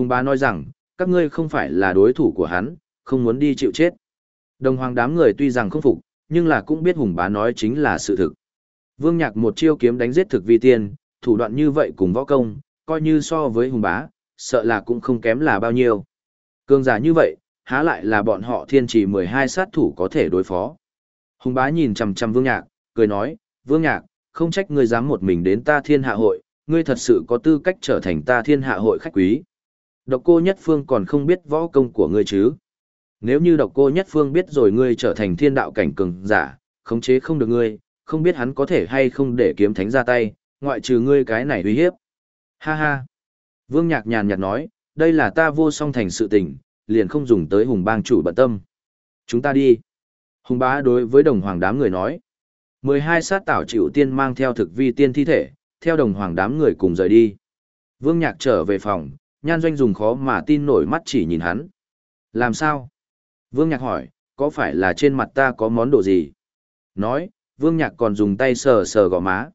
Hùng bá nói rằng, các ngươi không phải là đối thủ của hắn, không muốn đi chịu chết. Đồng hoàng đám người tuy rằng không phục, nhưng là cũng biết hùng bá nói chính là sự thực. Vương Nhạc một chiêu kiếm đánh giết thực vi tiên, thủ đoạn như vậy cùng võ công, coi như so với hùng bá, sợ là cũng không kém là bao nhiêu. Cương giả như vậy, há lại là bọn họ thiên trì 12 sát thủ có thể đối phó. Hùng bá nhìn chằm chằm Vương Nhạc, cười nói, Vương Nhạc, không trách ngươi dám một mình đến ta thiên hạ hội, ngươi thật sự có tư cách trở thành ta thiên hạ hội khách quý. Độc cô nhất phương còn không biết võ công của ngươi chứ. Nếu như độc cô nhất phương biết rồi ngươi trở thành thiên đạo cảnh cường giả, khống chế không được ngươi, không biết hắn có thể hay không để kiếm thánh ra tay, ngoại trừ ngươi cái này uy hiếp. Ha ha. Vương Nhạc nhàn nhạt nói, đây là ta vô song thành sự tình, liền không dùng tới hùng bang chủ bận tâm. Chúng ta đi. Hùng bá đối với đồng hoàng đám người nói. 12 sát tảo chịu tiên mang theo thực vi tiên thi thể, theo đồng hoàng đám người cùng rời đi. Vương Nhạc trở về phòng, nhan doanh dùng khó mà tin nổi mắt chỉ nhìn hắn. Làm sao? Vương Nhạc hỏi, có phải là trên mặt ta có món đồ gì? Nói, Vương Nhạc còn dùng tay sờ sờ gò má.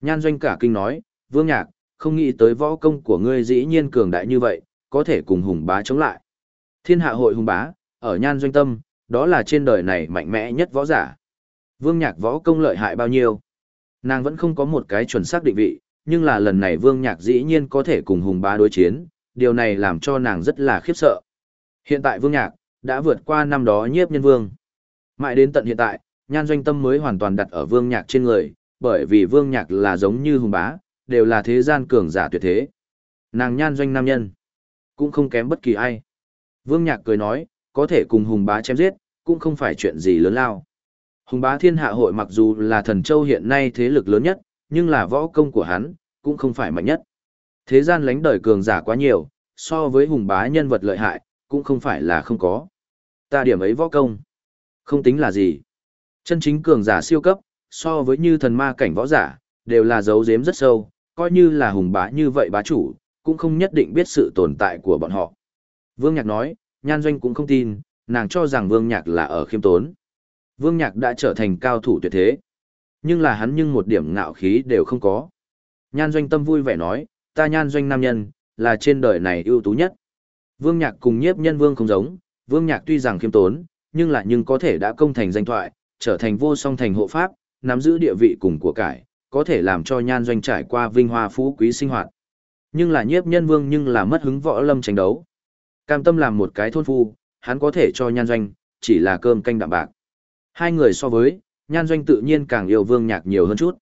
Nhan doanh cả kinh nói, Vương Nhạc, không nghĩ tới võ công của ngươi dĩ nhiên cường đại như vậy, có thể cùng hùng bá chống lại. Thiên hạ hội hùng bá, ở nhan doanh tâm, đó là trên đời này mạnh mẽ nhất võ giả. Vương Nhạc võ công lợi hại bao nhiêu? Nàng vẫn không có một cái chuẩn xác định vị, nhưng là lần này Vương Nhạc dĩ nhiên có thể cùng hùng bá đối chiến, điều này làm cho nàng rất là khiếp sợ. Hiện tại Vương Nhạc, đã vượt qua năm đó nhiếp nhân vương. Mãi đến tận hiện tại, nhan doanh tâm mới hoàn toàn đặt ở Vương Nhạc trên người, bởi vì Vương Nhạc là giống như hùng bá, đều là thế gian cường giả tuyệt thế. Nàng nhan doanh nam nhân, cũng không kém bất kỳ ai. Vương Nhạc cười nói, có thể cùng hùng bá chém giết, cũng không phải chuyện gì lớn lao. Hùng bá thiên hạ hội mặc dù là thần châu hiện nay thế lực lớn nhất, nhưng là võ công của hắn, cũng không phải mạnh nhất. Thế gian lánh đời cường giả quá nhiều, so với hùng bá nhân vật lợi hại, cũng không phải là không có. Ta điểm ấy võ công, không tính là gì. Chân chính cường giả siêu cấp, so với như thần ma cảnh võ giả, đều là dấu giếm rất sâu, coi như là hùng bá như vậy bá chủ, cũng không nhất định biết sự tồn tại của bọn họ. Vương Nhạc nói, Nhan Doanh cũng không tin, nàng cho rằng Vương Nhạc là ở khiêm tốn. Vương Nhạc đã trở thành cao thủ tuyệt thế. Nhưng là hắn nhưng một điểm ngạo khí đều không có. Nhan Doanh tâm vui vẻ nói, ta Nhan Doanh nam nhân, là trên đời này ưu tú nhất. Vương Nhạc cùng nhiếp nhân Vương không giống, Vương Nhạc tuy rằng khiêm tốn, nhưng là nhưng có thể đã công thành danh thoại, trở thành vô song thành hộ pháp, nắm giữ địa vị cùng của cải, có thể làm cho Nhan Doanh trải qua vinh hoa phú quý sinh hoạt. Nhưng là nhiếp nhân Vương nhưng là mất hứng võ lâm tranh đấu. Cam tâm làm một cái thôn phu, hắn có thể cho Nhan Doanh, chỉ là cơm canh đạm bạc. Hai người so với, nhan doanh tự nhiên càng yêu vương nhạc nhiều hơn chút.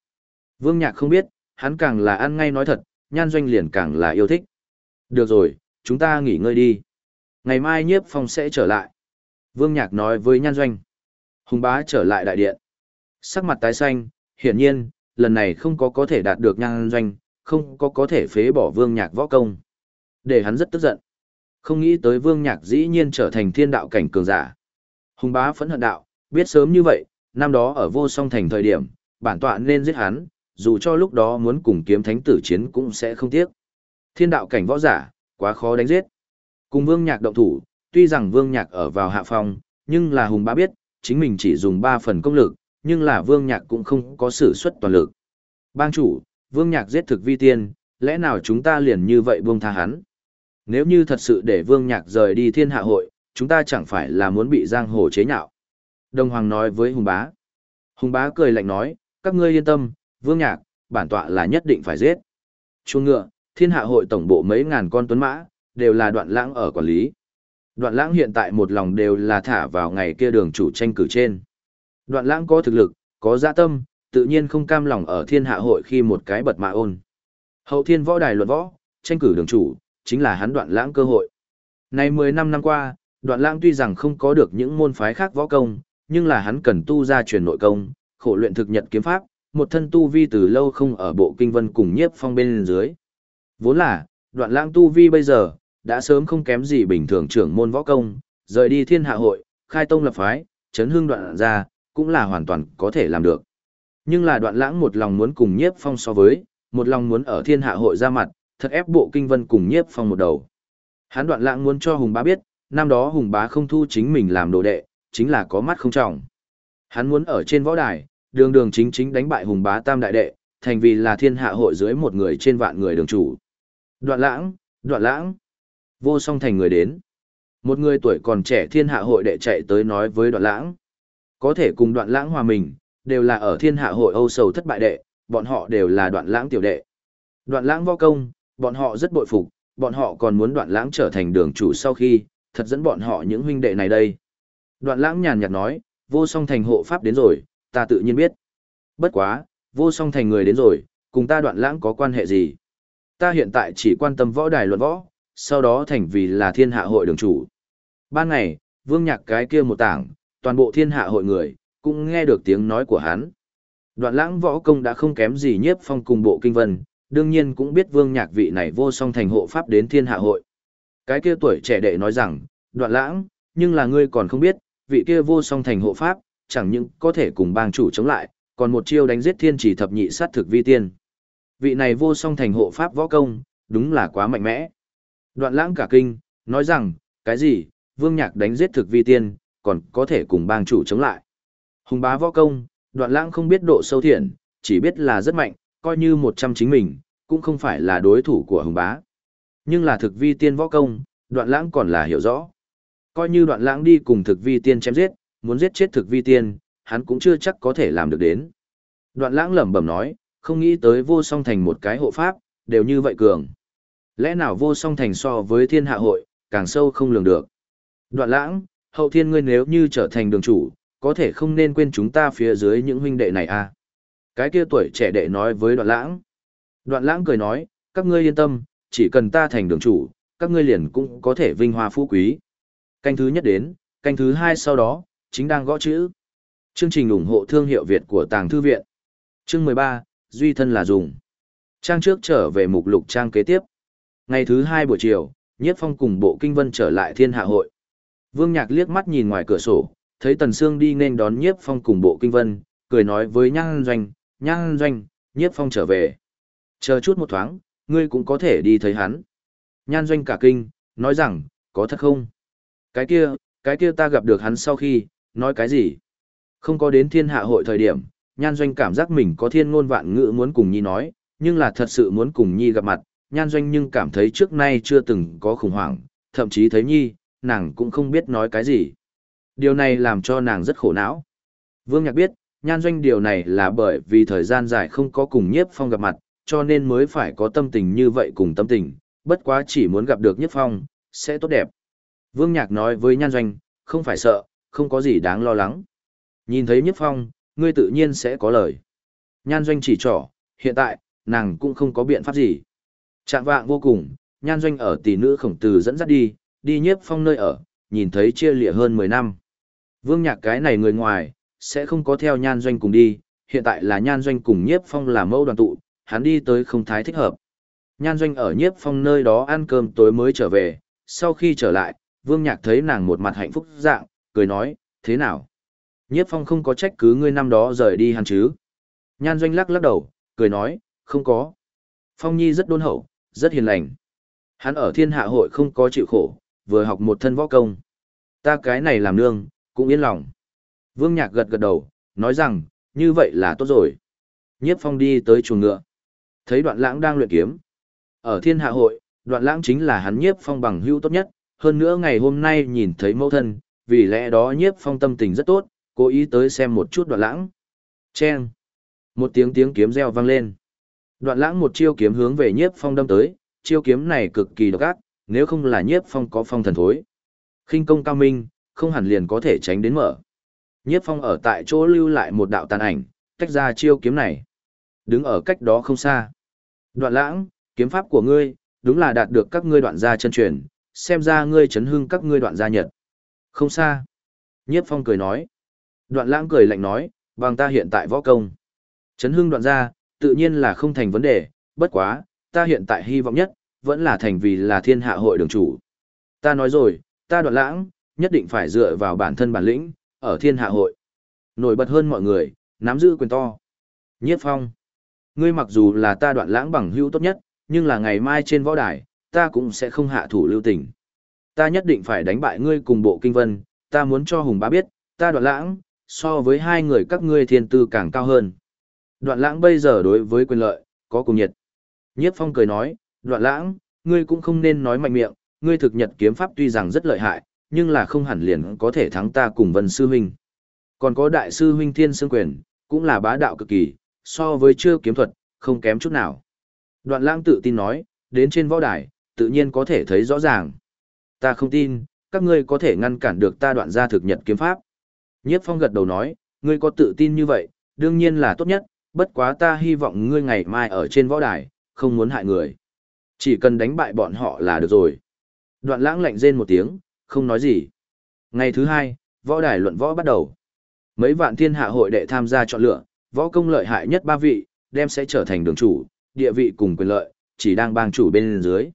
Vương nhạc không biết, hắn càng là ăn ngay nói thật, nhan doanh liền càng là yêu thích. Được rồi, chúng ta nghỉ ngơi đi. Ngày mai nhiếp phong sẽ trở lại. Vương nhạc nói với nhan doanh. Hùng bá trở lại đại điện. Sắc mặt tái xanh, hiển nhiên, lần này không có có thể đạt được nhan doanh, không có có thể phế bỏ vương nhạc võ công. Để hắn rất tức giận. Không nghĩ tới vương nhạc dĩ nhiên trở thành thiên đạo cảnh cường giả. Hùng bá phẫn hận đạo, Biết sớm như vậy, năm đó ở vô song thành thời điểm, bản tọa nên giết hắn, dù cho lúc đó muốn cùng kiếm thánh tử chiến cũng sẽ không tiếc. Thiên đạo cảnh võ giả, quá khó đánh giết. Cùng vương nhạc động thủ, tuy rằng vương nhạc ở vào hạ phòng, nhưng là hùng bá biết, chính mình chỉ dùng 3 phần công lực, nhưng là vương nhạc cũng không có sử xuất toàn lực. Bang chủ, vương nhạc giết thực vi tiên, lẽ nào chúng ta liền như vậy buông tha hắn? Nếu như thật sự để vương nhạc rời đi thiên hạ hội, chúng ta chẳng phải là muốn bị giang hồ chế nhạo. Đồng Hoàng nói với Hùng Bá. Hùng Bá cười lạnh nói, các ngươi yên tâm, Vương Nhạc, bản tọa là nhất định phải giết. Chuông ngựa, thiên hạ hội tổng bộ mấy ngàn con tuấn mã, đều là đoạn lãng ở quản lý. Đoạn lãng hiện tại một lòng đều là thả vào ngày kia đường chủ tranh cử trên. Đoạn lãng có thực lực, có dạ tâm, tự nhiên không cam lòng ở thiên hạ hội khi một cái bật mạ ôn. Hậu thiên võ đài luận võ, tranh cử đường chủ, chính là hắn đoạn lãng cơ hội. Này 10 năm năm qua, đoạn lãng tuy rằng không có được những môn phái khác võ công, nhưng là hắn cần tu ra truyền nội công, khổ luyện thực nhật kiếm pháp, một thân tu vi từ lâu không ở bộ kinh vân cùng nhiếp phong bên dưới. Vốn là, đoạn lãng tu vi bây giờ, đã sớm không kém gì bình thường trưởng môn võ công, rời đi thiên hạ hội, khai tông lập phái, chấn hương đoạn ra, cũng là hoàn toàn có thể làm được. Nhưng là đoạn lãng một lòng muốn cùng nhiếp phong so với, một lòng muốn ở thiên hạ hội ra mặt, thật ép bộ kinh vân cùng nhiếp phong một đầu. Hắn đoạn lãng muốn cho Hùng bá biết, năm đó Hùng bá không thu chính mình làm đồ đệ, chính là có mắt không trọng. Hắn muốn ở trên võ đài, đường đường chính chính đánh bại hùng bá tam đại đệ, thành vì là thiên hạ hội dưới một người trên vạn người đường chủ. Đoạn lãng, đoạn lãng. Vô song thành người đến. Một người tuổi còn trẻ thiên hạ hội đệ chạy tới nói với đoạn lãng. Có thể cùng đoạn lãng hòa mình, đều là ở thiên hạ hội Âu sầu thất bại đệ, bọn họ đều là đoạn lãng tiểu đệ. Đoạn lãng võ công, bọn họ rất bội phục, bọn họ còn muốn đoạn lãng trở thành đường chủ sau khi, thật dẫn bọn họ những huynh đệ này đây. Đoạn lãng nhàn nhạt nói, vô song thành hộ pháp đến rồi, ta tự nhiên biết. Bất quá, vô song thành người đến rồi, cùng ta đoạn lãng có quan hệ gì? Ta hiện tại chỉ quan tâm võ đài luận võ, sau đó thành vì là thiên hạ hội đường chủ. Ban ngày, vương nhạc cái kia một tảng, toàn bộ thiên hạ hội người, cũng nghe được tiếng nói của hắn. Đoạn lãng võ công đã không kém gì nhiếp phong cùng bộ kinh vân, đương nhiên cũng biết vương nhạc vị này vô song thành hộ pháp đến thiên hạ hội. Cái kia tuổi trẻ đệ nói rằng, đoạn lãng, nhưng là ngươi còn không biết, vị kia vô song thành hộ pháp, chẳng những có thể cùng bang chủ chống lại, còn một chiêu đánh giết thiên chỉ thập nhị sát thực vi tiên. Vị này vô song thành hộ pháp võ công, đúng là quá mạnh mẽ. Đoạn lãng cả kinh, nói rằng, cái gì, vương nhạc đánh giết thực vi tiên, còn có thể cùng bang chủ chống lại. Hùng bá võ công, đoạn lãng không biết độ sâu thiện, chỉ biết là rất mạnh, coi như một trăm chính mình, cũng không phải là đối thủ của hùng bá. Nhưng là thực vi tiên võ công, đoạn lãng còn là hiểu rõ. Coi như đoạn lãng đi cùng thực vi tiên chém giết, muốn giết chết thực vi tiên, hắn cũng chưa chắc có thể làm được đến. Đoạn lãng lẩm bẩm nói, không nghĩ tới vô song thành một cái hộ pháp, đều như vậy cường. Lẽ nào vô song thành so với thiên hạ hội, càng sâu không lường được. Đoạn lãng, hậu thiên ngươi nếu như trở thành đường chủ, có thể không nên quên chúng ta phía dưới những huynh đệ này à. Cái kia tuổi trẻ đệ nói với đoạn lãng. Đoạn lãng cười nói, các ngươi yên tâm, chỉ cần ta thành đường chủ, các ngươi liền cũng có thể vinh hoa phú quý. Canh thứ nhất đến, canh thứ hai sau đó, chính đang gõ chữ. Chương trình ủng hộ thương hiệu Việt của Tàng Thư Viện. Chương 13, Duy thân là dùng. Trang trước trở về mục lục trang kế tiếp. Ngày thứ hai buổi chiều, Nhiếp Phong cùng Bộ Kinh Vân trở lại thiên hạ hội. Vương Nhạc liếc mắt nhìn ngoài cửa sổ, thấy Tần Sương đi nên đón Nhiếp Phong cùng Bộ Kinh Vân, cười nói với Nhan Doanh, Nhan Doanh, Nhiếp Phong trở về. Chờ chút một thoáng, ngươi cũng có thể đi thấy hắn. Nhan Doanh cả kinh, nói rằng, có thật không? Cái kia, cái kia ta gặp được hắn sau khi, nói cái gì? Không có đến thiên hạ hội thời điểm, Nhan Doanh cảm giác mình có thiên ngôn vạn ngữ muốn cùng Nhi nói, nhưng là thật sự muốn cùng Nhi gặp mặt, Nhan Doanh nhưng cảm thấy trước nay chưa từng có khủng hoảng, thậm chí thấy Nhi, nàng cũng không biết nói cái gì. Điều này làm cho nàng rất khổ não. Vương Nhạc biết, Nhan Doanh điều này là bởi vì thời gian dài không có cùng Nhiếp Phong gặp mặt, cho nên mới phải có tâm tình như vậy cùng tâm tình, bất quá chỉ muốn gặp được Nhiếp Phong, sẽ tốt đẹp. Vương Nhạc nói với Nhan Doanh, không phải sợ, không có gì đáng lo lắng. Nhìn thấy nhất Phong, ngươi tự nhiên sẽ có lời. Nhan Doanh chỉ trỏ, hiện tại, nàng cũng không có biện pháp gì. Trạng vạng vô cùng, Nhan Doanh ở tỷ nữ khổng tử dẫn dắt đi, đi nhất Phong nơi ở, nhìn thấy chia lịa hơn 10 năm. Vương Nhạc cái này người ngoài, sẽ không có theo Nhan Doanh cùng đi, hiện tại là Nhan Doanh cùng Nhiếp Phong làm mẫu đoàn tụ, hắn đi tới không thái thích hợp. Nhan Doanh ở Nhiếp Phong nơi đó ăn cơm tối mới trở về, sau khi trở lại, Vương Nhạc thấy nàng một mặt hạnh phúc dạng, cười nói, thế nào? Nhiếp Phong không có trách cứ ngươi năm đó rời đi hắn chứ? Nhan Doanh lắc lắc đầu, cười nói, không có. Phong Nhi rất đôn hậu, rất hiền lành. Hắn ở thiên hạ hội không có chịu khổ, vừa học một thân võ công. Ta cái này làm nương, cũng yên lòng. Vương Nhạc gật gật đầu, nói rằng, như vậy là tốt rồi. Nhiếp Phong đi tới chuồng ngựa. Thấy đoạn lãng đang luyện kiếm. Ở thiên hạ hội, đoạn lãng chính là hắn Nhiếp Phong bằng hữu tốt nhất, hơn nữa ngày hôm nay nhìn thấy mẫu thân, vì lẽ đó nhiếp phong tâm tình rất tốt, cố ý tới xem một chút đoạn lãng. Chen! Một tiếng tiếng kiếm reo vang lên. Đoạn lãng một chiêu kiếm hướng về nhiếp phong đâm tới, chiêu kiếm này cực kỳ độc ác, nếu không là nhiếp phong có phong thần thối. khinh công cao minh, không hẳn liền có thể tránh đến mở. Nhiếp phong ở tại chỗ lưu lại một đạo tàn ảnh, cách ra chiêu kiếm này. Đứng ở cách đó không xa. Đoạn lãng, kiếm pháp của ngươi, đúng là đạt được các ngươi đoạn gia chân truyền, xem ra ngươi chấn hưng các ngươi đoạn gia nhật. Không xa. Nhiếp phong cười nói. Đoạn lãng cười lạnh nói, bằng ta hiện tại võ công. Chấn hưng đoạn gia, tự nhiên là không thành vấn đề, bất quá, ta hiện tại hy vọng nhất, vẫn là thành vì là thiên hạ hội đường chủ. Ta nói rồi, ta đoạn lãng, nhất định phải dựa vào bản thân bản lĩnh, ở thiên hạ hội. Nổi bật hơn mọi người, nắm giữ quyền to. Nhiếp phong. Ngươi mặc dù là ta đoạn lãng bằng hữu tốt nhất, nhưng là ngày mai trên võ đài, ta cũng sẽ không hạ thủ lưu tình. Ta nhất định phải đánh bại ngươi cùng bộ kinh vân, ta muốn cho Hùng bá biết, ta đoạn lãng, so với hai người các ngươi thiên tư càng cao hơn. Đoạn lãng bây giờ đối với quyền lợi, có cùng nhiệt. Nhiếp phong cười nói, đoạn lãng, ngươi cũng không nên nói mạnh miệng, ngươi thực nhật kiếm pháp tuy rằng rất lợi hại, nhưng là không hẳn liền có thể thắng ta cùng Vân Sư Huynh. Còn có Đại Sư Huynh Thiên Sương Quyền, cũng là bá đạo cực kỳ, so với chưa kiếm thuật, không kém chút nào. Đoạn lãng tự tin nói, đến trên võ đài, tự nhiên có thể thấy rõ ràng. Ta không tin, các ngươi có thể ngăn cản được ta đoạn ra thực nhật kiếm pháp. Nhiếp phong gật đầu nói, ngươi có tự tin như vậy, đương nhiên là tốt nhất, bất quá ta hy vọng ngươi ngày mai ở trên võ đài, không muốn hại người. Chỉ cần đánh bại bọn họ là được rồi. Đoạn lãng lạnh rên một tiếng, không nói gì. Ngày thứ hai, võ đài luận võ bắt đầu. Mấy vạn thiên hạ hội đệ tham gia chọn lựa, võ công lợi hại nhất ba vị, đem sẽ trở thành đường chủ, địa vị cùng quyền lợi, chỉ đang bang chủ bên dưới.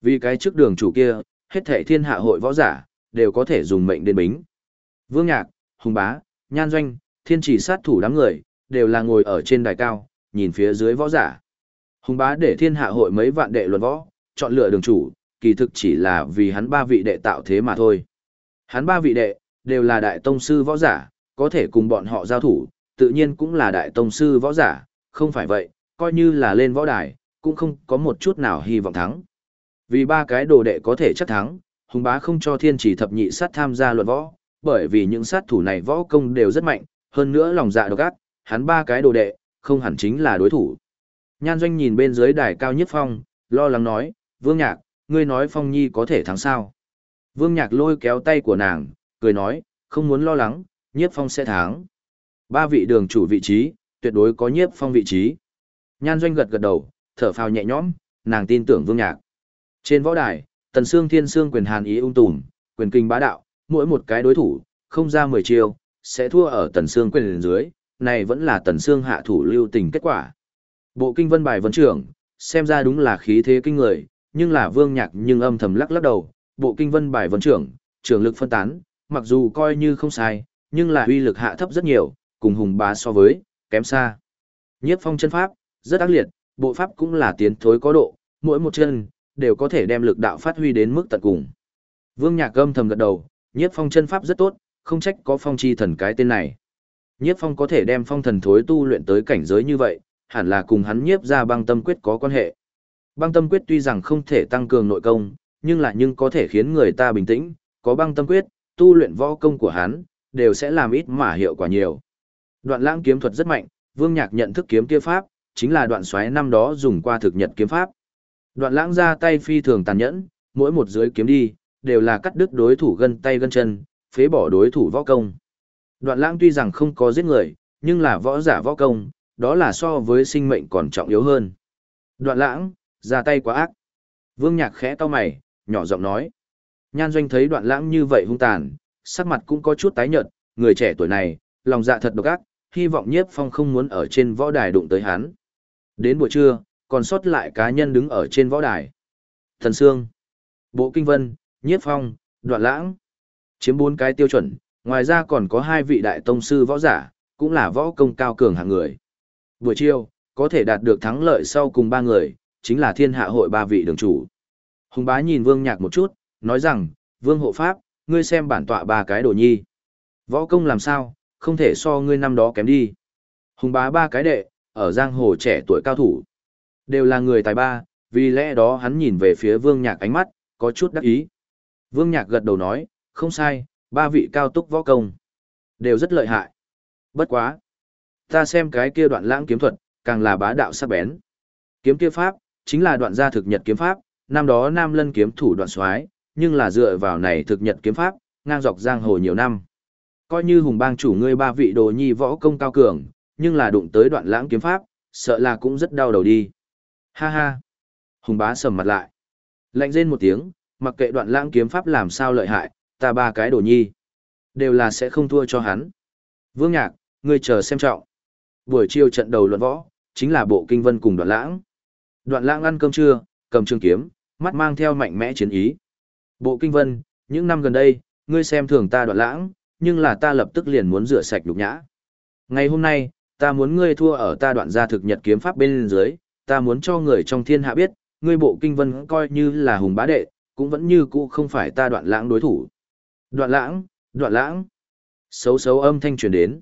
Vì cái trước đường chủ kia, hết thể thiên hạ hội võ giả, đều có thể dùng mệnh đến bính. Vương Nhạc, Hùng Bá, Nhan Doanh, thiên chỉ sát thủ đám người, đều là ngồi ở trên đài cao, nhìn phía dưới võ giả. Hùng Bá để thiên hạ hội mấy vạn đệ luận võ, chọn lựa đường chủ, kỳ thực chỉ là vì hắn ba vị đệ tạo thế mà thôi. Hắn ba vị đệ, đều là đại tông sư võ giả, có thể cùng bọn họ giao thủ, tự nhiên cũng là đại tông sư võ giả, không phải vậy, coi như là lên võ đài, cũng không có một chút nào hy vọng thắng. Vì ba cái đồ đệ có thể chắc thắng, Hùng Bá không cho thiên chỉ thập nhị sát tham gia luận võ, bởi vì những sát thủ này võ công đều rất mạnh, hơn nữa lòng dạ độc ác, hắn ba cái đồ đệ, không hẳn chính là đối thủ. Nhan Doanh nhìn bên dưới đài cao nhất phong, lo lắng nói, Vương Nhạc, ngươi nói Phong Nhi có thể thắng sao? Vương Nhạc lôi kéo tay của nàng, cười nói, không muốn lo lắng, nhiếp phong sẽ thắng. Ba vị đường chủ vị trí, tuyệt đối có nhiếp phong vị trí. Nhan Doanh gật gật đầu, thở phào nhẹ nhõm, nàng tin tưởng Vương Nhạc. Trên võ đài, Tần Sương Thiên Sương quyền hàn ý ung tùm, quyền kinh bá đạo, mỗi một cái đối thủ, không ra 10 chiêu, sẽ thua ở Tần Sương quyền dưới, này vẫn là Tần Sương hạ thủ lưu tình kết quả. Bộ kinh vân bài vấn trưởng, xem ra đúng là khí thế kinh người, nhưng là Vương Nhạc nhưng âm thầm lắc lắc đầu, bộ kinh vân bài vấn trưởng, trường lực phân tán, mặc dù coi như không sai, nhưng là uy lực hạ thấp rất nhiều, cùng hùng bá so với, kém xa. Nhiếp phong chân pháp, rất ác liệt, bộ pháp cũng là tiến thối có độ, mỗi một chân, đều có thể đem lực đạo phát huy đến mức tận cùng. Vương Nhạc âm thầm gật đầu, nhiếp phong chân pháp rất tốt, không trách có phong chi thần cái tên này. Nhiếp phong có thể đem phong thần thối tu luyện tới cảnh giới như vậy, hẳn là cùng hắn nhiếp ra băng tâm quyết có quan hệ. Băng tâm quyết tuy rằng không thể tăng cường nội công, nhưng là nhưng có thể khiến người ta bình tĩnh, có băng tâm quyết, tu luyện võ công của hắn, đều sẽ làm ít mà hiệu quả nhiều. Đoạn lãng kiếm thuật rất mạnh, Vương Nhạc nhận thức kiếm kia pháp, chính là đoạn xoáy năm đó dùng qua thực nhật kiếm pháp. Đoạn lãng ra tay phi thường tàn nhẫn, mỗi một dưới kiếm đi, đều là cắt đứt đối thủ gân tay gân chân, phế bỏ đối thủ võ công. Đoạn lãng tuy rằng không có giết người, nhưng là võ giả võ công, đó là so với sinh mệnh còn trọng yếu hơn. Đoạn lãng, ra tay quá ác. Vương Nhạc khẽ to mày, nhỏ giọng nói. Nhan doanh thấy đoạn lãng như vậy hung tàn, sắc mặt cũng có chút tái nhợt, người trẻ tuổi này, lòng dạ thật độc ác, hy vọng nhiếp phong không muốn ở trên võ đài đụng tới hắn. Đến buổi trưa, còn sót lại cá nhân đứng ở trên võ đài. Thần Sương, Bộ Kinh Vân, Nhiếp Phong, Đoạn Lãng. Chiếm bốn cái tiêu chuẩn, ngoài ra còn có hai vị đại tông sư võ giả, cũng là võ công cao cường hạng người. Buổi chiều, có thể đạt được thắng lợi sau cùng ba người, chính là thiên hạ hội ba vị đường chủ. Hùng bá nhìn Vương Nhạc một chút, nói rằng, Vương hộ pháp, ngươi xem bản tọa ba cái đồ nhi. Võ công làm sao, không thể so ngươi năm đó kém đi. Hùng bá ba cái đệ, ở giang hồ trẻ tuổi cao thủ. Đều là người tài ba, vì lẽ đó hắn nhìn về phía Vương Nhạc ánh mắt, có chút đắc ý. Vương Nhạc gật đầu nói, không sai, ba vị cao túc võ công. Đều rất lợi hại. Bất quá. Ta xem cái kia đoạn lãng kiếm thuật, càng là bá đạo sắc bén. Kiếm kia pháp, chính là đoạn gia thực nhật kiếm pháp, năm đó Nam Lân kiếm thủ đoạn soái, nhưng là dựa vào này thực nhật kiếm pháp, ngang dọc giang hồ nhiều năm. Coi như hùng bang chủ ngươi ba vị đồ nhi võ công cao cường, nhưng là đụng tới đoạn lãng kiếm pháp, sợ là cũng rất đau đầu đi. Ha ha. Hùng bá sầm mặt lại. Lạnh rên một tiếng, mặc kệ đoạn lãng kiếm pháp làm sao lợi hại, ta ba cái đồ nhi. Đều là sẽ không thua cho hắn. Vương Nhạc, ngươi chờ xem trọng. Buổi chiều trận đầu luận võ, chính là bộ kinh vân cùng đoạn lãng. Đoạn lãng ăn cơm trưa, cầm trường kiếm, mắt mang theo mạnh mẽ chiến ý. Bộ kinh vân, những năm gần đây, ngươi xem thường ta đoạn lãng, nhưng là ta lập tức liền muốn rửa sạch nhục nhã. Ngày hôm nay, ta muốn ngươi thua ở ta đoạn gia thực nhật kiếm pháp bên dưới, ta muốn cho người trong thiên hạ biết, ngươi bộ kinh vân coi như là hùng bá đệ, cũng vẫn như cũ không phải ta đoạn lãng đối thủ. Đoạn lãng, đoạn lãng. Xấu xấu âm thanh truyền đến.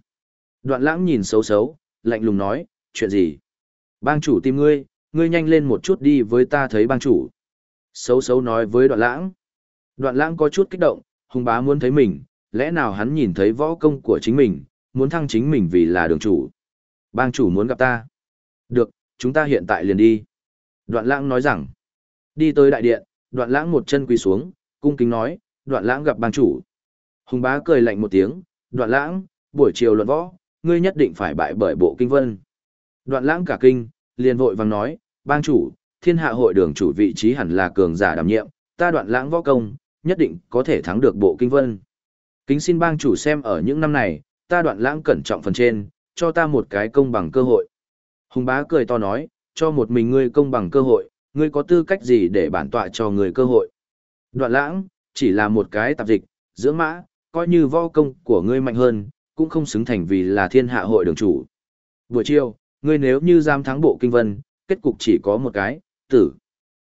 Đoạn lãng nhìn xấu xấu, lạnh lùng nói, chuyện gì? Bang chủ tìm ngươi, ngươi nhanh lên một chút đi với ta thấy bang chủ. Xấu xấu nói với đoạn lãng. Đoạn lãng có chút kích động, hùng bá muốn thấy mình, lẽ nào hắn nhìn thấy võ công của chính mình, muốn thăng chính mình vì là đường chủ. Bang chủ muốn gặp ta. Được, chúng ta hiện tại liền đi. Đoạn lãng nói rằng, đi tới đại điện, đoạn lãng một chân quỳ xuống, cung kính nói, đoạn lãng gặp bang chủ. Hùng bá cười lạnh một tiếng, đoạn lãng, buổi chiều luận võ, ngươi nhất định phải bại bởi bộ kinh vân. Đoạn lãng cả kinh, liền vội vàng nói, bang chủ, thiên hạ hội đường chủ vị trí hẳn là cường giả đảm nhiệm, ta đoạn lãng võ công, nhất định có thể thắng được bộ kinh vân. Kính xin bang chủ xem ở những năm này, ta đoạn lãng cẩn trọng phần trên, cho ta một cái công bằng cơ hội. Hùng bá cười to nói, cho một mình ngươi công bằng cơ hội, ngươi có tư cách gì để bản tọa cho người cơ hội. Đoạn lãng, chỉ là một cái tạp dịch, dưỡng mã, coi như võ công của ngươi mạnh hơn, cũng không xứng thành vì là thiên hạ hội đường chủ. Buổi chiều, ngươi nếu như giam thắng bộ kinh vân, kết cục chỉ có một cái, tử.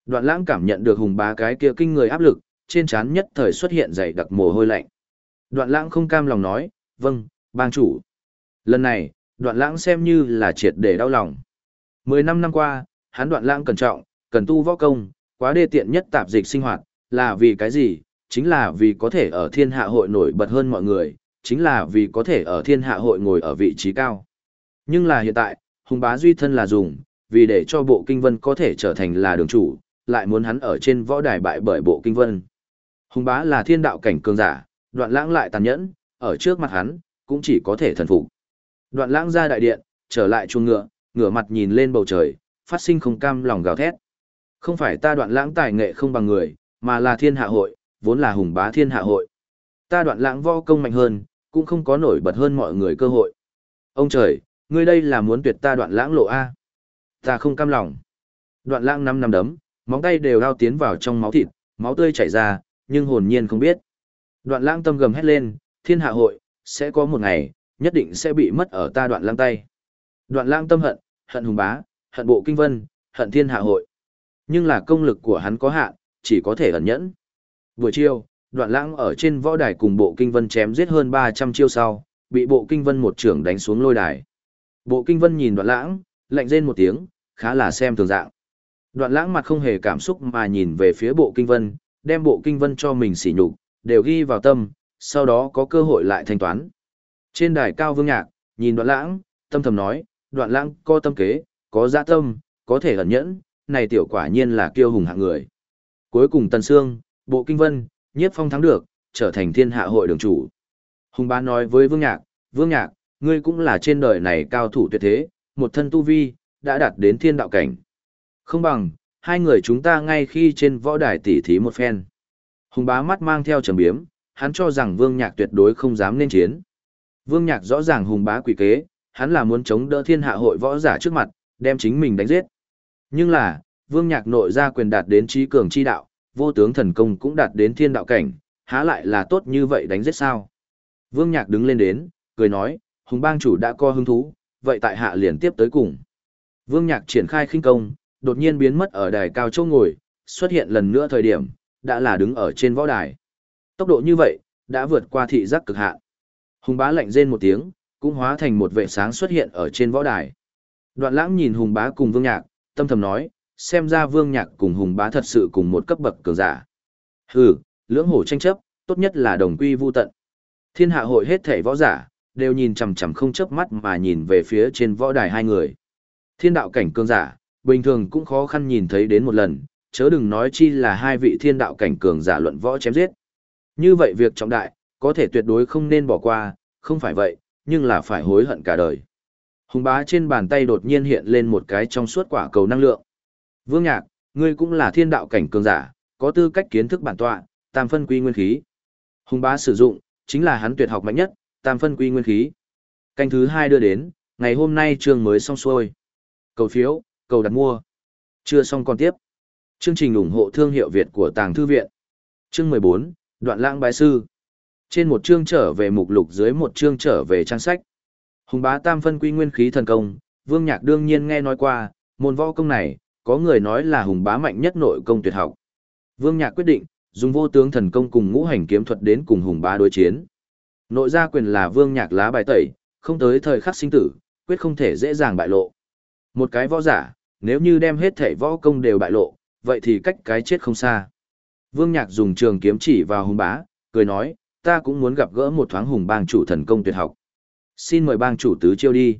Đoạn lãng cảm nhận được hùng bá cái kia kinh người áp lực, trên trán nhất thời xuất hiện dày đặc mồ hôi lạnh. Đoạn lãng không cam lòng nói, vâng, bang chủ. Lần này, đoạn lãng xem như là triệt để đau lòng. Mười năm năm qua, hắn đoạn lãng cẩn trọng, cần tu võ công, quá đê tiện nhất tạp dịch sinh hoạt, là vì cái gì? Chính là vì có thể ở thiên hạ hội nổi bật hơn mọi người, chính là vì có thể ở thiên hạ hội ngồi ở vị trí cao. Nhưng là hiện tại, hùng bá duy thân là dùng, vì để cho bộ kinh vân có thể trở thành là đường chủ, lại muốn hắn ở trên võ đài bại bởi bộ kinh vân. Hùng bá là thiên đạo cảnh cường giả, đoạn lãng lại tàn nhẫn, ở trước mặt hắn, cũng chỉ có thể thần phục. Đoạn lãng ra đại điện, trở lại chuồng ngựa, ngửa mặt nhìn lên bầu trời, phát sinh không cam lòng gào thét. Không phải ta đoạn lãng tài nghệ không bằng người, mà là thiên hạ hội, vốn là hùng bá thiên hạ hội. Ta đoạn lãng võ công mạnh hơn, cũng không có nổi bật hơn mọi người cơ hội. Ông trời, ngươi đây là muốn tuyệt ta đoạn lãng lộ A. Ta không cam lòng. Đoạn lãng năm năm đấm, móng tay đều đao tiến vào trong máu thịt, máu tươi chảy ra, nhưng hồn nhiên không biết. Đoạn lãng tâm gầm hét lên, thiên hạ hội, sẽ có một ngày, nhất định sẽ bị mất ở ta đoạn lang tay. Đoạn lang tâm hận, hận hùng bá, hận bộ kinh vân, hận thiên hạ hội. Nhưng là công lực của hắn có hạn, chỉ có thể ẩn nhẫn. Buổi chiều, đoạn lãng ở trên võ đài cùng bộ kinh vân chém giết hơn 300 chiêu sau, bị bộ kinh vân một trưởng đánh xuống lôi đài. Bộ kinh vân nhìn đoạn lãng, lạnh rên một tiếng, khá là xem thường dạng. Đoạn lãng mặt không hề cảm xúc mà nhìn về phía bộ kinh vân, đem bộ kinh vân cho mình xỉ nhục, đều ghi vào tâm, sau đó có cơ hội lại thanh toán. Trên đài cao vương nhạc, nhìn đoạn lãng, tâm thầm nói, đoạn lãng có tâm kế, có dạ tâm, có thể ẩn nhẫn, này tiểu quả nhiên là kiêu hùng hạng người. Cuối cùng Tần Sương, Bộ Kinh Vân, Nhiếp Phong thắng được, trở thành thiên hạ hội đường chủ. Hùng bá nói với Vương Nhạc, Vương Nhạc, ngươi cũng là trên đời này cao thủ tuyệt thế, một thân tu vi, đã đạt đến thiên đạo cảnh. Không bằng, hai người chúng ta ngay khi trên võ đài tỉ thí một phen. Hùng bá mắt mang theo trầm biếm, hắn cho rằng Vương Nhạc tuyệt đối không dám nên chiến. Vương Nhạc rõ ràng hùng bá quỷ kế, hắn là muốn chống đỡ thiên hạ hội võ giả trước mặt, đem chính mình đánh giết. Nhưng là, Vương Nhạc nội ra quyền đạt đến trí cường chi đạo, vô tướng thần công cũng đạt đến thiên đạo cảnh, há lại là tốt như vậy đánh giết sao? Vương Nhạc đứng lên đến, cười nói, Hùng bang chủ đã co hứng thú, vậy tại hạ liền tiếp tới cùng. Vương Nhạc triển khai khinh công, đột nhiên biến mất ở đài cao châu ngồi, xuất hiện lần nữa thời điểm, đã là đứng ở trên võ đài. Tốc độ như vậy, đã vượt qua thị giác cực hạn. Hùng bá lạnh rên một tiếng, cũng hóa thành một vệ sáng xuất hiện ở trên võ đài. Đoạn lãng nhìn Hùng bá cùng Vương Nhạc, tâm thầm nói, xem ra Vương Nhạc cùng Hùng bá thật sự cùng một cấp bậc cường giả. Hừ, lưỡng hổ tranh chấp, tốt nhất là đồng quy vu tận. Thiên hạ hội hết thảy võ giả, đều nhìn chằm chằm không chớp mắt mà nhìn về phía trên võ đài hai người. Thiên đạo cảnh cường giả, bình thường cũng khó khăn nhìn thấy đến một lần, chớ đừng nói chi là hai vị thiên đạo cảnh cường giả luận võ chém giết. Như vậy việc trọng đại, có thể tuyệt đối không nên bỏ qua, không phải vậy, nhưng là phải hối hận cả đời. Hùng bá trên bàn tay đột nhiên hiện lên một cái trong suốt quả cầu năng lượng. Vương Nhạc, ngươi cũng là thiên đạo cảnh cường giả, có tư cách kiến thức bản tọa, tam phân quy nguyên khí. Hùng bá sử dụng, chính là hắn tuyệt học mạnh nhất, tam phân quy nguyên khí. Canh thứ hai đưa đến, ngày hôm nay trường mới xong xuôi. Cầu phiếu, cầu đặt mua. Chưa xong còn tiếp. Chương trình ủng hộ thương hiệu Việt của Tàng Thư Viện. Chương 14, Đoạn lãng bái sư. Trên một chương trở về mục lục dưới một chương trở về trang sách. Hùng bá tam phân quy nguyên khí thần công, Vương Nhạc đương nhiên nghe nói qua, môn võ công này, có người nói là hùng bá mạnh nhất nội công tuyệt học. Vương Nhạc quyết định, dùng vô tướng thần công cùng ngũ hành kiếm thuật đến cùng hùng bá đối chiến. Nội gia quyền là Vương Nhạc lá bài tẩy, không tới thời khắc sinh tử, quyết không thể dễ dàng bại lộ. Một cái võ giả, nếu như đem hết thể võ công đều bại lộ, vậy thì cách cái chết không xa. Vương Nhạc dùng trường kiếm chỉ vào hùng bá, cười nói, ta cũng muốn gặp gỡ một thoáng hùng bang chủ thần công tuyệt học. Xin mời bang chủ tứ chiêu đi.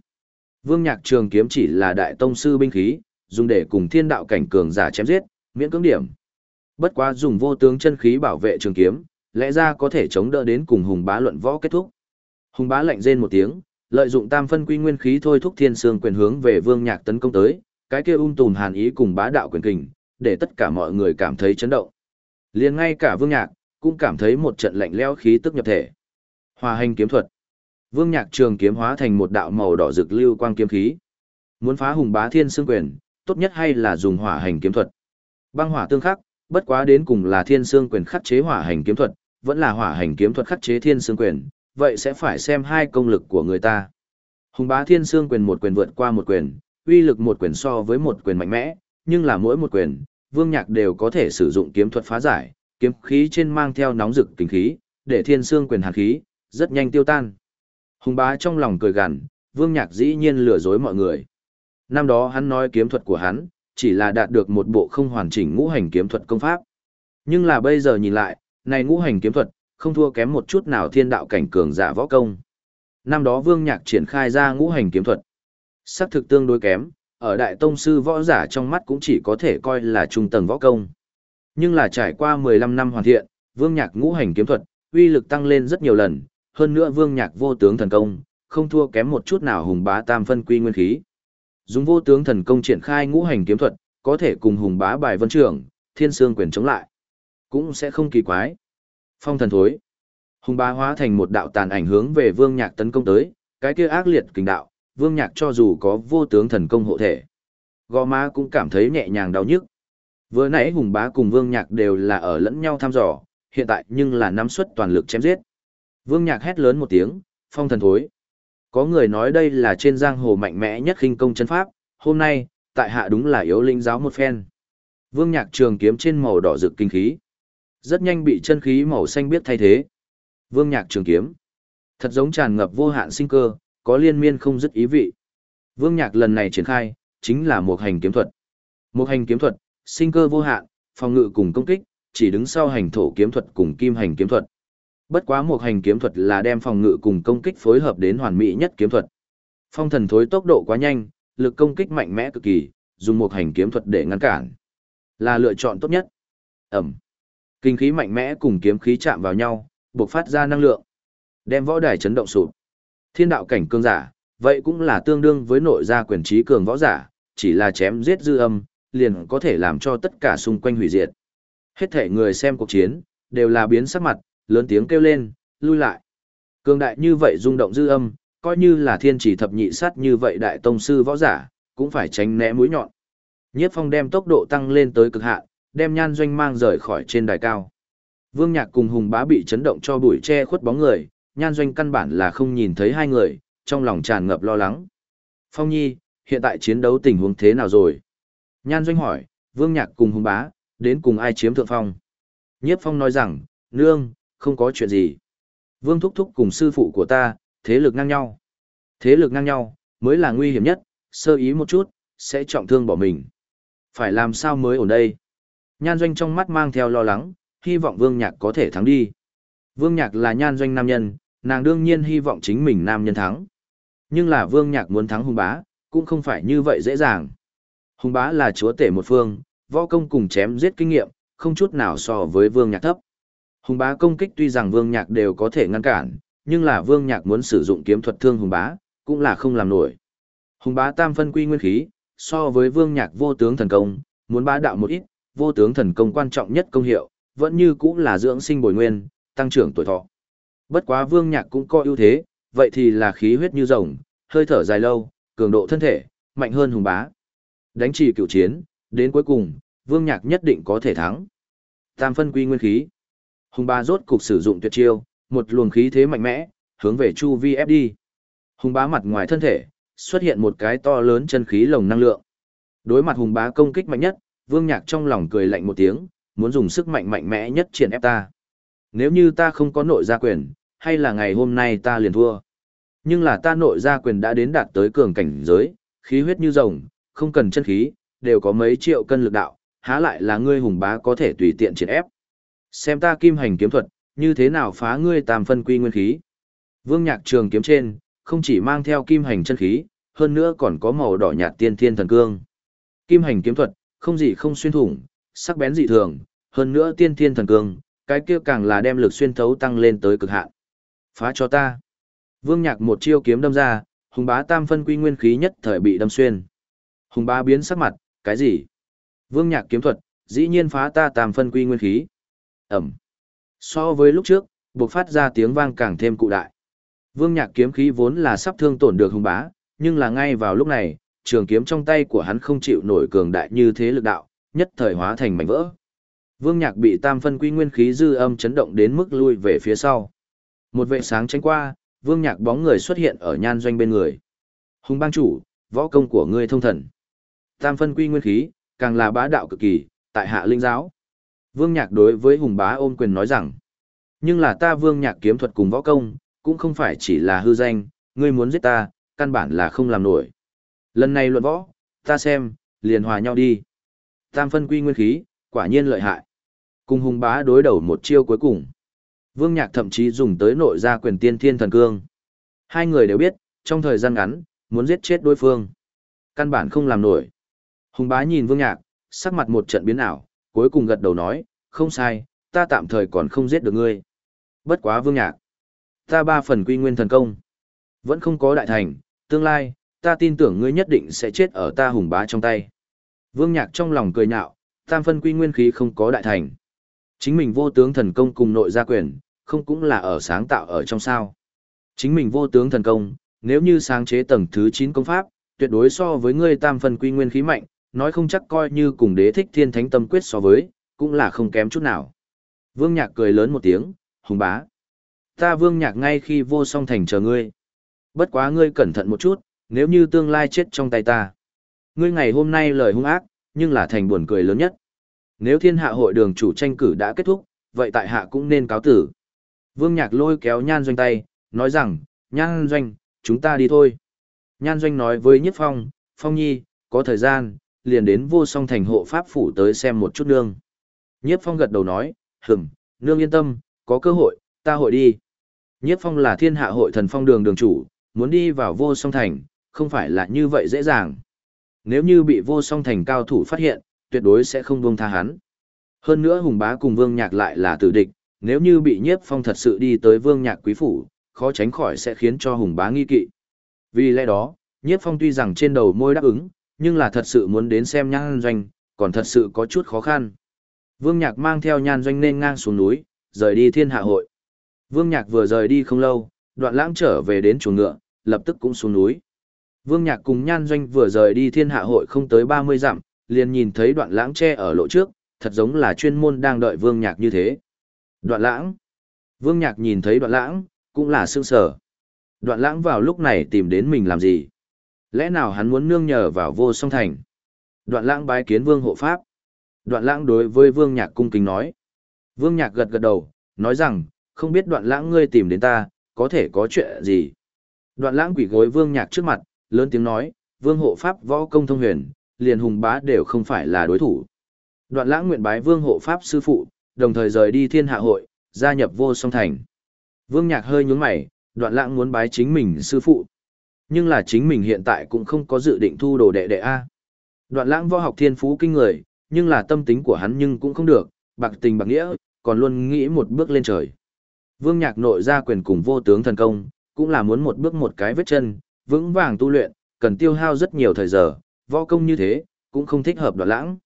Vương Nhạc trường kiếm chỉ là đại tông sư binh khí, dùng để cùng thiên đạo cảnh cường giả chém giết, miễn cưỡng điểm. Bất quá dùng vô tướng chân khí bảo vệ trường kiếm, lẽ ra có thể chống đỡ đến cùng hùng bá luận võ kết thúc. Hùng bá lạnh rên một tiếng, lợi dụng tam phân quy nguyên khí thôi thúc thiên sương quyền hướng về Vương Nhạc tấn công tới, cái kia um tùm hàn ý cùng bá đạo quyền kình, để tất cả mọi người cảm thấy chấn động. Liền ngay cả Vương Nhạc cũng cảm thấy một trận lạnh lẽo khí tức nhập thể. Hòa hành kiếm thuật. Vương Nhạc trường kiếm hóa thành một đạo màu đỏ rực lưu quang kiếm khí. Muốn phá hùng bá thiên xương quyền, tốt nhất hay là dùng hỏa hành kiếm thuật. Băng hỏa tương khắc, bất quá đến cùng là thiên xương quyền khắc chế hỏa hành kiếm thuật, vẫn là hỏa hành kiếm thuật khắc chế thiên xương quyền, vậy sẽ phải xem hai công lực của người ta. Hùng bá thiên xương quyền một quyền vượt qua một quyền, uy lực một quyền so với một quyền mạnh mẽ, nhưng là mỗi một quyền, vương nhạc đều có thể sử dụng kiếm thuật phá giải, kiếm khí trên mang theo nóng rực kinh khí, để thiên xương quyền hàn khí, rất nhanh tiêu tan. Hùng bá trong lòng cười gằn, vương nhạc dĩ nhiên lừa dối mọi người. Năm đó hắn nói kiếm thuật của hắn, chỉ là đạt được một bộ không hoàn chỉnh ngũ hành kiếm thuật công pháp. Nhưng là bây giờ nhìn lại, này ngũ hành kiếm thuật, không thua kém một chút nào thiên đạo cảnh cường giả võ công. Năm đó Vương Nhạc triển khai ra ngũ hành kiếm thuật. Sắc thực tương đối kém, ở đại tông sư võ giả trong mắt cũng chỉ có thể coi là trung tầng võ công. Nhưng là trải qua 15 năm hoàn thiện, Vương Nhạc ngũ hành kiếm thuật, uy lực tăng lên rất nhiều lần, hơn nữa Vương Nhạc vô tướng thần công, không thua kém một chút nào hùng bá tam phân quy nguyên khí. Dùng vô tướng thần công triển khai ngũ hành kiếm thuật, có thể cùng hùng bá bài vân trưởng, thiên sương quyền chống lại. Cũng sẽ không kỳ quái. Phong thần thối. Hùng bá hóa thành một đạo tàn ảnh hướng về vương nhạc tấn công tới, cái kia ác liệt kình đạo, vương nhạc cho dù có vô tướng thần công hộ thể. Gò má cũng cảm thấy nhẹ nhàng đau nhức. Vừa nãy hùng bá cùng vương nhạc đều là ở lẫn nhau thăm dò, hiện tại nhưng là nắm suất toàn lực chém giết. Vương nhạc hét lớn một tiếng, phong thần thối. Có người nói đây là trên giang hồ mạnh mẽ nhất khinh công chân pháp, hôm nay, tại hạ đúng là yếu linh giáo một phen. Vương nhạc trường kiếm trên màu đỏ rực kinh khí. Rất nhanh bị chân khí màu xanh biết thay thế. Vương nhạc trường kiếm. Thật giống tràn ngập vô hạn sinh cơ, có liên miên không dứt ý vị. Vương nhạc lần này triển khai, chính là một hành kiếm thuật. Một hành kiếm thuật, sinh cơ vô hạn, phòng ngự cùng công kích, chỉ đứng sau hành thổ kiếm thuật cùng kim hành kiếm thuật. Bất quá một hành kiếm thuật là đem phòng ngự cùng công kích phối hợp đến hoàn mỹ nhất kiếm thuật. Phong thần thối tốc độ quá nhanh, lực công kích mạnh mẽ cực kỳ, dùng một hành kiếm thuật để ngăn cản. Là lựa chọn tốt nhất. Ẩm. Kinh khí mạnh mẽ cùng kiếm khí chạm vào nhau, bộc phát ra năng lượng. Đem võ đài chấn động sụp. Thiên đạo cảnh cường giả, vậy cũng là tương đương với nội gia quyền trí cường võ giả, chỉ là chém giết dư âm, liền có thể làm cho tất cả xung quanh hủy diệt. Hết thể người xem cuộc chiến, đều là biến sắc mặt, lớn tiếng kêu lên, lui lại. Cường đại như vậy rung động dư âm, coi như là thiên chỉ thập nhị sát như vậy đại tông sư võ giả, cũng phải tránh né mũi nhọn. Nhiếp phong đem tốc độ tăng lên tới cực hạn, đem nhan doanh mang rời khỏi trên đài cao. Vương Nhạc cùng Hùng Bá bị chấn động cho bụi che khuất bóng người, nhan doanh căn bản là không nhìn thấy hai người, trong lòng tràn ngập lo lắng. Phong Nhi, hiện tại chiến đấu tình huống thế nào rồi? Nhan doanh hỏi, Vương Nhạc cùng Hùng Bá, đến cùng ai chiếm thượng phong? Nhiếp Phong nói rằng, nương, không có chuyện gì. Vương Thúc Thúc cùng sư phụ của ta, thế lực ngang nhau. Thế lực ngang nhau, mới là nguy hiểm nhất, sơ ý một chút, sẽ trọng thương bỏ mình. Phải làm sao mới ổn đây? Nhan doanh trong mắt mang theo lo lắng, hy vọng Vương Nhạc có thể thắng đi. Vương Nhạc là nhan doanh nam nhân, nàng đương nhiên hy vọng chính mình nam nhân thắng. Nhưng là Vương Nhạc muốn thắng hùng bá, cũng không phải như vậy dễ dàng. Hùng bá là chúa tể một phương, võ công cùng chém giết kinh nghiệm, không chút nào so với Vương Nhạc thấp. Hùng bá công kích tuy rằng Vương Nhạc đều có thể ngăn cản, nhưng là Vương Nhạc muốn sử dụng kiếm thuật thương Hùng bá, cũng là không làm nổi. Hùng bá tam phân quy nguyên khí, so với Vương Nhạc vô tướng thần công, muốn bá đạo một ít, vô tướng thần công quan trọng nhất công hiệu, vẫn như cũng là dưỡng sinh bồi nguyên, tăng trưởng tuổi thọ. Bất quá Vương Nhạc cũng có ưu thế, vậy thì là khí huyết như rồng, hơi thở dài lâu, cường độ thân thể, mạnh hơn hùng bá. Đánh trì cựu chiến, đến cuối cùng, Vương Nhạc nhất định có thể thắng. Tam phân quy nguyên khí. Hùng bá rốt cục sử dụng tuyệt chiêu, một luồng khí thế mạnh mẽ, hướng về chu vi ép đi. Hùng bá mặt ngoài thân thể, xuất hiện một cái to lớn chân khí lồng năng lượng. Đối mặt hùng bá công kích mạnh nhất, Vương Nhạc trong lòng cười lạnh một tiếng, muốn dùng sức mạnh mạnh mẽ nhất triển ép ta. Nếu như ta không có nội gia quyền, hay là ngày hôm nay ta liền thua. Nhưng là ta nội gia quyền đã đến đạt tới cường cảnh giới, khí huyết như rồng, không cần chân khí, đều có mấy triệu cân lực đạo, há lại là ngươi hùng bá có thể tùy tiện triển ép. Xem ta kim hành kiếm thuật, như thế nào phá ngươi tam phân quy nguyên khí. Vương nhạc trường kiếm trên, không chỉ mang theo kim hành chân khí, hơn nữa còn có màu đỏ nhạt tiên thiên thần cương. Kim hành kiếm thuật, không gì không xuyên thủng, sắc bén dị thường, hơn nữa tiên thiên thần cương, cái kia càng là đem lực xuyên thấu tăng lên tới cực hạn. Phá cho ta. Vương Nhạc một chiêu kiếm đâm ra, Hùng Bá tam phân quy nguyên khí nhất thời bị đâm xuyên. Hùng Bá biến sắc mặt, cái gì? Vương Nhạc kiếm thuật, dĩ nhiên phá ta tam phân quy nguyên khí. Ẩm. So với lúc trước, buộc phát ra tiếng vang càng thêm cụ đại. Vương Nhạc kiếm khí vốn là sắp thương tổn được Hùng Bá, nhưng là ngay vào lúc này, trường kiếm trong tay của hắn không chịu nổi cường đại như thế lực đạo, nhất thời hóa thành mảnh vỡ. Vương Nhạc bị tam phân quy nguyên khí dư âm chấn động đến mức lui về phía sau. Một vệ sáng tránh qua, Vương Nhạc bóng người xuất hiện ở nhan doanh bên người. Hùng bang chủ, võ công của ngươi thông thần. Tam phân quy nguyên khí, càng là bá đạo cực kỳ, tại hạ linh giáo. Vương Nhạc đối với Hùng bá ôm quyền nói rằng, nhưng là ta Vương Nhạc kiếm thuật cùng võ công, cũng không phải chỉ là hư danh, ngươi muốn giết ta, căn bản là không làm nổi. Lần này luận võ, ta xem, liền hòa nhau đi. Tam phân quy nguyên khí, quả nhiên lợi hại. Cùng hùng bá đối đầu một chiêu cuối cùng. Vương Nhạc thậm chí dùng tới nội gia quyền tiên thiên thần cương. Hai người đều biết, trong thời gian ngắn, muốn giết chết đối phương. Căn bản không làm nổi. Hùng bá nhìn Vương Nhạc, sắc mặt một trận biến ảo, cuối cùng gật đầu nói, không sai, ta tạm thời còn không giết được ngươi. Bất quá Vương Nhạc. Ta ba phần quy nguyên thần công. Vẫn không có đại thành, tương lai, ta tin tưởng ngươi nhất định sẽ chết ở ta hùng bá trong tay. Vương Nhạc trong lòng cười nhạo, tam phân quy nguyên khí không có đại thành. Chính mình vô tướng thần công cùng nội gia quyền, không cũng là ở sáng tạo ở trong sao. Chính mình vô tướng thần công, nếu như sáng chế tầng thứ 9 công pháp, tuyệt đối so với ngươi tam phân quy nguyên khí mạnh, nói không chắc coi như cùng đế thích thiên thánh tâm quyết so với, cũng là không kém chút nào. Vương Nhạc cười lớn một tiếng, hùng bá. Ta Vương Nhạc ngay khi vô song thành chờ ngươi. Bất quá ngươi cẩn thận một chút, nếu như tương lai chết trong tay ta. Ngươi ngày hôm nay lời hung ác, nhưng là thành buồn cười lớn nhất. Nếu thiên hạ hội đường chủ tranh cử đã kết thúc, vậy tại hạ cũng nên cáo tử. Vương Nhạc lôi kéo nhan doanh tay, nói rằng, nhan doanh, chúng ta đi thôi. Nhan doanh nói với Nhất Phong, Phong Nhi, có thời gian, liền đến vô song thành hộ pháp phủ tới xem một chút nương. Nhất Phong gật đầu nói, hừm, nương yên tâm, có cơ hội, ta hội đi. Nhất Phong là thiên hạ hội thần phong đường đường chủ, muốn đi vào vô song thành, không phải là như vậy dễ dàng. Nếu như bị vô song thành cao thủ phát hiện, tuyệt đối sẽ không buông tha hắn. Hơn nữa Hùng Bá cùng Vương Nhạc lại là tử địch, nếu như bị Nhiếp Phong thật sự đi tới Vương Nhạc quý phủ, khó tránh khỏi sẽ khiến cho Hùng Bá nghi kỵ. Vì lẽ đó, Nhiếp Phong tuy rằng trên đầu môi đáp ứng, nhưng là thật sự muốn đến xem nhan doanh, còn thật sự có chút khó khăn. Vương Nhạc mang theo nhan doanh nên ngang xuống núi, rời đi thiên hạ hội. Vương Nhạc vừa rời đi không lâu, đoạn lãng trở về đến chuồng ngựa, lập tức cũng xuống núi. Vương Nhạc cùng nhan doanh vừa rời đi thiên hạ hội không tới 30 dặm, liền nhìn thấy đoạn lãng che ở lộ trước, thật giống là chuyên môn đang đợi Vương Nhạc như thế. Đoạn lãng. Vương Nhạc nhìn thấy đoạn lãng, cũng là sương sở. Đoạn lãng vào lúc này tìm đến mình làm gì? Lẽ nào hắn muốn nương nhờ vào vô song thành? Đoạn lãng bái kiến Vương hộ pháp. Đoạn lãng đối với Vương Nhạc cung kính nói. Vương Nhạc gật gật đầu, nói rằng, không biết đoạn lãng ngươi tìm đến ta, có thể có chuyện gì? Đoạn lãng quỷ gối Vương Nhạc trước mặt, lớn tiếng nói, Vương hộ pháp võ công thông huyền, liền hùng bá đều không phải là đối thủ. Đoạn lãng nguyện bái vương hộ pháp sư phụ, đồng thời rời đi thiên hạ hội, gia nhập vô song thành. Vương nhạc hơi nhún mày, đoạn lãng muốn bái chính mình sư phụ. Nhưng là chính mình hiện tại cũng không có dự định thu đồ đệ đệ A. Đoạn lãng võ học thiên phú kinh người, nhưng là tâm tính của hắn nhưng cũng không được, bạc tình bạc nghĩa, còn luôn nghĩ một bước lên trời. Vương nhạc nội ra quyền cùng vô tướng thần công, cũng là muốn một bước một cái vết chân, vững vàng tu luyện, cần tiêu hao rất nhiều thời giờ, võ công như thế, cũng không thích hợp đoạn lãng.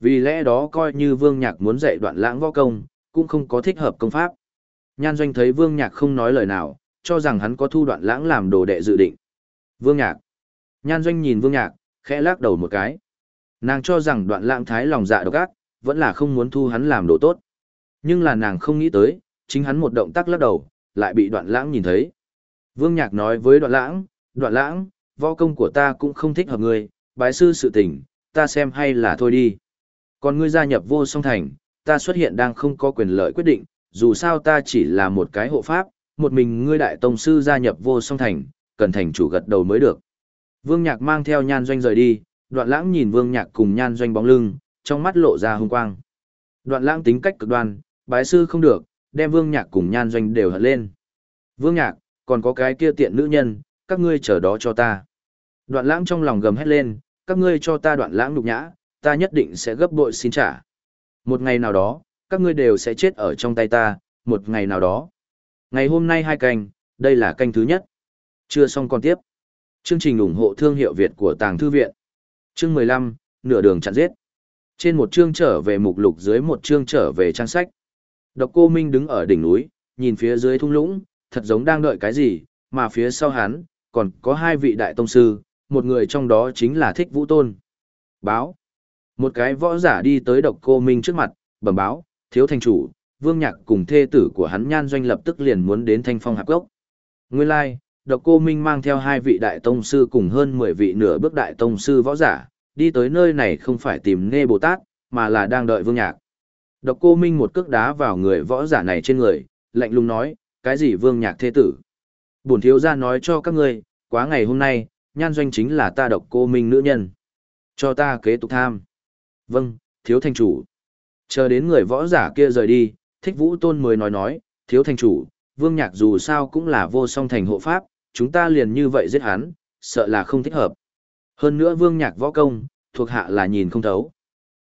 Vì lẽ đó coi như Vương Nhạc muốn dạy đoạn lãng võ công, cũng không có thích hợp công pháp. Nhan Doanh thấy Vương Nhạc không nói lời nào, cho rằng hắn có thu đoạn lãng làm đồ đệ dự định. Vương Nhạc. Nhan Doanh nhìn Vương Nhạc, khẽ lắc đầu một cái. Nàng cho rằng đoạn lãng thái lòng dạ độc ác, vẫn là không muốn thu hắn làm đồ tốt. Nhưng là nàng không nghĩ tới, chính hắn một động tác lắc đầu, lại bị đoạn lãng nhìn thấy. Vương Nhạc nói với đoạn lãng, đoạn lãng, võ công của ta cũng không thích hợp người, bái sư sự tình, ta xem hay là thôi đi. Còn ngươi gia nhập vô song thành, ta xuất hiện đang không có quyền lợi quyết định, dù sao ta chỉ là một cái hộ pháp, một mình ngươi đại tông sư gia nhập vô song thành, cần thành chủ gật đầu mới được. Vương Nhạc mang theo nhan doanh rời đi, đoạn lãng nhìn Vương Nhạc cùng nhan doanh bóng lưng, trong mắt lộ ra hung quang. Đoạn lãng tính cách cực đoan, Bái sư không được, đem vương nhạc cùng nhan doanh đều hận lên. Vương nhạc, còn có cái kia tiện nữ nhân, các ngươi chờ đó cho ta. Đoạn lãng trong lòng gầm hét lên, các ngươi cho ta đoạn lãng nhục nhã, ta nhất định sẽ gấp bội xin trả. Một ngày nào đó, các ngươi đều sẽ chết ở trong tay ta, một ngày nào đó. Ngày hôm nay hai canh, đây là canh thứ nhất. Chưa xong còn tiếp. Chương trình ủng hộ thương hiệu Việt của Tàng Thư Viện. Chương 15, nửa đường chặn giết. Trên một chương trở về mục lục dưới một chương trở về trang sách. Độc cô Minh đứng ở đỉnh núi, nhìn phía dưới thung lũng, thật giống đang đợi cái gì, mà phía sau hắn, còn có hai vị đại tông sư, một người trong đó chính là Thích Vũ Tôn. Báo. Một cái võ giả đi tới độc cô Minh trước mặt, bẩm báo, thiếu thành chủ, vương nhạc cùng thê tử của hắn nhan doanh lập tức liền muốn đến thanh phong hạp gốc. Nguyên lai, like, độc cô Minh mang theo hai vị đại tông sư cùng hơn 10 vị nửa bước đại tông sư võ giả, đi tới nơi này không phải tìm nê Bồ Tát, mà là đang đợi vương nhạc. Độc cô Minh một cước đá vào người võ giả này trên người, lạnh lùng nói, cái gì vương nhạc thế tử? Bổn thiếu gia nói cho các ngươi, quá ngày hôm nay, nhan doanh chính là ta độc cô Minh nữ nhân. Cho ta kế tục tham. Vâng, thiếu thành chủ. Chờ đến người võ giả kia rời đi, thích vũ tôn mới nói nói, thiếu thành chủ, vương nhạc dù sao cũng là vô song thành hộ pháp, chúng ta liền như vậy giết hắn, sợ là không thích hợp. Hơn nữa vương nhạc võ công, thuộc hạ là nhìn không thấu.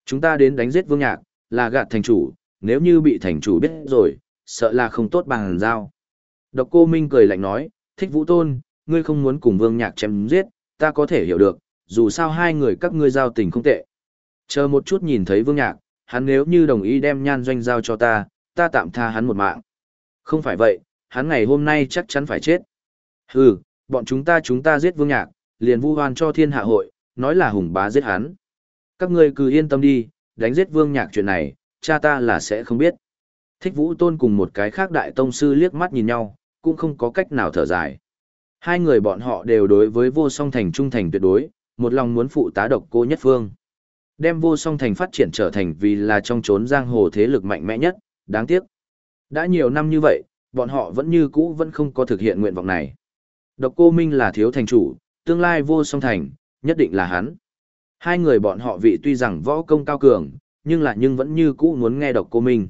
Chúng ta đến đánh giết vương nhạc, là gạt thành chủ, nếu như bị thành chủ biết rồi, sợ là không tốt bằng giao. Độc cô Minh cười lạnh nói, thích vũ tôn, ngươi không muốn cùng vương nhạc chém giết, ta có thể hiểu được, dù sao hai người các ngươi giao tình không tệ. Chờ một chút nhìn thấy vương nhạc, hắn nếu như đồng ý đem nhan doanh giao cho ta, ta tạm tha hắn một mạng. Không phải vậy, hắn ngày hôm nay chắc chắn phải chết. Hừ, bọn chúng ta chúng ta giết vương nhạc, liền vu hoan cho thiên hạ hội, nói là hùng bá giết hắn. Các ngươi cứ yên tâm đi, đánh giết vương nhạc chuyện này, cha ta là sẽ không biết. Thích vũ tôn cùng một cái khác đại tông sư liếc mắt nhìn nhau, cũng không có cách nào thở dài. Hai người bọn họ đều đối với vô song thành trung thành tuyệt đối, một lòng muốn phụ tá độc cô nhất phương. Đem vô song thành phát triển trở thành vì là trong chốn giang hồ thế lực mạnh mẽ nhất, đáng tiếc. Đã nhiều năm như vậy, bọn họ vẫn như cũ vẫn không có thực hiện nguyện vọng này. Độc cô Minh là thiếu thành chủ, tương lai vô song thành, nhất định là hắn. Hai người bọn họ vị tuy rằng võ công cao cường, nhưng là nhưng vẫn như cũ muốn nghe độc cô Minh.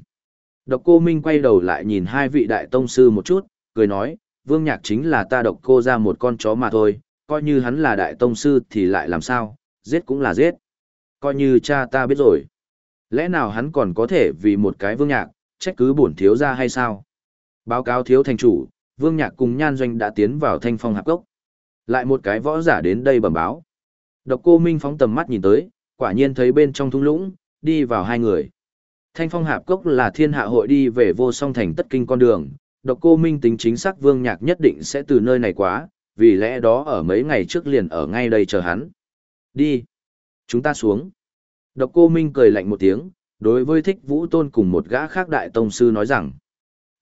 Độc cô Minh quay đầu lại nhìn hai vị đại tông sư một chút, cười nói, vương nhạc chính là ta độc cô ra một con chó mà thôi, coi như hắn là đại tông sư thì lại làm sao, giết cũng là giết. Coi như cha ta biết rồi. Lẽ nào hắn còn có thể vì một cái vương nhạc, trách cứ bổn thiếu ra hay sao? Báo cáo thiếu thành chủ, vương nhạc cùng nhan doanh đã tiến vào thanh phong hạp cốc. Lại một cái võ giả đến đây bẩm báo. Độc cô Minh phóng tầm mắt nhìn tới, quả nhiên thấy bên trong thung lũng, đi vào hai người. Thanh phong hạp cốc là thiên hạ hội đi về vô song thành tất kinh con đường, độc cô Minh tính chính xác vương nhạc nhất định sẽ từ nơi này quá, vì lẽ đó ở mấy ngày trước liền ở ngay đây chờ hắn. Đi. Chúng ta xuống. Độc cô Minh cười lạnh một tiếng, đối với thích vũ tôn cùng một gã khác đại tông sư nói rằng.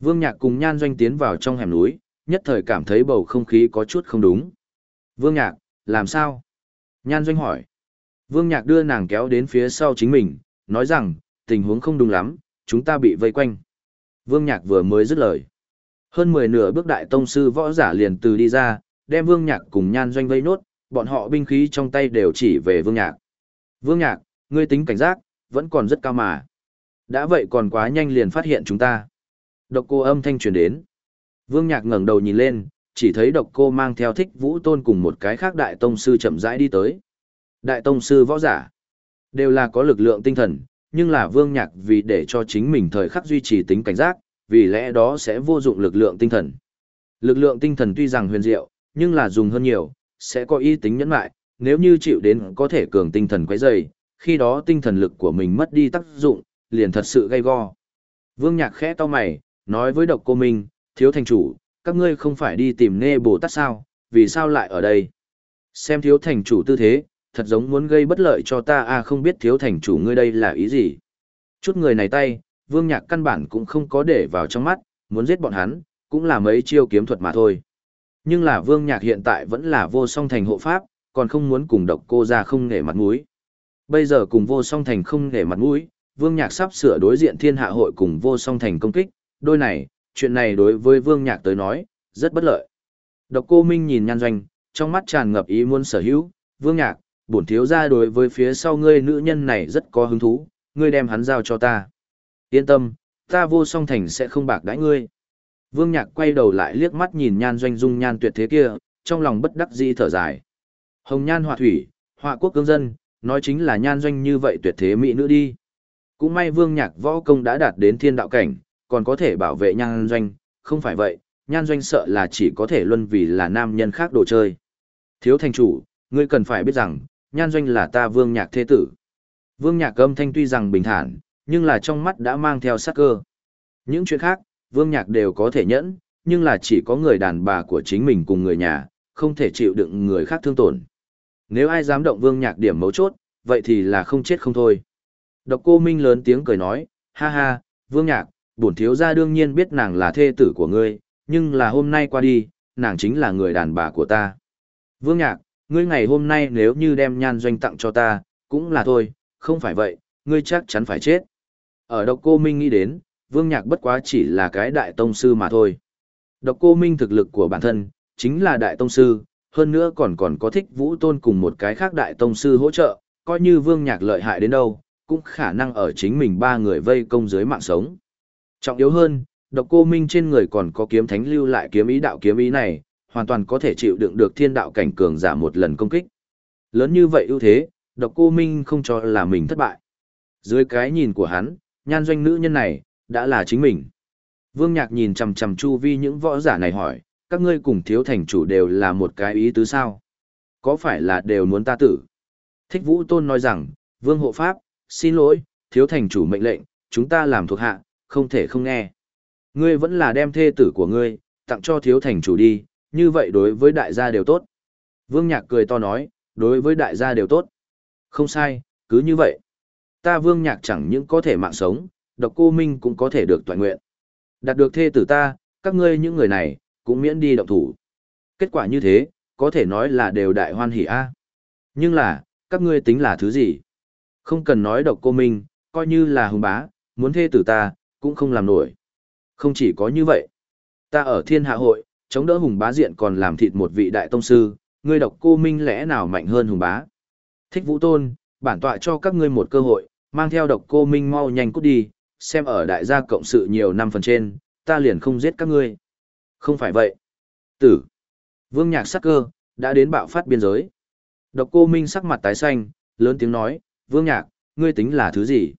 Vương nhạc cùng nhan doanh tiến vào trong hẻm núi, nhất thời cảm thấy bầu không khí có chút không đúng. Vương nhạc, làm sao? Nhan doanh hỏi. Vương nhạc đưa nàng kéo đến phía sau chính mình, nói rằng, tình huống không đúng lắm, chúng ta bị vây quanh. Vương nhạc vừa mới dứt lời. Hơn 10 nửa bước đại tông sư võ giả liền từ đi ra, đem vương nhạc cùng nhan doanh vây nốt, bọn họ binh khí trong tay đều chỉ về vương nhạc. Vương nhạc, ngươi tính cảnh giác, vẫn còn rất cao mà. Đã vậy còn quá nhanh liền phát hiện chúng ta. Độc cô âm thanh truyền đến. Vương nhạc ngẩng đầu nhìn lên, chỉ thấy độc cô mang theo thích vũ tôn cùng một cái khác đại tông sư chậm rãi đi tới. Đại tông sư võ giả, đều là có lực lượng tinh thần, nhưng là vương nhạc vì để cho chính mình thời khắc duy trì tính cảnh giác, vì lẽ đó sẽ vô dụng lực lượng tinh thần. Lực lượng tinh thần tuy rằng huyền diệu, nhưng là dùng hơn nhiều, sẽ có ý tính nhẫn lại, nếu như chịu đến có thể cường tinh thần quấy dày, khi đó tinh thần lực của mình mất đi tác dụng, liền thật sự gây go. Vương Nhạc khẽ to mày, nói với độc cô Minh, thiếu thành chủ, các ngươi không phải đi tìm nghe bồ tát sao, vì sao lại ở đây? Xem thiếu thành chủ tư thế, thật giống muốn gây bất lợi cho ta à không biết thiếu thành chủ ngươi đây là ý gì. Chút người này tay, vương nhạc căn bản cũng không có để vào trong mắt, muốn giết bọn hắn, cũng là mấy chiêu kiếm thuật mà thôi. Nhưng là vương nhạc hiện tại vẫn là vô song thành hộ pháp, còn không muốn cùng độc cô ra không nể mặt mũi. Bây giờ cùng vô song thành không nể mặt mũi, vương nhạc sắp sửa đối diện thiên hạ hội cùng vô song thành công kích, đôi này, chuyện này đối với vương nhạc tới nói, rất bất lợi. Độc cô Minh nhìn nhan doanh, trong mắt tràn ngập ý muốn sở hữu, vương nhạc, bổn thiếu ra đối với phía sau ngươi nữ nhân này rất có hứng thú, ngươi đem hắn giao cho ta. Yên tâm, Ta vô song thành sẽ không bạc đãi ngươi. Vương Nhạc quay đầu lại liếc mắt nhìn nhan doanh dung nhan tuyệt thế kia, trong lòng bất đắc dĩ thở dài. Hồng nhan họa thủy, họa quốc cương dân, nói chính là nhan doanh như vậy tuyệt thế mỹ nữ đi. Cũng may Vương Nhạc võ công đã đạt đến thiên đạo cảnh, còn có thể bảo vệ nhan doanh, không phải vậy, nhan doanh sợ là chỉ có thể luân vì là nam nhân khác đồ chơi. Thiếu thành chủ, ngươi cần phải biết rằng, nhan doanh là ta Vương Nhạc thế tử. Vương Nhạc âm thanh tuy rằng bình thản, nhưng là trong mắt đã mang theo sắc cơ. Những chuyện khác, Vương Nhạc đều có thể nhẫn, nhưng là chỉ có người đàn bà của chính mình cùng người nhà, không thể chịu đựng người khác thương tổn. Nếu ai dám động Vương Nhạc điểm mấu chốt, vậy thì là không chết không thôi. Độc cô Minh lớn tiếng cười nói, ha ha, Vương Nhạc, bổn thiếu gia đương nhiên biết nàng là thê tử của ngươi, nhưng là hôm nay qua đi, nàng chính là người đàn bà của ta. Vương Nhạc, ngươi ngày hôm nay nếu như đem nhan doanh tặng cho ta, cũng là thôi, không phải vậy, ngươi chắc chắn phải chết. Ở độc cô Minh nghĩ đến, Vương Nhạc bất quá chỉ là cái đại tông sư mà thôi. Độc cô Minh thực lực của bản thân, chính là đại tông sư, hơn nữa còn còn có thích vũ tôn cùng một cái khác đại tông sư hỗ trợ, coi như Vương Nhạc lợi hại đến đâu, cũng khả năng ở chính mình ba người vây công dưới mạng sống. Trọng yếu hơn, độc cô Minh trên người còn có kiếm thánh lưu lại kiếm ý đạo kiếm ý này, hoàn toàn có thể chịu đựng được thiên đạo cảnh cường giả một lần công kích. Lớn như vậy ưu thế, độc cô Minh không cho là mình thất bại. Dưới cái nhìn của hắn, nhan doanh nữ nhân này, đã là chính mình. Vương Nhạc nhìn chằm chằm chu vi những võ giả này hỏi, các ngươi cùng thiếu thành chủ đều là một cái ý tứ sao? Có phải là đều muốn ta tử? Thích Vũ Tôn nói rằng, Vương Hộ Pháp, xin lỗi, thiếu thành chủ mệnh lệnh, chúng ta làm thuộc hạ, không thể không nghe. Ngươi vẫn là đem thê tử của ngươi, tặng cho thiếu thành chủ đi, như vậy đối với đại gia đều tốt. Vương Nhạc cười to nói, đối với đại gia đều tốt. Không sai, cứ như vậy. Ta Vương Nhạc chẳng những có thể mạng sống, độc cô Minh cũng có thể được toàn nguyện. Đạt được thê tử ta, các ngươi những người này, cũng miễn đi động thủ. Kết quả như thế, có thể nói là đều đại hoan hỉ a. Nhưng là, các ngươi tính là thứ gì? Không cần nói độc cô Minh, coi như là hùng bá, muốn thê tử ta, cũng không làm nổi. Không chỉ có như vậy. Ta ở thiên hạ hội, chống đỡ hùng bá diện còn làm thịt một vị đại tông sư, ngươi độc cô Minh lẽ nào mạnh hơn hùng bá. Thích vũ tôn, bản tọa cho các ngươi một cơ hội, mang theo độc cô Minh mau nhanh cút đi, xem ở đại gia cộng sự nhiều năm phần trên, ta liền không giết các ngươi. Không phải vậy. Tử. Vương nhạc sắc cơ, đã đến bạo phát biên giới. Độc cô Minh sắc mặt tái xanh, lớn tiếng nói, Vương nhạc, ngươi tính là thứ gì?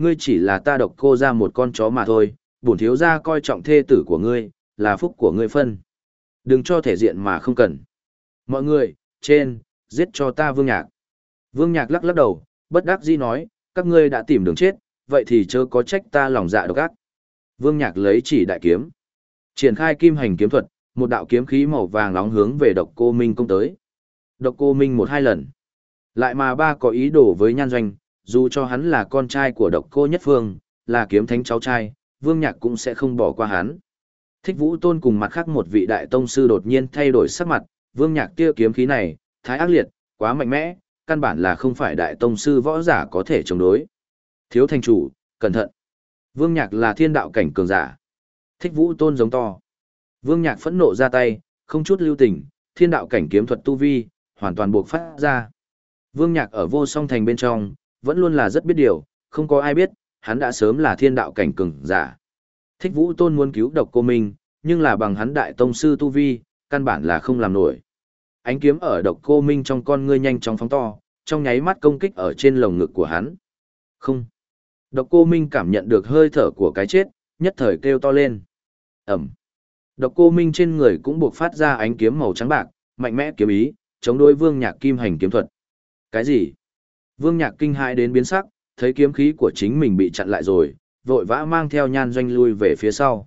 Ngươi chỉ là ta độc cô ra một con chó mà thôi, bổn thiếu gia coi trọng thê tử của ngươi, là phúc của ngươi phân. Đừng cho thể diện mà không cần. Mọi người, trên, giết cho ta Vương nhạc. Vương nhạc lắc lắc đầu, bất đắc dĩ nói, các ngươi đã tìm đường chết, vậy thì chớ có trách ta lòng dạ độc ác. Vương Nhạc lấy chỉ đại kiếm, triển khai kim hành kiếm thuật, một đạo kiếm khí màu vàng nóng hướng về Độc Cô Minh công tới. Độc Cô Minh một hai lần, lại mà ba có ý đồ với Nhan Doanh, dù cho hắn là con trai của Độc Cô Nhất Phương, là kiếm thánh cháu trai, Vương Nhạc cũng sẽ không bỏ qua hắn. Thích Vũ Tôn cùng mặt khác một vị đại tông sư đột nhiên thay đổi sắc mặt, Vương Nhạc kia kiếm khí này, thái ác liệt, quá mạnh mẽ, căn bản là không phải đại tông sư võ giả có thể chống đối. Thiếu thành chủ, cẩn thận. Vương Nhạc là thiên đạo cảnh cường giả. Thích Vũ Tôn giống to. Vương Nhạc phẫn nộ ra tay, không chút lưu tình, thiên đạo cảnh kiếm thuật tu vi, hoàn toàn buộc phát ra. Vương Nhạc ở vô song thành bên trong, vẫn luôn là rất biết điều, không có ai biết, hắn đã sớm là thiên đạo cảnh cường giả. Thích Vũ Tôn muốn cứu độc cô Minh, nhưng là bằng hắn đại tông sư tu vi, căn bản là không làm nổi. Ánh kiếm ở độc cô Minh trong con ngươi nhanh chóng phóng to, trong nháy mắt công kích ở trên lồng ngực của hắn. Không. Độc cô Minh cảm nhận được hơi thở của cái chết, nhất thời kêu to lên. Ẩm. Độc cô Minh trên người cũng buộc phát ra ánh kiếm màu trắng bạc, mạnh mẽ kiếm ý, chống đối vương nhạc kim hành kiếm thuật. Cái gì? Vương nhạc kinh hãi đến biến sắc, thấy kiếm khí của chính mình bị chặn lại rồi, vội vã mang theo nhan doanh lui về phía sau.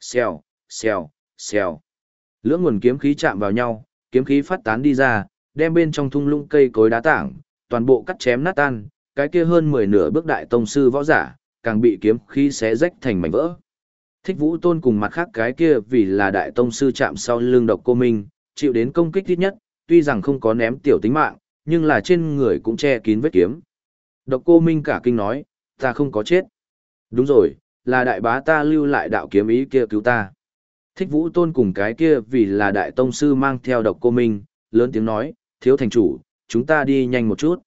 Xèo, xèo, xèo. Lưỡng nguồn kiếm khí chạm vào nhau, kiếm khí phát tán đi ra, đem bên trong thung lũng cây cối đá tảng, toàn bộ cắt chém nát tan, cái kia hơn 10 nửa bước đại tông sư võ giả, càng bị kiếm khí xé rách thành mảnh vỡ. Thích Vũ Tôn cùng mặt khác cái kia vì là đại tông sư chạm sau lưng độc cô Minh, chịu đến công kích ít nhất, tuy rằng không có ném tiểu tính mạng, nhưng là trên người cũng che kín vết kiếm. Độc cô Minh cả kinh nói, ta không có chết. Đúng rồi, là đại bá ta lưu lại đạo kiếm ý kia cứu ta. Thích Vũ Tôn cùng cái kia vì là đại tông sư mang theo độc cô Minh, lớn tiếng nói, thiếu thành chủ, chúng ta đi nhanh một chút.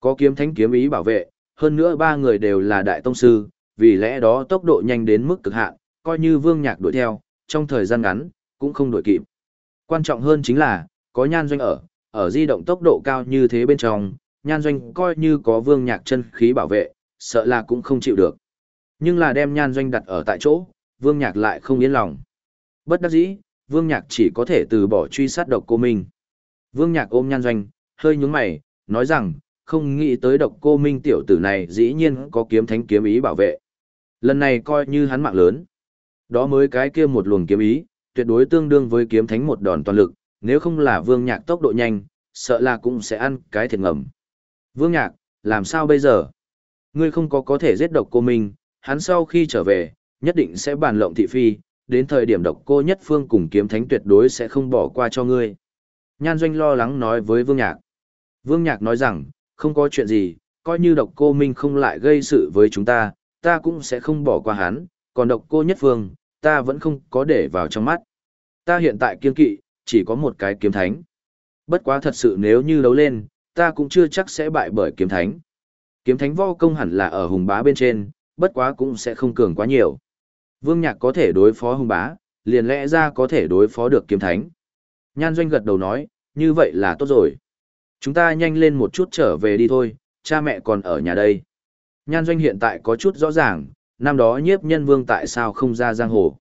Có kiếm thánh kiếm ý bảo vệ, hơn nữa ba người đều là đại tông sư, vì lẽ đó tốc độ nhanh đến mức cực hạn, coi như Vương Nhạc đuổi theo, trong thời gian ngắn, cũng không đuổi kịp. Quan trọng hơn chính là, có nhan doanh ở, ở di động tốc độ cao như thế bên trong, nhan doanh coi như có Vương Nhạc chân khí bảo vệ, sợ là cũng không chịu được. Nhưng là đem nhan doanh đặt ở tại chỗ, Vương Nhạc lại không yên lòng. Bất đắc dĩ, Vương Nhạc chỉ có thể từ bỏ truy sát độc cô Minh. Vương Nhạc ôm nhan doanh, hơi nhúng mày, nói rằng, không nghĩ tới độc cô Minh tiểu tử này dĩ nhiên có kiếm thánh kiếm ý bảo vệ. Lần này coi như hắn mạng lớn. Đó mới cái kia một luồng kiếm ý, tuyệt đối tương đương với kiếm thánh một đòn toàn lực, nếu không là Vương Nhạc tốc độ nhanh, sợ là cũng sẽ ăn cái thiệt ngầm. Vương Nhạc, làm sao bây giờ? Ngươi không có có thể giết độc cô Minh, hắn sau khi trở về, nhất định sẽ bàn lộng thị phi, đến thời điểm độc cô nhất phương cùng kiếm thánh tuyệt đối sẽ không bỏ qua cho ngươi. Nhan Doanh lo lắng nói với Vương Nhạc. Vương Nhạc nói rằng, không có chuyện gì, coi như độc cô Minh không lại gây sự với chúng ta, ta cũng sẽ không bỏ qua hắn, còn độc cô nhất phương, ta vẫn không có để vào trong mắt. Ta hiện tại kiên kỵ, chỉ có một cái kiếm thánh. Bất quá thật sự nếu như đấu lên, ta cũng chưa chắc sẽ bại bởi kiếm thánh. Kiếm thánh vo công hẳn là ở hùng bá bên trên, bất quá cũng sẽ không cường quá nhiều. Vương Nhạc có thể đối phó hùng bá, liền lẽ ra có thể đối phó được kiếm thánh. Nhan Doanh gật đầu nói, như vậy là tốt rồi. Chúng ta nhanh lên một chút trở về đi thôi, cha mẹ còn ở nhà đây. Nhan Doanh hiện tại có chút rõ ràng, năm đó nhiếp nhân vương tại sao không ra giang hồ.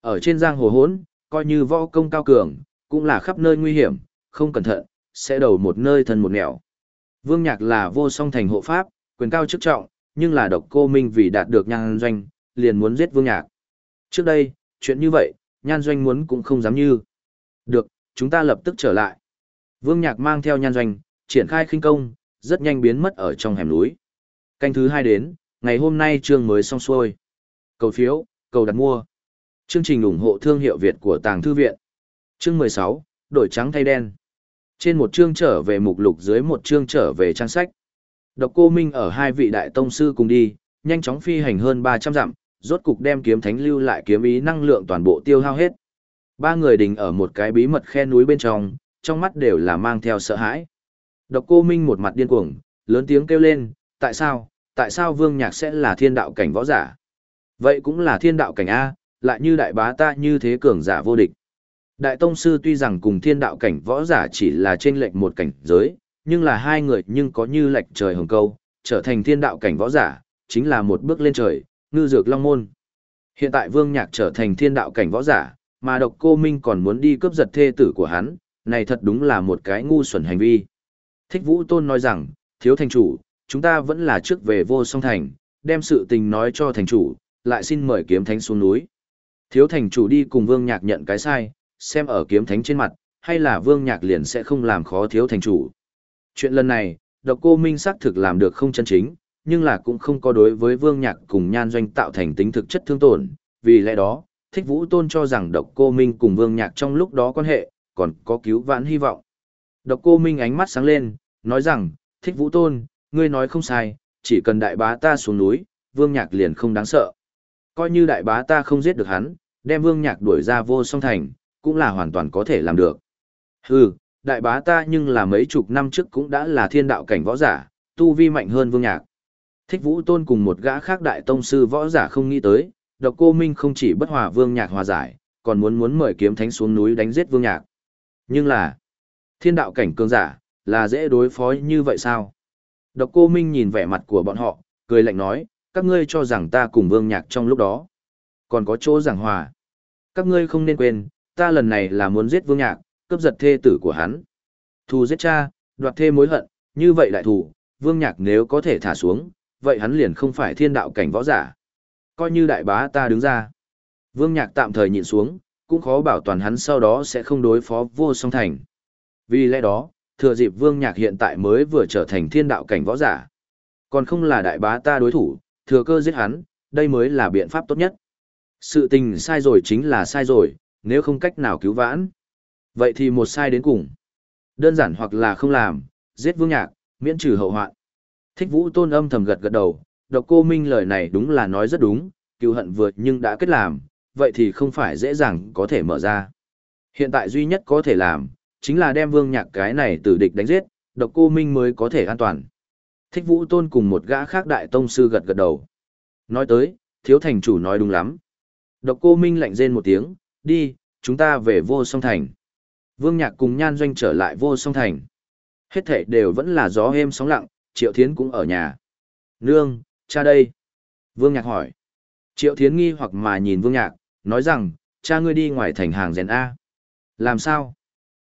Ở trên giang hồ hốn, coi như võ công cao cường, cũng là khắp nơi nguy hiểm, không cẩn thận, sẽ đầu một nơi thân một nẻo. Vương Nhạc là vô song thành hộ pháp, quyền cao chức trọng, nhưng là độc cô Minh vì đạt được nhan doanh, liền muốn giết Vương Nhạc. Trước đây, chuyện như vậy, nhan doanh muốn cũng không dám như. Được, chúng ta lập tức trở lại. Vương Nhạc mang theo nhan doanh, triển khai khinh công, rất nhanh biến mất ở trong hẻm núi. Canh thứ hai đến, ngày hôm nay chương mới xong xuôi. Cầu phiếu, cầu đặt mua. Chương trình ủng hộ thương hiệu Việt của Tàng Thư Viện. Chương 16, đổi trắng thay đen. Trên một chương trở về mục lục dưới một chương trở về trang sách. Độc cô Minh ở hai vị đại tông sư cùng đi, nhanh chóng phi hành hơn 300 dặm, rốt cục đem kiếm thánh lưu lại kiếm ý năng lượng toàn bộ tiêu hao hết. Ba người đình ở một cái bí mật khe núi bên trong, trong mắt đều là mang theo sợ hãi. Độc cô Minh một mặt điên cuồng, lớn tiếng kêu lên, tại sao, tại sao vương nhạc sẽ là thiên đạo cảnh võ giả? Vậy cũng là thiên đạo cảnh A, lại như đại bá ta như thế cường giả vô địch. Đại tông sư tuy rằng cùng thiên đạo cảnh võ giả chỉ là trên lệch một cảnh giới, nhưng là hai người nhưng có như lệch trời hồng câu, trở thành thiên đạo cảnh võ giả, chính là một bước lên trời, ngư dược long môn. Hiện tại vương nhạc trở thành thiên đạo cảnh võ giả, mà độc cô Minh còn muốn đi cướp giật thê tử của hắn, này thật đúng là một cái ngu xuẩn hành vi. Thích Vũ Tôn nói rằng, thiếu thành chủ, chúng ta vẫn là trước về vô song thành, đem sự tình nói cho thành chủ, lại xin mời kiếm thánh xuống núi. Thiếu thành chủ đi cùng vương nhạc nhận cái sai, xem ở kiếm thánh trên mặt, hay là vương nhạc liền sẽ không làm khó thiếu thành chủ. Chuyện lần này, độc cô Minh xác thực làm được không chân chính, nhưng là cũng không có đối với vương nhạc cùng nhan doanh tạo thành tính thực chất thương tổn, vì lẽ đó, thích vũ tôn cho rằng độc cô Minh cùng vương nhạc trong lúc đó quan hệ, còn có cứu vãn hy vọng. Độc cô Minh ánh mắt sáng lên, nói rằng, thích vũ tôn, ngươi nói không sai, chỉ cần đại bá ta xuống núi, vương nhạc liền không đáng sợ. Coi như đại bá ta không giết được hắn, đem vương nhạc đuổi ra vô song thành, cũng là hoàn toàn có thể làm được. Hừ, đại bá ta nhưng là mấy chục năm trước cũng đã là thiên đạo cảnh võ giả, tu vi mạnh hơn vương nhạc. Thích vũ tôn cùng một gã khác đại tông sư võ giả không nghĩ tới, độc cô Minh không chỉ bất hòa vương nhạc hòa giải, còn muốn muốn mời kiếm thánh xuống núi đánh giết vương nhạc. Nhưng là, thiên đạo cảnh cường giả, là dễ đối phó như vậy sao? Độc cô Minh nhìn vẻ mặt của bọn họ, cười lạnh nói, các ngươi cho rằng ta cùng vương nhạc trong lúc đó. Còn có chỗ giảng hòa. Các ngươi không nên quên, ta lần này là muốn giết vương nhạc, cướp giật thê tử của hắn. Thù giết cha, đoạt thê mối hận, như vậy đại thù, vương nhạc nếu có thể thả xuống, vậy hắn liền không phải thiên đạo cảnh võ giả. Coi như đại bá ta đứng ra. Vương nhạc tạm thời nhịn xuống, cũng khó bảo toàn hắn sau đó sẽ không đối phó vô song thành. Vì lẽ đó, thừa dịp vương nhạc hiện tại mới vừa trở thành thiên đạo cảnh võ giả. Còn không là đại bá ta đối thủ, thừa cơ giết hắn, đây mới là biện pháp tốt nhất. Sự tình sai rồi chính là sai rồi, nếu không cách nào cứu vãn. Vậy thì một sai đến cùng. Đơn giản hoặc là không làm, giết vương nhạc, miễn trừ hậu hoạn. Thích vũ tôn âm thầm gật gật đầu, độc cô Minh lời này đúng là nói rất đúng, cứu hận vượt nhưng đã kết làm, vậy thì không phải dễ dàng có thể mở ra. Hiện tại duy nhất có thể làm, chính là đem vương nhạc cái này từ địch đánh giết, độc cô Minh mới có thể an toàn. Thích vũ tôn cùng một gã khác đại tông sư gật gật đầu. Nói tới, thiếu thành chủ nói đúng lắm. Độc cô Minh lạnh rên một tiếng, đi, chúng ta về vô song thành. Vương Nhạc cùng Nhan Doanh trở lại vô song thành. Hết thảy đều vẫn là gió êm sóng lặng, Triệu Thiến cũng ở nhà. Nương, cha đây. Vương Nhạc hỏi. Triệu Thiến nghi hoặc mà nhìn Vương Nhạc, nói rằng, cha ngươi đi ngoài thành hàng rèn A. Làm sao?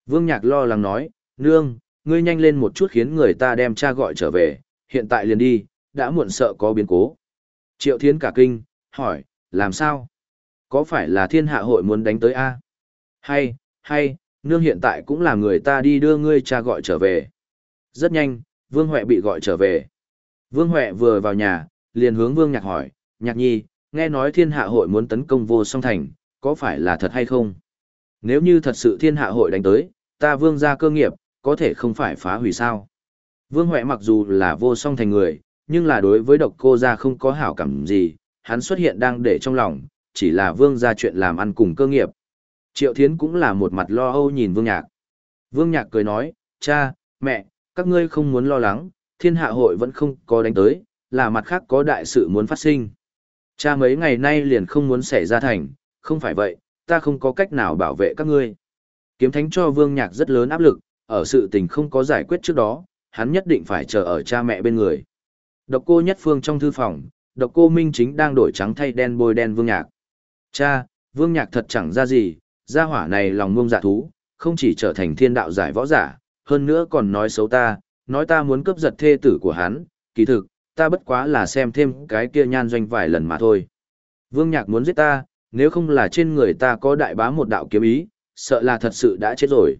Vương Nhạc lo lắng nói, nương, ngươi nhanh lên một chút khiến người ta đem cha gọi trở về, hiện tại liền đi, đã muộn sợ có biến cố. Triệu Thiến cả kinh, hỏi, làm sao? Có phải là thiên hạ hội muốn đánh tới A? Hay, hay, nương hiện tại cũng là người ta đi đưa ngươi cha gọi trở về. Rất nhanh, Vương Huệ bị gọi trở về. Vương Huệ vừa vào nhà, liền hướng Vương Nhạc hỏi, Nhạc Nhi, nghe nói thiên hạ hội muốn tấn công vô song thành, có phải là thật hay không? Nếu như thật sự thiên hạ hội đánh tới, ta Vương ra cơ nghiệp, có thể không phải phá hủy sao? Vương Huệ mặc dù là vô song thành người, nhưng là đối với độc cô gia không có hảo cảm gì, hắn xuất hiện đang để trong lòng, chỉ là Vương ra chuyện làm ăn cùng cơ nghiệp. Triệu Thiến cũng là một mặt lo âu nhìn Vương Nhạc. Vương Nhạc cười nói, cha, mẹ, các ngươi không muốn lo lắng, thiên hạ hội vẫn không có đánh tới, là mặt khác có đại sự muốn phát sinh. Cha mấy ngày nay liền không muốn xảy ra thành, không phải vậy, ta không có cách nào bảo vệ các ngươi. Kiếm thánh cho Vương Nhạc rất lớn áp lực, ở sự tình không có giải quyết trước đó, hắn nhất định phải chờ ở cha mẹ bên người. Độc cô nhất phương trong thư phòng, độc cô Minh chính đang đổi trắng thay đen bôi đen Vương Nhạc. Cha, Vương Nhạc thật chẳng ra gì, gia hỏa này lòng ngông dạ thú, không chỉ trở thành thiên đạo giải võ giả, hơn nữa còn nói xấu ta, nói ta muốn cướp giật thê tử của hắn, kỳ thực, ta bất quá là xem thêm cái kia nhan doanh vài lần mà thôi. Vương Nhạc muốn giết ta, nếu không là trên người ta có đại bá một đạo kiếm ý, sợ là thật sự đã chết rồi.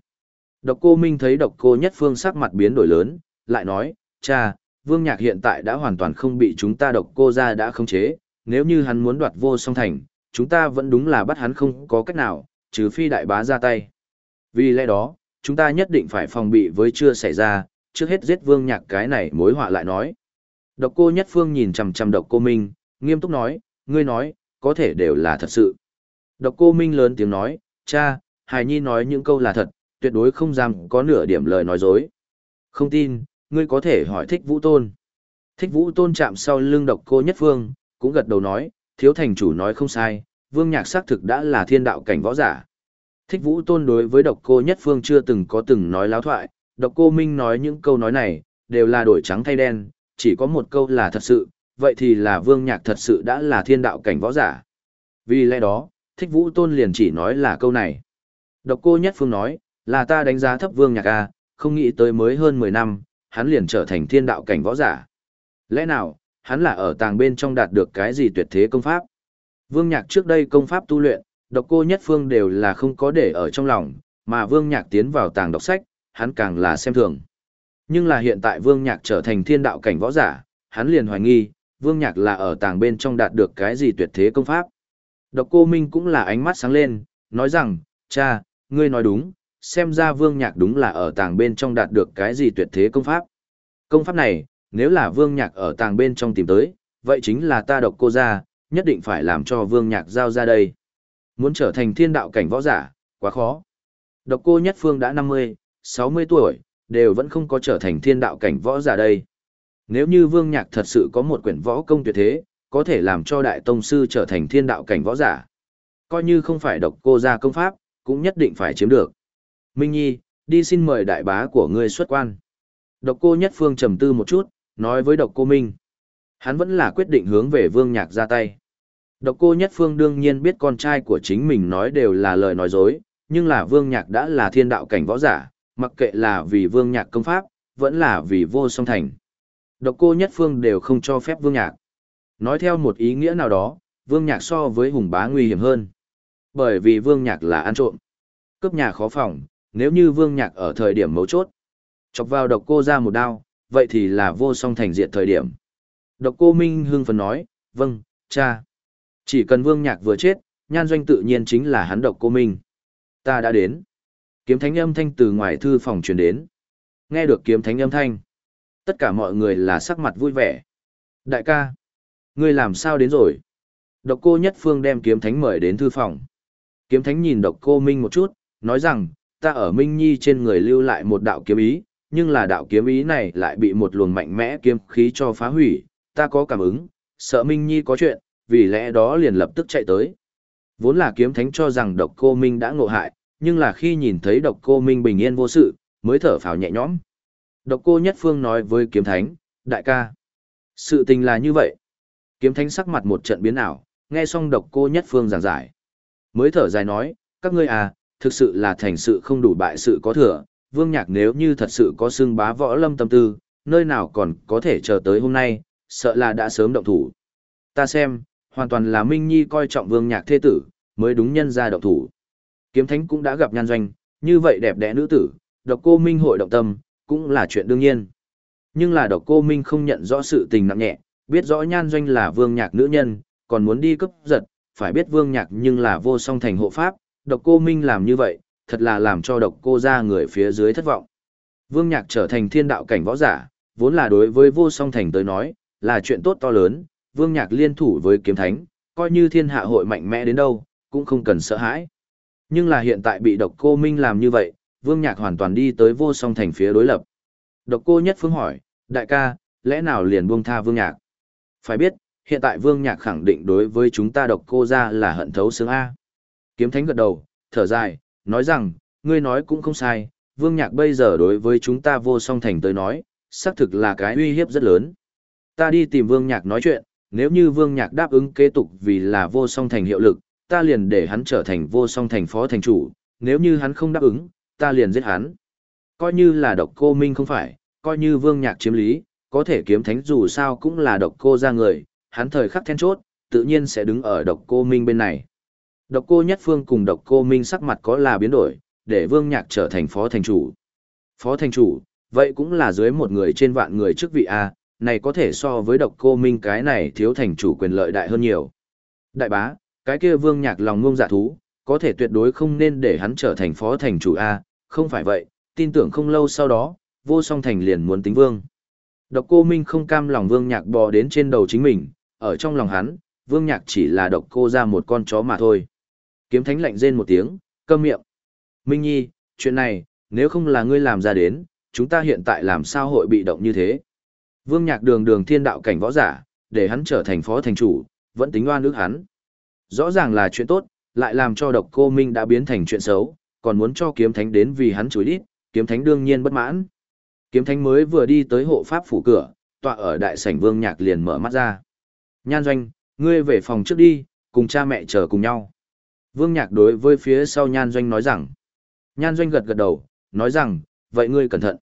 Độc cô Minh thấy độc cô nhất phương sắc mặt biến đổi lớn, lại nói, cha, Vương Nhạc hiện tại đã hoàn toàn không bị chúng ta độc cô ra đã khống chế, nếu như hắn muốn đoạt vô song thành, chúng ta vẫn đúng là bắt hắn không có cách nào, trừ phi đại bá ra tay. Vì lẽ đó, chúng ta nhất định phải phòng bị với chưa xảy ra, trước hết giết Vương Nhạc cái này mối họa lại nói. Độc cô nhất phương nhìn chằm chằm độc cô Minh, nghiêm túc nói, ngươi nói, có thể đều là thật sự. Độc cô Minh lớn tiếng nói, cha, Hải Nhi nói những câu là thật, tuyệt đối không dám có nửa điểm lời nói dối. Không tin, ngươi có thể hỏi thích vũ tôn. Thích vũ tôn chạm sau lưng độc cô nhất phương, cũng gật đầu nói, thiếu thành chủ nói không sai, vương nhạc xác thực đã là thiên đạo cảnh võ giả. Thích vũ tôn đối với độc cô nhất phương chưa từng có từng nói láo thoại, độc cô Minh nói những câu nói này, đều là đổi trắng thay đen, chỉ có một câu là thật sự, vậy thì là vương nhạc thật sự đã là thiên đạo cảnh võ giả. Vì lẽ đó, thích vũ tôn liền chỉ nói là câu này. Độc cô nhất phương nói, là ta đánh giá thấp vương nhạc A, không nghĩ tới mới hơn 10 năm, hắn liền trở thành thiên đạo cảnh võ giả. Lẽ nào, hắn là ở tàng bên trong đạt được cái gì tuyệt thế công pháp? Vương nhạc trước đây công pháp tu luyện, độc cô nhất phương đều là không có để ở trong lòng, mà vương nhạc tiến vào tàng đọc sách, hắn càng là xem thường. Nhưng là hiện tại vương nhạc trở thành thiên đạo cảnh võ giả, hắn liền hoài nghi, vương nhạc là ở tàng bên trong đạt được cái gì tuyệt thế công pháp. Độc cô Minh cũng là ánh mắt sáng lên, nói rằng, cha, ngươi nói đúng, xem ra vương nhạc đúng là ở tàng bên trong đạt được cái gì tuyệt thế công pháp. Công pháp này, nếu là vương nhạc ở tàng bên trong tìm tới, vậy chính là ta độc cô ra, nhất định phải làm cho vương nhạc giao ra đây. Muốn trở thành thiên đạo cảnh võ giả, quá khó. Độc cô nhất phương đã 50, 60 tuổi, đều vẫn không có trở thành thiên đạo cảnh võ giả đây. Nếu như vương nhạc thật sự có một quyển võ công tuyệt thế, có thể làm cho đại tông sư trở thành thiên đạo cảnh võ giả. Coi như không phải độc cô ra công pháp, cũng nhất định phải chiếm được. Minh Nhi, đi xin mời đại bá của ngươi xuất quan. Độc cô nhất phương trầm tư một chút, nói với độc cô Minh. Hắn vẫn là quyết định hướng về vương nhạc ra tay. Độc cô nhất phương đương nhiên biết con trai của chính mình nói đều là lời nói dối, nhưng là vương nhạc đã là thiên đạo cảnh võ giả, mặc kệ là vì vương nhạc công pháp, vẫn là vì vô song thành. Độc cô nhất phương đều không cho phép vương nhạc. Nói theo một ý nghĩa nào đó, vương nhạc so với hùng bá nguy hiểm hơn. Bởi vì vương nhạc là ăn trộm. Cướp nhà khó phòng, nếu như vương nhạc ở thời điểm mấu chốt. Chọc vào độc cô ra một đao, vậy thì là vô song thành diện thời điểm. Độc cô Minh hưng phấn nói, vâng, cha. Chỉ cần vương nhạc vừa chết, nhan doanh tự nhiên chính là hắn độc cô Minh. Ta đã đến. Kiếm thánh âm thanh từ ngoài thư phòng truyền đến. Nghe được kiếm thánh âm thanh. Tất cả mọi người là sắc mặt vui vẻ. Đại ca, ngươi làm sao đến rồi? Độc cô nhất phương đem kiếm thánh mời đến thư phòng. Kiếm thánh nhìn độc cô Minh một chút, nói rằng, ta ở Minh Nhi trên người lưu lại một đạo kiếm ý, nhưng là đạo kiếm ý này lại bị một luồng mạnh mẽ kiếm khí cho phá hủy, ta có cảm ứng, sợ Minh Nhi có chuyện, vì lẽ đó liền lập tức chạy tới. Vốn là kiếm thánh cho rằng độc cô Minh đã ngộ hại, nhưng là khi nhìn thấy độc cô Minh bình yên vô sự, mới thở phào nhẹ nhõm. Độc cô Nhất Phương nói với kiếm thánh, đại ca. Sự tình là như vậy. Kiếm thánh sắc mặt một trận biến ảo, nghe xong độc cô Nhất Phương giảng giải. Mới thở dài nói, các ngươi à, thực sự là thành sự không đủ bại sự có thừa, vương nhạc nếu như thật sự có xương bá võ lâm tâm tư, nơi nào còn có thể chờ tới hôm nay, sợ là đã sớm động thủ. Ta xem, hoàn toàn là Minh Nhi coi trọng vương nhạc thế tử, mới đúng nhân ra động thủ. Kiếm thánh cũng đã gặp nhan doanh, như vậy đẹp đẽ nữ tử, độc cô Minh hội động tâm, cũng là chuyện đương nhiên. Nhưng là độc cô Minh không nhận rõ sự tình nặng nhẹ, biết rõ nhan doanh là vương nhạc nữ nhân, còn muốn đi cấp giật, phải biết vương nhạc nhưng là vô song thành hộ pháp, độc cô Minh làm như vậy, thật là làm cho độc cô ra người phía dưới thất vọng. Vương nhạc trở thành thiên đạo cảnh võ giả, vốn là đối với vô song thành tới nói, là chuyện tốt to lớn, vương nhạc liên thủ với kiếm thánh, coi như thiên hạ hội mạnh mẽ đến đâu, cũng không cần sợ hãi. Nhưng là hiện tại bị độc cô Minh làm như vậy, vương nhạc hoàn toàn đi tới vô song thành phía đối lập. Độc cô nhất phương hỏi, đại ca, lẽ nào liền buông tha vương nhạc? Phải biết, hiện tại vương nhạc khẳng định đối với chúng ta độc cô ra là hận thấu xương A. Kiếm thánh gật đầu, thở dài, nói rằng, ngươi nói cũng không sai, vương nhạc bây giờ đối với chúng ta vô song thành tới nói, xác thực là cái uy hiếp rất lớn. Ta đi tìm vương nhạc nói chuyện, nếu như vương nhạc đáp ứng kế tục vì là vô song thành hiệu lực, ta liền để hắn trở thành vô song thành phó thành chủ, nếu như hắn không đáp ứng, ta liền giết hắn. Coi như là độc cô minh không phải, coi như vương nhạc chiếm lý, có thể kiếm thánh dù sao cũng là độc cô ra người, hắn thời khắc then chốt, tự nhiên sẽ đứng ở độc cô minh bên này. Độc cô nhất phương cùng độc cô minh sắc mặt có là biến đổi, để vương nhạc trở thành phó thành chủ. Phó thành chủ, vậy cũng là dưới một người trên vạn người chức vị A, này có thể so với độc cô minh cái này thiếu thành chủ quyền lợi đại hơn nhiều. Đại bá, cái kia vương nhạc lòng ngông dạ thú, có thể tuyệt đối không nên để hắn trở thành phó thành chủ A, không phải vậy, tin tưởng không lâu sau đó, vô song thành liền muốn tính vương. Độc cô Minh không cam lòng vương nhạc bò đến trên đầu chính mình, ở trong lòng hắn, vương nhạc chỉ là độc cô ra một con chó mà thôi. Kiếm thánh lạnh rên một tiếng, câm miệng. Minh Nhi, chuyện này, nếu không là ngươi làm ra đến, chúng ta hiện tại làm sao hội bị động như thế. Vương nhạc đường đường thiên đạo cảnh võ giả, để hắn trở thành phó thành chủ, vẫn tính oan ước hắn. Rõ ràng là chuyện tốt, lại làm cho độc cô Minh đã biến thành chuyện xấu, còn muốn cho kiếm thánh đến vì hắn chối đít, kiếm thánh đương nhiên bất mãn. Kiếm thánh mới vừa đi tới hộ pháp phủ cửa, tọa ở đại sảnh vương nhạc liền mở mắt ra. Nhan doanh, ngươi về phòng trước đi, cùng cha mẹ chờ cùng nhau. Vương nhạc đối với phía sau nhan doanh nói rằng. Nhan doanh gật gật đầu, nói rằng, vậy ngươi cẩn thận.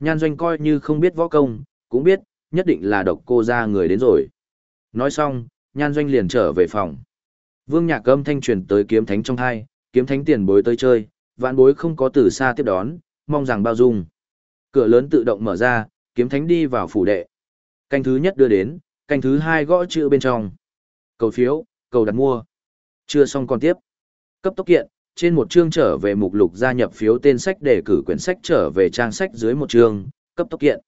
Nhan doanh coi như không biết võ công, cũng biết, nhất định là độc cô ra người đến rồi. Nói xong, nhan doanh liền trở về phòng. Vương nhạc âm thanh truyền tới kiếm thánh trong hai, kiếm thánh tiền bối tới chơi, vạn bối không có từ xa tiếp đón, mong rằng bao dung. Cửa lớn tự động mở ra, kiếm thánh đi vào phủ đệ. Canh thứ nhất đưa đến, canh thứ hai gõ chữ bên trong. Cầu phiếu, cầu đặt mua. Chưa xong còn tiếp. Cấp tốc kiện, trên một chương trở về mục lục gia nhập phiếu tên sách đề cử quyển sách trở về trang sách dưới một chương, cấp tốc kiện.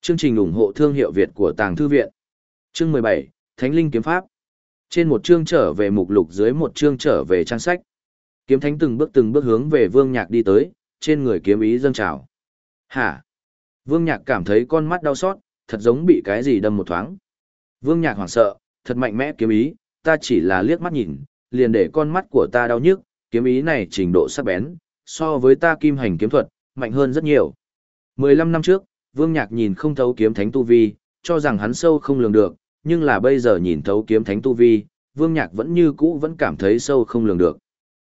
Chương trình ủng hộ thương hiệu Việt của Tàng Thư Viện. Chương 17, Thánh Linh Kiếm Pháp. Trên một chương trở về mục lục dưới một chương trở về trang sách. Kiếm Thánh từng bước từng bước hướng về Vương Nhạc đi tới, trên người kiếm ý dâng trào. Hả? Vương Nhạc cảm thấy con mắt đau xót, thật giống bị cái gì đâm một thoáng. Vương Nhạc hoảng sợ, thật mạnh mẽ kiếm ý, ta chỉ là liếc mắt nhìn, liền để con mắt của ta đau nhức, kiếm ý này trình độ sắc bén, so với ta kim hành kiếm thuật, mạnh hơn rất nhiều. 15 năm trước, Vương Nhạc nhìn không thấu kiếm thánh tu vi, cho rằng hắn sâu không lường được, nhưng là bây giờ nhìn thấu kiếm thánh tu vi, Vương Nhạc vẫn như cũ vẫn cảm thấy sâu không lường được.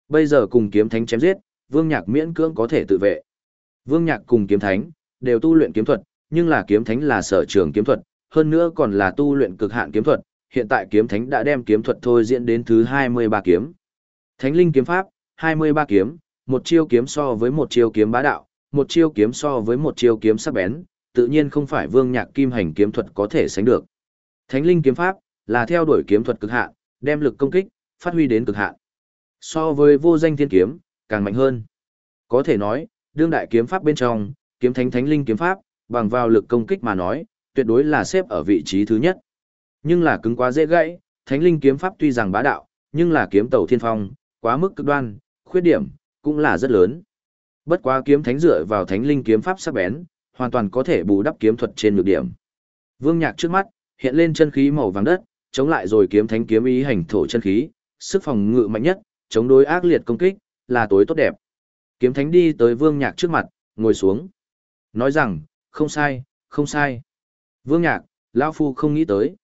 Bây giờ cùng kiếm thánh chém giết, Vương Nhạc miễn cưỡng có thể tự vệ. Vương Nhạc cùng kiếm thánh đều tu luyện kiếm thuật, nhưng là kiếm thánh là sở trường kiếm thuật, hơn nữa còn là tu luyện cực hạn kiếm thuật, hiện tại kiếm thánh đã đem kiếm thuật thôi diễn đến thứ 23 kiếm. Thánh linh kiếm pháp, 23 kiếm, một chiêu kiếm so với một chiêu kiếm bá đạo, một chiêu kiếm so với một chiêu kiếm sắc bén, tự nhiên không phải Vương Nhạc kim hành kiếm thuật có thể sánh được. Thánh linh kiếm pháp là theo đuổi kiếm thuật cực hạn, đem lực công kích phát huy đến cực hạn. So với vô danh thiên kiếm, càng mạnh hơn. Có thể nói, đương đại kiếm pháp bên trong, kiếm thánh thánh linh kiếm pháp, bằng vào lực công kích mà nói, tuyệt đối là xếp ở vị trí thứ nhất. Nhưng là cứng quá dễ gãy, thánh linh kiếm pháp tuy rằng bá đạo, nhưng là kiếm tàu thiên phong, quá mức cực đoan, khuyết điểm, cũng là rất lớn. Bất quá kiếm thánh dựa vào thánh linh kiếm pháp sắc bén, hoàn toàn có thể bù đắp kiếm thuật trên nhược điểm. Vương Nhạc trước mắt, hiện lên chân khí màu vàng đất, chống lại rồi kiếm thánh kiếm ý hành thổ chân khí, sức phòng ngự mạnh nhất, chống đối ác liệt công kích, là tối tốt đẹp. Kiếm thánh đi tới vương nhạc trước mặt, ngồi xuống. Nói rằng, không sai, không sai. Vương nhạc, lão Phu không nghĩ tới.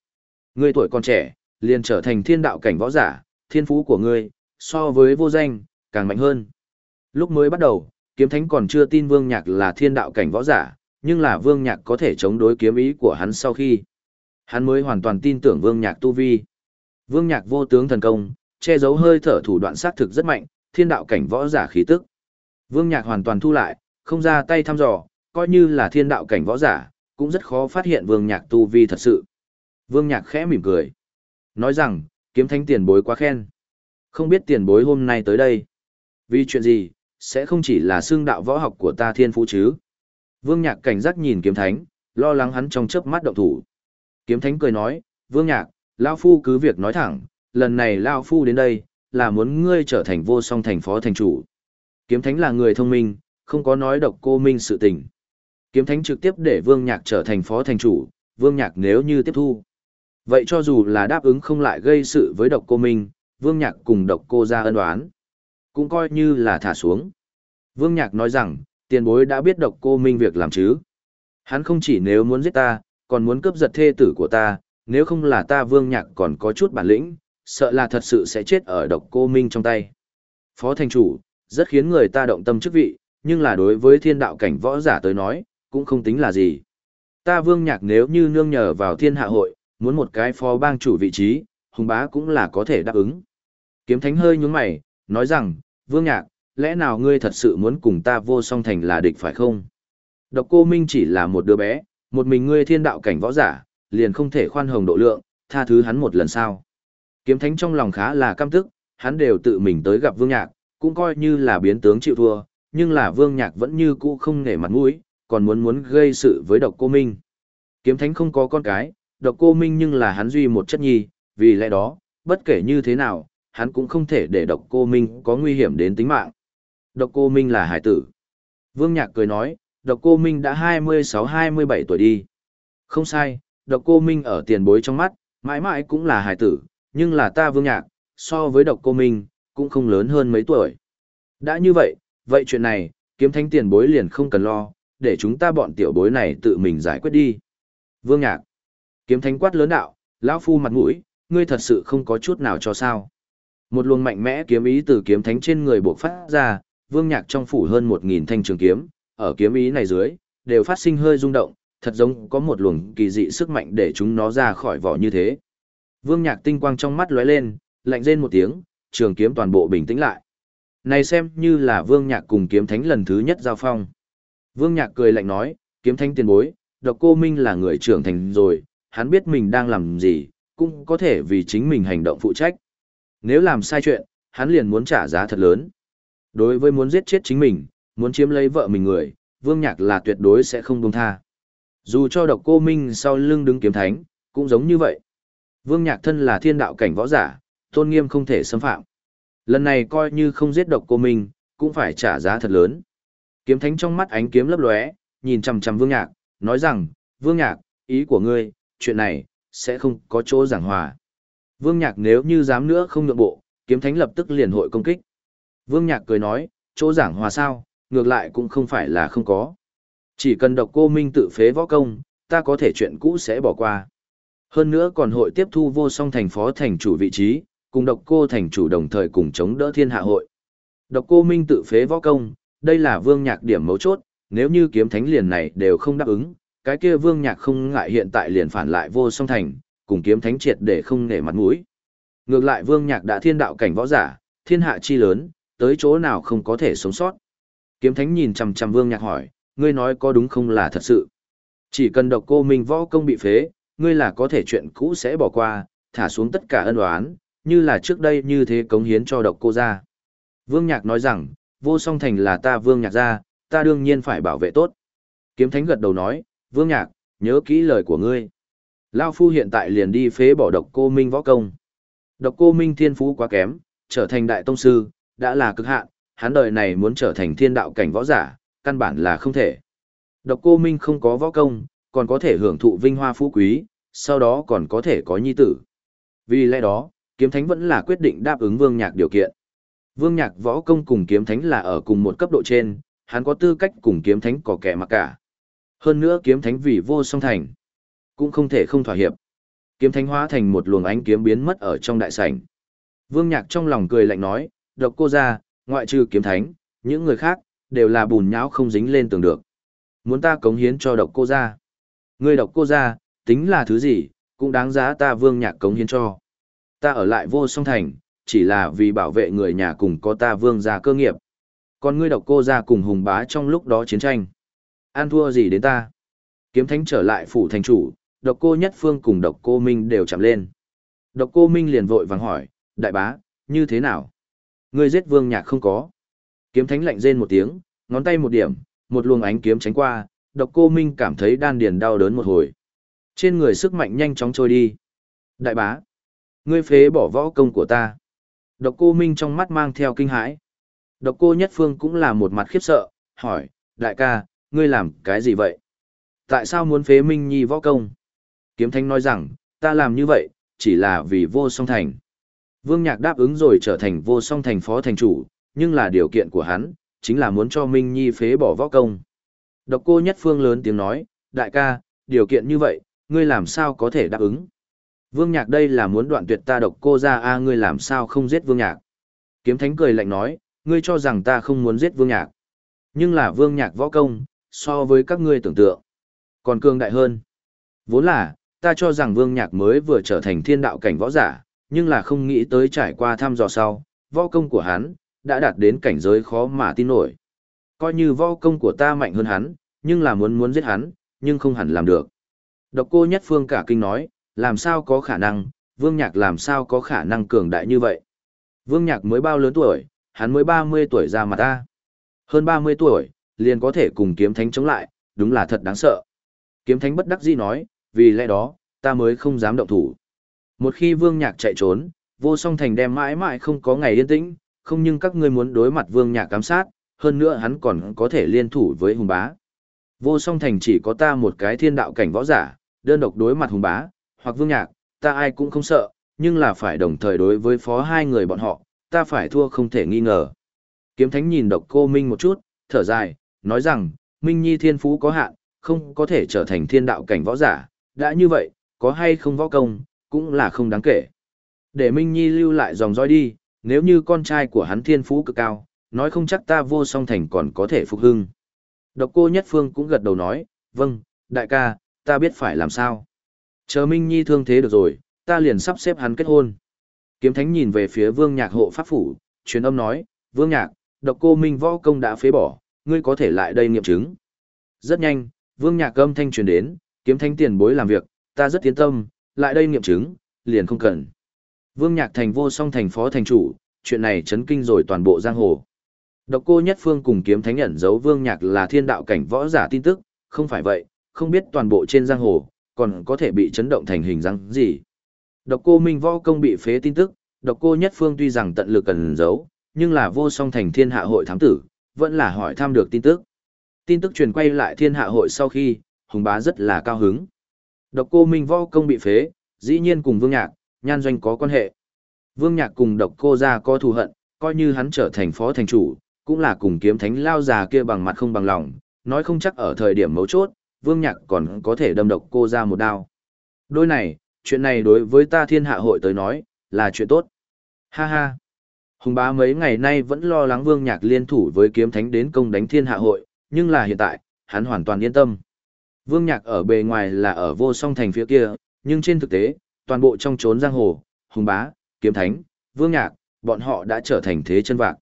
Ngươi tuổi còn trẻ, liền trở thành thiên đạo cảnh võ giả, thiên phú của ngươi, so với vô danh, càng mạnh hơn. Lúc mới bắt đầu, kiếm thánh còn chưa tin vương nhạc là thiên đạo cảnh võ giả, nhưng là vương nhạc có thể chống đối kiếm ý của hắn sau khi. Hắn mới hoàn toàn tin tưởng vương nhạc tu vi. Vương nhạc vô tướng thần công, che giấu hơi thở thủ đoạn sát thực rất mạnh, thiên đạo cảnh võ giả khí tức. Vương nhạc hoàn toàn thu lại, không ra tay thăm dò, coi như là thiên đạo cảnh võ giả, cũng rất khó phát hiện vương nhạc tu vi thật sự. Vương nhạc khẽ mỉm cười. Nói rằng, kiếm thánh tiền bối quá khen. Không biết tiền bối hôm nay tới đây. Vì chuyện gì, sẽ không chỉ là xương đạo võ học của ta thiên phú chứ. Vương nhạc cảnh giác nhìn kiếm thánh, lo lắng hắn trong chớp mắt động thủ. Kiếm thánh cười nói, vương nhạc, Lao Phu cứ việc nói thẳng, lần này Lao Phu đến đây, là muốn ngươi trở thành vô song thành phó thành chủ. Kiếm thánh là người thông minh, không có nói độc cô minh sự tình. Kiếm thánh trực tiếp để vương nhạc trở thành phó thành chủ, vương nhạc nếu như tiếp thu. Vậy cho dù là đáp ứng không lại gây sự với độc cô minh, vương nhạc cùng độc cô ra ân đoán. Cũng coi như là thả xuống. Vương nhạc nói rằng, tiền bối đã biết độc cô minh việc làm chứ. Hắn không chỉ nếu muốn giết ta, còn muốn cướp giật thê tử của ta, nếu không là ta vương nhạc còn có chút bản lĩnh, sợ là thật sự sẽ chết ở độc cô minh trong tay. Phó thành chủ, rất khiến người ta động tâm chức vị, nhưng là đối với thiên đạo cảnh võ giả tới nói, cũng không tính là gì. Ta vương nhạc nếu như nương nhờ vào thiên hạ hội, muốn một cái phó bang chủ vị trí, hùng bá cũng là có thể đáp ứng. Kiếm thánh hơi nhúng mày, nói rằng, vương nhạc, lẽ nào ngươi thật sự muốn cùng ta vô song thành là địch phải không? Độc cô Minh chỉ là một đứa bé, một mình ngươi thiên đạo cảnh võ giả, liền không thể khoan hồng độ lượng, tha thứ hắn một lần sao. Kiếm thánh trong lòng khá là căm tức, hắn đều tự mình tới gặp vương nhạc, cũng coi như là biến tướng chịu thua, nhưng là vương nhạc vẫn như cũ không nể mặt mũi, còn muốn muốn gây sự với độc cô Minh. Kiếm thánh không có con cái, độc cô Minh nhưng là hắn duy một chất nhi, vì lẽ đó, bất kể như thế nào, hắn cũng không thể để độc cô Minh có nguy hiểm đến tính mạng. Độc cô Minh là hải tử. Vương Nhạc cười nói, độc cô Minh đã 26-27 tuổi đi. Không sai, độc cô Minh ở tiền bối trong mắt, mãi mãi cũng là hải tử, nhưng là ta Vương Nhạc, so với độc cô Minh, cũng không lớn hơn mấy tuổi. Đã như vậy, vậy chuyện này, kiếm thánh tiền bối liền không cần lo, để chúng ta bọn tiểu bối này tự mình giải quyết đi. Vương Nhạc, kiếm thánh quát lớn đạo, lão phu mặt mũi, ngươi thật sự không có chút nào cho sao. Một luồng mạnh mẽ kiếm ý từ kiếm thánh trên người buộc phát ra, vương nhạc trong phủ hơn một nghìn thanh trường kiếm, ở kiếm ý này dưới, đều phát sinh hơi rung động, thật giống có một luồng kỳ dị sức mạnh để chúng nó ra khỏi vỏ như thế. Vương nhạc tinh quang trong mắt lóe lên, lạnh rên một tiếng, trường kiếm toàn bộ bình tĩnh lại. Này xem như là vương nhạc cùng kiếm thánh lần thứ nhất giao phong. Vương nhạc cười lạnh nói, kiếm thánh tiền bối, độc cô Minh là người trưởng thành rồi, hắn biết mình đang làm gì, cũng có thể vì chính mình hành động phụ trách. Nếu làm sai chuyện, hắn liền muốn trả giá thật lớn. Đối với muốn giết chết chính mình, muốn chiếm lấy vợ mình người, Vương Nhạc là tuyệt đối sẽ không buông tha. Dù cho độc cô Minh sau lưng đứng kiếm thánh, cũng giống như vậy. Vương Nhạc thân là thiên đạo cảnh võ giả, tôn nghiêm không thể xâm phạm. Lần này coi như không giết độc cô Minh, cũng phải trả giá thật lớn. Kiếm thánh trong mắt ánh kiếm lấp lóe, nhìn chằm chằm Vương Nhạc, nói rằng, Vương Nhạc, ý của ngươi, chuyện này, sẽ không có chỗ giảng hòa. Vương Nhạc nếu như dám nữa không nhượng bộ, kiếm thánh lập tức liền hội công kích. Vương Nhạc cười nói, chỗ giảng hòa sao, ngược lại cũng không phải là không có. Chỉ cần độc cô Minh tự phế võ công, ta có thể chuyện cũ sẽ bỏ qua. Hơn nữa còn hội tiếp thu vô song thành phó thành chủ vị trí, cùng độc cô thành chủ đồng thời cùng chống đỡ thiên hạ hội. Độc cô Minh tự phế võ công, đây là vương nhạc điểm mấu chốt, nếu như kiếm thánh liền này đều không đáp ứng, cái kia vương nhạc không ngại hiện tại liền phản lại vô song thành, cùng kiếm thánh triệt để không nể mặt mũi. Ngược lại vương nhạc đã thiên đạo cảnh võ giả, thiên hạ chi lớn, tới chỗ nào không có thể sống sót. Kiếm thánh nhìn chằm chằm vương nhạc hỏi, ngươi nói có đúng không là thật sự. Chỉ cần độc cô mình võ công bị phế, ngươi là có thể chuyện cũ sẽ bỏ qua, thả xuống tất cả ân oán, như là trước đây như thế cống hiến cho độc cô ra. Vương nhạc nói rằng, vô song thành là ta vương nhạc ra, ta đương nhiên phải bảo vệ tốt. Kiếm thánh gật đầu nói, vương nhạc, nhớ kỹ lời của ngươi. Lao Phu hiện tại liền đi phế bỏ độc cô Minh võ công. Độc cô Minh thiên phú quá kém, trở thành đại tông sư, đã là cực hạn, hắn đời này muốn trở thành thiên đạo cảnh võ giả, căn bản là không thể. Độc cô Minh không có võ công, còn có thể hưởng thụ vinh hoa phú quý, sau đó còn có thể có nhi tử. Vì lẽ đó, kiếm thánh vẫn là quyết định đáp ứng vương nhạc điều kiện. Vương nhạc võ công cùng kiếm thánh là ở cùng một cấp độ trên, hắn có tư cách cùng kiếm thánh có kẻ mặc cả. Hơn nữa kiếm thánh vì vô song thành, cũng không thể không thỏa hiệp. Kiếm thánh hóa thành một luồng ánh kiếm biến mất ở trong đại sảnh. Vương nhạc trong lòng cười lạnh nói, độc cô ra, ngoại trừ kiếm thánh, những người khác, đều là bùn nhão không dính lên tường được. Muốn ta cống hiến cho độc cô ra. Người độc cô ra, tính là thứ gì, cũng đáng giá ta vương nhạc cống hiến cho. Ta ở lại vô song thành, chỉ là vì bảo vệ người nhà cùng có ta vương gia cơ nghiệp. Còn ngươi độc cô ra cùng hùng bá trong lúc đó chiến tranh. An thua gì đến ta? Kiếm thánh trở lại phủ thành chủ, độc cô nhất phương cùng độc cô Minh đều chạm lên. Độc cô Minh liền vội vàng hỏi, đại bá, như thế nào? Ngươi giết vương nhạc không có. Kiếm thánh lạnh rên một tiếng, ngón tay một điểm, một luồng ánh kiếm tránh qua, độc cô Minh cảm thấy đan điền đau đớn một hồi. Trên người sức mạnh nhanh chóng trôi đi. Đại bá, ngươi phế bỏ võ công của ta. Độc cô Minh trong mắt mang theo kinh hãi. Độc cô Nhất Phương cũng là một mặt khiếp sợ, hỏi, đại ca, ngươi làm cái gì vậy? Tại sao muốn phế Minh Nhi võ công? Kiếm Thánh nói rằng, ta làm như vậy, chỉ là vì vô song thành. Vương Nhạc đáp ứng rồi trở thành vô song thành phó thành chủ, nhưng là điều kiện của hắn, chính là muốn cho Minh Nhi phế bỏ võ công. Độc cô Nhất Phương lớn tiếng nói, đại ca, điều kiện như vậy, ngươi làm sao có thể đáp ứng? Vương Nhạc đây là muốn đoạn tuyệt ta độc cô ra a ngươi làm sao không giết Vương Nhạc? Kiếm Thánh cười lạnh nói, ngươi cho rằng ta không muốn giết Vương Nhạc. Nhưng là Vương Nhạc võ công, so với các ngươi tưởng tượng, còn cường đại hơn. Vốn là, ta cho rằng Vương Nhạc mới vừa trở thành thiên đạo cảnh võ giả, nhưng là không nghĩ tới trải qua thăm dò sau, võ công của hắn, đã đạt đến cảnh giới khó mà tin nổi. Coi như võ công của ta mạnh hơn hắn, nhưng là muốn muốn giết hắn, nhưng không hẳn làm được. Độc cô nhất phương cả kinh nói, làm sao có khả năng, Vương Nhạc làm sao có khả năng cường đại như vậy. Vương Nhạc mới bao lớn tuổi, hắn mới 30 tuổi ra mà ta. Hơn 30 tuổi, liền có thể cùng kiếm thánh chống lại, đúng là thật đáng sợ. Kiếm thánh bất đắc dĩ nói, vì lẽ đó, ta mới không dám động thủ. Một khi Vương Nhạc chạy trốn, vô song thành đem mãi mãi không có ngày yên tĩnh, không nhưng các ngươi muốn đối mặt Vương Nhạc cám sát, hơn nữa hắn còn có thể liên thủ với Hùng Bá. Vô song thành chỉ có ta một cái thiên đạo cảnh võ giả, đơn độc đối mặt Hùng Bá, hoặc Vương Nhạc, ta ai cũng không sợ, nhưng là phải đồng thời đối với phó hai người bọn họ, ta phải thua không thể nghi ngờ. Kiếm Thánh nhìn độc cô Minh một chút, thở dài, nói rằng, Minh Nhi thiên phú có hạn, không có thể trở thành thiên đạo cảnh võ giả, đã như vậy, có hay không võ công, cũng là không đáng kể. Để Minh Nhi lưu lại dòng dõi đi, nếu như con trai của hắn thiên phú cực cao, nói không chắc ta vô song thành còn có thể phục hưng. Độc cô Nhất Phương cũng gật đầu nói, vâng, đại ca, ta biết phải làm sao. Chờ Minh Nhi thương thế được rồi, ta liền sắp xếp hắn kết hôn. Kiếm Thánh nhìn về phía Vương Nhạc hộ pháp phủ, truyền âm nói, Vương Nhạc, độc cô Minh võ công đã phế bỏ, ngươi có thể lại đây nghiệm chứng. Rất nhanh, Vương Nhạc âm thanh truyền đến, kiếm thanh tiền bối làm việc, ta rất tiến tâm, lại đây nghiệm chứng, liền không cần. Vương Nhạc thành vô song thành phó thành chủ, chuyện này chấn kinh rồi toàn bộ giang hồ. Độc cô nhất phương cùng kiếm thánh nhận dấu Vương Nhạc là thiên đạo cảnh võ giả tin tức, không phải vậy, không biết toàn bộ trên giang hồ, còn có thể bị chấn động thành hình dáng gì. Độc cô Minh võ công bị phế tin tức, độc cô nhất phương tuy rằng tận lực cần giấu, nhưng là vô song thành thiên hạ hội thám tử, vẫn là hỏi thăm được tin tức. Tin tức truyền quay lại thiên hạ hội sau khi, Hùng Bá rất là cao hứng. Độc cô Minh võ công bị phế, dĩ nhiên cùng Vương Nhạc, nhan doanh có quan hệ. Vương Nhạc cùng độc cô ra có thù hận, coi như hắn trở thành phó thành chủ, cũng là cùng kiếm thánh lao già kia bằng mặt không bằng lòng, nói không chắc ở thời điểm mấu chốt, Vương Nhạc còn có thể đâm độc cô ra một đao. Đôi này, chuyện này đối với ta thiên hạ hội tới nói, là chuyện tốt. Ha ha. Hùng bá mấy ngày nay vẫn lo lắng Vương Nhạc liên thủ với kiếm thánh đến công đánh thiên hạ hội, nhưng là hiện tại, hắn hoàn toàn yên tâm. Vương Nhạc ở bề ngoài là ở vô song thành phía kia, nhưng trên thực tế, toàn bộ trong trốn giang hồ, Hùng bá, kiếm thánh, Vương Nhạc, bọn họ đã trở thành thế chân vạc.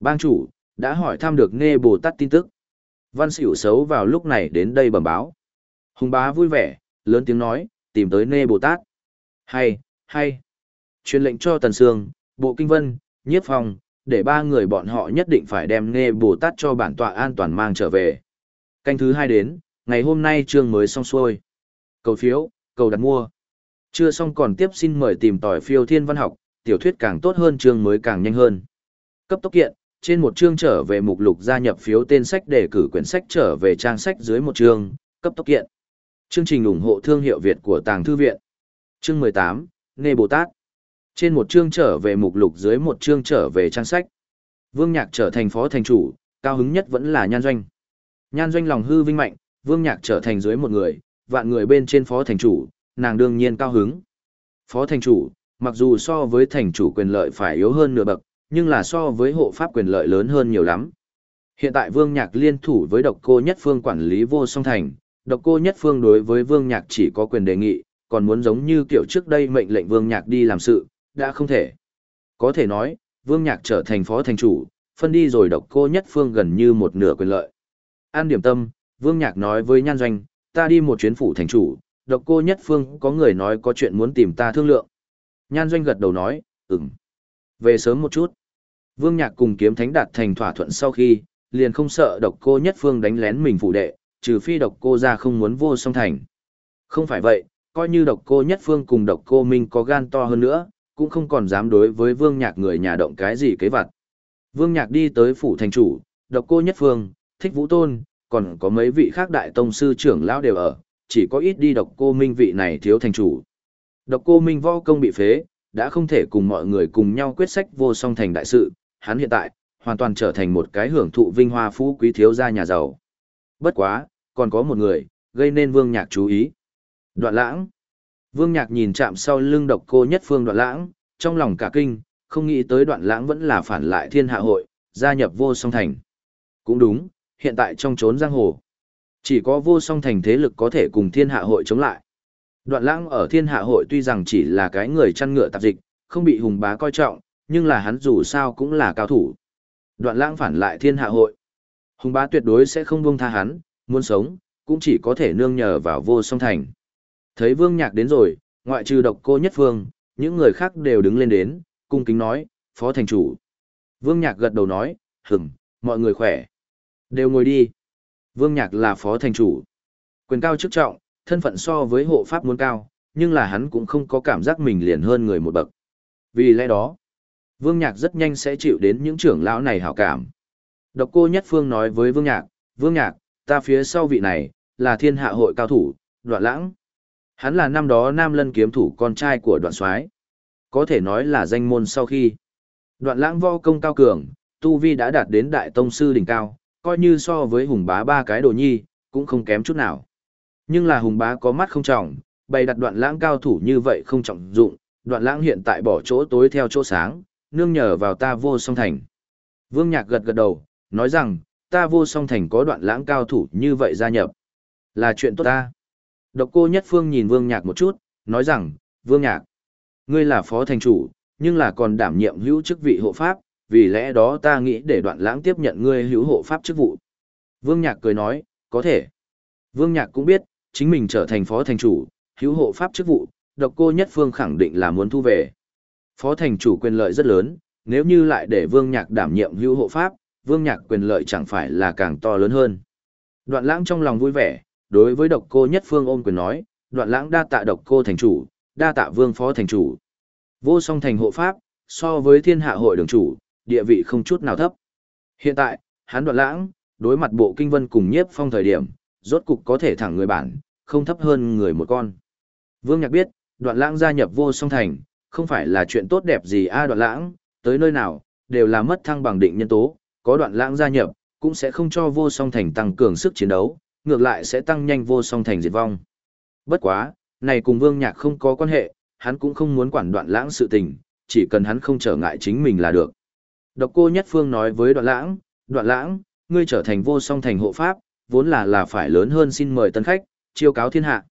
Bang chủ, đã hỏi thăm được Nê Bồ Tát tin tức. Văn xỉu xấu vào lúc này đến đây bẩm báo. Hùng bá vui vẻ, lớn tiếng nói, tìm tới Nê Bồ Tát. Hay, hay. Truyền lệnh cho Tần Sương, Bộ Kinh Vân, Nhiếp Phong, để ba người bọn họ nhất định phải đem nghe Bồ Tát cho bản tọa an toàn mang trở về. Canh thứ hai đến, ngày hôm nay chương mới xong xuôi. Cầu phiếu, cầu đặt mua. Chưa xong còn tiếp xin mời tìm tỏi phiêu thiên văn học, tiểu thuyết càng tốt hơn chương mới càng nhanh hơn. Cấp tốc kiện, trên một chương trở về mục lục gia nhập phiếu tên sách để cử quyển sách trở về trang sách dưới một chương, cấp tốc kiện. Chương trình ủng hộ thương hiệu Việt của Tàng Thư Viện. Chương 18, Nghe Bồ Tát. Trên một chương trở về mục lục dưới một chương trở về trang sách. Vương Nhạc trở thành phó thành chủ, cao hứng nhất vẫn là nhan doanh. Nhan doanh lòng hư vinh mạnh, Vương Nhạc trở thành dưới một người, vạn người bên trên phó thành chủ, nàng đương nhiên cao hứng. Phó thành chủ, mặc dù so với thành chủ quyền lợi phải yếu hơn nửa bậc, nhưng là so với hộ pháp quyền lợi lớn hơn nhiều lắm. Hiện tại Vương Nhạc liên thủ với độc cô nhất phương quản lý vô song thành, độc cô nhất phương đối với Vương Nhạc chỉ có quyền đề nghị, còn muốn giống như kiểu trước đây mệnh lệnh Vương Nhạc đi làm sự, đã không thể. Có thể nói, Vương Nhạc trở thành phó thành chủ, phân đi rồi độc cô nhất phương gần như một nửa quyền lợi. An điểm tâm, Vương Nhạc nói với Nhan Doanh, ta đi một chuyến phủ thành chủ, độc cô nhất phương có người nói có chuyện muốn tìm ta thương lượng. Nhan Doanh gật đầu nói, ừm. Về sớm một chút. Vương Nhạc cùng kiếm thánh đạt thành thỏa thuận sau khi, liền không sợ độc cô nhất phương đánh lén mình phủ đệ, trừ phi độc cô ra không muốn vô song thành. Không phải vậy, coi như độc cô nhất phương cùng độc cô minh có gan to hơn nữa, cũng không còn dám đối với vương nhạc người nhà động cái gì kế vặt. Vương nhạc đi tới phủ thành chủ, độc cô nhất phương, thích vũ tôn, còn có mấy vị khác đại tông sư trưởng lão đều ở, chỉ có ít đi độc cô minh vị này thiếu thành chủ. Độc cô minh võ công bị phế, đã không thể cùng mọi người cùng nhau quyết sách vô song thành đại sự, hắn hiện tại, hoàn toàn trở thành một cái hưởng thụ vinh hoa phú quý thiếu gia nhà giàu. Bất quá, còn có một người, gây nên vương nhạc chú ý. Đoạn lãng. Vương nhạc nhìn chạm sau lưng độc cô nhất phương đoạn lãng, trong lòng cả kinh, không nghĩ tới đoạn lãng vẫn là phản lại thiên hạ hội, gia nhập vô song thành. Cũng đúng, hiện tại trong trốn giang hồ. Chỉ có vô song thành thế lực có thể cùng thiên hạ hội chống lại. Đoạn lãng ở thiên hạ hội tuy rằng chỉ là cái người chăn ngựa tạp dịch, không bị hùng bá coi trọng, nhưng là hắn dù sao cũng là cao thủ. Đoạn lãng phản lại thiên hạ hội. Hùng bá tuyệt đối sẽ không buông tha hắn, muốn sống, cũng chỉ có thể nương nhờ vào vô song thành. Thấy vương nhạc đến rồi, ngoại trừ độc cô nhất phương, những người khác đều đứng lên đến, cung kính nói, phó thành chủ. Vương nhạc gật đầu nói, hửm, mọi người khỏe. Đều ngồi đi. Vương nhạc là phó thành chủ. Quyền cao chức trọng, thân phận so với hộ pháp muốn cao, nhưng là hắn cũng không có cảm giác mình liền hơn người một bậc. Vì lẽ đó, Vương Nhạc rất nhanh sẽ chịu đến những trưởng lão này hảo cảm. Độc cô Nhất Phương nói với Vương Nhạc, Vương Nhạc, ta phía sau vị này, là thiên hạ hội cao thủ, đoạn lãng. Hắn là năm đó Nam Lân kiếm thủ con trai của đoạn soái Có thể nói là danh môn sau khi. Đoạn lãng vo công cao cường, Tu Vi đã đạt đến đại tông sư đỉnh cao, coi như so với hùng bá ba cái đồ nhi, cũng không kém chút nào. Nhưng là hùng bá có mắt không trọng, bày đặt đoạn lãng cao thủ như vậy không trọng dụng, đoạn lãng hiện tại bỏ chỗ tối theo chỗ sáng, nương nhờ vào ta vô song thành. Vương Nhạc gật gật đầu, nói rằng, ta vô song thành có đoạn lãng cao thủ như vậy gia nhập. Là chuyện tốt ta. Độc cô nhất phương nhìn Vương Nhạc một chút, nói rằng, Vương Nhạc, ngươi là phó thành chủ, nhưng là còn đảm nhiệm hữu chức vị hộ pháp, vì lẽ đó ta nghĩ để đoạn lãng tiếp nhận ngươi hữu hộ pháp chức vụ. Vương Nhạc cười nói, có thể. Vương Nhạc cũng biết, chính mình trở thành phó thành chủ, hữu hộ pháp chức vụ, độc cô nhất phương khẳng định là muốn thu về. Phó thành chủ quyền lợi rất lớn, nếu như lại để Vương Nhạc đảm nhiệm hữu hộ pháp, Vương Nhạc quyền lợi chẳng phải là càng to lớn hơn. Đoạn lãng trong lòng vui vẻ, đối với độc cô nhất phương ôm quyền nói, đoạn lãng đa tạ độc cô thành chủ, đa tạ vương phó thành chủ. Vô song thành hộ pháp, so với thiên hạ hội đường chủ, địa vị không chút nào thấp. Hiện tại, hắn đoạn lãng, đối mặt bộ kinh vân cùng nhiếp phong thời điểm, rốt cục có thể thẳng người bản, không thấp hơn người một con. Vương Nhạc biết, đoạn lãng gia nhập vô song thành, không phải là chuyện tốt đẹp gì a đoạn lãng, tới nơi nào, đều là mất thăng bằng định nhân tố, có đoạn lãng gia nhập, cũng sẽ không cho vô song thành tăng cường sức chiến đấu, ngược lại sẽ tăng nhanh vô song thành diệt vong. Bất quá, này cùng vương nhạc không có quan hệ, hắn cũng không muốn quản đoạn lãng sự tình, chỉ cần hắn không trở ngại chính mình là được. Độc cô nhất phương nói với đoạn lãng, đoạn lãng, ngươi trở thành vô song thành hộ pháp, vốn là là phải lớn hơn xin mời tân khách, chiêu cáo thiên hạ.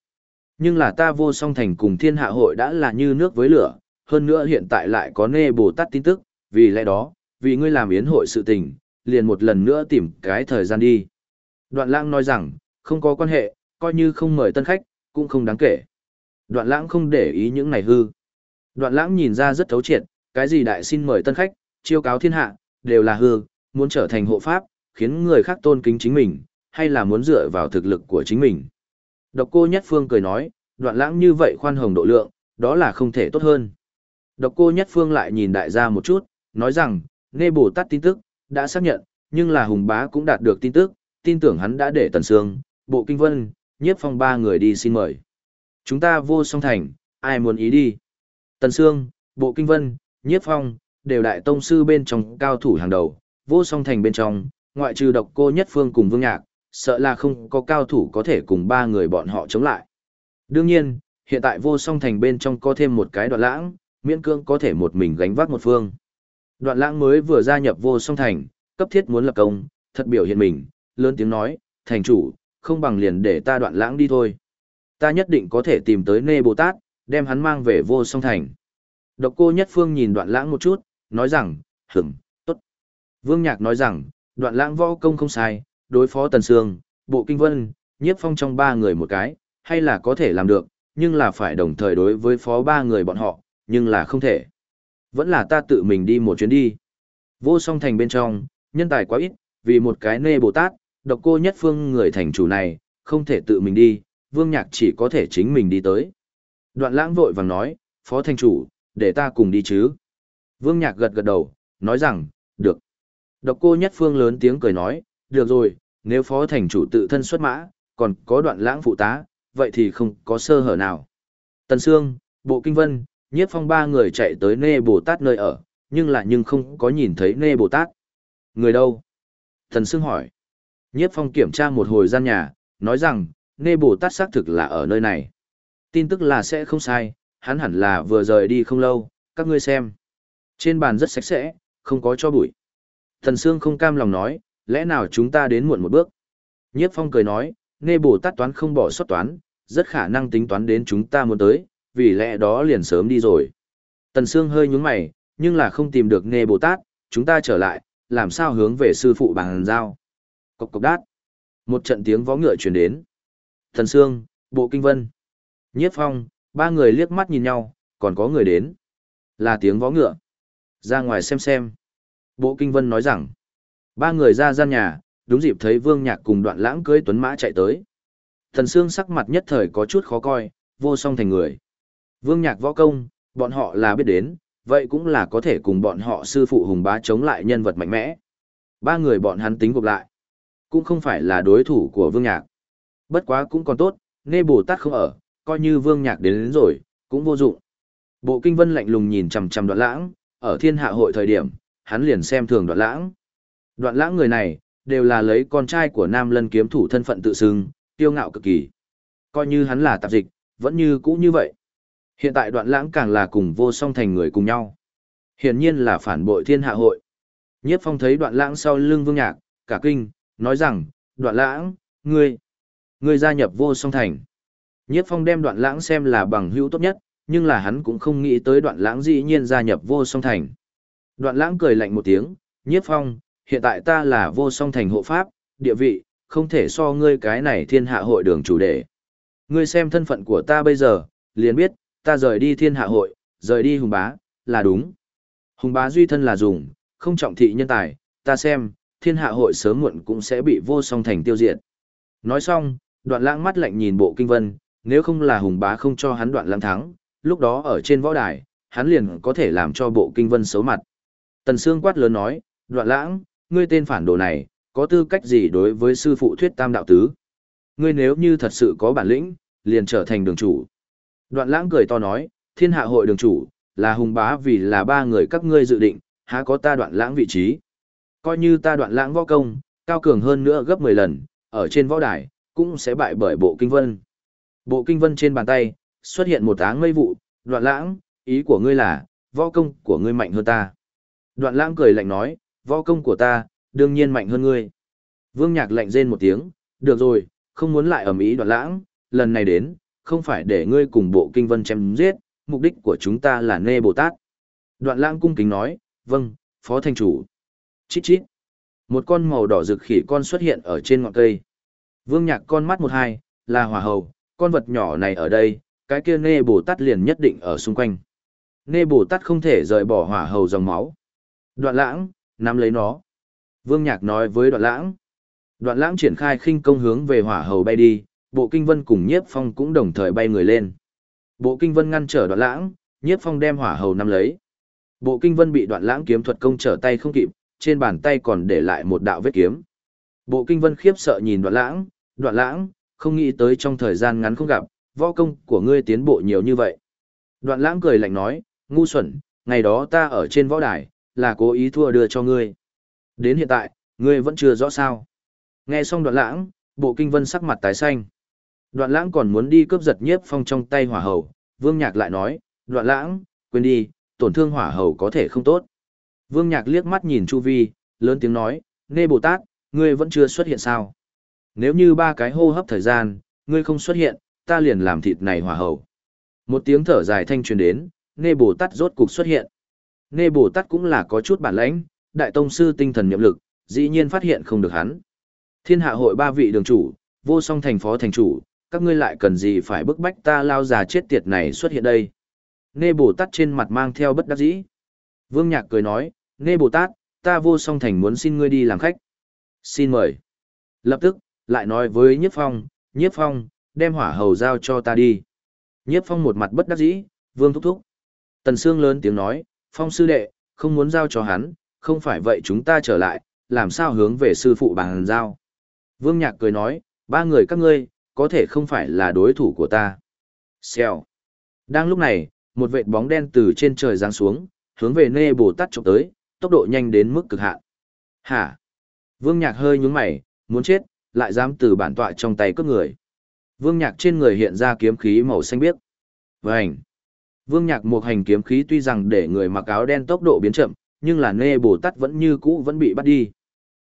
Nhưng là ta vô song thành cùng thiên hạ hội đã là như nước với lửa, hơn nữa hiện tại lại có nê Bồ Tát tin tức, vì lẽ đó, vì ngươi làm yến hội sự tình, liền một lần nữa tìm cái thời gian đi. Đoạn lãng nói rằng, không có quan hệ, coi như không mời tân khách, cũng không đáng kể. Đoạn lãng không để ý những này hư. Đoạn lãng nhìn ra rất thấu triệt, cái gì đại xin mời tân khách, chiêu cáo thiên hạ, đều là hư, muốn trở thành hộ pháp, khiến người khác tôn kính chính mình, hay là muốn dựa vào thực lực của chính mình. Độc cô nhất phương cười nói, đoạn lãng như vậy khoan hồng độ lượng, đó là không thể tốt hơn. Độc cô nhất phương lại nhìn đại gia một chút, nói rằng, Nê Bồ Tát tin tức, đã xác nhận, nhưng là Hùng Bá cũng đạt được tin tức, tin tưởng hắn đã để Tần Sương, Bộ Kinh Vân, nhiếp phong ba người đi xin mời. Chúng ta vô song thành, ai muốn ý đi. Tần Sương, Bộ Kinh Vân, Nhiếp Phong, đều đại tông sư bên trong cao thủ hàng đầu, vô song thành bên trong, ngoại trừ độc cô nhất phương cùng vương nhạc, sợ là không có cao thủ có thể cùng ba người bọn họ chống lại. Đương nhiên, hiện tại vô song thành bên trong có thêm một cái đoạn lãng, miễn cương có thể một mình gánh vác một phương. Đoạn lãng mới vừa gia nhập vô song thành, cấp thiết muốn lập công, thật biểu hiện mình, lớn tiếng nói, thành chủ, không bằng liền để ta đoạn lãng đi thôi. Ta nhất định có thể tìm tới nê Bồ Tát, đem hắn mang về vô song thành. Độc cô nhất phương nhìn đoạn lãng một chút, nói rằng, hửng, tốt. Vương Nhạc nói rằng, đoạn lãng võ công không sai, đối phó Tần Sương, Bộ Kinh Vân, nhiếp phong trong ba người một cái, hay là có thể làm được, nhưng là phải đồng thời đối với phó ba người bọn họ, nhưng là không thể. Vẫn là ta tự mình đi một chuyến đi. Vô song thành bên trong, nhân tài quá ít, vì một cái nê Bồ Tát, độc cô nhất phương người thành chủ này, không thể tự mình đi, vương nhạc chỉ có thể chính mình đi tới. Đoạn lãng vội vàng nói, phó thành chủ, để ta cùng đi chứ. Vương nhạc gật gật đầu, nói rằng, được. Độc cô nhất phương lớn tiếng cười nói, được rồi, nếu phó thành chủ tự thân xuất mã, còn có đoạn lãng phụ tá, vậy thì không có sơ hở nào. Tần Sương, Bộ Kinh Vân, Nhiếp Phong ba người chạy tới Nê Bồ Tát nơi ở, nhưng lại nhưng không có nhìn thấy Nê Bồ Tát. Người đâu? Tần Sương hỏi. Nhiếp Phong kiểm tra một hồi gian nhà, nói rằng, Nê Bồ Tát xác thực là ở nơi này. Tin tức là sẽ không sai, hắn hẳn là vừa rời đi không lâu, các ngươi xem. Trên bàn rất sạch sẽ, không có cho bụi. Thần Sương không cam lòng nói, lẽ nào chúng ta đến muộn một bước? Nhiếp Phong cười nói, Nê Bồ Tát toán không bỏ sót toán, rất khả năng tính toán đến chúng ta muốn tới, vì lẽ đó liền sớm đi rồi. Tần Sương hơi nhúng mày, nhưng là không tìm được Nê Bồ Tát, chúng ta trở lại, làm sao hướng về sư phụ bằng giao. Cộc cộc đát. Một trận tiếng vó ngựa truyền đến. Thần Sương, Bộ Kinh Vân, Nhiếp Phong, ba người liếc mắt nhìn nhau, còn có người đến. Là tiếng vó ngựa. Ra ngoài xem xem. Bộ Kinh Vân nói rằng, ba người ra gian nhà, đúng dịp thấy Vương Nhạc cùng đoạn lãng cưới tuấn mã chạy tới. Thần Sương sắc mặt nhất thời có chút khó coi, vô song thành người. Vương Nhạc võ công, bọn họ là biết đến, vậy cũng là có thể cùng bọn họ sư phụ hùng bá chống lại nhân vật mạnh mẽ. Ba người bọn hắn tính gộp lại, cũng không phải là đối thủ của Vương Nhạc. Bất quá cũng còn tốt, nghe Bồ Tát không ở, coi như Vương Nhạc đến, đến rồi, cũng vô dụng. Bộ Kinh Vân lạnh lùng nhìn chằm chằm Đoạn Lãng, ở Thiên Hạ hội thời điểm, hắn liền xem thường Đoạn Lãng. Đoạn Lãng người này, đều là lấy con trai của Nam Lân kiếm thủ thân phận tự xưng, kiêu ngạo cực kỳ. Coi như hắn là tạp dịch, vẫn như cũ như vậy. Hiện tại Đoạn Lãng càng là cùng vô song thành người cùng nhau. Hiển nhiên là phản bội Thiên Hạ hội. Nhiếp Phong thấy Đoạn Lãng sau lưng Vương Nhạc, cả kinh, nói rằng, Đoạn Lãng, ngươi Ngươi gia nhập vô song thành. Nhiếp phong đem đoạn lãng xem là bằng hữu tốt nhất, nhưng là hắn cũng không nghĩ tới đoạn lãng dĩ nhiên gia nhập vô song thành. Đoạn lãng cười lạnh một tiếng, nhiếp phong, hiện tại ta là vô song thành hộ pháp, địa vị, không thể so ngươi cái này thiên hạ hội đường chủ đề. Ngươi xem thân phận của ta bây giờ, liền biết, ta rời đi thiên hạ hội, rời đi hùng bá, là đúng. Hùng bá duy thân là dùng, không trọng thị nhân tài, ta xem, thiên hạ hội sớm muộn cũng sẽ bị vô song thành tiêu diệt. Nói xong, Đoạn lãng mắt lạnh nhìn bộ kinh vân, nếu không là hùng bá không cho hắn đoạn lãng thắng, lúc đó ở trên võ đài, hắn liền có thể làm cho bộ kinh vân xấu mặt. Tần Sương quát lớn nói, đoạn lãng, ngươi tên phản đồ này, có tư cách gì đối với sư phụ thuyết tam đạo tứ? Ngươi nếu như thật sự có bản lĩnh, liền trở thành đường chủ. Đoạn lãng cười to nói, thiên hạ hội đường chủ, là hùng bá vì là ba người các ngươi dự định, há có ta đoạn lãng vị trí. Coi như ta đoạn lãng võ công, cao cường hơn nữa gấp 10 lần, ở trên võ đài, cũng sẽ bại bởi bộ kinh vân. Bộ kinh vân trên bàn tay, xuất hiện một áng mây vụ, đoạn lãng, ý của ngươi là, võ công của ngươi mạnh hơn ta. Đoạn lãng cười lạnh nói, võ công của ta, đương nhiên mạnh hơn ngươi. Vương nhạc lạnh rên một tiếng, được rồi, không muốn lại ầm ý đoạn lãng, lần này đến, không phải để ngươi cùng bộ kinh vân chém giết, mục đích của chúng ta là nê Bồ Tát. Đoạn lãng cung kính nói, vâng, phó thanh chủ. Chít chít. Một con màu đỏ rực khỉ con xuất hiện ở trên ngọn cây. Vương Nhạc con mắt một hai, là hỏa hầu, con vật nhỏ này ở đây, cái kia nê Bồ Tát liền nhất định ở xung quanh. Nê Bồ Tát không thể rời bỏ hỏa hầu dòng máu. Đoạn lãng, nắm lấy nó. Vương Nhạc nói với đoạn lãng. Đoạn lãng triển khai khinh công hướng về hỏa hầu bay đi, bộ kinh vân cùng nhiếp phong cũng đồng thời bay người lên. Bộ kinh vân ngăn trở đoạn lãng, nhiếp phong đem hỏa hầu nắm lấy. Bộ kinh vân bị đoạn lãng kiếm thuật công trở tay không kịp, trên bàn tay còn để lại một đạo vết kiếm. Bộ kinh vân khiếp sợ nhìn đoạn lãng, đoạn lãng, không nghĩ tới trong thời gian ngắn không gặp, võ công của ngươi tiến bộ nhiều như vậy. Đoạn lãng cười lạnh nói, ngu xuẩn, ngày đó ta ở trên võ đài, là cố ý thua đưa cho ngươi. Đến hiện tại, ngươi vẫn chưa rõ sao. Nghe xong đoạn lãng, bộ kinh vân sắc mặt tái xanh. Đoạn lãng còn muốn đi cướp giật nhiếp phong trong tay hỏa hầu, vương nhạc lại nói, đoạn lãng, quên đi, tổn thương hỏa hầu có thể không tốt. Vương nhạc liếc mắt nhìn Chu Vi, lớn tiếng nói, Nê Bồ Tát, ngươi vẫn chưa xuất hiện sao? Nếu như ba cái hô hấp thời gian, ngươi không xuất hiện, ta liền làm thịt này hòa hậu. Một tiếng thở dài thanh truyền đến, Nê Bồ Tát rốt cục xuất hiện. Nê Bồ Tát cũng là có chút bản lãnh, đại tông sư tinh thần nhiệm lực, dĩ nhiên phát hiện không được hắn. Thiên hạ hội ba vị đường chủ, vô song thành phó thành chủ, các ngươi lại cần gì phải bức bách ta lao già chết tiệt này xuất hiện đây. Nê Bồ Tát trên mặt mang theo bất đắc dĩ. Vương Nhạc cười nói, Nê Bồ Tát, ta vô song thành muốn xin ngươi đi làm khách. Xin mời. Lập tức, lại nói với Nhiếp Phong, Nhiếp Phong, đem hỏa hầu giao cho ta đi. Nhiếp Phong một mặt bất đắc dĩ, Vương thúc thúc. Tần Sương lớn tiếng nói, Phong sư đệ, không muốn giao cho hắn, không phải vậy chúng ta trở lại, làm sao hướng về sư phụ bằng giao. Vương Nhạc cười nói, ba người các ngươi, có thể không phải là đối thủ của ta. Xèo. Đang lúc này, một vệt bóng đen từ trên trời giáng xuống, hướng về Nê Bồ Tát chụp tới, tốc độ nhanh đến mức cực hạn. Hả? Vương Nhạc hơi nhúng mày, muốn chết, lại dám từ bản tọa trong tay cướp người. Vương Nhạc trên người hiện ra kiếm khí màu xanh biếc. Vành. Vương Nhạc một hành kiếm khí tuy rằng để người mặc áo đen tốc độ biến chậm, nhưng là Nê Bồ Tát vẫn như cũ vẫn bị bắt đi.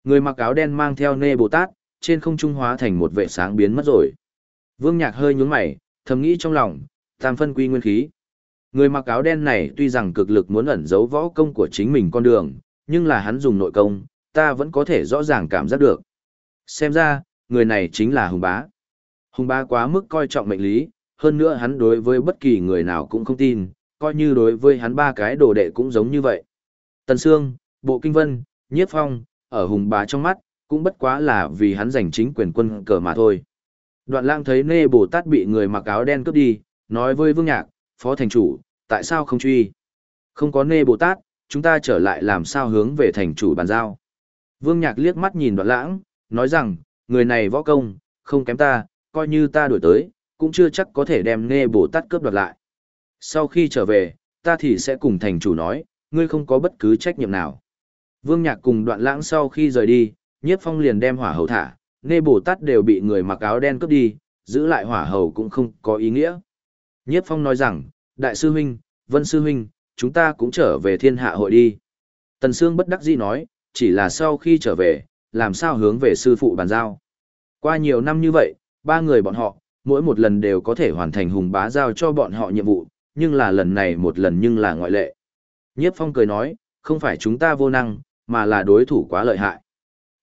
Người mặc áo đen mang theo Nê Bồ Tát, trên không trung hóa thành một vệ sáng biến mất rồi. Vương Nhạc hơi nhướng mày, thầm nghĩ trong lòng, tam phân quy nguyên khí. Người mặc áo đen này tuy rằng cực lực muốn ẩn giấu võ công của chính mình con đường, nhưng là hắn dùng nội công, ta vẫn có thể rõ ràng cảm giác được. Xem ra, người này chính là Hùng Bá. Hùng Bá quá mức coi trọng mệnh lý, hơn nữa hắn đối với bất kỳ người nào cũng không tin, coi như đối với hắn ba cái đồ đệ cũng giống như vậy. Tần Sương, Bộ Kinh Vân, Nhiếp Phong, ở Hùng Bá trong mắt, cũng bất quá là vì hắn giành chính quyền quân cờ mà thôi. Đoạn lang thấy Nê Bồ Tát bị người mặc áo đen cướp đi, nói với Vương Nhạc, Phó Thành Chủ, tại sao không truy? Không có Nê Bồ Tát, chúng ta trở lại làm sao hướng về Thành Chủ bàn giao. Vương Nhạc liếc mắt nhìn đoạn lãng, nói rằng, người này võ công, không kém ta, coi như ta đuổi tới, cũng chưa chắc có thể đem Nê Bồ Tát cướp đoạt lại. Sau khi trở về, ta thì sẽ cùng Thành Chủ nói, ngươi không có bất cứ trách nhiệm nào. Vương Nhạc cùng đoạn lãng sau khi rời đi, nhiếp phong liền đem hỏa hầu thả, nê bồ tát đều bị người mặc áo đen cướp đi, giữ lại hỏa hầu cũng không có ý nghĩa. Nhiếp phong nói rằng, đại sư huynh, vân sư huynh, chúng ta cũng trở về thiên hạ hội đi. Tần Sương bất đắc dĩ nói, chỉ là sau khi trở về, làm sao hướng về sư phụ bàn giao. Qua nhiều năm như vậy, ba người bọn họ, mỗi một lần đều có thể hoàn thành hùng bá giao cho bọn họ nhiệm vụ, nhưng là lần này một lần nhưng là ngoại lệ. Nhiếp phong cười nói, không phải chúng ta vô năng, mà là đối thủ quá lợi hại.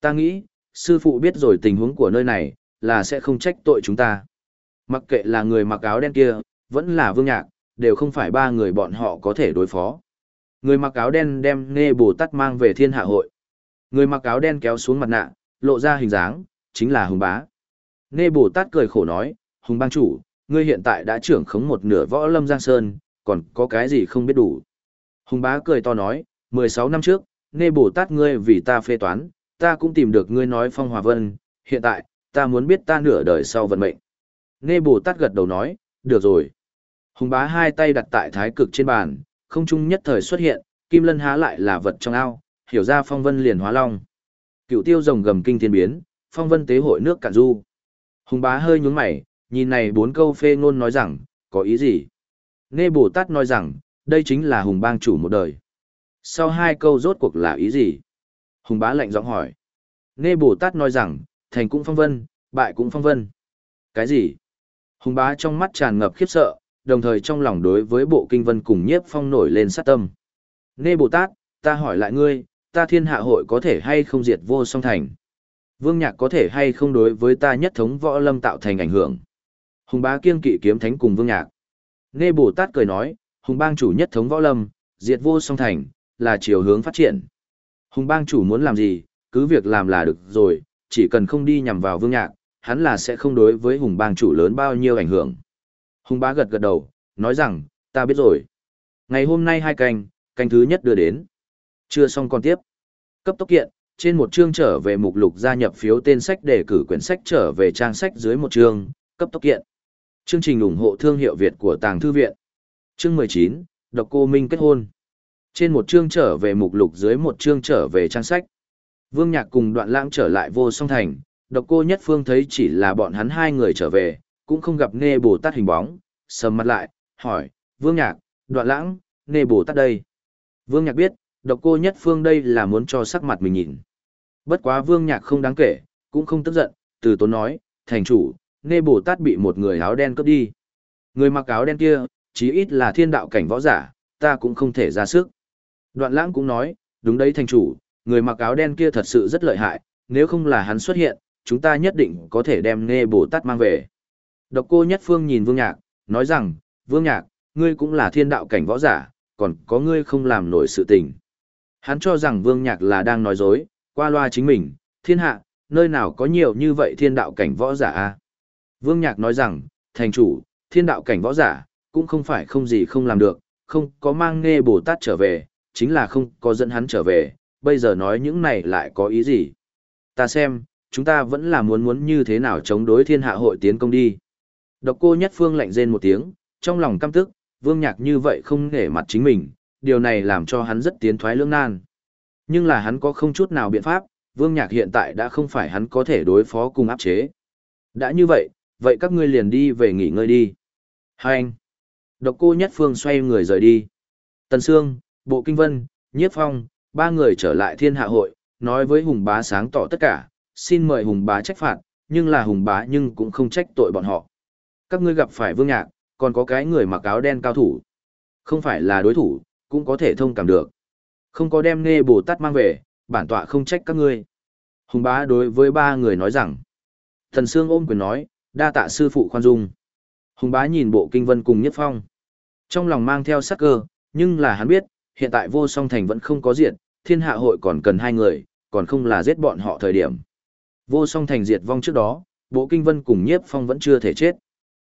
Ta nghĩ, sư phụ biết rồi tình huống của nơi này, là sẽ không trách tội chúng ta. Mặc kệ là người mặc áo đen kia, vẫn là vương nhạc, đều không phải ba người bọn họ có thể đối phó. Người mặc áo đen đem Nê Bồ Tát mang về thiên hạ hội. Người mặc áo đen kéo xuống mặt nạ, lộ ra hình dáng, chính là Hùng Bá. Nê Bồ Tát cười khổ nói, Hùng Bang Chủ, ngươi hiện tại đã trưởng khống một nửa võ lâm Giang Sơn, còn có cái gì không biết đủ. Hùng Bá cười to nói, 16 năm trước, Nê Bồ Tát ngươi vì ta phê toán, ta cũng tìm được ngươi nói phong hòa vân, hiện tại, ta muốn biết ta nửa đời sau vận mệnh. Nê Bồ Tát gật đầu nói, được rồi. Hùng bá hai tay đặt tại thái cực trên bàn, không trung nhất thời xuất hiện, kim lân há lại là vật trong ao, hiểu ra phong vân liền hóa long. Cựu tiêu rồng gầm kinh thiên biến, phong vân tế hội nước cạn du. Hùng bá hơi nhún mày, nhìn này bốn câu phê ngôn nói rằng, có ý gì? Nê Bồ Tát nói rằng, đây chính là hùng bang chủ một đời. Sau hai câu rốt cuộc là ý gì? Hùng bá lạnh giọng hỏi. Nghe Bồ Tát nói rằng, thành cũng phong vân, bại cũng phong vân. Cái gì? Hùng bá trong mắt tràn ngập khiếp sợ, đồng thời trong lòng đối với bộ kinh vân cùng nhiếp phong nổi lên sát tâm. Nê Bồ Tát, ta hỏi lại ngươi, ta thiên hạ hội có thể hay không diệt vô song thành? Vương nhạc có thể hay không đối với ta nhất thống võ lâm tạo thành ảnh hưởng? Hùng bá kiên kỵ kiếm thánh cùng vương nhạc. Nê Bồ Tát cười nói, hùng bang chủ nhất thống võ lâm, diệt vô song thành, là chiều hướng phát triển. Hùng bang chủ muốn làm gì, cứ việc làm là được rồi, chỉ cần không đi nhằm vào vương nhạc, hắn là sẽ không đối với hùng bang chủ lớn bao nhiêu ảnh hưởng. Hùng bá gật gật đầu, nói rằng, ta biết rồi. Ngày hôm nay hai canh, canh thứ nhất đưa đến. Chưa xong còn tiếp. Cấp tốc kiện, trên một chương trở về mục lục gia nhập phiếu tên sách để cử quyển sách trở về trang sách dưới một chương, cấp tốc kiện. Chương trình ủng hộ thương hiệu Việt của Tàng Thư Viện. Chương 19, Độc Cô Minh kết hôn. Trên một chương trở về mục lục dưới một chương trở về trang sách. Vương Nhạc cùng đoạn lãng trở lại vô song thành, độc cô nhất phương thấy chỉ là bọn hắn hai người trở về, cũng không gặp Nê Bồ Tát hình bóng, sầm mặt lại, hỏi, Vương Nhạc, đoạn lãng, Nê Bồ Tát đây. Vương Nhạc biết, độc cô nhất phương đây là muốn cho sắc mặt mình nhìn. Bất quá Vương Nhạc không đáng kể, cũng không tức giận, từ tốn nói, thành chủ, Nê Bồ Tát bị một người áo đen cướp đi. Người mặc áo đen kia, chí ít là thiên đạo cảnh võ giả, ta cũng không thể ra sức. Đoạn lãng cũng nói, đúng đấy thành chủ, người mặc áo đen kia thật sự rất lợi hại, nếu không là hắn xuất hiện, chúng ta nhất định có thể đem Nê Bồ Tát mang về. Độc cô nhất phương nhìn Vương Nhạc, nói rằng, Vương Nhạc, ngươi cũng là thiên đạo cảnh võ giả, còn có ngươi không làm nổi sự tình. Hắn cho rằng Vương Nhạc là đang nói dối, qua loa chính mình, thiên hạ, nơi nào có nhiều như vậy thiên đạo cảnh võ giả a Vương Nhạc nói rằng, thành chủ, thiên đạo cảnh võ giả, cũng không phải không gì không làm được, không có mang nghe Bồ Tát trở về, chính là không có dẫn hắn trở về, bây giờ nói những này lại có ý gì. Ta xem, chúng ta vẫn là muốn muốn như thế nào chống đối thiên hạ hội tiến công đi. Độc cô nhất phương lạnh rên một tiếng, trong lòng căm tức, vương nhạc như vậy không nể mặt chính mình, điều này làm cho hắn rất tiến thoái lưỡng nan. Nhưng là hắn có không chút nào biện pháp, vương nhạc hiện tại đã không phải hắn có thể đối phó cùng áp chế. Đã như vậy, vậy các ngươi liền đi về nghỉ ngơi đi. Hai anh. Độc cô nhất phương xoay người rời đi. Tần Sương, Bộ Kinh Vân, Nhiếp Phong, ba người trở lại thiên hạ hội, nói với Hùng bá sáng tỏ tất cả, xin mời Hùng bá trách phạt, nhưng là Hùng bá nhưng cũng không trách tội bọn họ. Các ngươi gặp phải vương nhạc, còn có cái người mặc áo đen cao thủ. Không phải là đối thủ, cũng có thể thông cảm được. Không có đem nghe Bồ Tát mang về, bản tọa không trách các ngươi. Hùng bá đối với ba người nói rằng. Thần Sương ôm quyền nói, đa tạ sư phụ khoan dung. Hùng bá nhìn bộ kinh vân cùng nhất phong. Trong lòng mang theo sắc cơ, nhưng là hắn biết, hiện tại vô song thành vẫn không có diện, thiên hạ hội còn cần hai người, còn không là giết bọn họ thời điểm. Vô song thành diệt vong trước đó, bộ kinh vân cùng nhiếp phong vẫn chưa thể chết.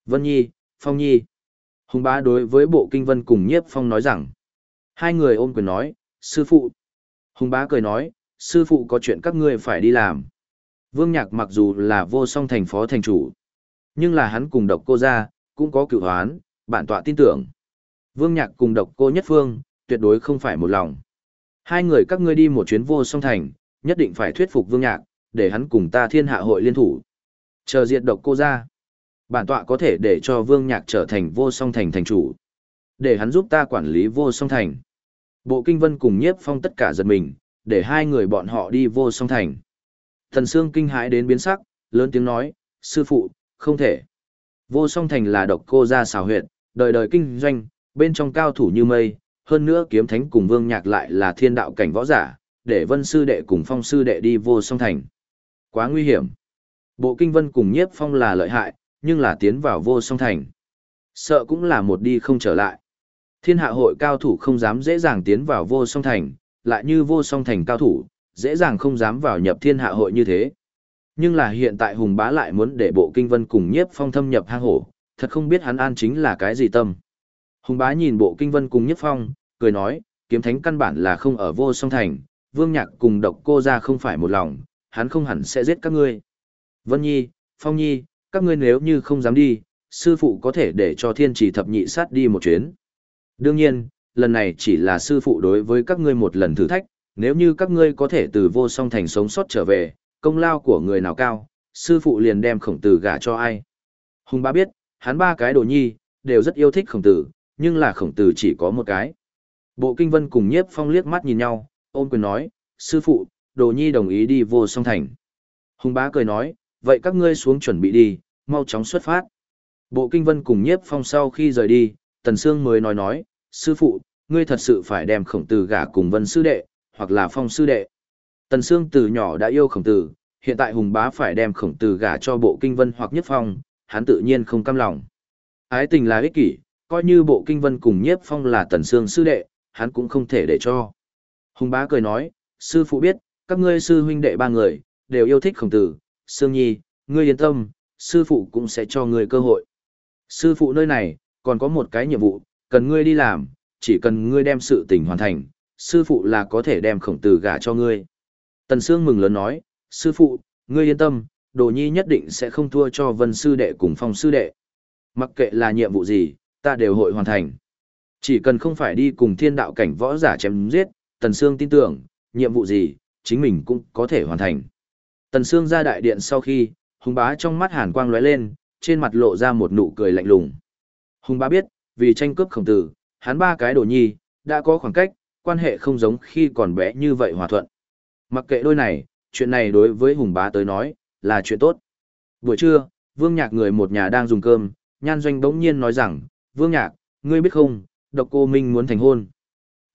Vân Nhi, Phong Nhi. Hùng bá đối với bộ kinh vân cùng nhiếp phong nói rằng. Hai người ôm quyền nói, sư phụ. Hùng bá cười nói, sư phụ có chuyện các ngươi phải đi làm. Vương Nhạc mặc dù là vô song thành phó thành chủ, nhưng là hắn cùng độc cô ra, cũng có cựu hoán, bản tọa tin tưởng. Vương Nhạc cùng độc cô nhất phương, tuyệt đối không phải một lòng. Hai người các ngươi đi một chuyến vô song thành, nhất định phải thuyết phục Vương Nhạc, để hắn cùng ta thiên hạ hội liên thủ. Chờ diệt độc cô ra. Bản tọa có thể để cho Vương Nhạc trở thành vô song thành thành chủ. Để hắn giúp ta quản lý vô song thành. Bộ kinh vân cùng nhiếp phong tất cả giật mình, để hai người bọn họ đi vô song thành. Thần Sương kinh hãi đến biến sắc, lớn tiếng nói, sư phụ, không thể. Vô song thành là độc cô gia xào huyệt, đời đời kinh doanh, bên trong cao thủ như mây, hơn nữa kiếm thánh cùng vương nhạc lại là thiên đạo cảnh võ giả, để vân sư đệ cùng phong sư đệ đi vô song thành. Quá nguy hiểm. Bộ kinh vân cùng nhiếp phong là lợi hại, nhưng là tiến vào vô song thành. Sợ cũng là một đi không trở lại. Thiên hạ hội cao thủ không dám dễ dàng tiến vào vô song thành, lại như vô song thành cao thủ, dễ dàng không dám vào nhập thiên hạ hội như thế. Nhưng là hiện tại Hùng Bá lại muốn để bộ kinh vân cùng nhiếp phong thâm nhập hang hổ, thật không biết hắn an chính là cái gì tâm. Hùng Bá nhìn bộ kinh vân cùng nhiếp phong, cười nói, kiếm thánh căn bản là không ở vô song thành, vương nhạc cùng độc cô ra không phải một lòng, hắn không hẳn sẽ giết các ngươi. Vân Nhi, Phong Nhi, các ngươi nếu như không dám đi, sư phụ có thể để cho thiên trì thập nhị sát đi một chuyến. Đương nhiên, lần này chỉ là sư phụ đối với các ngươi một lần thử thách, nếu như các ngươi có thể từ vô song thành sống sót trở về, công lao của người nào cao, sư phụ liền đem khổng tử gả cho ai. Hùng ba biết, hắn ba cái đồ nhi, đều rất yêu thích khổng tử, nhưng là khổng tử chỉ có một cái. Bộ kinh vân cùng nhiếp phong liếc mắt nhìn nhau, ôn quyền nói, sư phụ, đồ nhi đồng ý đi vô song thành. Hùng bá cười nói, vậy các ngươi xuống chuẩn bị đi, mau chóng xuất phát. Bộ kinh vân cùng nhiếp phong sau khi rời đi, Tần Sương mới nói nói, sư phụ, ngươi thật sự phải đem khổng tử gả cùng vân sư đệ, hoặc là phong sư đệ. Tần Sương từ nhỏ đã yêu khổng tử, hiện tại hùng bá phải đem khổng tử gả cho bộ kinh vân hoặc nhiếp phong, hắn tự nhiên không cam lòng. Ái tình là ích kỷ, coi như bộ kinh vân cùng nhiếp phong là Tần Sương sư đệ, hắn cũng không thể để cho. Hùng bá cười nói, sư phụ biết, các ngươi sư huynh đệ ba người, đều yêu thích khổng tử, Sương Nhi, ngươi yên tâm, sư phụ cũng sẽ cho ngươi cơ hội. Sư phụ nơi này, còn có một cái nhiệm vụ, cần ngươi đi làm, chỉ cần ngươi đem sự tình hoàn thành, sư phụ là có thể đem khổng tử gả cho ngươi. Tần Sương mừng lớn nói, sư phụ, ngươi yên tâm, đồ nhi nhất định sẽ không thua cho vân sư đệ cùng phong sư đệ. Mặc kệ là nhiệm vụ gì, ta đều hội hoàn thành. Chỉ cần không phải đi cùng thiên đạo cảnh võ giả chém giết, Tần Sương tin tưởng, nhiệm vụ gì, chính mình cũng có thể hoàn thành. Tần Sương ra đại điện sau khi, Hùng bá trong mắt hàn quang lóe lên, trên mặt lộ ra một nụ cười lạnh lùng. Hùng bá biết, vì tranh cướp khổng tử, hắn ba cái đồ nhi, đã có khoảng cách, quan hệ không giống khi còn bé như vậy hòa thuận. Mặc kệ đôi này, chuyện này đối với Hùng bá tới nói, là chuyện tốt. Buổi trưa, Vương Nhạc người một nhà đang dùng cơm, Nhan Doanh bỗng nhiên nói rằng, Vương Nhạc, ngươi biết không, độc cô Minh muốn thành hôn.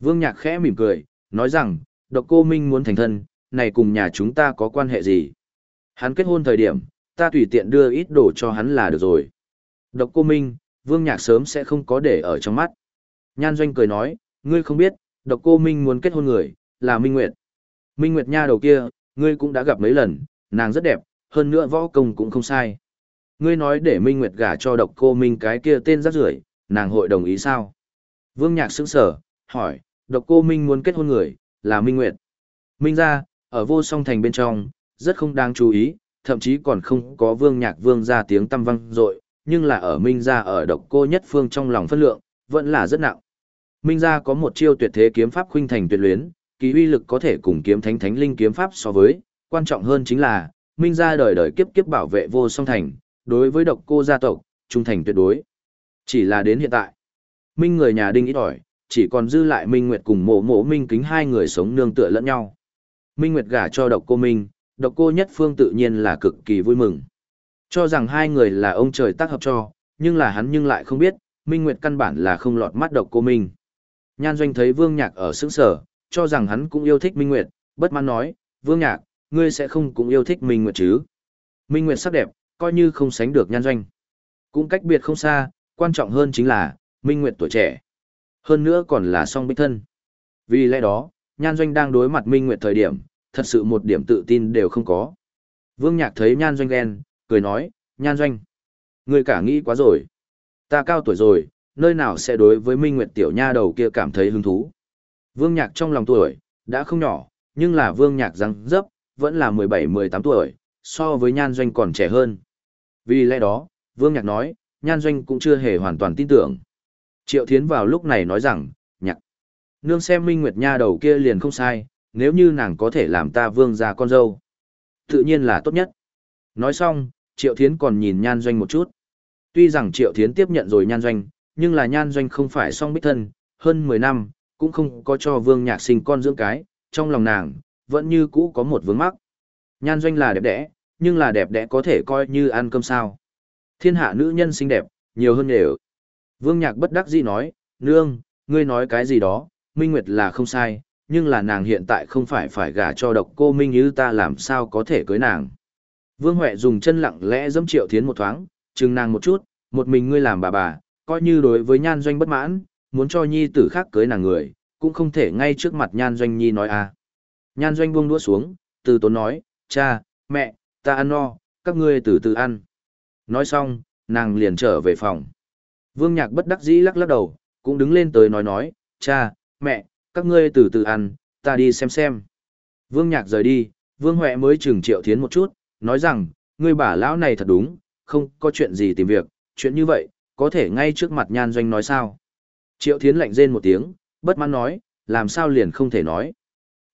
Vương Nhạc khẽ mỉm cười, nói rằng, độc cô Minh muốn thành thân, này cùng nhà chúng ta có quan hệ gì? Hắn kết hôn thời điểm, ta tùy tiện đưa ít đồ cho hắn là được rồi. Độc cô Minh, Vương Nhạc sớm sẽ không có để ở trong mắt. Nhan Doanh cười nói, ngươi không biết, độc cô Minh muốn kết hôn người, là Minh Nguyệt. Minh Nguyệt nha đầu kia, ngươi cũng đã gặp mấy lần, nàng rất đẹp, hơn nữa võ công cũng không sai. Ngươi nói để Minh Nguyệt gả cho độc cô Minh cái kia tên rác rưởi, nàng hội đồng ý sao? Vương Nhạc sững sở, hỏi, độc cô Minh muốn kết hôn người, là Minh Nguyệt. Minh ra, ở vô song thành bên trong, rất không đáng chú ý, thậm chí còn không có Vương Nhạc Vương ra tiếng tâm vang dội, nhưng là ở Minh gia ở độc cô nhất phương trong lòng phân lượng, vẫn là rất nặng. Minh gia có một chiêu tuyệt thế kiếm pháp khuynh thành tuyệt luyến, kỳ uy lực có thể cùng kiếm thánh thánh linh kiếm pháp so với, quan trọng hơn chính là, Minh gia đời đời kiếp kiếp bảo vệ vô song thành, đối với độc cô gia tộc, trung thành tuyệt đối. Chỉ là đến hiện tại, Minh người nhà đinh ít ỏi, chỉ còn dư lại Minh Nguyệt cùng mộ mộ Minh kính hai người sống nương tựa lẫn nhau. Minh Nguyệt gả cho độc cô Minh, độc cô nhất phương tự nhiên là cực kỳ vui mừng. Cho rằng hai người là ông trời tác hợp cho, nhưng là hắn nhưng lại không biết, Minh Nguyệt căn bản là không lọt mắt độc cô Minh. Nhan doanh thấy Vương Nhạc ở sững sở, cho rằng hắn cũng yêu thích Minh Nguyệt, bất mãn nói, Vương Nhạc, ngươi sẽ không cũng yêu thích Minh Nguyệt chứ. Minh Nguyệt sắc đẹp, coi như không sánh được nhan doanh. Cũng cách biệt không xa, quan trọng hơn chính là, Minh Nguyệt tuổi trẻ. Hơn nữa còn là song bích thân. Vì lẽ đó, nhan doanh đang đối mặt Minh Nguyệt thời điểm, thật sự một điểm tự tin đều không có. Vương Nhạc thấy nhan doanh ghen, cười nói, nhan doanh. Người cả nghĩ quá rồi. Ta cao tuổi rồi, nơi nào sẽ đối với Minh Nguyệt tiểu nha đầu kia cảm thấy hứng thú. Vương Nhạc trong lòng tuổi, đã không nhỏ, nhưng là Vương Nhạc răng dấp, vẫn là 17-18 tuổi, so với nhan doanh còn trẻ hơn. Vì lẽ đó, Vương Nhạc nói, nhan doanh cũng chưa hề hoàn toàn tin tưởng. Triệu Thiến vào lúc này nói rằng, nương xem Minh Nguyệt Nha đầu kia liền không sai, nếu như nàng có thể làm ta vương ra con dâu. Tự nhiên là tốt nhất. Nói xong, Triệu Thiến còn nhìn nhan doanh một chút. Tuy rằng Triệu Thiến tiếp nhận rồi nhan doanh, nhưng là nhan doanh không phải song bích thân, hơn 10 năm, cũng không có cho vương nhạc sinh con dưỡng cái, trong lòng nàng, vẫn như cũ có một vướng mắc. Nhan doanh là đẹp đẽ, nhưng là đẹp đẽ có thể coi như ăn cơm sao. Thiên hạ nữ nhân xinh đẹp, nhiều hơn đều. Vương Nhạc bất đắc dĩ nói, nương, ngươi nói cái gì đó, Minh Nguyệt là không sai, nhưng là nàng hiện tại không phải phải gả cho độc cô Minh như ta làm sao có thể cưới nàng. Vương Huệ dùng chân lặng lẽ dẫm triệu thiến một thoáng, chừng nàng một chút, một mình ngươi làm bà bà, coi như đối với nhan doanh bất mãn, muốn cho nhi tử khác cưới nàng người, cũng không thể ngay trước mặt nhan doanh nhi nói à. Nhan doanh buông đũa xuống, từ tốn nói, cha, mẹ, ta ăn no, các ngươi từ từ ăn. Nói xong, nàng liền trở về phòng. Vương Nhạc bất đắc dĩ lắc lắc đầu, cũng đứng lên tới nói nói, cha, mẹ, các ngươi từ từ ăn, ta đi xem xem. Vương Nhạc rời đi, Vương Huệ mới chừng triệu thiến một chút, nói rằng, ngươi bà lão này thật đúng, không có chuyện gì tìm việc, chuyện như vậy, có thể ngay trước mặt nhan doanh nói sao. Triệu thiến lạnh rên một tiếng, bất mãn nói, làm sao liền không thể nói.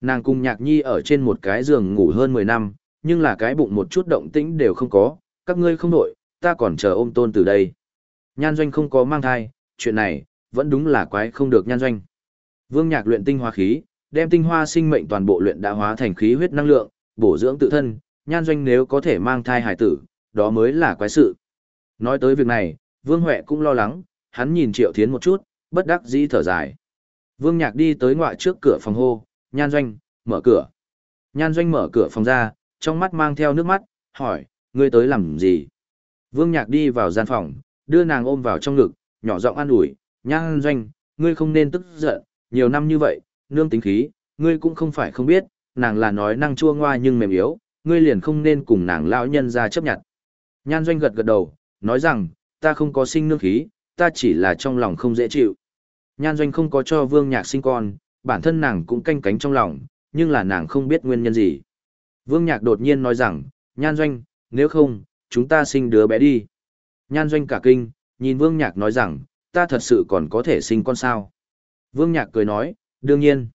Nàng cùng nhạc nhi ở trên một cái giường ngủ hơn 10 năm, nhưng là cái bụng một chút động tĩnh đều không có, các ngươi không nội, ta còn chờ ôm tôn từ đây. Nhan doanh không có mang thai, chuyện này, vẫn đúng là quái không được nhan doanh. Vương nhạc luyện tinh hoa khí, đem tinh hoa sinh mệnh toàn bộ luyện đã hóa thành khí huyết năng lượng, bổ dưỡng tự thân, nhan doanh nếu có thể mang thai hải tử, đó mới là quái sự. Nói tới việc này, Vương Huệ cũng lo lắng, hắn nhìn Triệu Thiến một chút, bất đắc dĩ thở dài. Vương Nhạc đi tới ngoại trước cửa phòng hô, nhan doanh, mở cửa. Nhan doanh mở cửa phòng ra, trong mắt mang theo nước mắt, hỏi, ngươi tới làm gì? Vương Nhạc đi vào gian phòng, đưa nàng ôm vào trong ngực, nhỏ giọng an ủi, nhan doanh, ngươi không nên tức giận, nhiều năm như vậy, nương tính khí, ngươi cũng không phải không biết, nàng là nói năng chua ngoa nhưng mềm yếu, ngươi liền không nên cùng nàng lão nhân ra chấp nhận. Nhan doanh gật gật đầu, nói rằng, ta không có sinh nương khí, ta chỉ là trong lòng không dễ chịu. Nhan doanh không có cho vương nhạc sinh con, bản thân nàng cũng canh cánh trong lòng, nhưng là nàng không biết nguyên nhân gì. Vương nhạc đột nhiên nói rằng, nhan doanh, nếu không, chúng ta sinh đứa bé đi. Nhan doanh cả kinh, nhìn vương nhạc nói rằng, ta thật sự còn có thể sinh con sao? Vương Nhạc cười nói, đương nhiên.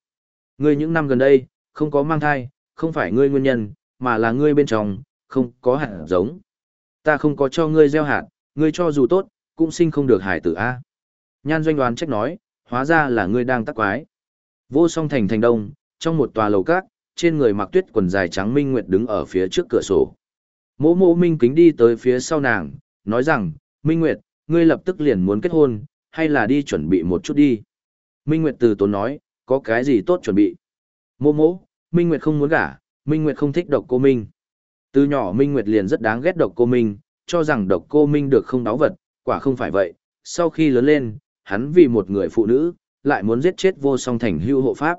Ngươi những năm gần đây, không có mang thai, không phải ngươi nguyên nhân, mà là ngươi bên trong, không có hạt giống. Ta không có cho ngươi gieo hạt, ngươi cho dù tốt, cũng sinh không được hải tử A. Nhan doanh đoán trách nói, hóa ra là ngươi đang tắc quái. Vô song thành thành đông, trong một tòa lầu cát, trên người mặc tuyết quần dài trắng Minh Nguyệt đứng ở phía trước cửa sổ. Mỗ mỗ Minh kính đi tới phía sau nàng, nói rằng, Minh Nguyệt, ngươi lập tức liền muốn kết hôn, hay là đi chuẩn bị một chút đi. Minh Nguyệt từ tốn nói, có cái gì tốt chuẩn bị. Mô mô, Minh Nguyệt không muốn gả, Minh Nguyệt không thích độc cô Minh. Từ nhỏ Minh Nguyệt liền rất đáng ghét độc cô Minh, cho rằng độc cô Minh được không đáo vật, quả không phải vậy. Sau khi lớn lên, hắn vì một người phụ nữ, lại muốn giết chết vô song thành hưu hộ pháp.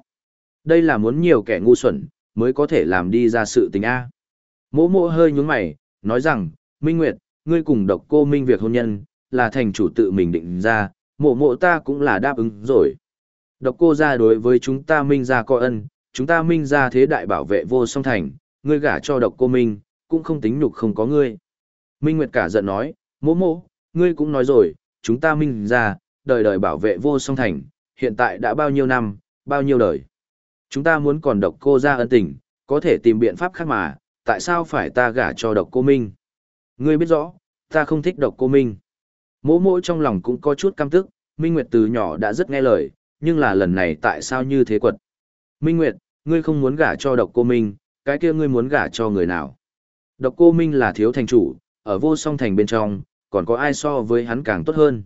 Đây là muốn nhiều kẻ ngu xuẩn, mới có thể làm đi ra sự tình A. Mô mô hơi nhúng mày, nói rằng, Minh Nguyệt, ngươi cùng độc cô Minh việc hôn nhân, là thành chủ tự mình định ra, mộ mộ ta cũng là đáp ứng rồi. Độc cô ra đối với chúng ta Minh ra có ân, chúng ta Minh ra thế đại bảo vệ vô song thành, ngươi gả cho độc cô Minh, cũng không tính nhục không có ngươi. Minh Nguyệt cả giận nói, Mỗ Mỗ, ngươi cũng nói rồi, chúng ta Minh ra, đời đời bảo vệ vô song thành, hiện tại đã bao nhiêu năm, bao nhiêu đời. Chúng ta muốn còn độc cô ra ân tình, có thể tìm biện pháp khác mà, tại sao phải ta gả cho độc cô Minh? Ngươi biết rõ, ta không thích độc cô Minh. Mỗ mỗ trong lòng cũng có chút căm tức, Minh Nguyệt từ nhỏ đã rất nghe lời, nhưng là lần này tại sao như thế quật? Minh Nguyệt, ngươi không muốn gả cho độc cô Minh, cái kia ngươi muốn gả cho người nào? Độc cô Minh là thiếu thành chủ, ở vô song thành bên trong, còn có ai so với hắn càng tốt hơn?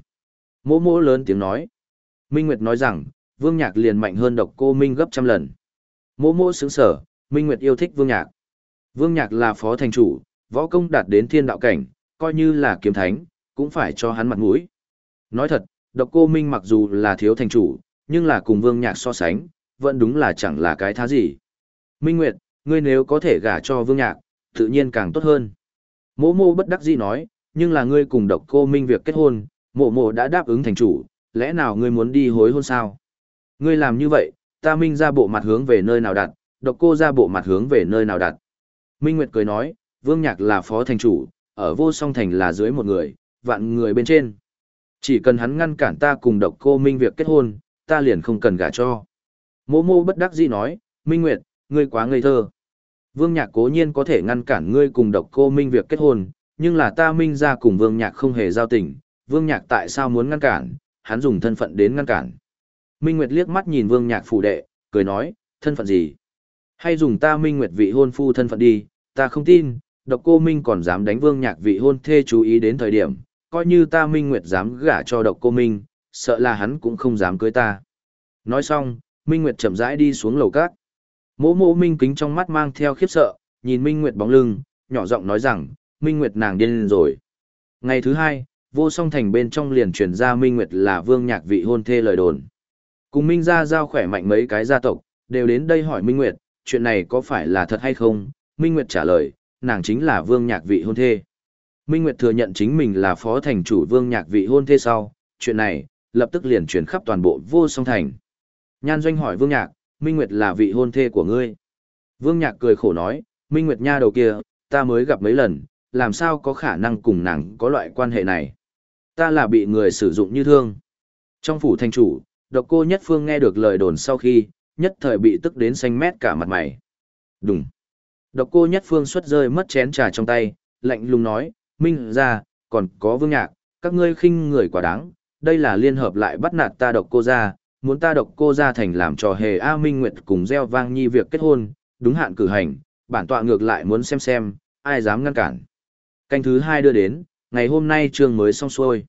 Mỗ mỗ lớn tiếng nói. Minh Nguyệt nói rằng, Vương Nhạc liền mạnh hơn độc cô Minh gấp trăm lần. Mỗ mỗ sướng sở, Minh Nguyệt yêu thích Vương Nhạc. Vương Nhạc là phó thành chủ, võ công đạt đến thiên đạo cảnh, coi như là kiếm thánh, cũng phải cho hắn mặt mũi. Nói thật, độc cô Minh mặc dù là thiếu thành chủ, nhưng là cùng Vương Nhạc so sánh, vẫn đúng là chẳng là cái thá gì. Minh Nguyệt, ngươi nếu có thể gả cho Vương Nhạc, tự nhiên càng tốt hơn. Mộ mộ bất đắc dĩ nói, nhưng là ngươi cùng độc cô Minh việc kết hôn, mộ mộ đã đáp ứng thành chủ, lẽ nào ngươi muốn đi hối hôn sao? Ngươi làm như vậy, ta Minh ra bộ mặt hướng về nơi nào đặt, độc cô ra bộ mặt hướng về nơi nào đặt. Minh Nguyệt cười nói, Vương Nhạc là phó thành chủ, ở vô song thành là dưới một người, vạn người bên trên. Chỉ cần hắn ngăn cản ta cùng độc cô Minh việc kết hôn, ta liền không cần gả cho. Mô mô bất đắc dĩ nói, Minh Nguyệt, ngươi quá ngây thơ. Vương Nhạc cố nhiên có thể ngăn cản ngươi cùng độc cô Minh việc kết hôn, nhưng là ta Minh ra cùng Vương Nhạc không hề giao tình, Vương Nhạc tại sao muốn ngăn cản, hắn dùng thân phận đến ngăn cản. Minh Nguyệt liếc mắt nhìn Vương Nhạc phủ đệ, cười nói, thân phận gì? Hay dùng ta Minh Nguyệt vị hôn phu thân phận đi, ta không tin, độc cô Minh còn dám đánh Vương Nhạc vị hôn thê chú ý đến thời điểm, coi như ta Minh Nguyệt dám gả cho độc cô Minh, sợ là hắn cũng không dám cưới ta. Nói xong, Minh Nguyệt chậm rãi đi xuống lầu cát. Mỗ mỗ Minh kính trong mắt mang theo khiếp sợ, nhìn Minh Nguyệt bóng lưng, nhỏ giọng nói rằng, Minh Nguyệt nàng điên rồi. Ngày thứ hai, vô song thành bên trong liền truyền ra Minh Nguyệt là vương nhạc vị hôn thê lời đồn. Cùng Minh gia giao khỏe mạnh mấy cái gia tộc, đều đến đây hỏi Minh Nguyệt, chuyện này có phải là thật hay không? Minh Nguyệt trả lời, nàng chính là vương nhạc vị hôn thê. Minh Nguyệt thừa nhận chính mình là phó thành chủ vương nhạc vị hôn thê sau, chuyện này, lập tức liền truyền khắp toàn bộ vô song thành. Nhan doanh hỏi vương nhạc, Minh Nguyệt là vị hôn thê của ngươi. Vương nhạc cười khổ nói, Minh Nguyệt nha đầu kia, ta mới gặp mấy lần, làm sao có khả năng cùng nàng có loại quan hệ này. Ta là bị người sử dụng như thương. Trong phủ thành chủ, độc cô nhất phương nghe được lời đồn sau khi, nhất thời bị tức đến xanh mét cả mặt mày. Đúng. Độc cô nhất phương xuất rơi mất chén trà trong tay, lạnh lùng nói, Minh ra, còn có vương nhạc, các ngươi khinh người quá đáng, đây là liên hợp lại bắt nạt ta độc cô ra, muốn ta độc cô ra thành làm trò hề A Minh Nguyệt cùng gieo vang nhi việc kết hôn, đúng hạn cử hành, bản tọa ngược lại muốn xem xem, ai dám ngăn cản. Canh thứ hai đưa đến, ngày hôm nay chương mới xong xuôi.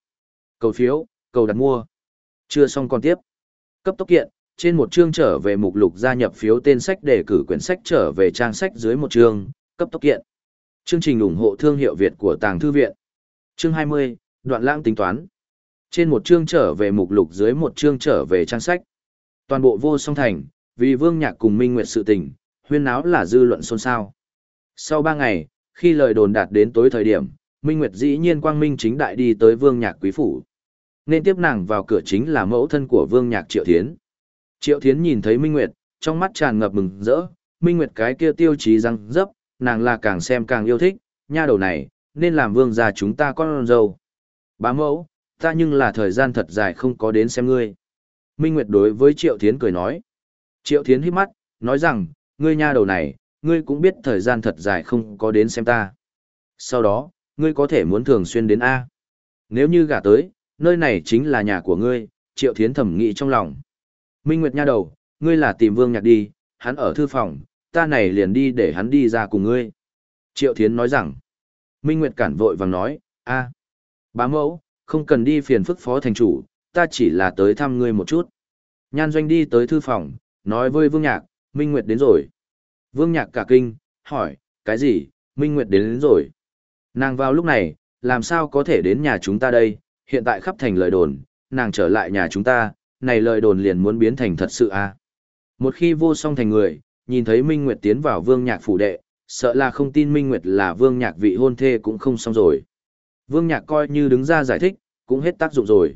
Cầu phiếu, cầu đặt mua. Chưa xong còn tiếp. Cấp tốc kiện, trên một chương trở về mục lục gia nhập phiếu tên sách để cử quyển sách trở về trang sách dưới một chương, cấp tốc kiện. Chương trình ủng hộ thương hiệu Việt của Tàng Thư Viện. Chương 20, đoạn lãng tính toán. Trên một chương trở về mục lục dưới một chương trở về trang sách. Toàn bộ vô song thành, vì Vương Nhạc cùng Minh Nguyệt sự tình, huyên náo là dư luận xôn xao. Sau ba ngày, khi lời đồn đạt đến tối thời điểm, Minh Nguyệt dĩ nhiên quang minh chính đại đi tới Vương Nhạc quý phủ. Nên tiếp nàng vào cửa chính là mẫu thân của Vương Nhạc Triệu Thiến. Triệu Thiến nhìn thấy Minh Nguyệt, trong mắt tràn ngập mừng rỡ, Minh Nguyệt cái kia tiêu chí răng dấp, nàng là càng xem càng yêu thích, nha đầu này, nên làm vương gia chúng ta con dâu. Bá mẫu, ta nhưng là thời gian thật dài không có đến xem ngươi. Minh Nguyệt đối với Triệu Thiến cười nói. Triệu Thiến hít mắt, nói rằng, ngươi nha đầu này, ngươi cũng biết thời gian thật dài không có đến xem ta. Sau đó, ngươi có thể muốn thường xuyên đến A. Nếu như gả tới, nơi này chính là nhà của ngươi, Triệu Thiến thẩm nghĩ trong lòng. Minh Nguyệt nha đầu, ngươi là tìm Vương Nhạc đi, hắn ở thư phòng, ta này liền đi để hắn đi ra cùng ngươi. Triệu Thiến nói rằng, Minh Nguyệt cản vội vàng nói, a, bá mẫu, không cần đi phiền phức phó thành chủ, ta chỉ là tới thăm ngươi một chút. Nhan Doanh đi tới thư phòng, nói với Vương Nhạc, Minh Nguyệt đến rồi. Vương Nhạc cả kinh, hỏi, cái gì, Minh Nguyệt đến, đến rồi. Nàng vào lúc này, làm sao có thể đến nhà chúng ta đây, hiện tại khắp thành lời đồn, nàng trở lại nhà chúng ta, này lời đồn liền muốn biến thành thật sự à. Một khi vô song thành người, nhìn thấy Minh Nguyệt tiến vào Vương Nhạc phủ đệ, sợ là không tin Minh Nguyệt là Vương Nhạc vị hôn thê cũng không xong rồi. Vương Nhạc coi như đứng ra giải thích, cũng hết tác dụng rồi.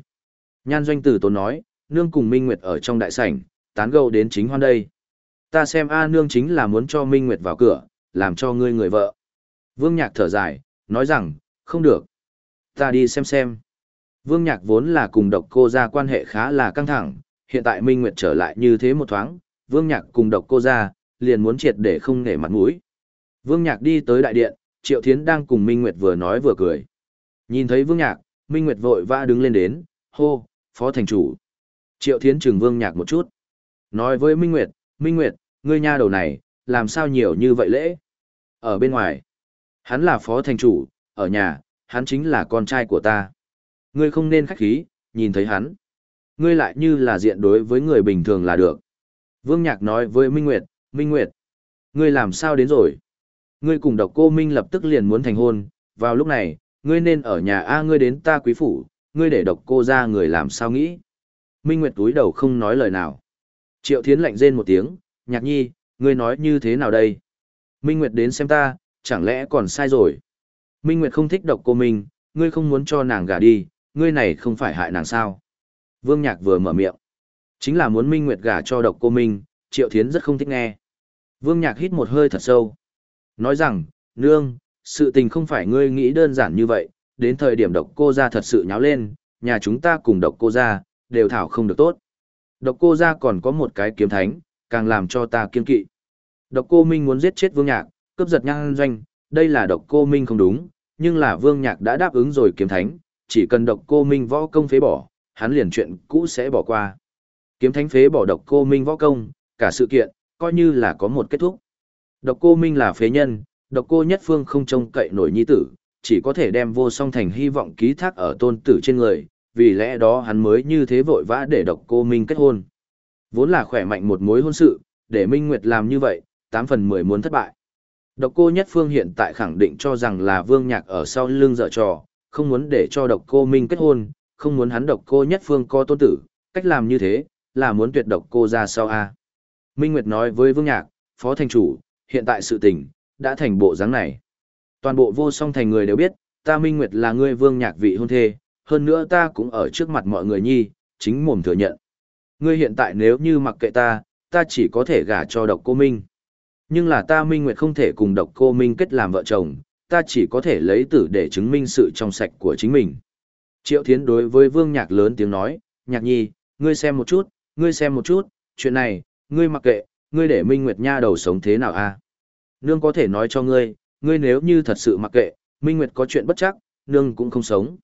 Nhan doanh tử tốn nói, nương cùng Minh Nguyệt ở trong đại sảnh, tán gẫu đến chính hoan đây. Ta xem A nương chính là muốn cho Minh Nguyệt vào cửa, làm cho ngươi người vợ. Vương Nhạc thở dài, nói rằng, không được. Ta đi xem xem. Vương Nhạc vốn là cùng độc cô ra quan hệ khá là căng thẳng, hiện tại Minh Nguyệt trở lại như thế một thoáng, Vương Nhạc cùng độc cô ra, liền muốn triệt để không nể mặt mũi. Vương Nhạc đi tới đại điện, Triệu Thiến đang cùng Minh Nguyệt vừa nói vừa cười. Nhìn thấy Vương Nhạc, Minh Nguyệt vội vã đứng lên đến, hô, phó thành chủ. Triệu Thiến chừng Vương Nhạc một chút. Nói với Minh Nguyệt, Minh Nguyệt, ngươi nha đầu này, làm sao nhiều như vậy lễ? Ở bên ngoài, hắn là phó thành chủ, ở nhà, hắn chính là con trai của ta. Ngươi không nên khách khí, nhìn thấy hắn. Ngươi lại như là diện đối với người bình thường là được. Vương Nhạc nói với Minh Nguyệt, Minh Nguyệt, ngươi làm sao đến rồi? Ngươi cùng độc cô Minh lập tức liền muốn thành hôn, vào lúc này, ngươi nên ở nhà A ngươi đến ta quý phủ, ngươi để độc cô ra người làm sao nghĩ? Minh Nguyệt túi đầu không nói lời nào. Triệu Thiến lạnh rên một tiếng, nhạc nhi, ngươi nói như thế nào đây? Minh Nguyệt đến xem ta, chẳng lẽ còn sai rồi? Minh Nguyệt không thích độc cô mình ngươi không muốn cho nàng gả đi, ngươi này không phải hại nàng sao? Vương Nhạc vừa mở miệng. Chính là muốn Minh Nguyệt gả cho độc cô Minh, Triệu Thiến rất không thích nghe. Vương Nhạc hít một hơi thật sâu. Nói rằng, nương, sự tình không phải ngươi nghĩ đơn giản như vậy, đến thời điểm độc cô ra thật sự nháo lên, nhà chúng ta cùng độc cô ra, đều thảo không được tốt. Độc cô ra còn có một cái kiếm thánh, càng làm cho ta kiên kỵ. Độc cô Minh muốn giết chết Vương Nhạc, cướp giật nhan doanh, đây là độc cô Minh không đúng, nhưng là Vương Nhạc đã đáp ứng rồi kiếm thánh, chỉ cần độc cô Minh võ công phế bỏ, hắn liền chuyện cũ sẽ bỏ qua. Kiếm thánh phế bỏ độc cô Minh võ công, cả sự kiện, coi như là có một kết thúc. Độc cô Minh là phế nhân, độc cô nhất phương không trông cậy nổi nhi tử, chỉ có thể đem vô song thành hy vọng ký thác ở tôn tử trên người, vì lẽ đó hắn mới như thế vội vã để độc cô Minh kết hôn. Vốn là khỏe mạnh một mối hôn sự, để Minh Nguyệt làm như vậy, 8 phần 10 muốn thất bại. Độc cô nhất phương hiện tại khẳng định cho rằng là vương nhạc ở sau lưng dở trò, không muốn để cho độc cô Minh kết hôn, không muốn hắn độc cô nhất phương có tôn tử, cách làm như thế, là muốn tuyệt độc cô ra sau a. Minh Nguyệt nói với vương nhạc, phó thành chủ, hiện tại sự tình, đã thành bộ dáng này. Toàn bộ vô song thành người đều biết, ta Minh Nguyệt là ngươi vương nhạc vị hôn thê, hơn nữa ta cũng ở trước mặt mọi người nhi, chính mồm thừa nhận. Ngươi hiện tại nếu như mặc kệ ta, ta chỉ có thể gả cho độc cô Minh. Nhưng là ta Minh Nguyệt không thể cùng độc cô Minh kết làm vợ chồng, ta chỉ có thể lấy tử để chứng minh sự trong sạch của chính mình. Triệu Thiến đối với Vương Nhạc lớn tiếng nói, Nhạc Nhi, ngươi xem một chút, ngươi xem một chút, chuyện này, ngươi mặc kệ, ngươi để Minh Nguyệt Nha đầu sống thế nào a? Nương có thể nói cho ngươi, ngươi nếu như thật sự mặc kệ, Minh Nguyệt có chuyện bất chắc, nương cũng không sống.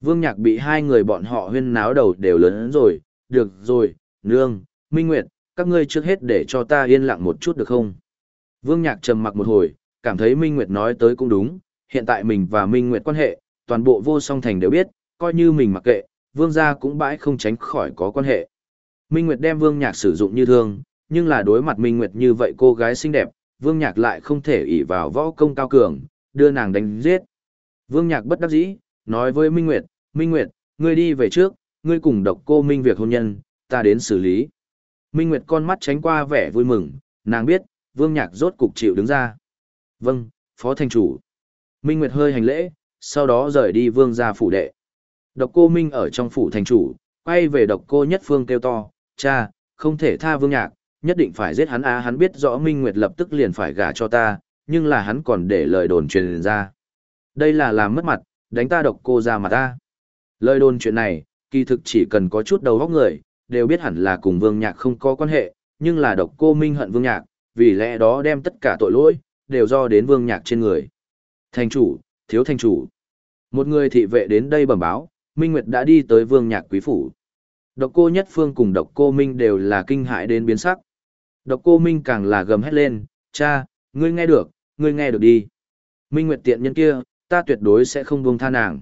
Vương Nhạc bị hai người bọn họ huyên náo đầu đều lớn rồi, được rồi, nương, Minh Nguyệt, các ngươi trước hết để cho ta yên lặng một chút được không? Vương Nhạc trầm mặc một hồi, cảm thấy Minh Nguyệt nói tới cũng đúng, hiện tại mình và Minh Nguyệt quan hệ, toàn bộ vô song thành đều biết, coi như mình mặc kệ, Vương gia cũng bãi không tránh khỏi có quan hệ. Minh Nguyệt đem Vương Nhạc sử dụng như thương, nhưng là đối mặt Minh Nguyệt như vậy cô gái xinh đẹp, Vương Nhạc lại không thể ỷ vào võ công cao cường, đưa nàng đánh giết. Vương Nhạc bất đắc dĩ, nói với Minh Nguyệt, Minh Nguyệt, ngươi đi về trước, ngươi cùng độc cô Minh việc hôn nhân, ta đến xử lý. Minh Nguyệt con mắt tránh qua vẻ vui mừng, nàng biết, Vương Nhạc rốt cục chịu đứng ra. Vâng, Phó Thành Chủ. Minh Nguyệt hơi hành lễ, sau đó rời đi Vương ra phủ đệ. Độc cô Minh ở trong phủ thành chủ, quay về độc cô nhất phương kêu to, cha, không thể tha Vương Nhạc, nhất định phải giết hắn a hắn biết rõ Minh Nguyệt lập tức liền phải gả cho ta, nhưng là hắn còn để lời đồn truyền ra. Đây là làm mất mặt, đánh ta độc cô ra mà ta. Lời đồn chuyện này, kỳ thực chỉ cần có chút đầu óc người, đều biết hẳn là cùng Vương Nhạc không có quan hệ, nhưng là độc cô Minh hận Vương Nhạc, vì lẽ đó đem tất cả tội lỗi, đều do đến Vương Nhạc trên người. Thành chủ, thiếu thành chủ. Một người thị vệ đến đây bẩm báo, Minh Nguyệt đã đi tới Vương Nhạc quý phủ. Độc cô Nhất Phương cùng độc cô Minh đều là kinh hãi đến biến sắc. Độc cô Minh càng là gầm hét lên, cha, ngươi nghe được, ngươi nghe được đi. Minh Nguyệt tiện nhân kia, ta tuyệt đối sẽ không buông tha nàng.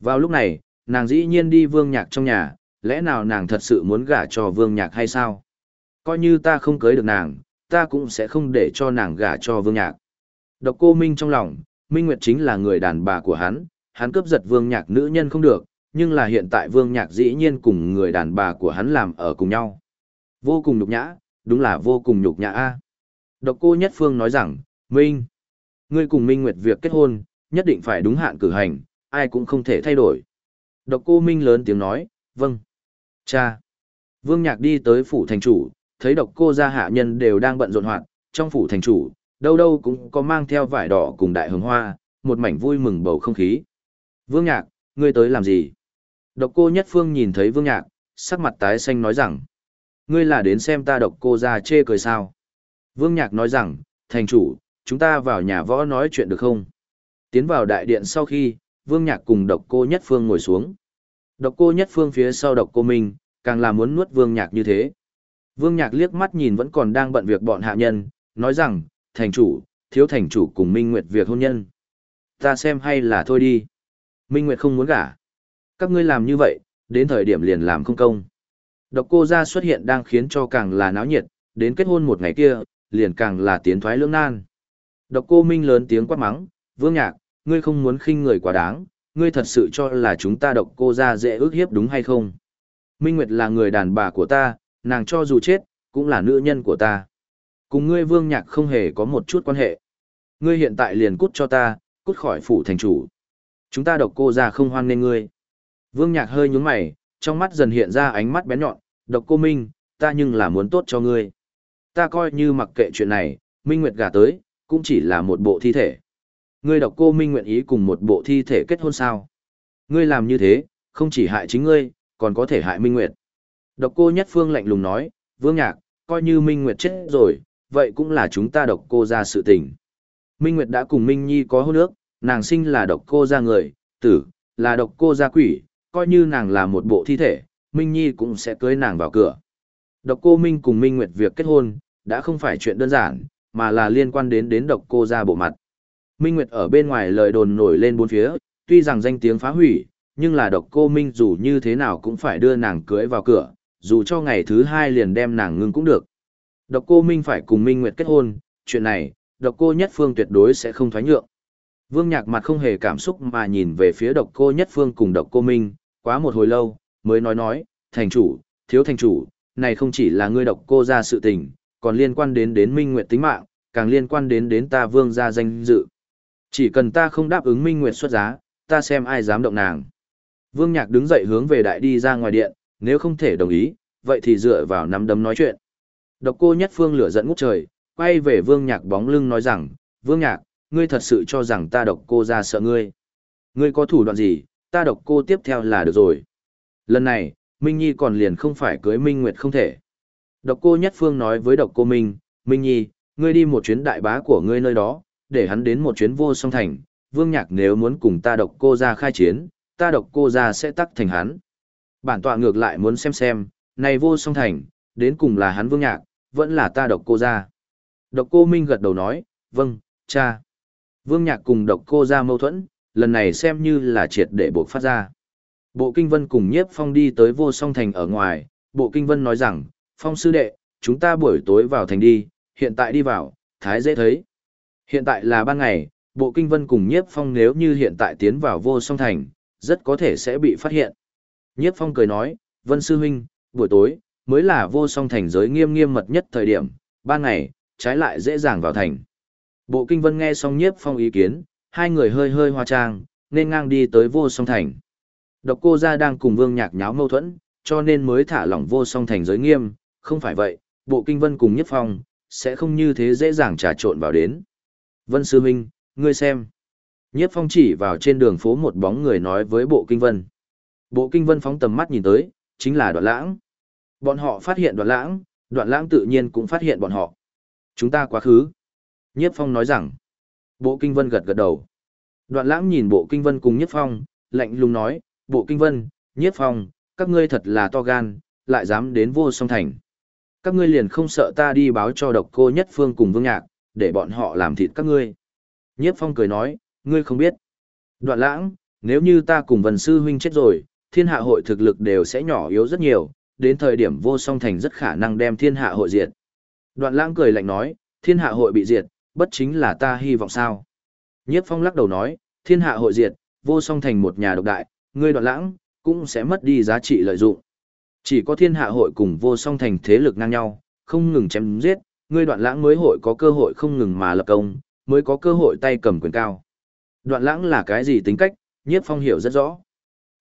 Vào lúc này, nàng dĩ nhiên đi Vương Nhạc trong nhà, lẽ nào nàng thật sự muốn gả cho Vương Nhạc hay sao? Coi như ta không cưới được nàng, ta cũng sẽ không để cho nàng gả cho Vương Nhạc. Độc cô Minh trong lòng, Minh Nguyệt chính là người đàn bà của hắn, hắn cướp giật Vương Nhạc nữ nhân không được, nhưng là hiện tại Vương Nhạc dĩ nhiên cùng người đàn bà của hắn làm ở cùng nhau. Vô cùng nhục nhã, đúng là vô cùng nhục nhã a. Độc cô Nhất Phương nói rằng, Minh, ngươi cùng Minh Nguyệt việc kết hôn, nhất định phải đúng hạn cử hành, ai cũng không thể thay đổi. Độc cô Minh lớn tiếng nói, vâng. Cha. Vương Nhạc đi tới phủ thành chủ, thấy độc cô gia hạ nhân đều đang bận rộn hoạt, trong phủ thành chủ, đâu đâu cũng có mang theo vải đỏ cùng đại hồng hoa, một mảnh vui mừng bầu không khí. Vương Nhạc, ngươi tới làm gì? Độc cô nhất phương nhìn thấy Vương Nhạc, sắc mặt tái xanh nói rằng, ngươi là đến xem ta độc cô gia chê cười sao? Vương Nhạc nói rằng, thành chủ, chúng ta vào nhà võ nói chuyện được không? Tiến vào đại điện sau khi, Vương Nhạc cùng độc cô nhất phương ngồi xuống. Độc cô nhất phương phía sau độc cô Minh, càng là muốn nuốt Vương Nhạc như thế. Vương Nhạc liếc mắt nhìn vẫn còn đang bận việc bọn hạ nhân, nói rằng, thành chủ, thiếu thành chủ cùng Minh Nguyệt việc hôn nhân. Ta xem hay là thôi đi. Minh Nguyệt không muốn gả. Các ngươi làm như vậy, đến thời điểm liền làm không công. Độc cô gia xuất hiện đang khiến cho càng là náo nhiệt, đến kết hôn một ngày kia, liền càng là tiến thoái lưỡng nan. Độc cô Minh lớn tiếng quát mắng, Vương Nhạc, ngươi không muốn khinh người quá đáng, ngươi thật sự cho là chúng ta độc cô gia dễ ước hiếp đúng hay không? Minh Nguyệt là người đàn bà của ta, nàng cho dù chết, cũng là nữ nhân của ta. Cùng ngươi Vương Nhạc không hề có một chút quan hệ. Ngươi hiện tại liền cút cho ta, cút khỏi phủ thành chủ. Chúng ta độc cô gia không hoan nên ngươi. Vương Nhạc hơi nhướng mày, trong mắt dần hiện ra ánh mắt bén nhọn, độc cô Minh, ta nhưng là muốn tốt cho ngươi. Ta coi như mặc kệ chuyện này, Minh Nguyệt gả tới, cũng chỉ là một bộ thi thể. Ngươi độc cô Minh nguyện ý cùng một bộ thi thể kết hôn sao? Ngươi làm như thế, không chỉ hại chính ngươi, còn có thể hại Minh Nguyệt. Độc cô nhất phương lạnh lùng nói, Vương Nhạc, coi như Minh Nguyệt chết rồi, vậy cũng là chúng ta độc cô ra sự tình. Minh Nguyệt đã cùng Minh Nhi có hôn ước, nàng sinh là độc cô ra người, tử, là độc cô ra quỷ, coi như nàng là một bộ thi thể, Minh Nhi cũng sẽ cưới nàng vào cửa. Độc cô Minh cùng Minh Nguyệt việc kết hôn, đã không phải chuyện đơn giản, mà là liên quan đến đến độc cô ra bộ mặt. Minh Nguyệt ở bên ngoài lời đồn nổi lên bốn phía, tuy rằng danh tiếng phá hủy, nhưng là độc cô Minh dù như thế nào cũng phải đưa nàng cưới vào cửa, dù cho ngày thứ hai liền đem nàng ngưng cũng được. Độc cô Minh phải cùng Minh Nguyệt kết hôn, chuyện này, độc cô nhất phương tuyệt đối sẽ không thoái nhượng. Vương Nhạc mặt không hề cảm xúc mà nhìn về phía độc cô nhất phương cùng độc cô Minh, quá một hồi lâu, mới nói nói, thành chủ, thiếu thành chủ, này không chỉ là ngươi độc cô ra sự tình, còn liên quan đến đến Minh Nguyệt tính mạng, càng liên quan đến đến ta vương gia danh dự. Chỉ cần ta không đáp ứng Minh Nguyệt xuất giá, ta xem ai dám động nàng. Vương Nhạc đứng dậy hướng về đại đi ra ngoài điện, nếu không thể đồng ý, vậy thì dựa vào nắm đấm nói chuyện. Độc cô nhất phương lửa giận ngút trời, quay về Vương Nhạc bóng lưng nói rằng, Vương Nhạc, ngươi thật sự cho rằng ta độc cô ra sợ ngươi. Ngươi có thủ đoạn gì, ta độc cô tiếp theo là được rồi. Lần này, Minh Nhi còn liền không phải cưới Minh Nguyệt không thể. Độc cô nhất phương nói với độc cô Minh, Minh Nhi, ngươi đi một chuyến đại bá của ngươi nơi đó, để hắn đến một chuyến vô song thành, Vương Nhạc nếu muốn cùng ta độc cô ra khai chiến, ta độc cô ra sẽ tắc thành hắn. Bản tọa ngược lại muốn xem xem, này vô song thành, đến cùng là hắn Vương Nhạc, vẫn là ta độc cô ra. Độc cô Minh gật đầu nói, vâng, cha. Vương Nhạc cùng độc cô ra mâu thuẫn, lần này xem như là triệt để buộc phát ra. Bộ Kinh Vân cùng Nhiếp Phong đi tới vô song thành ở ngoài, Bộ Kinh Vân nói rằng, Phong sư đệ, chúng ta buổi tối vào thành đi, hiện tại đi vào, thái dễ thấy. Hiện tại là ban ngày, Bộ Kinh Vân cùng Nhiếp Phong nếu như hiện tại tiến vào vô song thành, rất có thể sẽ bị phát hiện. Nhiếp Phong cười nói, Vân Sư Huynh, buổi tối, mới là vô song thành giới nghiêm nghiêm mật nhất thời điểm, ban ngày, trái lại dễ dàng vào thành. Bộ Kinh Vân nghe xong Nhiếp Phong ý kiến, hai người hơi hơi hoa trang, nên ngang đi tới vô song thành. Độc cô gia đang cùng Vương Nhạc nháo mâu thuẫn, cho nên mới thả lỏng vô song thành giới nghiêm, không phải vậy, Bộ Kinh Vân cùng nhất Phong, sẽ không như thế dễ dàng trà trộn vào đến. Vân Sư Minh, ngươi xem. Nhất phong chỉ vào trên đường phố một bóng người nói với bộ kinh vân. Bộ kinh vân phóng tầm mắt nhìn tới, chính là đoạn lãng. Bọn họ phát hiện đoạn lãng, đoạn lãng tự nhiên cũng phát hiện bọn họ. Chúng ta quá khứ. Nhất phong nói rằng, bộ kinh vân gật gật đầu. Đoạn lãng nhìn bộ kinh vân cùng nhất phong, lạnh lùng nói, bộ kinh vân, nhiếp phong, các ngươi thật là to gan, lại dám đến vô song thành. Các ngươi liền không sợ ta đi báo cho độc cô nhất phương cùng vương nhạc, để bọn họ làm thịt các ngươi. Nhiếp phong cười nói, ngươi không biết. Đoạn lãng, nếu như ta cùng vần sư huynh chết rồi, thiên hạ hội thực lực đều sẽ nhỏ yếu rất nhiều, đến thời điểm vô song thành rất khả năng đem thiên hạ hội diệt. Đoạn lãng cười lạnh nói, thiên hạ hội bị diệt, bất chính là ta hy vọng sao. Nhiếp phong lắc đầu nói, thiên hạ hội diệt, vô song thành một nhà độc đại, ngươi đoạn lãng, cũng sẽ mất đi giá trị lợi dụng. Chỉ có thiên hạ hội cùng vô song thành thế lực ngang nhau, không ngừng chém giết, ngươi đoạn lãng mới hội có cơ hội không ngừng mà lập công, mới có cơ hội tay cầm quyền cao. Đoạn lãng là cái gì tính cách, nhiếp phong hiểu rất rõ.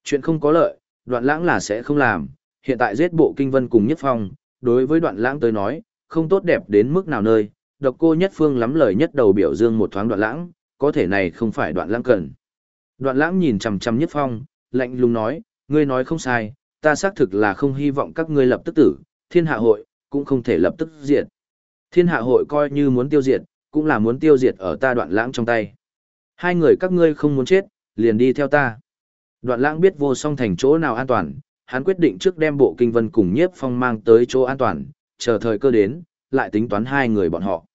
Chuyện không có lợi, đoạn lãng là sẽ không làm, hiện tại giết bộ kinh vân cùng nhiếp phong, đối với đoạn lãng tới nói, không tốt đẹp đến mức nào nơi, độc cô nhất phương lắm lời nhất đầu biểu dương một thoáng đoạn lãng, có thể này không phải đoạn lãng cần. Đoạn lãng nhìn chằm chằm Nhất phong, lạnh lùng nói, ngươi nói không sai, ta xác thực là không hy vọng các ngươi lập tức tử, thiên hạ hội, cũng không thể lập tức diệt. Thiên hạ hội coi như muốn tiêu diệt, cũng là muốn tiêu diệt ở ta đoạn lãng trong tay. Hai người các ngươi không muốn chết, liền đi theo ta. Đoạn lãng biết vô song thành chỗ nào an toàn, hắn quyết định trước đem bộ kinh vân cùng nhiếp phong mang tới chỗ an toàn, chờ thời cơ đến, lại tính toán hai người bọn họ.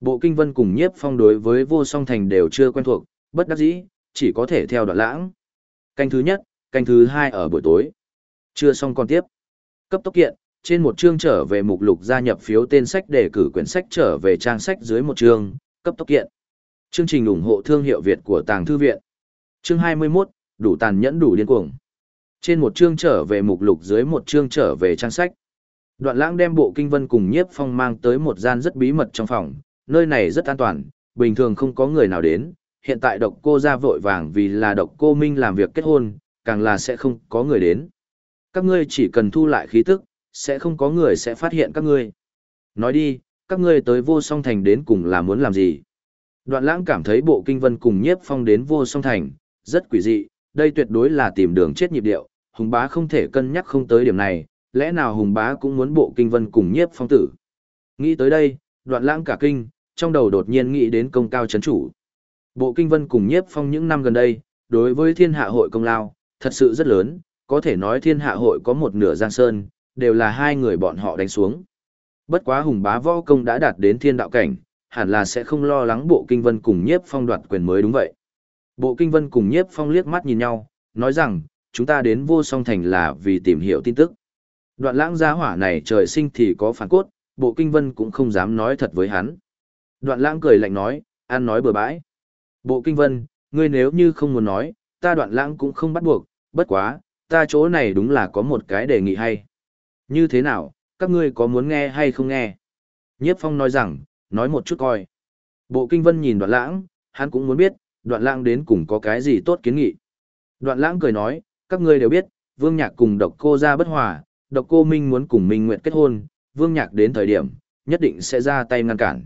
Bộ kinh vân cùng nhiếp phong đối với vô song thành đều chưa quen thuộc, bất đắc dĩ, chỉ có thể theo đoạn lãng. Canh thứ nhất, canh thứ hai ở buổi tối. Chưa xong còn tiếp. Cấp tốc kiện, trên một chương trở về mục lục gia nhập phiếu tên sách để cử quyển sách trở về trang sách dưới một chương, cấp tốc kiện. Chương trình ủng hộ thương hiệu Việt của Tàng Thư Viện. Chương 21, đủ tàn nhẫn đủ điên cuồng. Trên một chương trở về mục lục dưới một chương trở về trang sách. Đoạn lãng đem bộ kinh vân cùng nhiếp phong mang tới một gian rất bí mật trong phòng, nơi này rất an toàn, bình thường không có người nào đến, hiện tại độc cô ra vội vàng vì là độc cô Minh làm việc kết hôn, càng là sẽ không có người đến. Các ngươi chỉ cần thu lại khí tức, sẽ không có người sẽ phát hiện các ngươi. Nói đi, các ngươi tới vô song thành đến cùng là muốn làm gì? Đoạn lãng cảm thấy bộ kinh vân cùng nhiếp phong đến vô song thành, rất quỷ dị, đây tuyệt đối là tìm đường chết nhịp điệu, hùng bá không thể cân nhắc không tới điểm này, lẽ nào hùng bá cũng muốn bộ kinh vân cùng nhiếp phong tử. Nghĩ tới đây, đoạn lãng cả kinh, trong đầu đột nhiên nghĩ đến công cao chấn chủ. Bộ kinh vân cùng nhiếp phong những năm gần đây, đối với thiên hạ hội công lao, thật sự rất lớn, có thể nói thiên hạ hội có một nửa giang sơn, đều là hai người bọn họ đánh xuống. Bất quá hùng bá võ công đã đạt đến thiên đạo cảnh, hẳn là sẽ không lo lắng bộ kinh vân cùng nhiếp phong đoạt quyền mới đúng vậy. Bộ kinh vân cùng nhiếp phong liếc mắt nhìn nhau, nói rằng, chúng ta đến vô song thành là vì tìm hiểu tin tức. Đoạn lãng gia hỏa này trời sinh thì có phản cốt, bộ kinh vân cũng không dám nói thật với hắn. Đoạn lãng cười lạnh nói, ăn nói bừa bãi. Bộ kinh vân, ngươi nếu như không muốn nói, ta đoạn lãng cũng không bắt buộc, bất quá, ta chỗ này đúng là có một cái đề nghị hay. Như thế nào, các ngươi có muốn nghe hay không nghe? Nhiếp phong nói rằng, nói một chút coi. Bộ kinh vân nhìn đoạn lãng, hắn cũng muốn biết, đoạn lãng đến cùng có cái gì tốt kiến nghị. Đoạn lãng cười nói, các ngươi đều biết, vương nhạc cùng độc cô ra bất hòa, độc cô Minh muốn cùng Minh Nguyệt kết hôn, vương nhạc đến thời điểm, nhất định sẽ ra tay ngăn cản.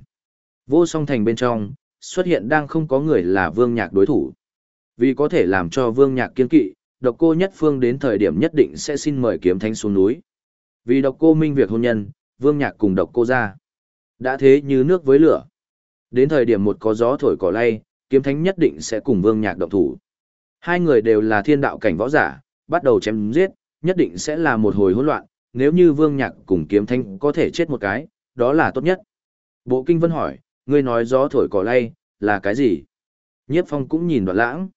Vô song thành bên trong, xuất hiện đang không có người là vương nhạc đối thủ. Vì có thể làm cho vương nhạc kiên kỵ, độc cô nhất phương đến thời điểm nhất định sẽ xin mời kiếm thánh xuống núi. Vì độc cô minh việc hôn nhân, vương nhạc cùng độc cô ra. Đã thế như nước với lửa. Đến thời điểm một có gió thổi cỏ lay, kiếm thánh nhất định sẽ cùng vương nhạc động thủ. Hai người đều là thiên đạo cảnh võ giả, bắt đầu chém giết, nhất định sẽ là một hồi hỗn loạn, nếu như vương nhạc cùng kiếm thánh có thể chết một cái, đó là tốt nhất. Bộ kinh vân hỏi, ngươi nói gió thổi cỏ lay, là cái gì? Nhiếp phong cũng nhìn đoạn lãng.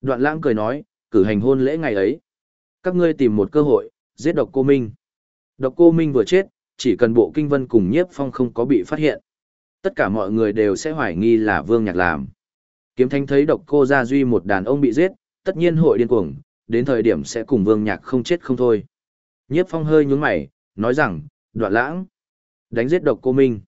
Đoạn lãng cười nói, cử hành hôn lễ ngày ấy. Các ngươi tìm một cơ hội, giết độc cô Minh. Độc cô Minh vừa chết, chỉ cần bộ kinh vân cùng nhiếp phong không có bị phát hiện. Tất cả mọi người đều sẽ hoài nghi là vương nhạc làm. Kiếm thanh thấy độc cô gia duy một đàn ông bị giết, tất nhiên hội điên cuồng, đến thời điểm sẽ cùng vương nhạc không chết không thôi. Nhiếp phong hơi nhún mày, nói rằng, đoạn lãng, đánh giết độc cô Minh.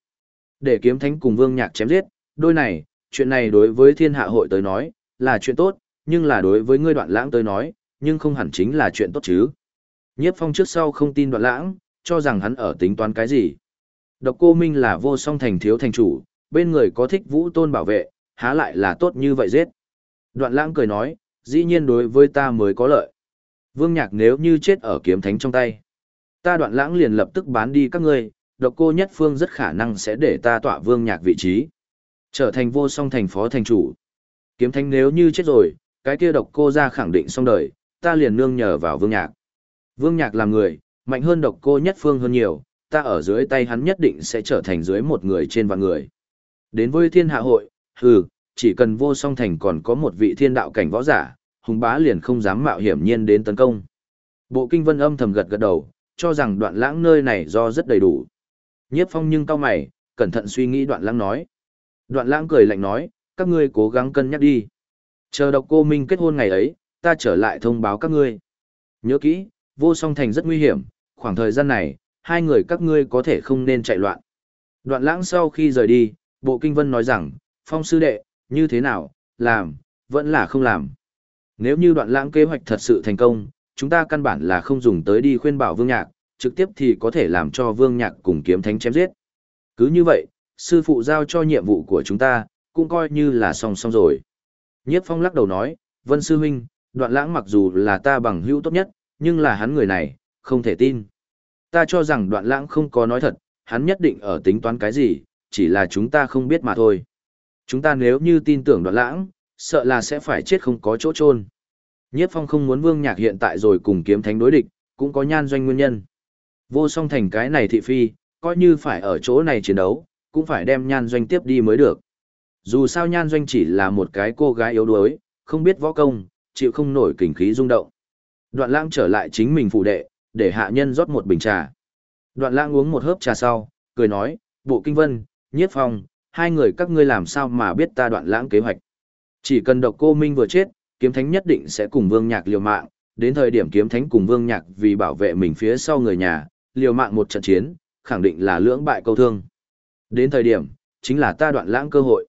Để kiếm thánh cùng vương nhạc chém giết, đôi này, chuyện này đối với thiên hạ hội tới nói, là chuyện tốt, nhưng là đối với ngươi đoạn lãng tới nói, nhưng không hẳn chính là chuyện tốt chứ. Nhiếp phong trước sau không tin đoạn lãng, cho rằng hắn ở tính toán cái gì. Độc cô Minh là vô song thành thiếu thành chủ, bên người có thích vũ tôn bảo vệ, há lại là tốt như vậy giết. Đoạn lãng cười nói, dĩ nhiên đối với ta mới có lợi. Vương Nhạc nếu như chết ở kiếm thánh trong tay. Ta đoạn lãng liền lập tức bán đi các ngươi, độc cô nhất phương rất khả năng sẽ để ta tọa Vương Nhạc vị trí. Trở thành vô song thành phó thành chủ. Kiếm thánh nếu như chết rồi, cái kia độc cô ra khẳng định xong đời, ta liền nương nhờ vào Vương Nhạc. Vương Nhạc là người, mạnh hơn độc cô nhất phương hơn nhiều, ta ở dưới tay hắn nhất định sẽ trở thành dưới một người trên vạn người. Đến với thiên hạ hội, hừ, chỉ cần vô song thành còn có một vị thiên đạo cảnh võ giả, hùng bá liền không dám mạo hiểm nhiên đến tấn công. Bộ kinh vân âm thầm gật gật đầu, cho rằng đoạn lãng nơi này do rất đầy đủ. Nhiếp phong nhưng cao mày, cẩn thận suy nghĩ đoạn lãng nói. Đoạn lãng cười lạnh nói, các ngươi cố gắng cân nhắc đi. Chờ độc cô Minh kết hôn ngày ấy, ta trở lại thông báo các ngươi. Nhớ kỹ, vô song thành rất nguy hiểm, khoảng thời gian này, hai người các ngươi có thể không nên chạy loạn. Đoạn lãng sau khi rời đi, bộ kinh vân nói rằng, phong sư đệ, như thế nào, làm, vẫn là không làm. Nếu như đoạn lãng kế hoạch thật sự thành công, chúng ta căn bản là không dùng tới đi khuyên bảo vương nhạc, trực tiếp thì có thể làm cho vương nhạc cùng kiếm thánh chém giết. Cứ như vậy, sư phụ giao cho nhiệm vụ của chúng ta, cũng coi như là xong xong rồi. Nhiếp phong lắc đầu nói, vân sư huynh, đoạn lãng mặc dù là ta bằng hữu tốt nhất, nhưng là hắn người này, không thể tin. Ta cho rằng đoạn lãng không có nói thật, hắn nhất định ở tính toán cái gì, chỉ là chúng ta không biết mà thôi. Chúng ta nếu như tin tưởng đoạn lãng, sợ là sẽ phải chết không có chỗ chôn. Nhiếp phong không muốn vương nhạc hiện tại rồi cùng kiếm thánh đối địch, cũng có nhan doanh nguyên nhân. Vô song thành cái này thị phi, coi như phải ở chỗ này chiến đấu, cũng phải đem nhan doanh tiếp đi mới được. Dù sao nhan doanh chỉ là một cái cô gái yếu đuối, không biết võ công, chịu không nổi kình khí rung động. Đoạn lãng trở lại chính mình phụ đệ, để hạ nhân rót một bình trà. Đoạn lãng uống một hớp trà sau, cười nói, bộ kinh vân, nhiếp phong, hai người các ngươi làm sao mà biết ta đoạn lãng kế hoạch. Chỉ cần độc cô Minh vừa chết, kiếm thánh nhất định sẽ cùng vương nhạc liều mạng, đến thời điểm kiếm thánh cùng vương nhạc vì bảo vệ mình phía sau người nhà, liều mạng một trận chiến, khẳng định là lưỡng bại câu thương. Đến thời điểm, chính là ta đoạn lãng cơ hội.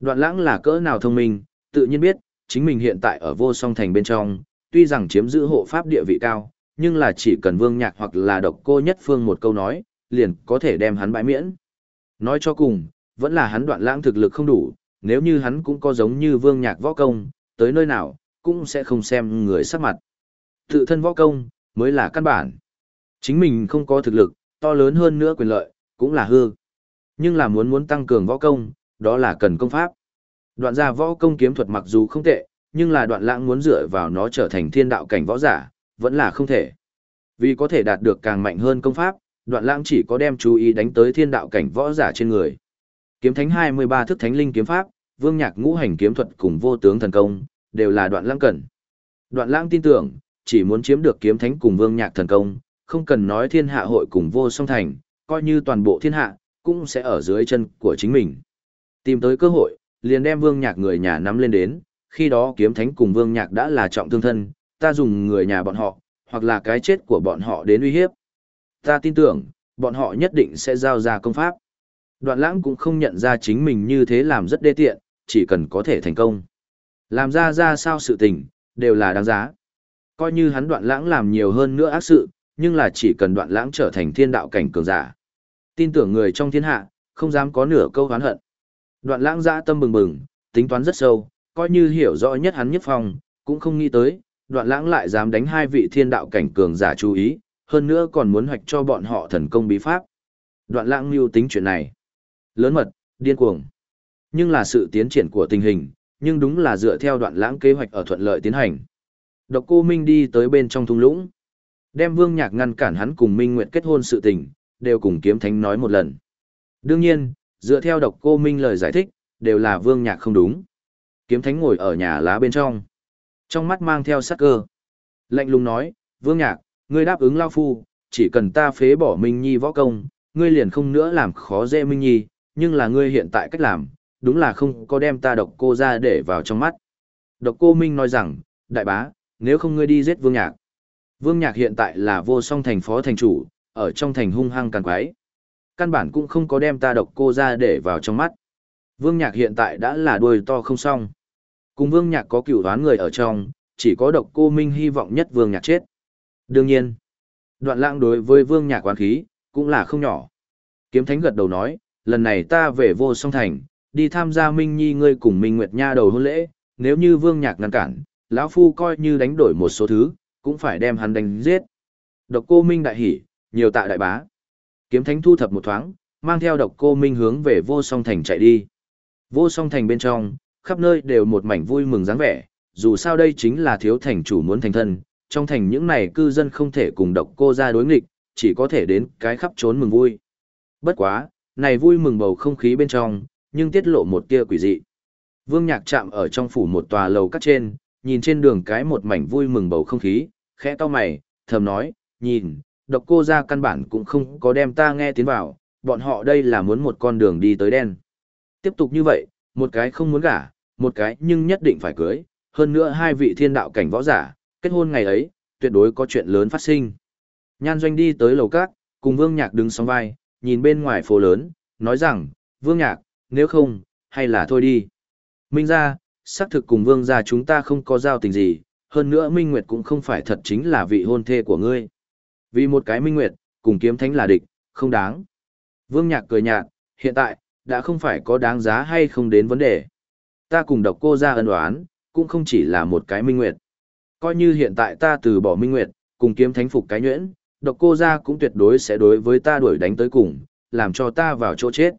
Đoạn lãng là cỡ nào thông minh, tự nhiên biết, chính mình hiện tại ở vô song thành bên trong, tuy rằng chiếm giữ hộ pháp địa vị cao, nhưng là chỉ cần vương nhạc hoặc là độc cô nhất phương một câu nói, liền có thể đem hắn bãi miễn. Nói cho cùng, vẫn là hắn đoạn lãng thực lực không đủ, nếu như hắn cũng có giống như vương nhạc võ công, tới nơi nào, cũng sẽ không xem người sắc mặt. Tự thân võ công, mới là căn bản. Chính mình không có thực lực, to lớn hơn nữa quyền lợi, cũng là hư. Nhưng là muốn muốn tăng cường võ công, đó là cần công pháp. Đoạn gia võ công kiếm thuật mặc dù không tệ, nhưng là đoạn lãng muốn dựa vào nó trở thành thiên đạo cảnh võ giả, vẫn là không thể. Vì có thể đạt được càng mạnh hơn công pháp, đoạn lãng chỉ có đem chú ý đánh tới thiên đạo cảnh võ giả trên người. Kiếm thánh 23 thức thánh linh kiếm pháp, vương nhạc ngũ hành kiếm thuật cùng vô tướng thần công, đều là đoạn lãng cần. Đoạn lãng tin tưởng, chỉ muốn chiếm được kiếm thánh cùng vương nhạc thần công, không cần nói thiên hạ hội cùng vô song thành, coi như toàn bộ thiên hạ, cũng sẽ ở dưới chân của chính mình. Tìm tới cơ hội, liền đem vương nhạc người nhà nắm lên đến, khi đó kiếm thánh cùng vương nhạc đã là trọng thương thân, ta dùng người nhà bọn họ, hoặc là cái chết của bọn họ đến uy hiếp. Ta tin tưởng, bọn họ nhất định sẽ giao ra công pháp. Đoạn lãng cũng không nhận ra chính mình như thế làm rất đê tiện, chỉ cần có thể thành công. Làm ra ra sao sự tình, đều là đáng giá. Coi như hắn đoạn lãng làm nhiều hơn nữa ác sự, nhưng là chỉ cần đoạn lãng trở thành thiên đạo cảnh cường giả. Tin tưởng người trong thiên hạ, không dám có nửa câu oán hận. Đoạn lãng dã tâm bừng bừng, tính toán rất sâu, coi như hiểu rõ nhất hắn nhất phong, cũng không nghĩ tới, đoạn lãng lại dám đánh hai vị thiên đạo cảnh cường giả chú ý, hơn nữa còn muốn hoạch cho bọn họ thần công bí pháp. Đoạn lãng mưu tính chuyện này. Lớn mật, điên cuồng. Nhưng là sự tiến triển của tình hình, nhưng đúng là dựa theo đoạn lãng kế hoạch ở thuận lợi tiến hành. Độc cô Minh đi tới bên trong thung lũng. Đem vương nhạc ngăn cản hắn cùng Minh Nguyệt kết hôn sự tình, đều cùng kiếm thánh nói một lần. Đương nhiên, dựa theo độc cô Minh lời giải thích, đều là vương nhạc không đúng. Kiếm thánh ngồi ở nhà lá bên trong. Trong mắt mang theo sắc cơ. Lạnh lùng nói, vương nhạc, ngươi đáp ứng lao phu, chỉ cần ta phế bỏ Minh Nhi võ công, ngươi liền không nữa làm khó dễ Minh Nhi, nhưng là ngươi hiện tại cách làm, đúng là không có đem ta độc cô ra để vào trong mắt. Độc cô Minh nói rằng, đại bá, nếu không ngươi đi giết vương nhạc. Vương nhạc hiện tại là vô song thành phó thành chủ, ở trong thành hung hăng càng quái. Căn bản cũng không có đem ta độc cô ra để vào trong mắt. Vương nhạc hiện tại đã là đuôi to không xong. Cùng vương nhạc có cựu đoán người ở trong, chỉ có độc cô Minh hy vọng nhất vương nhạc chết. Đương nhiên, đoạn lãng đối với vương nhạc quán khí, cũng là không nhỏ. Kiếm thánh gật đầu nói, lần này ta về vô song thành, đi tham gia Minh Nhi ngươi cùng Minh Nguyệt Nha đầu hôn lễ, nếu như Vương Nhạc ngăn cản, lão phu coi như đánh đổi một số thứ, cũng phải đem hắn đánh giết. Độc cô Minh đại hỉ, nhiều tạ đại bá. Kiếm thánh thu thập một thoáng, mang theo độc cô Minh hướng về vô song thành chạy đi. Vô song thành bên trong, khắp nơi đều một mảnh vui mừng dáng vẻ, dù sao đây chính là thiếu thành chủ muốn thành thân, trong thành những này cư dân không thể cùng độc cô ra đối nghịch, chỉ có thể đến cái khắp trốn mừng vui. Bất quá, này vui mừng bầu không khí bên trong, nhưng tiết lộ một tia quỷ dị. Vương Nhạc chạm ở trong phủ một tòa lầu cắt trên, nhìn trên đường cái một mảnh vui mừng bầu không khí, khẽ to mày, thầm nói, nhìn, độc cô ra căn bản cũng không có đem ta nghe tiến vào, bọn họ đây là muốn một con đường đi tới đen. Tiếp tục như vậy, một cái không muốn gả, một cái nhưng nhất định phải cưới, hơn nữa hai vị thiên đạo cảnh võ giả, kết hôn ngày ấy, tuyệt đối có chuyện lớn phát sinh. Nhan Doanh đi tới lầu cát, cùng Vương Nhạc đứng song vai, nhìn bên ngoài phố lớn, nói rằng, Vương Nhạc, nếu không, hay là thôi đi. Minh ra, xác thực cùng Vương gia chúng ta không có giao tình gì, hơn nữa Minh Nguyệt cũng không phải thật chính là vị hôn thê của ngươi. Vì một cái Minh Nguyệt, cùng kiếm thánh là địch, không đáng. Vương Nhạc cười nhạt, hiện tại, đã không phải có đáng giá hay không đến vấn đề. Ta cùng độc cô ra ân oán, cũng không chỉ là một cái Minh Nguyệt. Coi như hiện tại ta từ bỏ Minh Nguyệt, cùng kiếm thánh phục cái nhuyễn, độc cô ra cũng tuyệt đối sẽ đối với ta đuổi đánh tới cùng, làm cho ta vào chỗ chết.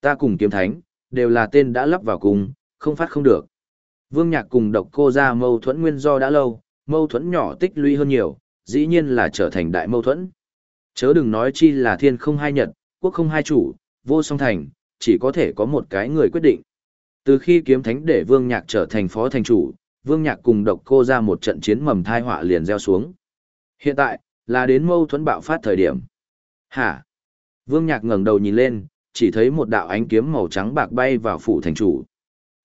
Ta cùng kiếm thánh, đều là tên đã lắp vào cùng, không phát không được. Vương Nhạc cùng độc cô ra mâu thuẫn nguyên do đã lâu, mâu thuẫn nhỏ tích lũy hơn nhiều, dĩ nhiên là trở thành đại mâu thuẫn. Chớ đừng nói chi là thiên không hai nhật, quốc không hai chủ, vô song thành, chỉ có thể có một cái người quyết định. Từ khi kiếm thánh để Vương Nhạc trở thành phó thành chủ, Vương Nhạc cùng độc cô ra một trận chiến mầm thai họa liền gieo xuống. Hiện tại, là đến mâu thuẫn bạo phát thời điểm. Hả? Vương Nhạc ngẩng đầu nhìn lên, chỉ thấy một đạo ánh kiếm màu trắng bạc bay vào phủ thành chủ.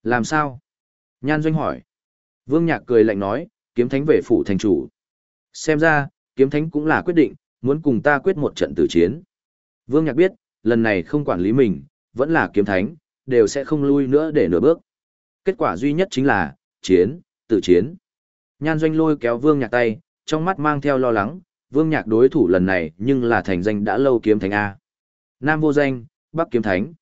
Làm sao? Nhan Doanh hỏi. Vương Nhạc cười lạnh nói, kiếm thánh về phủ thành chủ. Xem ra, kiếm thánh cũng là quyết định, muốn cùng ta quyết một trận tử chiến. Vương Nhạc biết, lần này không quản lý mình, vẫn là kiếm thánh, đều sẽ không lui nữa để nửa bước. Kết quả duy nhất chính là, chiến, tử chiến. Nhan Doanh lôi kéo Vương Nhạc tay, trong mắt mang theo lo lắng, Vương Nhạc đối thủ lần này nhưng là thành danh đã lâu kiếm thánh A. Nam vô danh, Bắc kiếm thánh.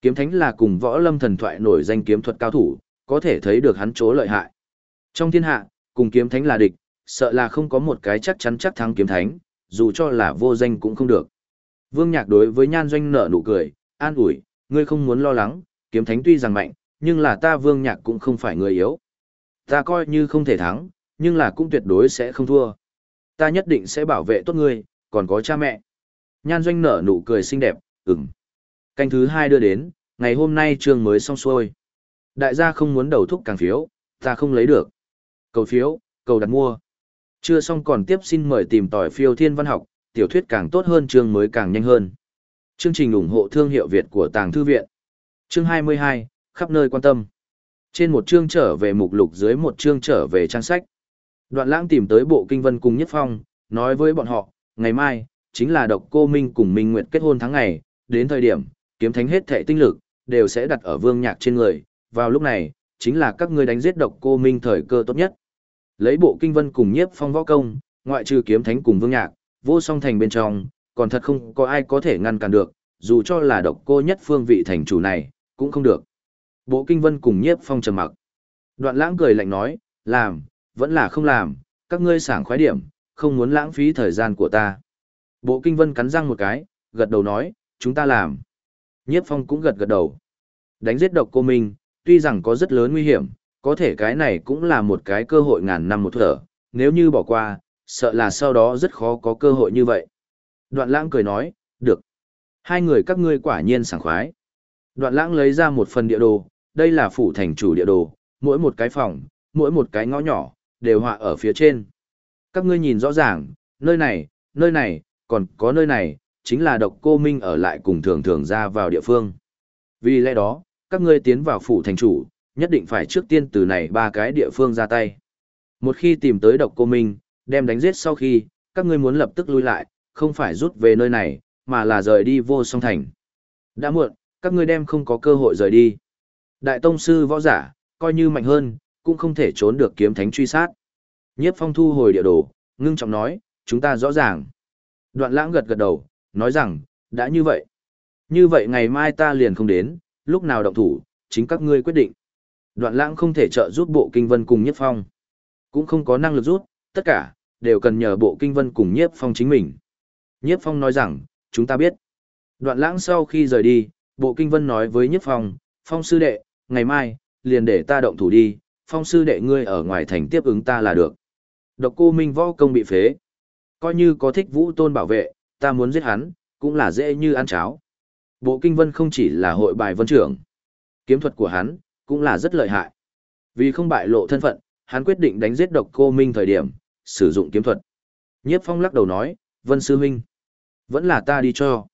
Kiếm thánh là cùng võ lâm thần thoại nổi danh kiếm thuật cao thủ, có thể thấy được hắn chỗ lợi hại. Trong thiên hạ, cùng kiếm thánh là địch, sợ là không có một cái chắc chắn chắc thắng kiếm thánh, dù cho là vô danh cũng không được. Vương Nhạc đối với Nhan Doanh nở nụ cười, an ủi, ngươi không muốn lo lắng, kiếm thánh tuy rằng mạnh, nhưng là ta Vương Nhạc cũng không phải người yếu. Ta coi như không thể thắng, nhưng là cũng tuyệt đối sẽ không thua. Ta nhất định sẽ bảo vệ tốt ngươi, còn có cha mẹ. Nhan Doanh nở nụ cười xinh đẹp, ừm. Canh thứ hai đưa đến, ngày hôm nay trường mới xong xuôi. Đại gia không muốn đầu thúc càng phiếu, ta không lấy được. Cầu phiếu, cầu đặt mua. Chưa xong còn tiếp xin mời tìm tỏi phiêu thiên văn học, tiểu thuyết càng tốt hơn chương mới càng nhanh hơn. Chương trình ủng hộ thương hiệu Việt của Tàng Thư Viện. Chương 22, khắp nơi quan tâm. Trên một chương trở về mục lục dưới một chương trở về trang sách. Đoạn lãng tìm tới bộ kinh vân cùng Nhất Phong, nói với bọn họ, ngày mai, chính là độc cô Minh cùng Minh Nguyệt kết hôn tháng ngày, đến thời điểm, kiếm thánh hết thệ tinh lực, đều sẽ đặt ở vương nhạc trên người, vào lúc này, chính là các ngươi đánh giết độc cô Minh thời cơ tốt nhất. Lấy bộ kinh vân cùng nhiếp phong võ công, ngoại trừ kiếm thánh cùng vương nhạc, vô song thành bên trong, còn thật không có ai có thể ngăn cản được, dù cho là độc cô nhất phương vị thành chủ này, cũng không được. Bộ kinh vân cùng nhiếp phong trầm mặc. Đoạn lãng cười lạnh nói, làm, vẫn là không làm, các ngươi sảng khoái điểm, không muốn lãng phí thời gian của ta. Bộ kinh vân cắn răng một cái, gật đầu nói, chúng ta làm. Nhiếp phong cũng gật gật đầu. Đánh giết độc cô Minh, tuy rằng có rất lớn nguy hiểm, có thể cái này cũng là một cái cơ hội ngàn năm một thở, nếu như bỏ qua, sợ là sau đó rất khó có cơ hội như vậy. Đoạn lãng cười nói, được. Hai người các ngươi quả nhiên sảng khoái. Đoạn lãng lấy ra một phần địa đồ, đây là phủ thành chủ địa đồ, mỗi một cái phòng, mỗi một cái ngõ nhỏ, đều họa ở phía trên. Các ngươi nhìn rõ ràng, nơi này, nơi này, còn có nơi này, chính là độc cô Minh ở lại cùng thường thường ra vào địa phương. Vì lẽ đó, các ngươi tiến vào phủ thành chủ, nhất định phải trước tiên từ này ba cái địa phương ra tay. Một khi tìm tới độc cô Minh, đem đánh giết sau khi, các ngươi muốn lập tức lui lại, không phải rút về nơi này, mà là rời đi vô song thành. Đã muộn, các ngươi đem không có cơ hội rời đi. Đại tông sư võ giả, coi như mạnh hơn, cũng không thể trốn được kiếm thánh truy sát. Nhiếp phong thu hồi địa đồ, ngưng trọng nói, chúng ta rõ ràng. Đoạn lãng gật gật đầu, nói rằng, đã như vậy. Như vậy ngày mai ta liền không đến, lúc nào động thủ, chính các ngươi quyết định. Đoạn lãng không thể trợ giúp bộ kinh vân cùng nhất phong. Cũng không có năng lực rút, tất cả, đều cần nhờ bộ kinh vân cùng nhiếp phong chính mình. Nhiếp phong nói rằng, chúng ta biết. Đoạn lãng sau khi rời đi, bộ kinh vân nói với nhiếp phong, phong sư đệ, ngày mai, liền để ta động thủ đi, phong sư đệ ngươi ở ngoài thành tiếp ứng ta là được. Độc cô Minh võ công bị phế. Coi như có thích vũ tôn bảo vệ, ta muốn giết hắn, cũng là dễ như ăn cháo. Bộ kinh vân không chỉ là hội bài vân trưởng. Kiếm thuật của hắn, cũng là rất lợi hại. Vì không bại lộ thân phận, hắn quyết định đánh giết độc cô Minh thời điểm, sử dụng kiếm thuật. Nhiếp phong lắc đầu nói, vân sư huynh. Vẫn là ta đi cho.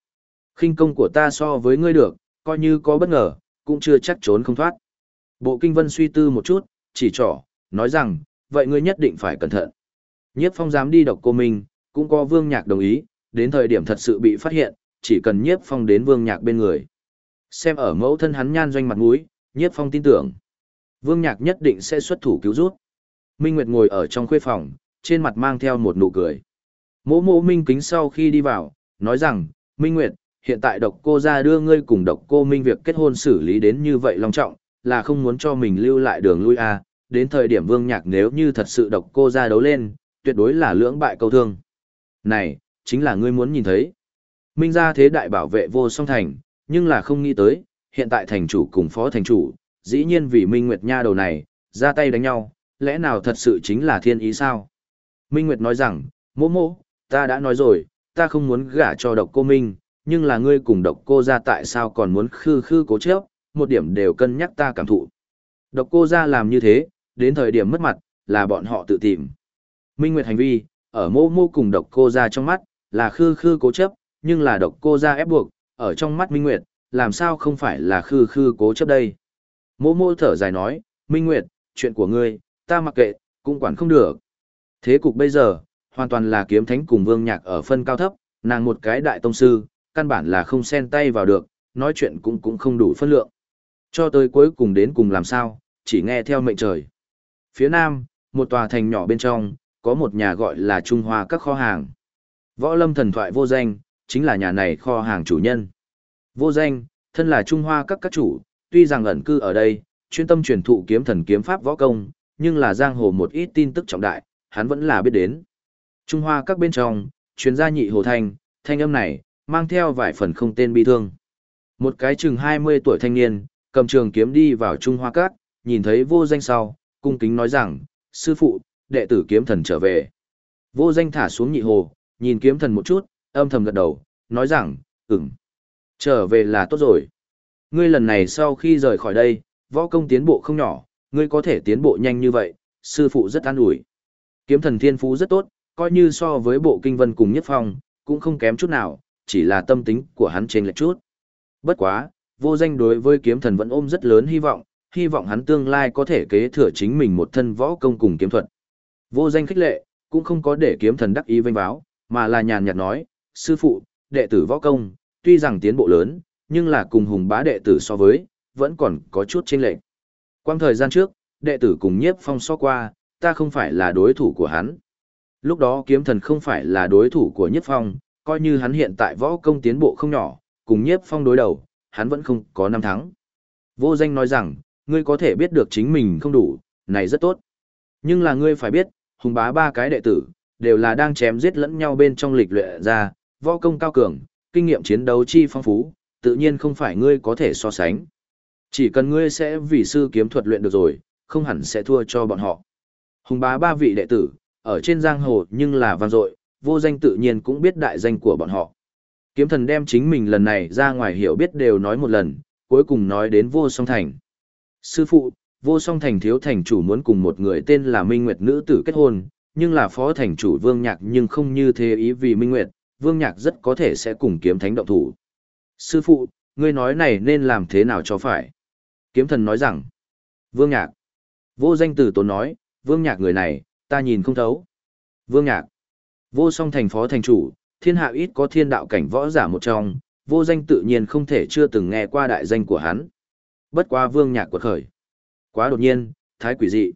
khinh công của ta so với ngươi được, coi như có bất ngờ, cũng chưa chắc trốn không thoát. Bộ kinh vân suy tư một chút, chỉ trỏ, nói rằng, vậy ngươi nhất định phải cẩn thận. Nhiếp phong dám đi độc cô Minh, cũng có vương nhạc đồng ý, đến thời điểm thật sự bị phát hiện, chỉ cần nhiếp phong đến vương nhạc bên người. Xem ở mẫu thân hắn nhan doanh mặt mũi, nhiếp phong tin tưởng. Vương nhạc nhất định sẽ xuất thủ cứu rút. Minh Nguyệt ngồi ở trong khuê phòng, trên mặt mang theo một nụ cười. Mỗ mỗ Minh kính sau khi đi vào, nói rằng, Minh Nguyệt, hiện tại độc cô ra đưa ngươi cùng độc cô Minh việc kết hôn xử lý đến như vậy long trọng, là không muốn cho mình lưu lại đường lui à, đến thời điểm vương nhạc nếu như thật sự độc cô ra đấu lên, tuyệt đối là lưỡng bại câu thương. Này, chính là ngươi muốn nhìn thấy. Minh ra thế đại bảo vệ vô song thành, nhưng là không nghĩ tới, hiện tại thành chủ cùng phó thành chủ, dĩ nhiên vì Minh Nguyệt Nha đầu này, ra tay đánh nhau, lẽ nào thật sự chính là thiên ý sao? Minh Nguyệt nói rằng, mô mô, ta đã nói rồi, ta không muốn gả cho độc cô Minh, nhưng là ngươi cùng độc cô ra tại sao còn muốn khư khư cố chấp, một điểm đều cân nhắc ta cảm thụ. Độc cô ra làm như thế, đến thời điểm mất mặt, là bọn họ tự tìm. Minh Nguyệt hành vi, ở mô mô cùng độc cô ra trong mắt, là khư khư cố chấp, nhưng là độc cô ra ép buộc, ở trong mắt Minh Nguyệt, làm sao không phải là khư khư cố chấp đây. Mô mô thở dài nói, Minh Nguyệt, chuyện của ngươi, ta mặc kệ, cũng quản không được. Thế cục bây giờ, hoàn toàn là kiếm thánh cùng vương nhạc ở phân cao thấp, nàng một cái đại tông sư, căn bản là không xen tay vào được, nói chuyện cũng cũng không đủ phân lượng. Cho tới cuối cùng đến cùng làm sao, chỉ nghe theo mệnh trời. Phía nam, một tòa thành nhỏ bên trong, có một nhà gọi là Trung Hoa các kho hàng. Võ lâm thần thoại vô danh, chính là nhà này kho hàng chủ nhân. Vô danh, thân là Trung Hoa các các chủ, tuy rằng ẩn cư ở đây, chuyên tâm truyền thụ kiếm thần kiếm pháp võ công, nhưng là giang hồ một ít tin tức trọng đại, hắn vẫn là biết đến. Trung Hoa các bên trong, chuyên gia nhị hồ thanh, thanh âm này, mang theo vài phần không tên bi thương. Một cái chừng 20 tuổi thanh niên, cầm trường kiếm đi vào Trung Hoa các, nhìn thấy vô danh sau, cung kính nói rằng, sư phụ, đệ tử kiếm thần trở về. Vô danh thả xuống nhị hồ, nhìn kiếm thần một chút, âm thầm gật đầu, nói rằng, ừm, trở về là tốt rồi. Ngươi lần này sau khi rời khỏi đây, võ công tiến bộ không nhỏ, ngươi có thể tiến bộ nhanh như vậy, sư phụ rất an ủi. Kiếm thần thiên phú rất tốt, coi như so với bộ kinh vân cùng nhất phong, cũng không kém chút nào, chỉ là tâm tính của hắn trên lệch chút. Bất quá, vô danh đối với kiếm thần vẫn ôm rất lớn hy vọng, hy vọng hắn tương lai có thể kế thừa chính mình một thân võ công cùng kiếm thuật. Vô danh khích lệ, cũng không có để kiếm thần đắc ý vinh báo, mà là nhàn nhạt nói, sư phụ, đệ tử võ công, tuy rằng tiến bộ lớn, nhưng là cùng hùng bá đệ tử so với, vẫn còn có chút chênh lệch. Quang thời gian trước, đệ tử cùng nhiếp phong so qua, ta không phải là đối thủ của hắn. Lúc đó kiếm thần không phải là đối thủ của nhiếp phong, coi như hắn hiện tại võ công tiến bộ không nhỏ, cùng nhiếp phong đối đầu, hắn vẫn không có năm thắng. Vô danh nói rằng, ngươi có thể biết được chính mình không đủ, này rất tốt. Nhưng là ngươi phải biết, hùng bá ba cái đệ tử, đều là đang chém giết lẫn nhau bên trong lịch luyện ra, võ công cao cường, kinh nghiệm chiến đấu chi phong phú, tự nhiên không phải ngươi có thể so sánh. Chỉ cần ngươi sẽ vì sư kiếm thuật luyện được rồi, không hẳn sẽ thua cho bọn họ. Hùng bá ba vị đệ tử, ở trên giang hồ nhưng là vang dội, vô danh tự nhiên cũng biết đại danh của bọn họ. Kiếm thần đem chính mình lần này ra ngoài hiểu biết đều nói một lần, cuối cùng nói đến vô song thành. Sư phụ, vô song thành thiếu thành chủ muốn cùng một người tên là Minh Nguyệt nữ tử kết hôn, nhưng là phó thành chủ Vương Nhạc nhưng không như thế ý vì Minh Nguyệt, Vương Nhạc rất có thể sẽ cùng kiếm thánh động thủ. Sư phụ, ngươi nói này nên làm thế nào cho phải? Kiếm thần nói rằng, Vương Nhạc. Vô danh tử tốn nói, Vương Nhạc người này, ta nhìn không thấu. Vương Nhạc. Vô song thành phó thành chủ, thiên hạ ít có thiên đạo cảnh võ giả một trong, vô danh tự nhiên không thể chưa từng nghe qua đại danh của hắn. Bất quá Vương Nhạc quật khởi. Quá đột nhiên, thái quỷ dị.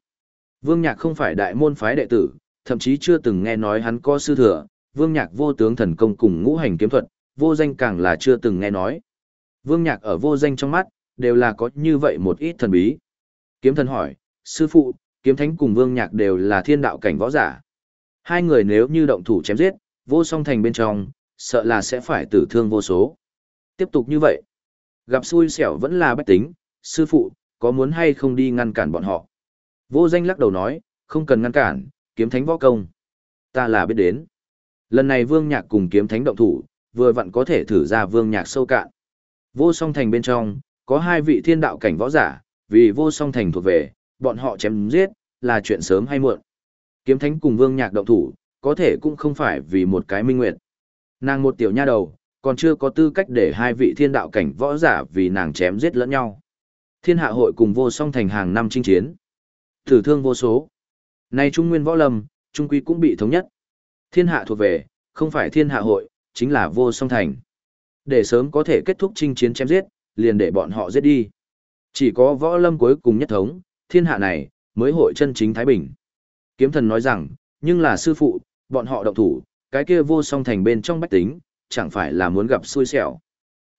Vương Nhạc không phải đại môn phái đệ tử, thậm chí chưa từng nghe nói hắn có sư thừa, Vương Nhạc vô tướng thần công cùng ngũ hành kiếm thuật, vô danh càng là chưa từng nghe nói. Vương Nhạc ở vô danh trong mắt, đều là có như vậy một ít thần bí. Kiếm thần hỏi, sư phụ, kiếm thánh cùng Vương Nhạc đều là thiên đạo cảnh võ giả. Hai người nếu như động thủ chém giết, vô song thành bên trong, sợ là sẽ phải tử thương vô số. Tiếp tục như vậy, gặp xui xẻo vẫn là bách tính, sư phụ, có muốn hay không đi ngăn cản bọn họ. Vô danh lắc đầu nói, không cần ngăn cản, kiếm thánh võ công. Ta là biết đến. Lần này vương nhạc cùng kiếm thánh động thủ, vừa vặn có thể thử ra vương nhạc sâu cạn. Vô song thành bên trong, có hai vị thiên đạo cảnh võ giả, vì vô song thành thuộc về, bọn họ chém giết, là chuyện sớm hay muộn. Kiếm thánh cùng vương nhạc động thủ, có thể cũng không phải vì một cái minh nguyện. Nàng một tiểu nha đầu, còn chưa có tư cách để hai vị thiên đạo cảnh võ giả vì nàng chém giết lẫn nhau. Thiên hạ hội cùng vô song thành hàng năm chinh chiến. Thử thương vô số. Nay Trung Nguyên Võ Lâm, Trung Quy cũng bị thống nhất. Thiên hạ thuộc về, không phải thiên hạ hội, chính là vô song thành. Để sớm có thể kết thúc chinh chiến chém giết, liền để bọn họ giết đi. Chỉ có võ lâm cuối cùng nhất thống, thiên hạ này, mới hội chân chính Thái Bình. Kiếm thần nói rằng, nhưng là sư phụ, bọn họ động thủ, cái kia vô song thành bên trong bách tính, chẳng phải là muốn gặp xui xẻo.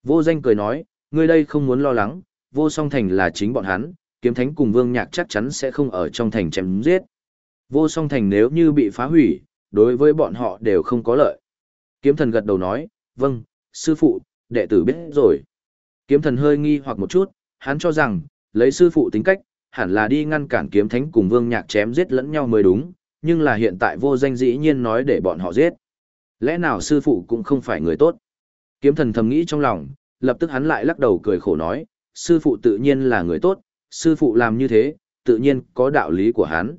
Vô danh cười nói, ngươi đây không muốn lo lắng, vô song thành là chính bọn hắn, kiếm thánh cùng vương nhạc chắc chắn sẽ không ở trong thành chém giết. Vô song thành nếu như bị phá hủy, đối với bọn họ đều không có lợi. Kiếm thần gật đầu nói, vâng, sư phụ, đệ tử biết rồi. Kiếm thần hơi nghi hoặc một chút, hắn cho rằng, lấy sư phụ tính cách, hẳn là đi ngăn cản kiếm thánh cùng vương nhạc chém giết lẫn nhau mới đúng, nhưng là hiện tại vô danh dĩ nhiên nói để bọn họ giết. Lẽ nào sư phụ cũng không phải người tốt? Kiếm thần thầm nghĩ trong lòng, lập tức hắn lại lắc đầu cười khổ nói, sư phụ tự nhiên là người tốt, sư phụ làm như thế, tự nhiên có đạo lý của hắn.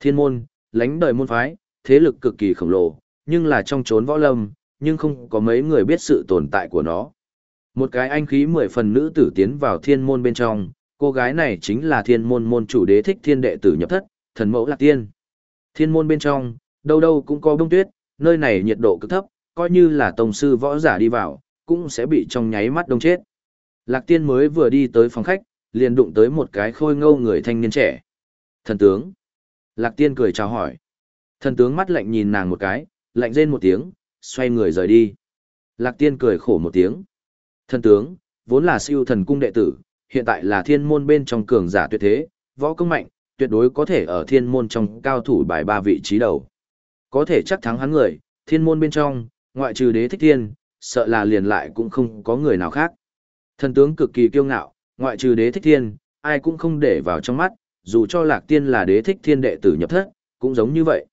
Thiên môn, lãnh đời môn phái, thế lực cực kỳ khổng lồ, nhưng là trong chốn võ lâm, nhưng không có mấy người biết sự tồn tại của nó. Một cái anh khí mười phần nữ tử tiến vào thiên môn bên trong, cô gái này chính là thiên môn môn chủ đế thích thiên đệ tử nhập thất, thần mẫu lạc tiên. Thiên môn bên trong, đâu đâu cũng có bông tuyết, nơi này nhiệt độ cực thấp, coi như là tổng sư võ giả đi vào, cũng sẽ bị trong nháy mắt đông chết. Lạc tiên mới vừa đi tới phòng khách, liền đụng tới một cái khôi ngâu người thanh niên trẻ. Thần tướng. Lạc tiên cười chào hỏi. Thần tướng mắt lạnh nhìn nàng một cái, lạnh rên một tiếng, xoay người rời đi. Lạc tiên cười khổ một tiếng. Thần tướng, vốn là siêu thần cung đệ tử, hiện tại là thiên môn bên trong cường giả tuyệt thế, võ công mạnh, tuyệt đối có thể ở thiên môn trong cao thủ bài ba vị trí đầu. Có thể chắc thắng hắn người, thiên môn bên trong, ngoại trừ đế thích thiên, sợ là liền lại cũng không có người nào khác. Thần tướng cực kỳ kiêu ngạo, ngoại trừ đế thích thiên, ai cũng không để vào trong mắt, dù cho lạc tiên là đế thích thiên đệ tử nhập thất, cũng giống như vậy.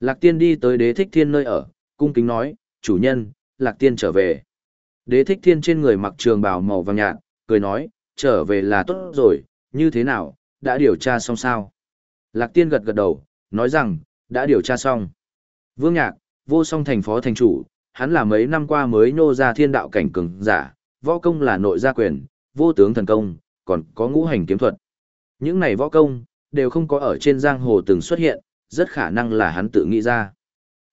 Lạc tiên đi tới đế thích thiên nơi ở, cung kính nói, chủ nhân, lạc tiên trở về. Đế thích thiên trên người mặc trường bào màu vàng nhạt, cười nói, trở về là tốt rồi, như thế nào, đã điều tra xong sao? Lạc tiên gật gật đầu, nói rằng, đã điều tra xong. Vương Nhạc, vô song thành phó thành chủ, hắn là mấy năm qua mới nô ra thiên đạo cảnh cường giả, võ công là nội gia quyền, vô tướng thần công, còn có ngũ hành kiếm thuật. Những này võ công, đều không có ở trên giang hồ từng xuất hiện, rất khả năng là hắn tự nghĩ ra.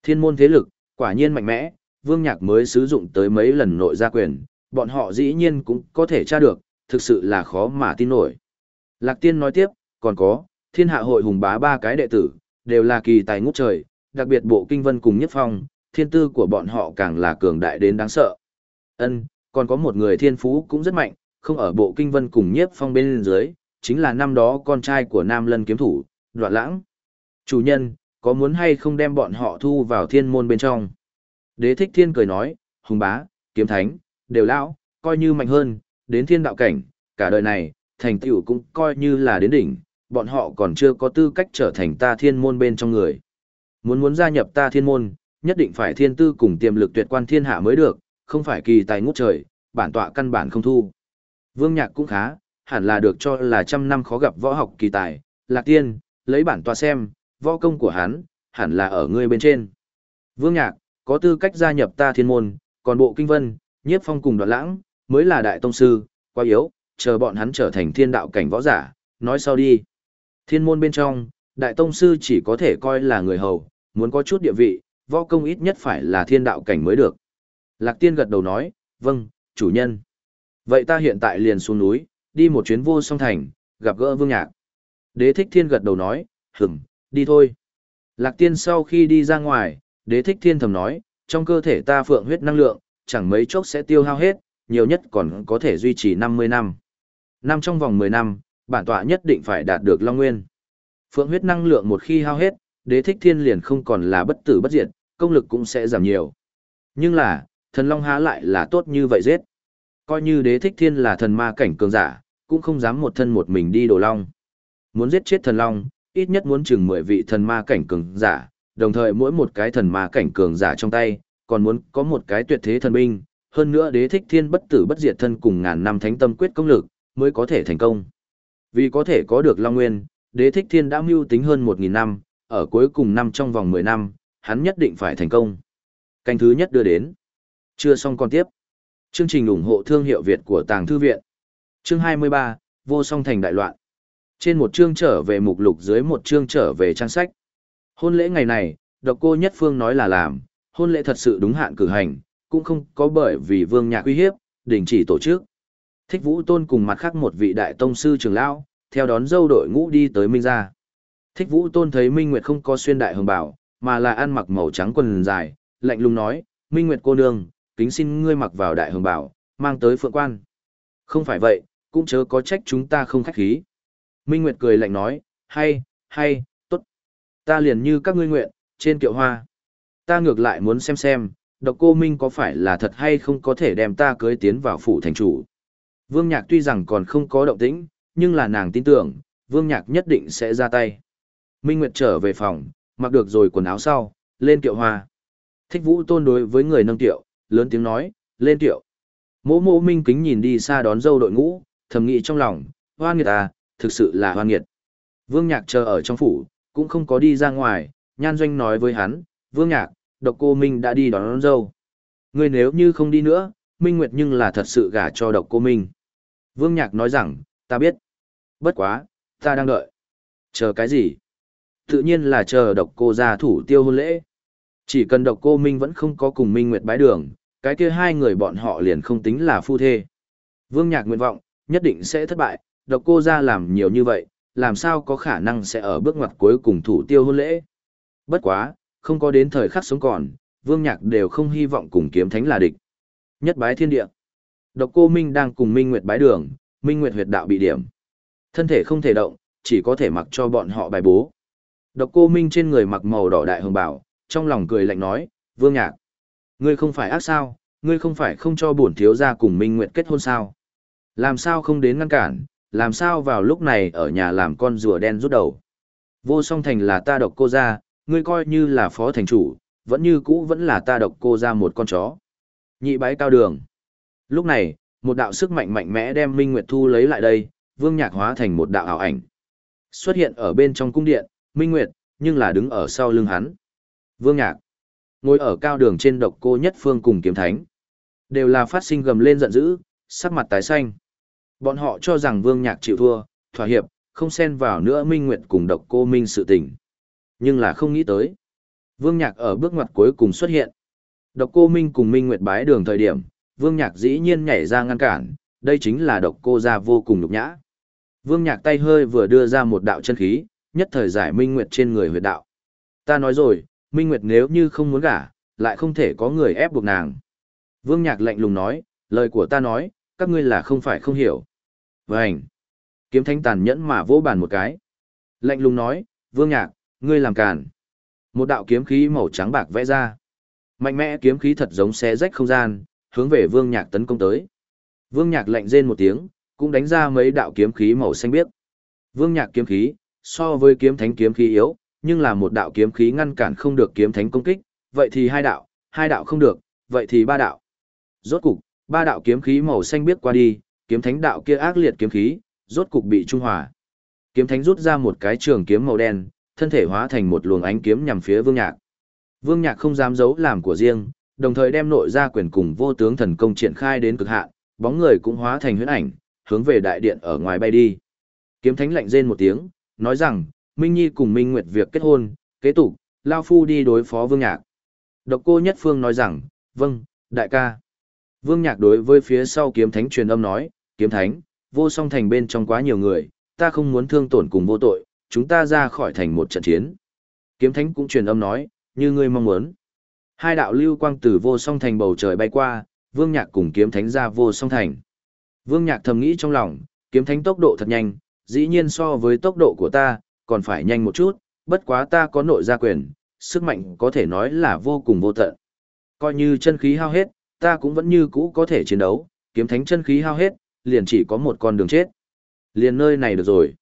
Thiên môn thế lực, quả nhiên mạnh mẽ, Vương Nhạc mới sử dụng tới mấy lần nội gia quyền, bọn họ dĩ nhiên cũng có thể tra được, thực sự là khó mà tin nổi. Lạc Tiên nói tiếp, còn có, thiên hạ hội hùng bá ba cái đệ tử, đều là kỳ tài ngút trời, đặc biệt bộ kinh vân cùng nhất phong, thiên tư của bọn họ càng là cường đại đến đáng sợ. Ân, còn có một người thiên phú cũng rất mạnh, không ở bộ kinh vân cùng nhiếp phong bên dưới, chính là năm đó con trai của Nam Lân kiếm thủ, đoạn lãng. Chủ nhân, có muốn hay không đem bọn họ thu vào thiên môn bên trong? Đế thích thiên cười nói, hùng bá, kiếm thánh, đều lão, coi như mạnh hơn, đến thiên đạo cảnh, cả đời này, thành tựu cũng coi như là đến đỉnh, bọn họ còn chưa có tư cách trở thành ta thiên môn bên trong người. Muốn muốn gia nhập ta thiên môn, nhất định phải thiên tư cùng tiềm lực tuyệt quan thiên hạ mới được, không phải kỳ tài ngút trời, bản tọa căn bản không thu. Vương Nhạc cũng khá, hẳn là được cho là trăm năm khó gặp võ học kỳ tài, Lạc Tiên, lấy bản tọa xem, võ công của hắn, hẳn là ở ngươi bên trên. Vương Nhạc, có tư cách gia nhập ta thiên môn, còn bộ kinh vân, nhiếp phong cùng đoạn lãng, mới là đại tông sư, quá yếu, chờ bọn hắn trở thành thiên đạo cảnh võ giả, nói sau đi. Thiên môn bên trong, đại tông sư chỉ có thể coi là người hầu, muốn có chút địa vị, võ công ít nhất phải là thiên đạo cảnh mới được. Lạc tiên gật đầu nói, vâng, chủ nhân. Vậy ta hiện tại liền xuống núi, đi một chuyến vô song thành, gặp gỡ vương nhạc. Đế thích thiên gật đầu nói, hửm, đi thôi. Lạc tiên sau khi đi ra ngoài, đế thích thiên thầm nói, trong cơ thể ta phượng huyết năng lượng, chẳng mấy chốc sẽ tiêu hao hết, nhiều nhất còn có thể duy trì 50 năm. Năm trong vòng 10 năm, bản tọa nhất định phải đạt được Long Nguyên. Phượng huyết năng lượng một khi hao hết, đế thích thiên liền không còn là bất tử bất diệt, công lực cũng sẽ giảm nhiều. Nhưng là, thần long há lại là tốt như vậy giết. Coi như đế thích thiên là thần ma cảnh cường giả, cũng không dám một thân một mình đi đổ long. Muốn giết chết thần long, ít nhất muốn chừng 10 vị thần ma cảnh cường giả, đồng thời mỗi một cái thần ma cảnh cường giả trong tay, còn muốn có một cái tuyệt thế thần binh, hơn nữa đế thích thiên bất tử bất diệt thân cùng ngàn năm thánh tâm quyết công lực, mới có thể thành công. Vì có thể có được Long Nguyên, đế thích thiên đã mưu tính hơn 1.000 năm, ở cuối cùng năm trong vòng 10 năm, hắn nhất định phải thành công. Canh thứ nhất đưa đến. Chưa xong còn tiếp. Chương trình ủng hộ thương hiệu Việt của Tàng Thư Viện. Chương 23, Vô song thành đại loạn. Trên một chương trở về mục lục dưới một chương trở về trang sách. Hôn lễ ngày này, độc cô nhất phương nói là làm, hôn lễ thật sự đúng hạn cử hành, cũng không có bởi vì vương nhạc uy hiếp, đình chỉ tổ chức. Thích Vũ Tôn cùng mặt khác một vị đại tông sư trường lão, theo đón dâu đội ngũ đi tới Minh gia. Thích Vũ Tôn thấy Minh Nguyệt không có xuyên đại hồng bảo, mà là ăn mặc màu trắng quần dài, lạnh lùng nói, Minh Nguyệt cô nương, kính xin ngươi mặc vào đại hồng bảo, mang tới phượng quan. Không phải vậy, cũng chớ có trách chúng ta không khách khí. Minh Nguyệt cười lạnh nói, hay, hay, tốt. Ta liền như các ngươi nguyện, trên kiệu hoa. Ta ngược lại muốn xem xem, độc cô Minh có phải là thật hay không có thể đem ta cưới tiến vào phủ thành chủ. Vương Nhạc tuy rằng còn không có động tĩnh, nhưng là nàng tin tưởng, Vương Nhạc nhất định sẽ ra tay. Minh Nguyệt trở về phòng, mặc được rồi quần áo sau, lên kiệu hoa. Thích Vũ tôn đối với người nâng tiệu, lớn tiếng nói, lên tiệu. Mỗ mỗ Minh kính nhìn đi xa đón dâu đội ngũ, thầm nghĩ trong lòng, hoan nghiệt à, thực sự là hoan nghiệt. Vương Nhạc chờ ở trong phủ, cũng không có đi ra ngoài, nhan doanh nói với hắn, Vương Nhạc, độc cô Minh đã đi đón, đón dâu. Ngươi nếu như không đi nữa, Minh Nguyệt nhưng là thật sự gả cho độc cô Minh. Vương Nhạc nói rằng, ta biết. Bất quá, ta đang đợi. Chờ cái gì? Tự nhiên là chờ độc cô ra thủ tiêu hôn lễ. Chỉ cần độc cô Minh vẫn không có cùng Minh Nguyệt bái đường, cái kia hai người bọn họ liền không tính là phu thê. Vương Nhạc nguyện vọng, nhất định sẽ thất bại, độc cô Ra làm nhiều như vậy, làm sao có khả năng sẽ ở bước ngoặt cuối cùng thủ tiêu hôn lễ. Bất quá, không có đến thời khắc sống còn, Vương Nhạc đều không hy vọng cùng kiếm thánh là địch. Nhất bái thiên địa. Độc cô Minh đang cùng Minh Nguyệt bái đường, Minh Nguyệt huyệt đạo bị điểm. Thân thể không thể động, chỉ có thể mặc cho bọn họ bài bố. Độc cô Minh trên người mặc màu đỏ đại hồng bảo, trong lòng cười lạnh nói, Vương Nhạc. Ngươi không phải ác sao, ngươi không phải không cho bổn thiếu gia cùng Minh Nguyệt kết hôn sao. Làm sao không đến ngăn cản, làm sao vào lúc này ở nhà làm con rùa đen rút đầu. Vô song thành là ta độc cô ra ngươi coi như là phó thành chủ, vẫn như cũ vẫn là ta độc cô ra một con chó. Nhị bái cao đường. Lúc này, một đạo sức mạnh mạnh mẽ đem Minh Nguyệt Thu lấy lại đây, Vương Nhạc hóa thành một đạo ảo ảnh. Xuất hiện ở bên trong cung điện, Minh Nguyệt, nhưng là đứng ở sau lưng hắn. Vương Nhạc, ngồi ở cao đường trên độc cô nhất phương cùng kiếm thánh. Đều là phát sinh gầm lên giận dữ, sắc mặt tái xanh. Bọn họ cho rằng Vương Nhạc chịu thua, thỏa hiệp, không xen vào nữa Minh Nguyệt cùng độc cô Minh sự tình. Nhưng là không nghĩ tới. Vương Nhạc ở bước ngoặt cuối cùng xuất hiện. Độc cô Minh cùng Minh Nguyệt bái đường thời điểm, Vương Nhạc dĩ nhiên nhảy ra ngăn cản, đây chính là độc cô ra vô cùng nhục nhã. Vương Nhạc tay hơi vừa đưa ra một đạo chân khí, nhất thời giải Minh Nguyệt trên người huyệt đạo. Ta nói rồi, Minh Nguyệt nếu như không muốn gả, lại không thể có người ép buộc nàng. Vương Nhạc lạnh lùng nói, lời của ta nói, các ngươi là không phải không hiểu vâng Kiếm thanh tàn nhẫn mà vỗ bàn một cái. Lạnh lùng nói, Vương Nhạc, ngươi làm càn. Một đạo kiếm khí màu trắng bạc vẽ ra. Mạnh mẽ kiếm khí thật giống xé rách không gian, hướng về Vương Nhạc tấn công tới. Vương Nhạc lạnh rên một tiếng, cũng đánh ra mấy đạo kiếm khí màu xanh biếc. Vương Nhạc kiếm khí, so với kiếm thánh kiếm khí yếu, nhưng là một đạo kiếm khí ngăn cản không được kiếm thánh công kích, vậy thì hai đạo, hai đạo không được, vậy thì ba đạo. Rốt cục, ba đạo kiếm khí màu xanh biếc qua đi, kiếm thánh đạo kia ác liệt kiếm khí, rốt cục bị trung hòa. Kiếm thánh rút ra một cái trường kiếm màu đen, thân thể hóa thành một luồng ánh kiếm nhằm phía Vương Nhạc. Vương Nhạc không dám giấu làm của riêng, đồng thời đem nội gia quyền cùng vô tướng thần công triển khai đến cực hạn, bóng người cũng hóa thành huyễn ảnh, hướng về đại điện ở ngoài bay đi. Kiếm Thánh lạnh rên một tiếng, nói rằng, Minh Nhi cùng Minh Nguyệt việc kết hôn, kế tục, Lao Phu đi đối phó Vương Nhạc. Độc cô Nhất Phương nói rằng, vâng, đại ca. Vương Nhạc đối với phía sau Kiếm Thánh truyền âm nói, Kiếm Thánh, vô song thành bên trong quá nhiều người, ta không muốn thương tổn cùng vô tội, chúng ta ra khỏi thành một trận chiến. Kiếm Thánh cũng truyền âm nói, như ngươi mong muốn. Hai đạo lưu quang từ vô song thành bầu trời bay qua, Vương Nhạc cùng kiếm thánh ra vô song thành. Vương Nhạc thầm nghĩ trong lòng, kiếm thánh tốc độ thật nhanh, dĩ nhiên so với tốc độ của ta, còn phải nhanh một chút, bất quá ta có nội gia quyền, sức mạnh có thể nói là vô cùng vô tận. Coi như chân khí hao hết, ta cũng vẫn như cũ có thể chiến đấu, kiếm thánh chân khí hao hết, liền chỉ có một con đường chết. Liền nơi này được rồi.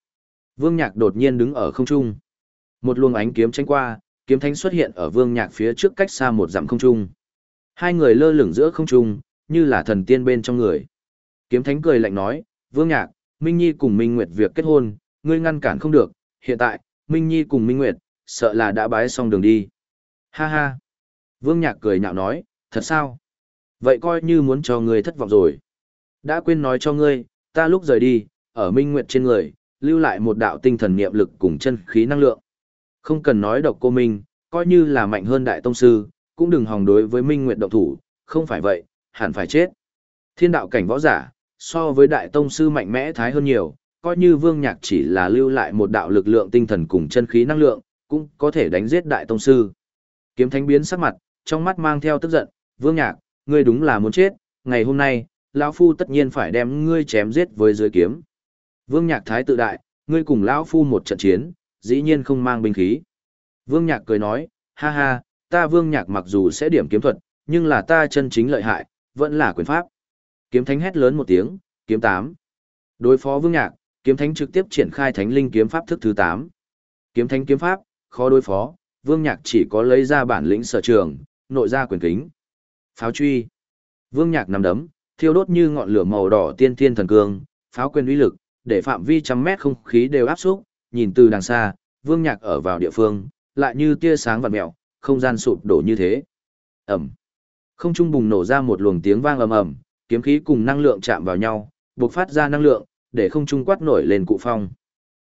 Vương Nhạc đột nhiên đứng ở không trung. Một luồng ánh kiếm tranh qua, kiếm thánh xuất hiện ở Vương Nhạc phía trước cách xa một dặm không trung. Hai người lơ lửng giữa không trung, như là thần tiên bên trong người. Kiếm thánh cười lạnh nói, Vương Nhạc, Minh Nhi cùng Minh Nguyệt việc kết hôn, ngươi ngăn cản không được, hiện tại, Minh Nhi cùng Minh Nguyệt, sợ là đã bái xong đường đi. Ha ha. Vương Nhạc cười nhạo nói, thật sao? Vậy coi như muốn cho ngươi thất vọng rồi. Đã quên nói cho ngươi, ta lúc rời đi, ở Minh Nguyệt trên người, lưu lại một đạo tinh thần niệm lực cùng chân khí năng lượng. Không cần nói độc cô Minh, coi như là mạnh hơn đại tông sư, cũng đừng hòng đối với Minh Nguyệt động thủ, không phải vậy, hẳn phải chết. Thiên đạo cảnh võ giả, so với đại tông sư mạnh mẽ thái hơn nhiều, coi như vương nhạc chỉ là lưu lại một đạo lực lượng tinh thần cùng chân khí năng lượng, cũng có thể đánh giết đại tông sư. Kiếm thánh biến sắc mặt, trong mắt mang theo tức giận, vương nhạc, ngươi đúng là muốn chết, ngày hôm nay, lão phu tất nhiên phải đem ngươi chém giết với dưới kiếm. Vương nhạc thái tự đại, ngươi cùng lão phu một trận chiến, dĩ nhiên không mang binh khí. Vương nhạc cười nói, ha ha, ta vương nhạc mặc dù sẽ điểm kiếm thuật, nhưng là ta chân chính lợi hại, vẫn là quyền pháp. Kiếm thánh hét lớn một tiếng, kiếm tám. Đối phó vương nhạc, kiếm thánh trực tiếp triển khai thánh linh kiếm pháp thức thứ tám. Kiếm thánh kiếm pháp, khó đối phó, vương nhạc chỉ có lấy ra bản lĩnh sở trường, nội ra quyền kính. Pháo truy. Vương nhạc nằm đấm, thiêu đốt như ngọn lửa màu đỏ tiên thiên thần cương, pháo quyền uy lực, để phạm vi trăm mét không khí đều áp xúc, nhìn từ đằng xa, vương nhạc ở vào địa phương, lại như tia sáng vật mèo, không gian sụp đổ như thế. ầm Không trung bùng nổ ra một luồng tiếng vang ầm ầm, kiếm khí cùng năng lượng chạm vào nhau, bộc phát ra năng lượng, để không trung quát nổi lên cụ phong.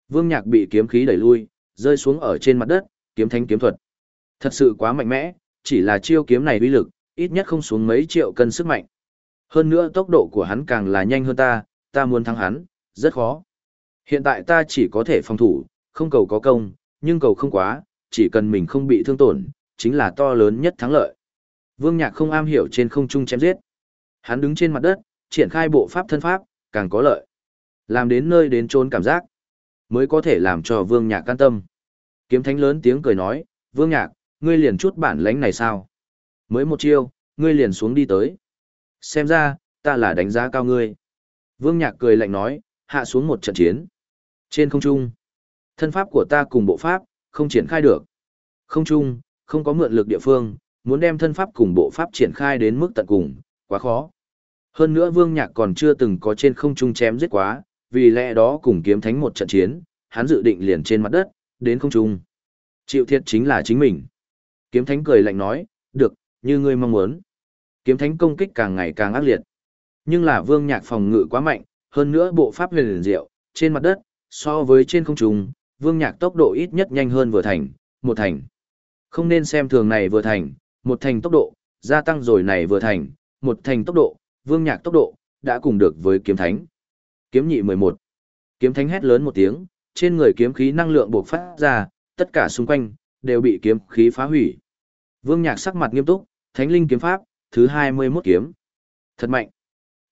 Vương Nhạc bị kiếm khí đẩy lui, rơi xuống ở trên mặt đất, kiếm thánh kiếm thuật. Thật sự quá mạnh mẽ, chỉ là chiêu kiếm này uy lực, ít nhất không xuống mấy triệu cân sức mạnh. Hơn nữa tốc độ của hắn càng là nhanh hơn ta, ta muốn thắng hắn, rất khó. Hiện tại ta chỉ có thể phòng thủ, không cầu có công, nhưng cầu không quá, chỉ cần mình không bị thương tổn, chính là to lớn nhất thắng lợi. Vương Nhạc không am hiểu trên không trung chém giết. Hắn đứng trên mặt đất, triển khai bộ pháp thân pháp, càng có lợi. Làm đến nơi đến trốn cảm giác, mới có thể làm cho Vương Nhạc can tâm. Kiếm thánh lớn tiếng cười nói, Vương Nhạc, ngươi liền chút bản lãnh này sao? Mới một chiêu, ngươi liền xuống đi tới. Xem ra, ta là đánh giá cao ngươi. Vương Nhạc cười lạnh nói, hạ xuống một trận chiến. Trên không trung, thân pháp của ta cùng bộ pháp, không triển khai được. Không trung, không có mượn lực địa phương, muốn đem thân pháp cùng bộ pháp triển khai đến mức tận cùng, quá khó. Hơn nữa Vương Nhạc còn chưa từng có trên không trung chém giết quá, vì lẽ đó cùng kiếm thánh một trận chiến, hắn dự định liền trên mặt đất, đến không trung. Chịu thiệt chính là chính mình. Kiếm thánh cười lạnh nói, được, như ngươi mong muốn. Kiếm thánh công kích càng ngày càng ác liệt. Nhưng là Vương Nhạc phòng ngự quá mạnh, hơn nữa bộ pháp huyền liền diệu, trên mặt đất, so với trên không trung, Vương Nhạc tốc độ ít nhất nhanh hơn vừa thành, một thành. Không nên xem thường này vừa thành, một thành tốc độ, gia tăng rồi này vừa thành, một thành tốc độ, vương nhạc tốc độ, đã cùng được với kiếm thánh. Kiếm nhị 11. Kiếm thánh hét lớn một tiếng, trên người kiếm khí năng lượng bộc phát ra, tất cả xung quanh, đều bị kiếm khí phá hủy. Vương nhạc sắc mặt nghiêm túc, thánh linh kiếm pháp, thứ 21 kiếm. Thật mạnh.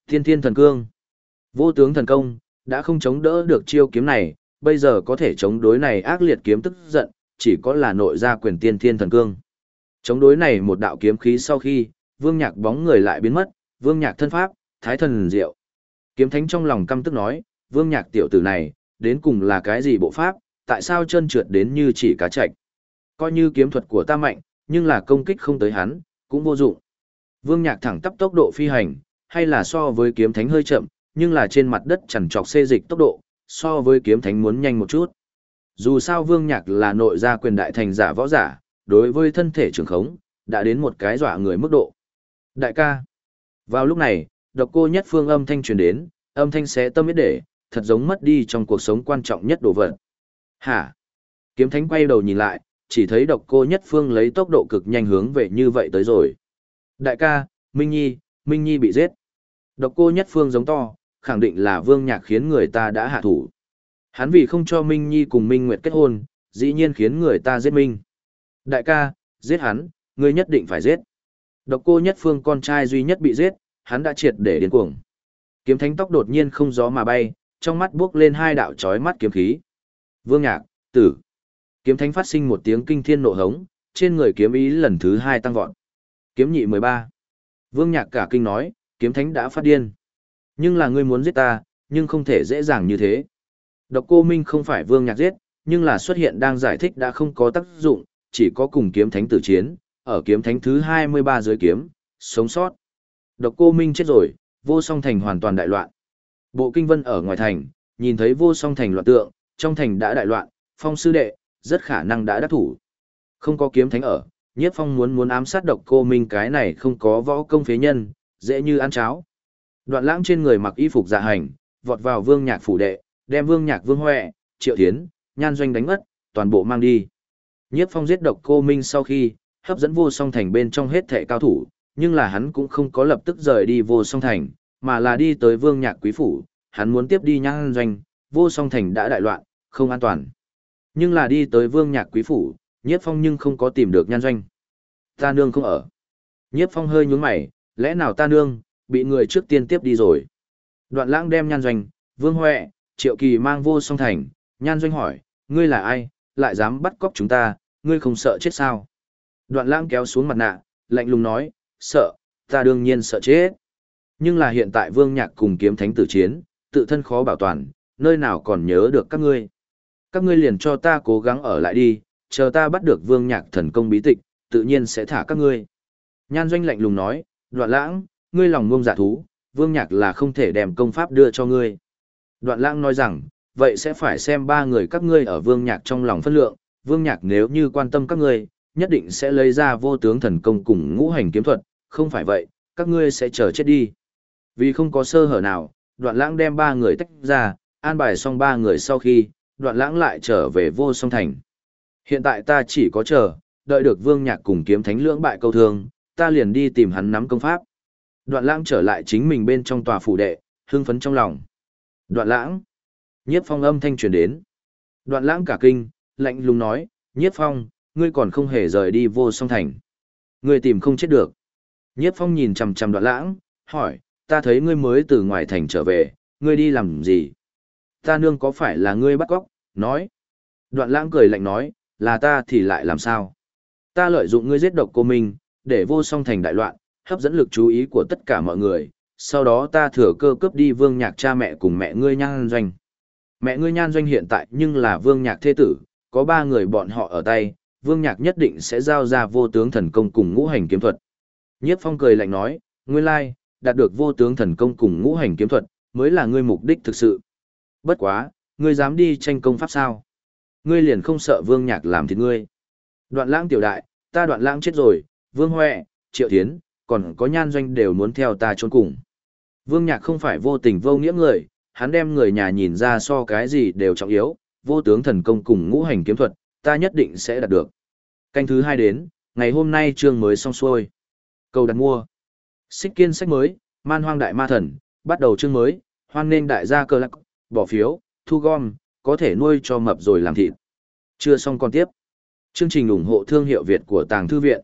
Thiên thiên thần cương. Vô tướng thần công, đã không chống đỡ được chiêu kiếm này, bây giờ có thể chống đối này ác liệt kiếm tức giận, chỉ có là nội gia quyền tiên thiên thần cương. Chống đối này một đạo kiếm khí sau khi, vương nhạc bóng người lại biến mất, vương nhạc thân pháp, thái thần diệu. Kiếm thánh trong lòng căm tức nói, vương nhạc tiểu tử này, đến cùng là cái gì bộ pháp, tại sao chân trượt đến như chỉ cá chạch. Coi như kiếm thuật của ta mạnh, nhưng là công kích không tới hắn, cũng vô dụng. Vương nhạc thẳng tắp tốc độ phi hành, hay là so với kiếm thánh hơi chậm, nhưng là trên mặt đất chẳng trọc xê dịch tốc độ, so với kiếm thánh muốn nhanh một chút. Dù sao vương nhạc là nội gia quyền đại thành giả võ giả, đối với thân thể trường khống, đã đến một cái dọa người mức độ. Đại ca. Vào lúc này, độc cô nhất phương âm thanh truyền đến, âm thanh xé tâm biết để, thật giống mất đi trong cuộc sống quan trọng nhất đồ vật. Hả? Kiếm thánh quay đầu nhìn lại, chỉ thấy độc cô nhất phương lấy tốc độ cực nhanh hướng về như vậy tới rồi. Đại ca, Minh Nhi, Minh Nhi bị giết. Độc cô nhất phương giống to, khẳng định là vương nhạc khiến người ta đã hạ thủ. Hắn vì không cho Minh Nhi cùng Minh Nguyệt kết hôn, dĩ nhiên khiến người ta giết Minh. Đại ca, giết hắn, ngươi nhất định phải giết. Độc cô nhất phương con trai duy nhất bị giết, hắn đã triệt để điên cuồng. Kiếm thánh tóc đột nhiên không gió mà bay, trong mắt buốc lên hai đạo chói mắt kiếm khí. Vương Nhạc, tử. Kiếm thánh phát sinh một tiếng kinh thiên nộ hống, trên người kiếm ý lần thứ hai tăng vọt. Kiếm nhị 13. Vương Nhạc cả kinh nói, kiếm thánh đã phát điên. Nhưng là ngươi muốn giết ta, nhưng không thể dễ dàng như thế. Độc cô Minh không phải Vương Nhạc giết, nhưng là xuất hiện đang giải thích đã không có tác dụng, chỉ có cùng kiếm thánh tử chiến, ở kiếm thánh thứ 23 dưới kiếm, sống sót. Độc cô Minh chết rồi, vô song thành hoàn toàn đại loạn. Bộ kinh vân ở ngoài thành, nhìn thấy vô song thành loạn tượng, trong thành đã đại loạn, phong sư đệ, rất khả năng đã đắc thủ. Không có kiếm thánh ở, nhiếp phong muốn muốn ám sát độc cô Minh cái này không có võ công phế nhân, dễ như ăn cháo. Đoạn lãng trên người mặc y phục dạ hành, vọt vào vương nhạc phủ đệ, đem vương nhạc vương huệ, triệu tiến nhan doanh đánh mất, toàn bộ mang đi. Nhiếp phong giết độc cô Minh sau khi, hấp dẫn vô song thành bên trong hết thệ cao thủ, nhưng là hắn cũng không có lập tức rời đi vô song thành, mà là đi tới vương nhạc quý phủ, hắn muốn tiếp đi nhan doanh, vô song thành đã đại loạn, không an toàn. Nhưng là đi tới vương nhạc quý phủ, nhiếp phong nhưng không có tìm được nhan doanh. Ta nương không ở. Nhiếp phong hơi nhún mày, lẽ nào ta nương, bị người trước tiên tiếp đi rồi. Đoạn lãng đem nhan doanh, vương huệ, triệu kỳ mang vô song thành, nhan doanh hỏi, ngươi là ai, lại dám bắt cóc chúng ta, ngươi không sợ chết sao? Đoạn lãng kéo xuống mặt nạ, lạnh lùng nói, sợ, ta đương nhiên sợ chết. Nhưng là hiện tại vương nhạc cùng kiếm thánh tử chiến, tự thân khó bảo toàn, nơi nào còn nhớ được các ngươi. Các ngươi liền cho ta cố gắng ở lại đi, chờ ta bắt được vương nhạc thần công bí tịch, tự nhiên sẽ thả các ngươi. Nhan doanh lạnh lùng nói, đoạn lãng, ngươi lòng ngông giả thú, vương nhạc là không thể đem công pháp đưa cho ngươi. Đoạn lãng nói rằng, vậy sẽ phải xem ba người các ngươi ở vương nhạc trong lòng phân lượng, vương nhạc nếu như quan tâm các ngươi, nhất định sẽ lấy ra vô tướng thần công cùng ngũ hành kiếm thuật, không phải vậy, các ngươi sẽ chờ chết đi. Vì không có sơ hở nào, đoạn lãng đem ba người tách ra, an bài xong ba người sau khi, đoạn lãng lại trở về vô song thành. Hiện tại ta chỉ có chờ, đợi được vương nhạc cùng kiếm thánh lưỡng bại câu thương, ta liền đi tìm hắn nắm công pháp. Đoạn lãng trở lại chính mình bên trong tòa phủ đệ, hưng phấn trong lòng. Đoạn lãng. Nhiếp phong âm thanh truyền đến. Đoạn lãng cả kinh, lạnh lùng nói, nhiếp phong, ngươi còn không hề rời đi vô song thành. Ngươi tìm không chết được. Nhiếp phong nhìn chằm chằm đoạn lãng, hỏi, ta thấy ngươi mới từ ngoài thành trở về, ngươi đi làm gì? Ta nương có phải là ngươi bắt cóc? Nói. Đoạn lãng cười lạnh nói, là ta thì lại làm sao? Ta lợi dụng ngươi giết độc cô Minh, để vô song thành đại loạn, hấp dẫn lực chú ý của tất cả mọi người, sau đó ta thừa cơ cướp đi vương nhạc cha mẹ cùng mẹ ngươi nhan doanh. Mẹ ngươi nhan doanh hiện tại nhưng là vương nhạc thế tử, có ba người bọn họ ở tay, vương nhạc nhất định sẽ giao ra vô tướng thần công cùng ngũ hành kiếm thuật. Nhiếp phong cười lạnh nói, nguyên lai, đạt được vô tướng thần công cùng ngũ hành kiếm thuật, mới là ngươi mục đích thực sự. Bất quá, ngươi dám đi tranh công pháp sao? Ngươi liền không sợ vương nhạc làm thịt ngươi. Đoạn lãng tiểu đại, ta đoạn lãng chết rồi, vương huệ, triệu thiến, còn có nhan doanh đều muốn theo ta trốn cùng. Vương nhạc không phải vô tình vô nghĩa người, hắn đem người nhà nhìn ra so cái gì đều trọng yếu, vô tướng thần công cùng ngũ hành kiếm thuật, ta nhất định sẽ đạt được. Canh thứ hai đến, ngày hôm nay chương mới xong xuôi. Cầu đặt mua. Xích kiên sách mới, man hoang đại ma thần, bắt đầu chương mới, hoan nên đại gia cơ lạc, bỏ phiếu, thu gom, có thể nuôi cho mập rồi làm thịt. Chưa xong còn tiếp. Chương trình ủng hộ thương hiệu Việt của Tàng Thư Viện.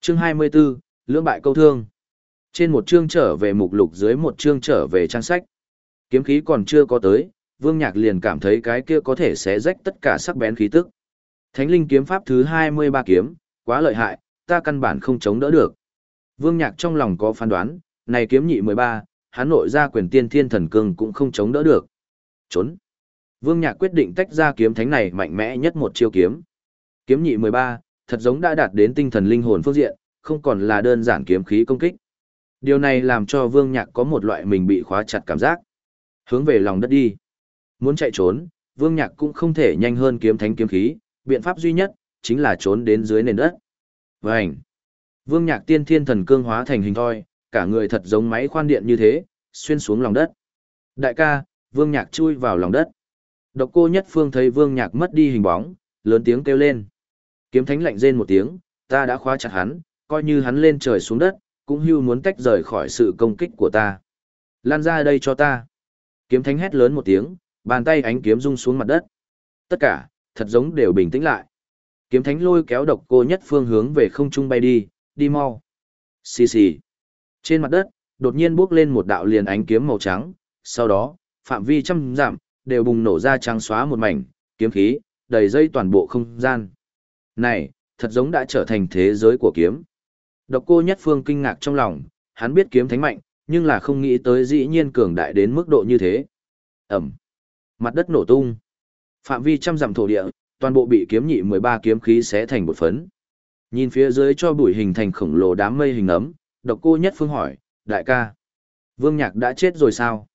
Chương 24, Lưỡng bại câu thương. Trên một chương trở về mục lục dưới một chương trở về trang sách. Kiếm khí còn chưa có tới, Vương Nhạc liền cảm thấy cái kia có thể xé rách tất cả sắc bén khí tức. Thánh linh kiếm pháp thứ 23 kiếm, quá lợi hại, ta căn bản không chống đỡ được. Vương Nhạc trong lòng có phán đoán, này kiếm nhị 13, hắn nội ra quyền tiên thiên thần cương cũng không chống đỡ được. Trốn. Vương Nhạc quyết định tách ra kiếm thánh này mạnh mẽ nhất một chiêu kiếm. Kiếm nhị 13, thật giống đã đạt đến tinh thần linh hồn phương diện, không còn là đơn giản kiếm khí công kích. Điều này làm cho Vương Nhạc có một loại mình bị khóa chặt cảm giác. Hướng về lòng đất đi. Muốn chạy trốn, Vương Nhạc cũng không thể nhanh hơn kiếm thánh kiếm khí, biện pháp duy nhất chính là trốn đến dưới nền đất. Vành. Vương Nhạc tiên thiên thần cương hóa thành hình thoi, cả người thật giống máy khoan điện như thế, xuyên xuống lòng đất. Đại ca, Vương Nhạc chui vào lòng đất. Độc cô nhất phương thấy Vương Nhạc mất đi hình bóng, lớn tiếng kêu lên. Kiếm thánh lạnh rên một tiếng, ta đã khóa chặt hắn, coi như hắn lên trời xuống đất, cũng hưu muốn tách rời khỏi sự công kích của ta. Lan ra đây cho ta. Kiếm thánh hét lớn một tiếng, bàn tay ánh kiếm rung xuống mặt đất. Tất cả, thật giống đều bình tĩnh lại. Kiếm thánh lôi kéo độc cô nhất phương hướng về không trung bay đi, đi mau. Xì xì. Trên mặt đất, đột nhiên bước lên một đạo liền ánh kiếm màu trắng, sau đó, phạm vi trăm giảm, đều bùng nổ ra trắng xóa một mảnh, kiếm khí, đầy dây toàn bộ không gian. Này, thật giống đã trở thành thế giới của kiếm. Độc cô nhất phương kinh ngạc trong lòng, hắn biết kiếm thánh mạnh, nhưng là không nghĩ tới dĩ nhiên cường đại đến mức độ như thế. Ẩm. Mặt đất nổ tung. Phạm vi trăm dặm thổ địa, toàn bộ bị kiếm nhị 13 kiếm khí xé thành một phấn. Nhìn phía dưới cho bụi hình thành khổng lồ đám mây hình ấm, độc cô nhất phương hỏi, đại ca. Vương Nhạc đã chết rồi sao?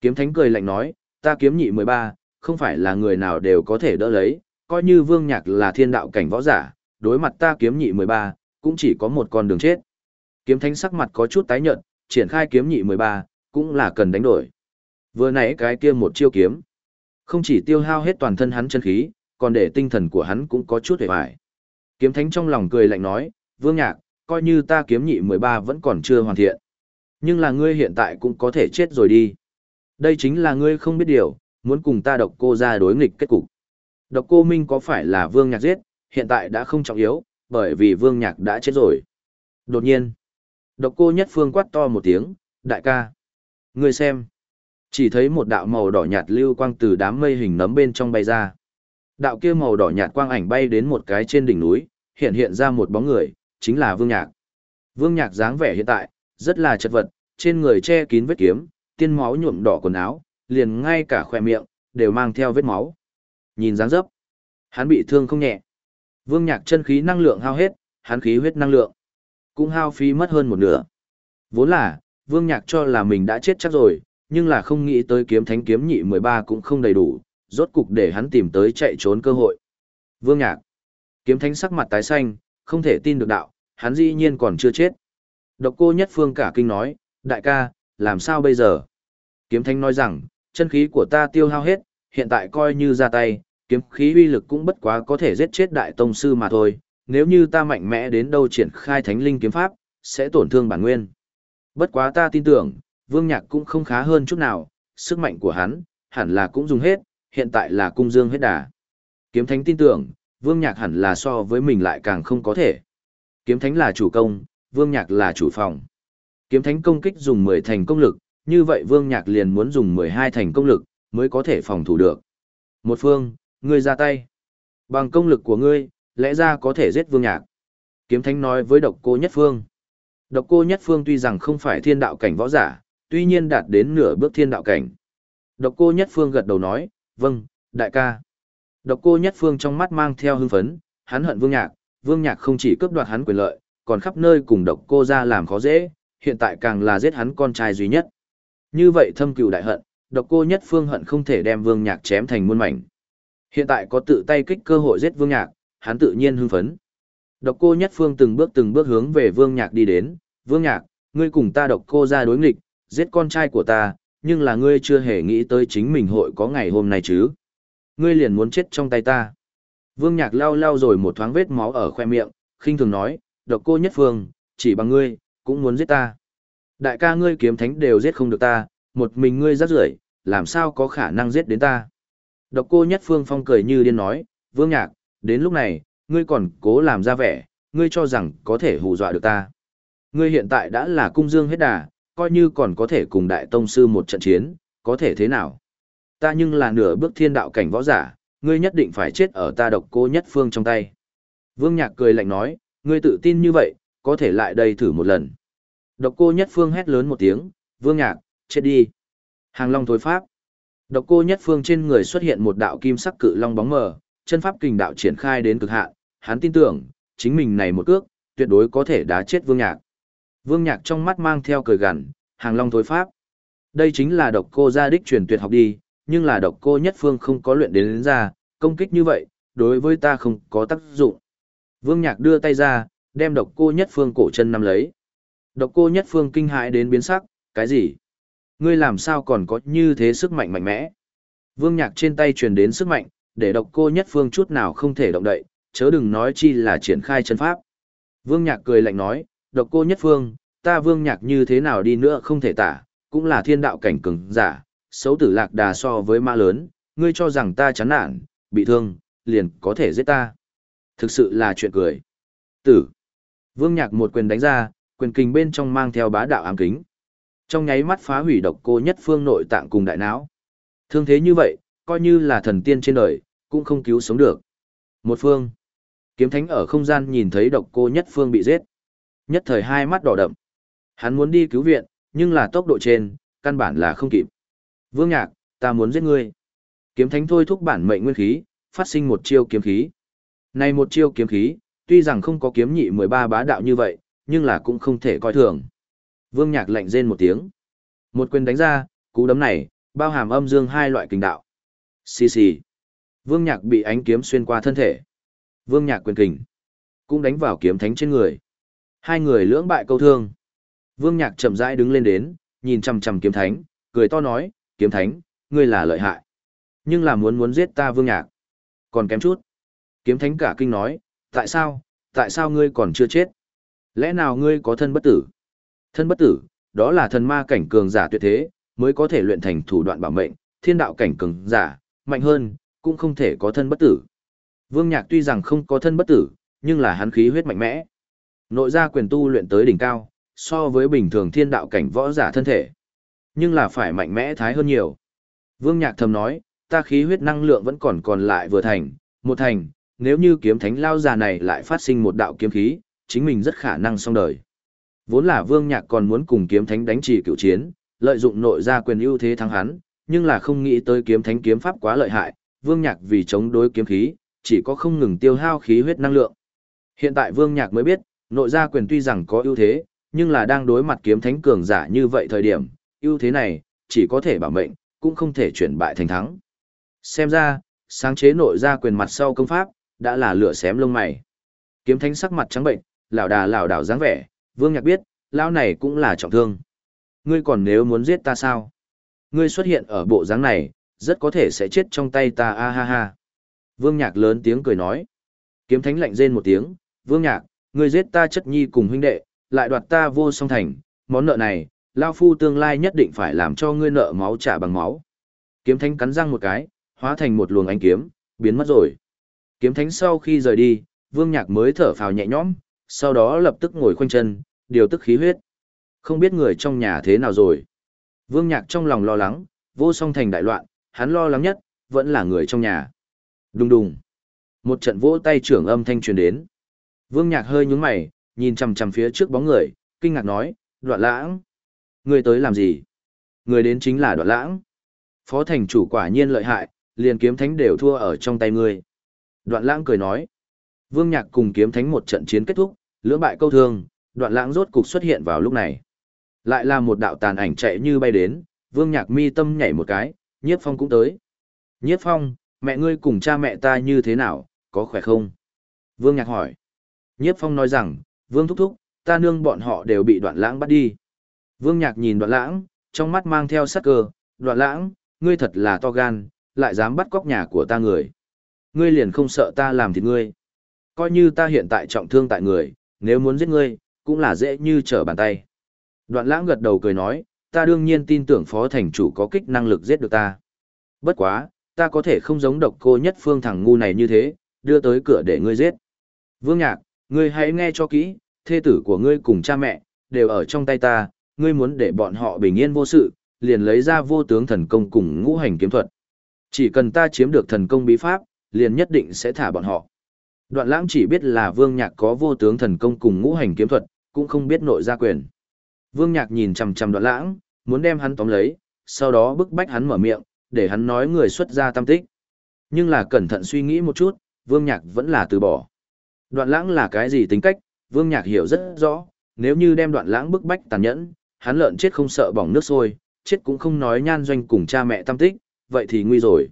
Kiếm thánh cười lạnh nói, ta kiếm nhị 13, không phải là người nào đều có thể đỡ lấy, coi như Vương Nhạc là thiên đạo cảnh võ giả, đối mặt ta kiếm nhị 13, cũng chỉ có một con đường chết. Kiếm thánh sắc mặt có chút tái nhợt, triển khai kiếm nhị 13, cũng là cần đánh đổi. Vừa nãy cái kia một chiêu kiếm, không chỉ tiêu hao hết toàn thân hắn chân khí, còn để tinh thần của hắn cũng có chút hề hoài. Kiếm thánh trong lòng cười lạnh nói, Vương Nhạc, coi như ta kiếm nhị 13 vẫn còn chưa hoàn thiện. Nhưng là ngươi hiện tại cũng có thể chết rồi đi. Đây chính là ngươi không biết điều, muốn cùng ta độc cô ra đối nghịch kết cục. Độc cô Minh có phải là Vương Nhạc giết, hiện tại đã không trọng yếu, bởi vì Vương Nhạc đã chết rồi. Đột nhiên, độc cô nhất phương quát to một tiếng, đại ca. Ngươi xem. Chỉ thấy một đạo màu đỏ nhạt lưu quang từ đám mây hình nấm bên trong bay ra. Đạo kia màu đỏ nhạt quang ảnh bay đến một cái trên đỉnh núi, hiện hiện ra một bóng người, chính là Vương Nhạc. Vương Nhạc dáng vẻ hiện tại, rất là chật vật, trên người che kín vết kiếm, tiên máu nhuộm đỏ quần áo, liền ngay cả khỏe miệng, đều mang theo vết máu. Nhìn dáng dấp, hắn bị thương không nhẹ. Vương Nhạc chân khí năng lượng hao hết, hắn khí huyết năng lượng cũng hao phí mất hơn một nửa. Vốn là, Vương Nhạc cho là mình đã chết chắc rồi, nhưng là không nghĩ tới kiếm thánh kiếm nhị 13 cũng không đầy đủ, rốt cục để hắn tìm tới chạy trốn cơ hội. Vương Nhạc, kiếm thánh sắc mặt tái xanh, không thể tin được đạo, hắn dĩ nhiên còn chưa chết. Độc cô nhất phương cả kinh nói, đại ca, làm sao bây giờ? Kiếm thánh nói rằng, chân khí của ta tiêu hao hết, hiện tại coi như ra tay, kiếm khí uy lực cũng bất quá có thể giết chết đại tông sư mà thôi, nếu như ta mạnh mẽ đến đâu triển khai thánh linh kiếm pháp, sẽ tổn thương bản nguyên. Bất quá ta tin tưởng, vương nhạc cũng không khá hơn chút nào, sức mạnh của hắn, hẳn là cũng dùng hết, hiện tại là cung dương hết đà. Kiếm thánh tin tưởng, vương nhạc hẳn là so với mình lại càng không có thể. Kiếm thánh là chủ công, vương nhạc là chủ phòng. Kiếm thánh công kích dùng 10 thành công lực, như vậy vương nhạc liền muốn dùng 12 thành công lực, mới có thể phòng thủ được. Một phương, ngươi ra tay. Bằng công lực của ngươi, lẽ ra có thể giết vương nhạc. Kiếm thánh nói với độc cô nhất phương. Độc cô nhất phương tuy rằng không phải thiên đạo cảnh võ giả, tuy nhiên đạt đến nửa bước thiên đạo cảnh. Độc cô nhất phương gật đầu nói, vâng, đại ca. Độc cô nhất phương trong mắt mang theo hưng phấn, hắn hận vương nhạc, vương nhạc không chỉ cướp đoạt hắn quyền lợi, còn khắp nơi cùng độc cô ra làm khó dễ, hiện tại càng là giết hắn con trai duy nhất. Như vậy thâm cừu đại hận, độc cô nhất phương hận không thể đem vương nhạc chém thành muôn mảnh. Hiện tại có tự tay kích cơ hội giết vương nhạc, hắn tự nhiên hưng phấn. Độc cô nhất phương từng bước từng bước hướng về vương nhạc đi đến, vương nhạc, ngươi cùng ta độc cô ra đối nghịch, giết con trai của ta, nhưng là ngươi chưa hề nghĩ tới chính mình hội có ngày hôm nay chứ. Ngươi liền muốn chết trong tay ta. Vương nhạc lau lau rồi một thoáng vết máu ở khoe miệng, khinh thường nói, độc cô nhất phương, chỉ bằng ngươi, cũng muốn giết ta. Đại ca ngươi kiếm thánh đều giết không được ta, một mình ngươi rắc rưởi, làm sao có khả năng giết đến ta. Độc cô nhất phương phong cười như điên nói, vương nhạc, đến lúc này, ngươi còn cố làm ra vẻ, ngươi cho rằng có thể hù dọa được ta. Ngươi hiện tại đã là cung dương hết đà, coi như còn có thể cùng đại tông sư một trận chiến, có thể thế nào? Ta nhưng là nửa bước thiên đạo cảnh võ giả, ngươi nhất định phải chết ở ta độc cô nhất phương trong tay. Vương Nhạc cười lạnh nói, ngươi tự tin như vậy, có thể lại đây thử một lần. Độc cô nhất phương hét lớn một tiếng, Vương Nhạc, chết đi. Hàng Long thối pháp. Độc cô nhất phương trên người xuất hiện một đạo kim sắc cự long bóng mờ, chân pháp kình đạo triển khai đến cực hạn, hắn tin tưởng, chính mình này một cước, tuyệt đối có thể đá chết Vương Nhạc. Vương Nhạc trong mắt mang theo cười gằn, hàng long thối pháp. Đây chính là độc cô gia đích truyền tuyệt học đi, nhưng là độc cô nhất phương không có luyện đến, đến ra, công kích như vậy, đối với ta không có tác dụng. Vương Nhạc đưa tay ra, đem độc cô nhất phương cổ chân nắm lấy. Độc cô nhất phương kinh hãi đến biến sắc, cái gì? Ngươi làm sao còn có như thế sức mạnh mạnh mẽ? Vương Nhạc trên tay truyền đến sức mạnh, để độc cô nhất phương chút nào không thể động đậy, chớ đừng nói chi là triển khai chân pháp. Vương Nhạc cười lạnh nói, độc cô nhất phương, ta Vương Nhạc như thế nào đi nữa không thể tả, cũng là thiên đạo cảnh cường giả, xấu tử lạc đà so với ma lớn, ngươi cho rằng ta chán nản, bị thương, liền có thể giết ta. Thực sự là chuyện cười. Tử. Vương Nhạc một quyền đánh ra, quyền kình bên trong mang theo bá đạo ám kính. Trong nháy mắt phá hủy độc cô nhất phương nội tạng cùng đại não. Thương thế như vậy, coi như là thần tiên trên đời, cũng không cứu sống được. Một phương, kiếm thánh ở không gian nhìn thấy độc cô nhất phương bị giết. Nhất thời hai mắt đỏ đậm. Hắn muốn đi cứu viện, nhưng là tốc độ trên, căn bản là không kịp. Vương Nhạc, ta muốn giết ngươi. Kiếm thánh thôi thúc bản mệnh nguyên khí, phát sinh một chiêu kiếm khí. Này một chiêu kiếm khí, tuy rằng không có kiếm nhị 13 bá đạo như vậy, nhưng là cũng không thể coi thường. Vương Nhạc lạnh rên một tiếng. Một quyền đánh ra, cú đấm này, bao hàm âm dương hai loại kình đạo. Xì xì. Vương Nhạc bị ánh kiếm xuyên qua thân thể. Vương Nhạc quyền kình, cũng đánh vào kiếm thánh trên người. Hai người lưỡng bại câu thương. Vương Nhạc chậm rãi đứng lên đến, nhìn chằm chằm kiếm thánh, cười to nói, kiếm thánh, ngươi là lợi hại. Nhưng là muốn muốn giết ta Vương Nhạc. Còn kém chút. Kiếm thánh cả kinh nói, tại sao, tại sao ngươi còn chưa chết? Lẽ nào ngươi có thân bất tử? Thân bất tử, đó là thần ma cảnh cường giả tuyệt thế, mới có thể luyện thành thủ đoạn bảo mệnh, thiên đạo cảnh cường giả, mạnh hơn, cũng không thể có thân bất tử. Vương Nhạc tuy rằng không có thân bất tử, nhưng là hắn khí huyết mạnh mẽ. Nội gia quyền tu luyện tới đỉnh cao, so với bình thường thiên đạo cảnh võ giả thân thể. Nhưng là phải mạnh mẽ thái hơn nhiều. Vương Nhạc thầm nói, ta khí huyết năng lượng vẫn còn còn lại vừa thành, một thành, nếu như kiếm thánh lao già này lại phát sinh một đạo kiếm khí, chính mình rất khả năng xong đời. Vốn là Vương Nhạc còn muốn cùng kiếm thánh đánh trì cựu chiến, lợi dụng nội gia quyền ưu thế thắng hắn, nhưng là không nghĩ tới kiếm thánh kiếm pháp quá lợi hại, Vương Nhạc vì chống đối kiếm khí, chỉ có không ngừng tiêu hao khí huyết năng lượng. Hiện tại Vương Nhạc mới biết, nội gia quyền tuy rằng có ưu thế, nhưng là đang đối mặt kiếm thánh cường giả như vậy thời điểm, ưu thế này chỉ có thể bảo mệnh, cũng không thể chuyển bại thành thắng. Xem ra, sáng chế nội gia quyền mặt sau công pháp, đã là lửa xém lông mày. Kiếm thánh sắc mặt trắng bệnh, lão đà lão đảo dáng vẻ, Vương Nhạc biết, lão này cũng là trọng thương. Ngươi còn nếu muốn giết ta sao? Ngươi xuất hiện ở bộ dáng này, rất có thể sẽ chết trong tay ta a ha ha. Vương Nhạc lớn tiếng cười nói. Kiếm thánh lạnh rên một tiếng, Vương Nhạc, ngươi giết ta chất nhi cùng huynh đệ, lại đoạt ta vô song thành, món nợ này, Lao Phu tương lai nhất định phải làm cho ngươi nợ máu trả bằng máu. Kiếm thánh cắn răng một cái, hóa thành một luồng ánh kiếm, biến mất rồi. Kiếm thánh sau khi rời đi, Vương Nhạc mới thở phào nhẹ nhõm, sau đó lập tức ngồi khoanh chân, điều tức khí huyết. Không biết người trong nhà thế nào rồi. Vương Nhạc trong lòng lo lắng, vô song thành đại loạn, hắn lo lắng nhất, vẫn là người trong nhà. Đùng đùng. Một trận vỗ tay trưởng âm thanh truyền đến. Vương Nhạc hơi nhướng mày, nhìn chằm chằm phía trước bóng người, kinh ngạc nói, đoạn lãng. Người tới làm gì? Người đến chính là đoạn lãng. Phó thành chủ quả nhiên lợi hại, liền kiếm thánh đều thua ở trong tay ngươi. Đoạn lãng cười nói. Vương Nhạc cùng kiếm thánh một trận chiến kết thúc, lưỡng bại câu thương, đoạn lãng rốt cục xuất hiện vào lúc này. Lại là một đạo tàn ảnh chạy như bay đến, Vương Nhạc mi tâm nhảy một cái, Nhiếp Phong cũng tới. Nhiếp Phong, mẹ ngươi cùng cha mẹ ta như thế nào, có khỏe không? Vương Nhạc hỏi. Nhiếp Phong nói rằng, Vương Thúc Thúc, ta nương bọn họ đều bị đoạn lãng bắt đi. Vương Nhạc nhìn đoạn lãng, trong mắt mang theo sắc cơ, đoạn lãng, ngươi thật là to gan, lại dám bắt cóc nhà của ta người. Ngươi liền không sợ ta làm thịt ngươi. Coi như ta hiện tại trọng thương tại người, nếu muốn giết ngươi, cũng là dễ như trở bàn tay. Đoạn lãng gật đầu cười nói, ta đương nhiên tin tưởng phó thành chủ có kích năng lực giết được ta. Bất quá, ta có thể không giống độc cô nhất phương thằng ngu này như thế, đưa tới cửa để ngươi giết. Vương Nhạc, ngươi hãy nghe cho kỹ, thê tử của ngươi cùng cha mẹ, đều ở trong tay ta, ngươi muốn để bọn họ bình yên vô sự, liền lấy ra vô tướng thần công cùng ngũ hành kiếm thuật. Chỉ cần ta chiếm được thần công bí pháp, liền nhất định sẽ thả bọn họ. Đoạn lãng chỉ biết là vương nhạc có vô tướng thần công cùng ngũ hành kiếm thuật, cũng không biết nội gia quyền. Vương nhạc nhìn chằm chằm đoạn lãng, muốn đem hắn tóm lấy, sau đó bức bách hắn mở miệng, để hắn nói người xuất ra tam tích. Nhưng là cẩn thận suy nghĩ một chút, vương nhạc vẫn là từ bỏ. Đoạn lãng là cái gì tính cách, vương nhạc hiểu rất rõ, nếu như đem đoạn lãng bức bách tàn nhẫn, hắn lợn chết không sợ bỏng nước sôi, chết cũng không nói nhan doanh cùng cha mẹ tam tích, vậy thì nguy rồi.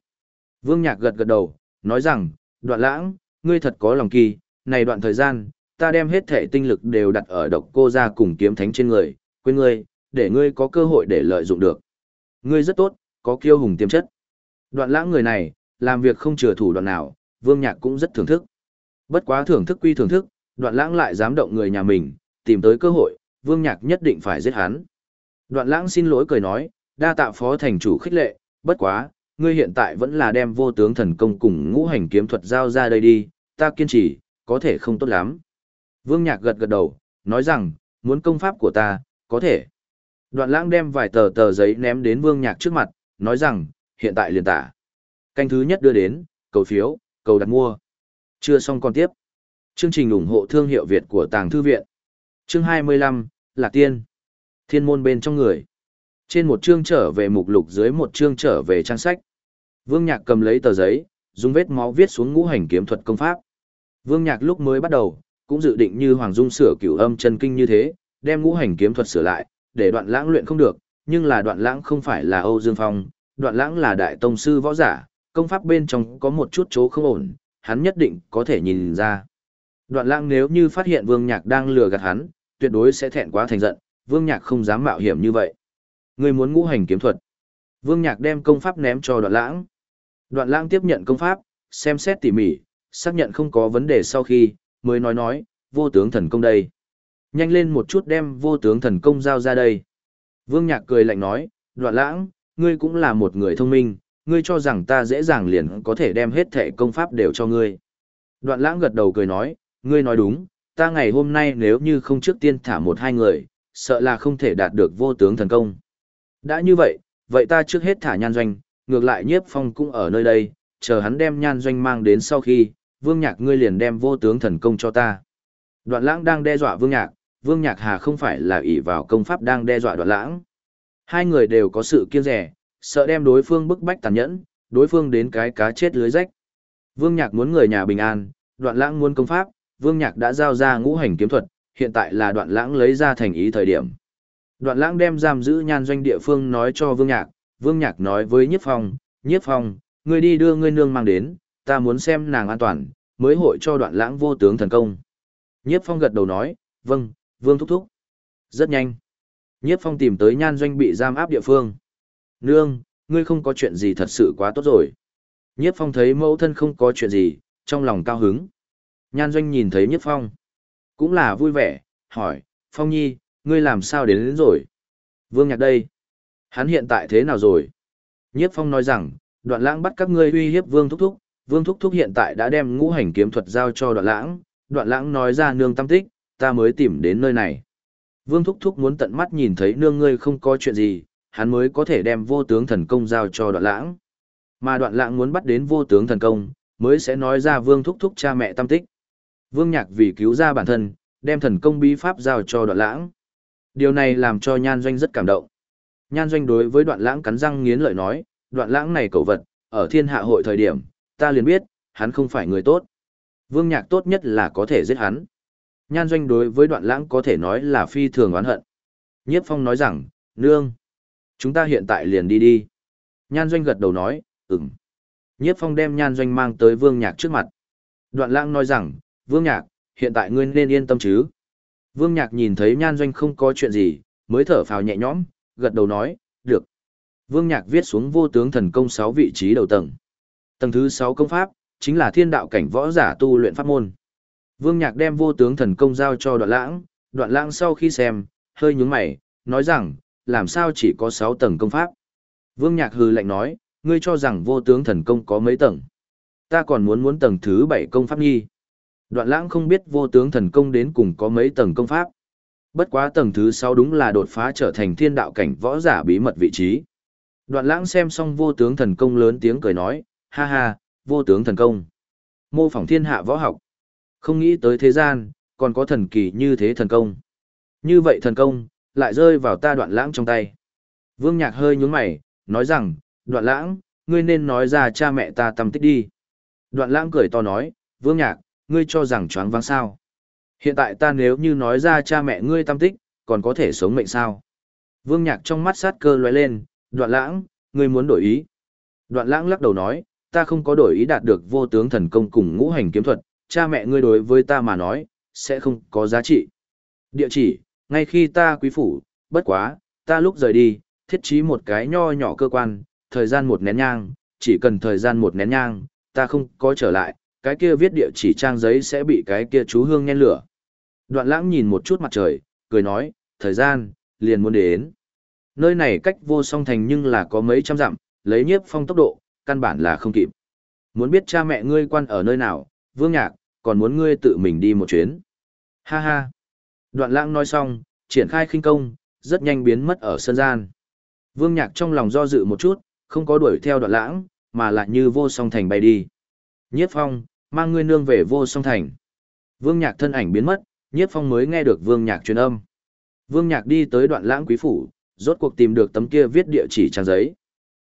Vương nhạc gật gật đầu, nói rằng, đoạn lãng, ngươi thật có lòng kỳ, này đoạn thời gian, ta đem hết thể tinh lực đều đặt ở độc cô ra cùng kiếm thánh trên người, quên ngươi, để ngươi có cơ hội để lợi dụng được. Ngươi rất tốt, có kiêu hùng tiềm chất. Đoạn lãng người này, làm việc không chừa thủ đoạn nào, vương nhạc cũng rất thưởng thức. Bất quá thưởng thức quy thưởng thức, đoạn lãng lại dám động người nhà mình, tìm tới cơ hội, vương nhạc nhất định phải giết hắn. Đoạn lãng xin lỗi cười nói, đa tạ phó thành chủ khích lệ, bất quá, ngươi hiện tại vẫn là đem vô tướng thần công cùng ngũ hành kiếm thuật giao ra đây đi, ta kiên trì, có thể không tốt lắm. Vương Nhạc gật gật đầu, nói rằng, muốn công pháp của ta, có thể. Đoạn lãng đem vài tờ tờ giấy ném đến Vương Nhạc trước mặt, nói rằng, hiện tại liền tả. Canh thứ nhất đưa đến, cầu phiếu, cầu đặt mua. Chưa xong còn tiếp. Chương trình ủng hộ thương hiệu Việt của Tàng Thư Viện. Chương 25, Lạc Tiên. Thiên môn bên trong người. Trên một chương trở về mục lục dưới một chương trở về trang sách. Vương Nhạc cầm lấy tờ giấy, dùng vết máu viết xuống ngũ hành kiếm thuật công pháp. Vương Nhạc lúc mới bắt đầu, cũng dự định như Hoàng Dung sửa cửu âm chân kinh như thế, đem ngũ hành kiếm thuật sửa lại, để đoạn lãng luyện không được, nhưng là đoạn lãng không phải là Âu Dương Phong, đoạn lãng là đại tông sư võ giả, công pháp bên trong có một chút chỗ không ổn, hắn nhất định có thể nhìn ra. Đoạn lãng nếu như phát hiện Vương Nhạc đang lừa gạt hắn, tuyệt đối sẽ thẹn quá thành giận, Vương Nhạc không dám mạo hiểm như vậy. Người muốn ngũ hành kiếm thuật. Vương Nhạc đem công pháp ném cho đoạn lãng. Đoạn lãng tiếp nhận công pháp, xem xét tỉ mỉ, xác nhận không có vấn đề sau khi, mới nói nói, vô tướng thần công đây. Nhanh lên một chút đem vô tướng thần công giao ra đây. Vương Nhạc cười lạnh nói, đoạn lãng, ngươi cũng là một người thông minh, ngươi cho rằng ta dễ dàng liền có thể đem hết thể công pháp đều cho ngươi. Đoạn lãng gật đầu cười nói, ngươi nói đúng, ta ngày hôm nay nếu như không trước tiên thả một hai người, sợ là không thể đạt được vô tướng thần công. Đã như vậy, vậy ta trước hết thả nhan doanh, ngược lại nhiếp phong cũng ở nơi đây, chờ hắn đem nhan doanh mang đến sau khi, vương nhạc ngươi liền đem vô tướng thần công cho ta. Đoạn lãng đang đe dọa vương nhạc, vương nhạc hà không phải là ỷ vào công pháp đang đe dọa đoạn lãng. Hai người đều có sự kiêng rẻ, sợ đem đối phương bức bách tàn nhẫn, đối phương đến cái cá chết lưới rách. Vương nhạc muốn người nhà bình an, đoạn lãng muốn công pháp, vương nhạc đã giao ra ngũ hành kiếm thuật, hiện tại là đoạn lãng lấy ra thành ý thời điểm. Đoạn lãng đem giam giữ nhan doanh địa phương nói cho vương nhạc, vương nhạc nói với nhiếp phong, nhiếp phong, ngươi đi đưa ngươi nương mang đến, ta muốn xem nàng an toàn, mới hội cho đoạn lãng vô tướng thần công. Nhiếp phong gật đầu nói, vâng, vương thúc thúc. Rất nhanh. Nhiếp phong tìm tới nhan doanh bị giam áp địa phương. Nương, ngươi không có chuyện gì thật sự quá tốt rồi. Nhiếp phong thấy mẫu thân không có chuyện gì, trong lòng cao hứng. Nhan doanh nhìn thấy nhiếp phong. Cũng là vui vẻ, hỏi, phong nhi, ngươi làm sao đến, đến rồi? Vương nhạc đây. Hắn hiện tại thế nào rồi? Nhiếp phong nói rằng, đoạn lãng bắt các ngươi uy hiếp vương thúc thúc, vương thúc thúc hiện tại đã đem ngũ hành kiếm thuật giao cho đoạn lãng, đoạn lãng nói ra nương tâm tích, ta mới tìm đến nơi này. Vương thúc thúc muốn tận mắt nhìn thấy nương ngươi không có chuyện gì, hắn mới có thể đem vô tướng thần công giao cho đoạn lãng. Mà đoạn lãng muốn bắt đến vô tướng thần công, mới sẽ nói ra vương thúc thúc cha mẹ tâm tích. Vương nhạc vì cứu ra bản thân, đem thần công bí pháp giao cho đoạn lãng. Điều này làm cho nhan doanh rất cảm động. Nhan doanh đối với đoạn lãng cắn răng nghiến lợi nói, đoạn lãng này cầu vật, ở thiên hạ hội thời điểm, ta liền biết, hắn không phải người tốt. Vương nhạc tốt nhất là có thể giết hắn. Nhan doanh đối với đoạn lãng có thể nói là phi thường oán hận. Nhiếp phong nói rằng, nương, chúng ta hiện tại liền đi đi. Nhan doanh gật đầu nói, ừm. Nhiếp phong đem nhan doanh mang tới vương nhạc trước mặt. Đoạn lãng nói rằng, vương nhạc, hiện tại ngươi nên yên tâm chứ. Vương nhạc nhìn thấy nhan doanh không có chuyện gì, mới thở phào nhẹ nhõm, gật đầu nói, được. Vương nhạc viết xuống vô tướng thần công 6 vị trí đầu tầng. Tầng thứ 6 công pháp, chính là thiên đạo cảnh võ giả tu luyện pháp môn. Vương Nhạc đem vô tướng thần công giao cho đoạn lãng, đoạn lãng sau khi xem, hơi nhướng mày, nói rằng, làm sao chỉ có 6 tầng công pháp. Vương Nhạc hừ lạnh nói, ngươi cho rằng vô tướng thần công có mấy tầng. Ta còn muốn muốn tầng thứ 7 công pháp nghi. Đoạn lãng không biết vô tướng thần công đến cùng có mấy tầng công pháp. Bất quá tầng thứ 6 đúng là đột phá trở thành thiên đạo cảnh võ giả bí mật vị trí. Đoạn lãng xem xong vô tướng thần công lớn tiếng cười nói, ha ha, vô tướng thần công. Mô phỏng thiên hạ võ học. Không nghĩ tới thế gian, còn có thần kỳ như thế thần công. Như vậy thần công, lại rơi vào ta đoạn lãng trong tay. Vương Nhạc hơi nhướng mày, nói rằng, đoạn lãng, ngươi nên nói ra cha mẹ ta tâm tích đi. Đoạn lãng cười to nói, Vương Nhạc, ngươi cho rằng choáng váng sao. Hiện tại ta nếu như nói ra cha mẹ ngươi tâm tích, còn có thể sống mệnh sao. Vương Nhạc trong mắt sát cơ lóe lên, đoạn lãng, ngươi muốn đổi ý. Đoạn lãng lắc đầu nói, ta không có đổi ý đạt được vô tướng thần công cùng ngũ hành kiếm thuật, cha mẹ ngươi đối với ta mà nói, sẽ không có giá trị. Địa chỉ, ngay khi ta quý phủ, bất quá, ta lúc rời đi, thiết trí một cái nho nhỏ cơ quan, thời gian một nén nhang, chỉ cần thời gian một nén nhang, ta không có trở lại, cái kia viết địa chỉ trang giấy sẽ bị cái kia chú hương nhen lửa. Đoạn lãng nhìn một chút mặt trời, cười nói, thời gian, liền muốn đến. Nơi này cách vô song thành nhưng là có mấy trăm dặm, lấy nhiếp phong tốc độ, căn bản là không kịp. Muốn biết cha mẹ ngươi quan ở nơi nào, vương nhạc, còn muốn ngươi tự mình đi một chuyến. Ha ha. Đoạn lãng nói xong, triển khai khinh công, rất nhanh biến mất ở sân gian. Vương nhạc trong lòng do dự một chút, không có đuổi theo đoạn lãng, mà lại như vô song thành bay đi. Nhiếp phong, mang ngươi nương về vô song thành. Vương nhạc thân ảnh biến mất, nhiếp phong mới nghe được vương nhạc truyền âm. Vương nhạc đi tới đoạn lãng quý phủ, rốt cuộc tìm được tấm kia viết địa chỉ trang giấy.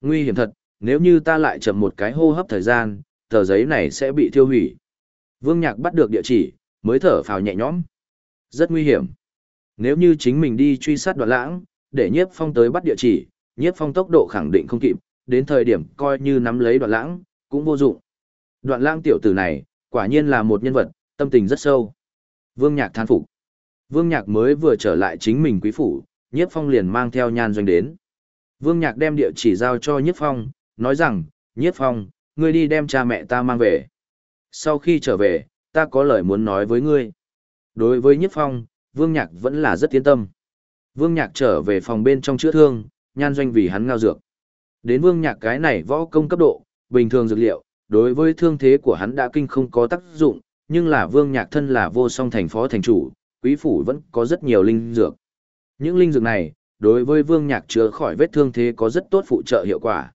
Nguy hiểm thật, nếu như ta lại chậm một cái hô hấp thời gian, tờ giấy này sẽ bị thiêu hủy. Vương nhạc bắt được địa chỉ, mới thở phào nhẹ nhõm. Rất nguy hiểm. Nếu như chính mình đi truy sát đoạn lãng, để nhiếp phong tới bắt địa chỉ, nhiếp phong tốc độ khẳng định không kịp, đến thời điểm coi như nắm lấy đoạn lãng, cũng vô dụng. Đoạn lãng tiểu tử này, quả nhiên là một nhân vật, tâm tình rất sâu. Vương Nhạc than phục. Vương Nhạc mới vừa trở lại chính mình quý phủ, Nhiếp Phong liền mang theo nhan doanh đến. Vương Nhạc đem địa chỉ giao cho Nhiếp Phong, nói rằng, Nhiếp Phong, ngươi đi đem cha mẹ ta mang về. Sau khi trở về, ta có lời muốn nói với ngươi. Đối với Nhiếp Phong, Vương Nhạc vẫn là rất yên tâm. Vương Nhạc trở về phòng bên trong chữa thương, nhan doanh vì hắn ngao dược. Đến Vương Nhạc cái này võ công cấp độ, bình thường dược liệu, đối với thương thế của hắn đã kinh không có tác dụng, nhưng là Vương Nhạc thân là vô song thành phó thành chủ, quý phủ vẫn có rất nhiều linh dược. Những linh dược này, đối với Vương Nhạc chữa khỏi vết thương thế có rất tốt phụ trợ hiệu quả.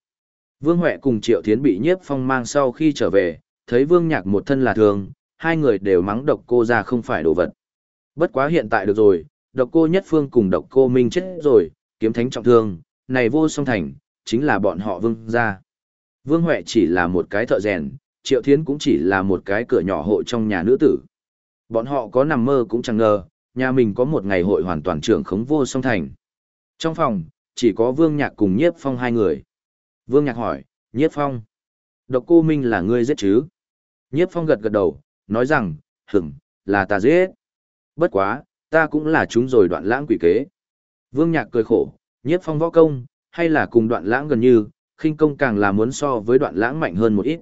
Vương Huệ cùng Triệu Thiến bị nhiếp phong mang sau khi trở về, thấy Vương Nhạc một thân là thường, hai người đều mắng độc cô ra không phải đồ vật. Bất quá hiện tại được rồi, độc cô nhất phương cùng độc cô minh chết rồi, kiếm thánh trọng thương, này vô song thành, chính là bọn họ vương gia. Vương Huệ chỉ là một cái thợ rèn, Triệu Thiến cũng chỉ là một cái cửa nhỏ hộ trong nhà nữ tử. Bọn họ có nằm mơ cũng chẳng ngờ, nhà mình có một ngày hội hoàn toàn trưởng khống vô song thành. Trong phòng, chỉ có Vương Nhạc cùng Nhiếp Phong hai người. Vương Nhạc hỏi, Nhiếp Phong, độc cô Minh là ngươi giết chứ? Nhiếp Phong gật gật đầu, nói rằng, hửm, là ta giết. Bất quá, ta cũng là chúng rồi đoạn lãng quỷ kế. Vương Nhạc cười khổ, Nhiếp Phong võ công, hay là cùng đoạn lãng gần như, khinh công càng là muốn so với đoạn lãng mạnh hơn một ít.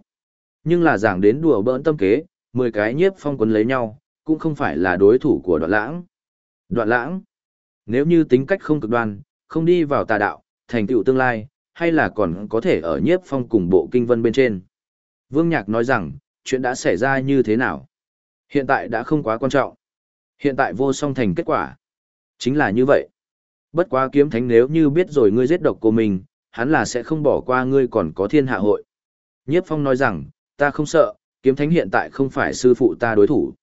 Nhưng là giảng đến đùa bỡn tâm kế, 10 cái nhiếp phong quấn lấy nhau, cũng không phải là đối thủ của đoạn lãng. Đoạn lãng, nếu như tính cách không cực đoan, không đi vào tà đạo, thành tựu tương lai, hay là còn có thể ở nhiếp phong cùng bộ kinh vân bên trên. Vương Nhạc nói rằng, chuyện đã xảy ra như thế nào? Hiện tại đã không quá quan trọng. Hiện tại vô song thành kết quả. Chính là như vậy. Bất quá kiếm thánh nếu như biết rồi ngươi giết độc của mình, hắn là sẽ không bỏ qua ngươi còn có thiên hạ hội. Nhiếp phong nói rằng, ta không sợ, kiếm thánh hiện tại không phải sư phụ ta đối thủ.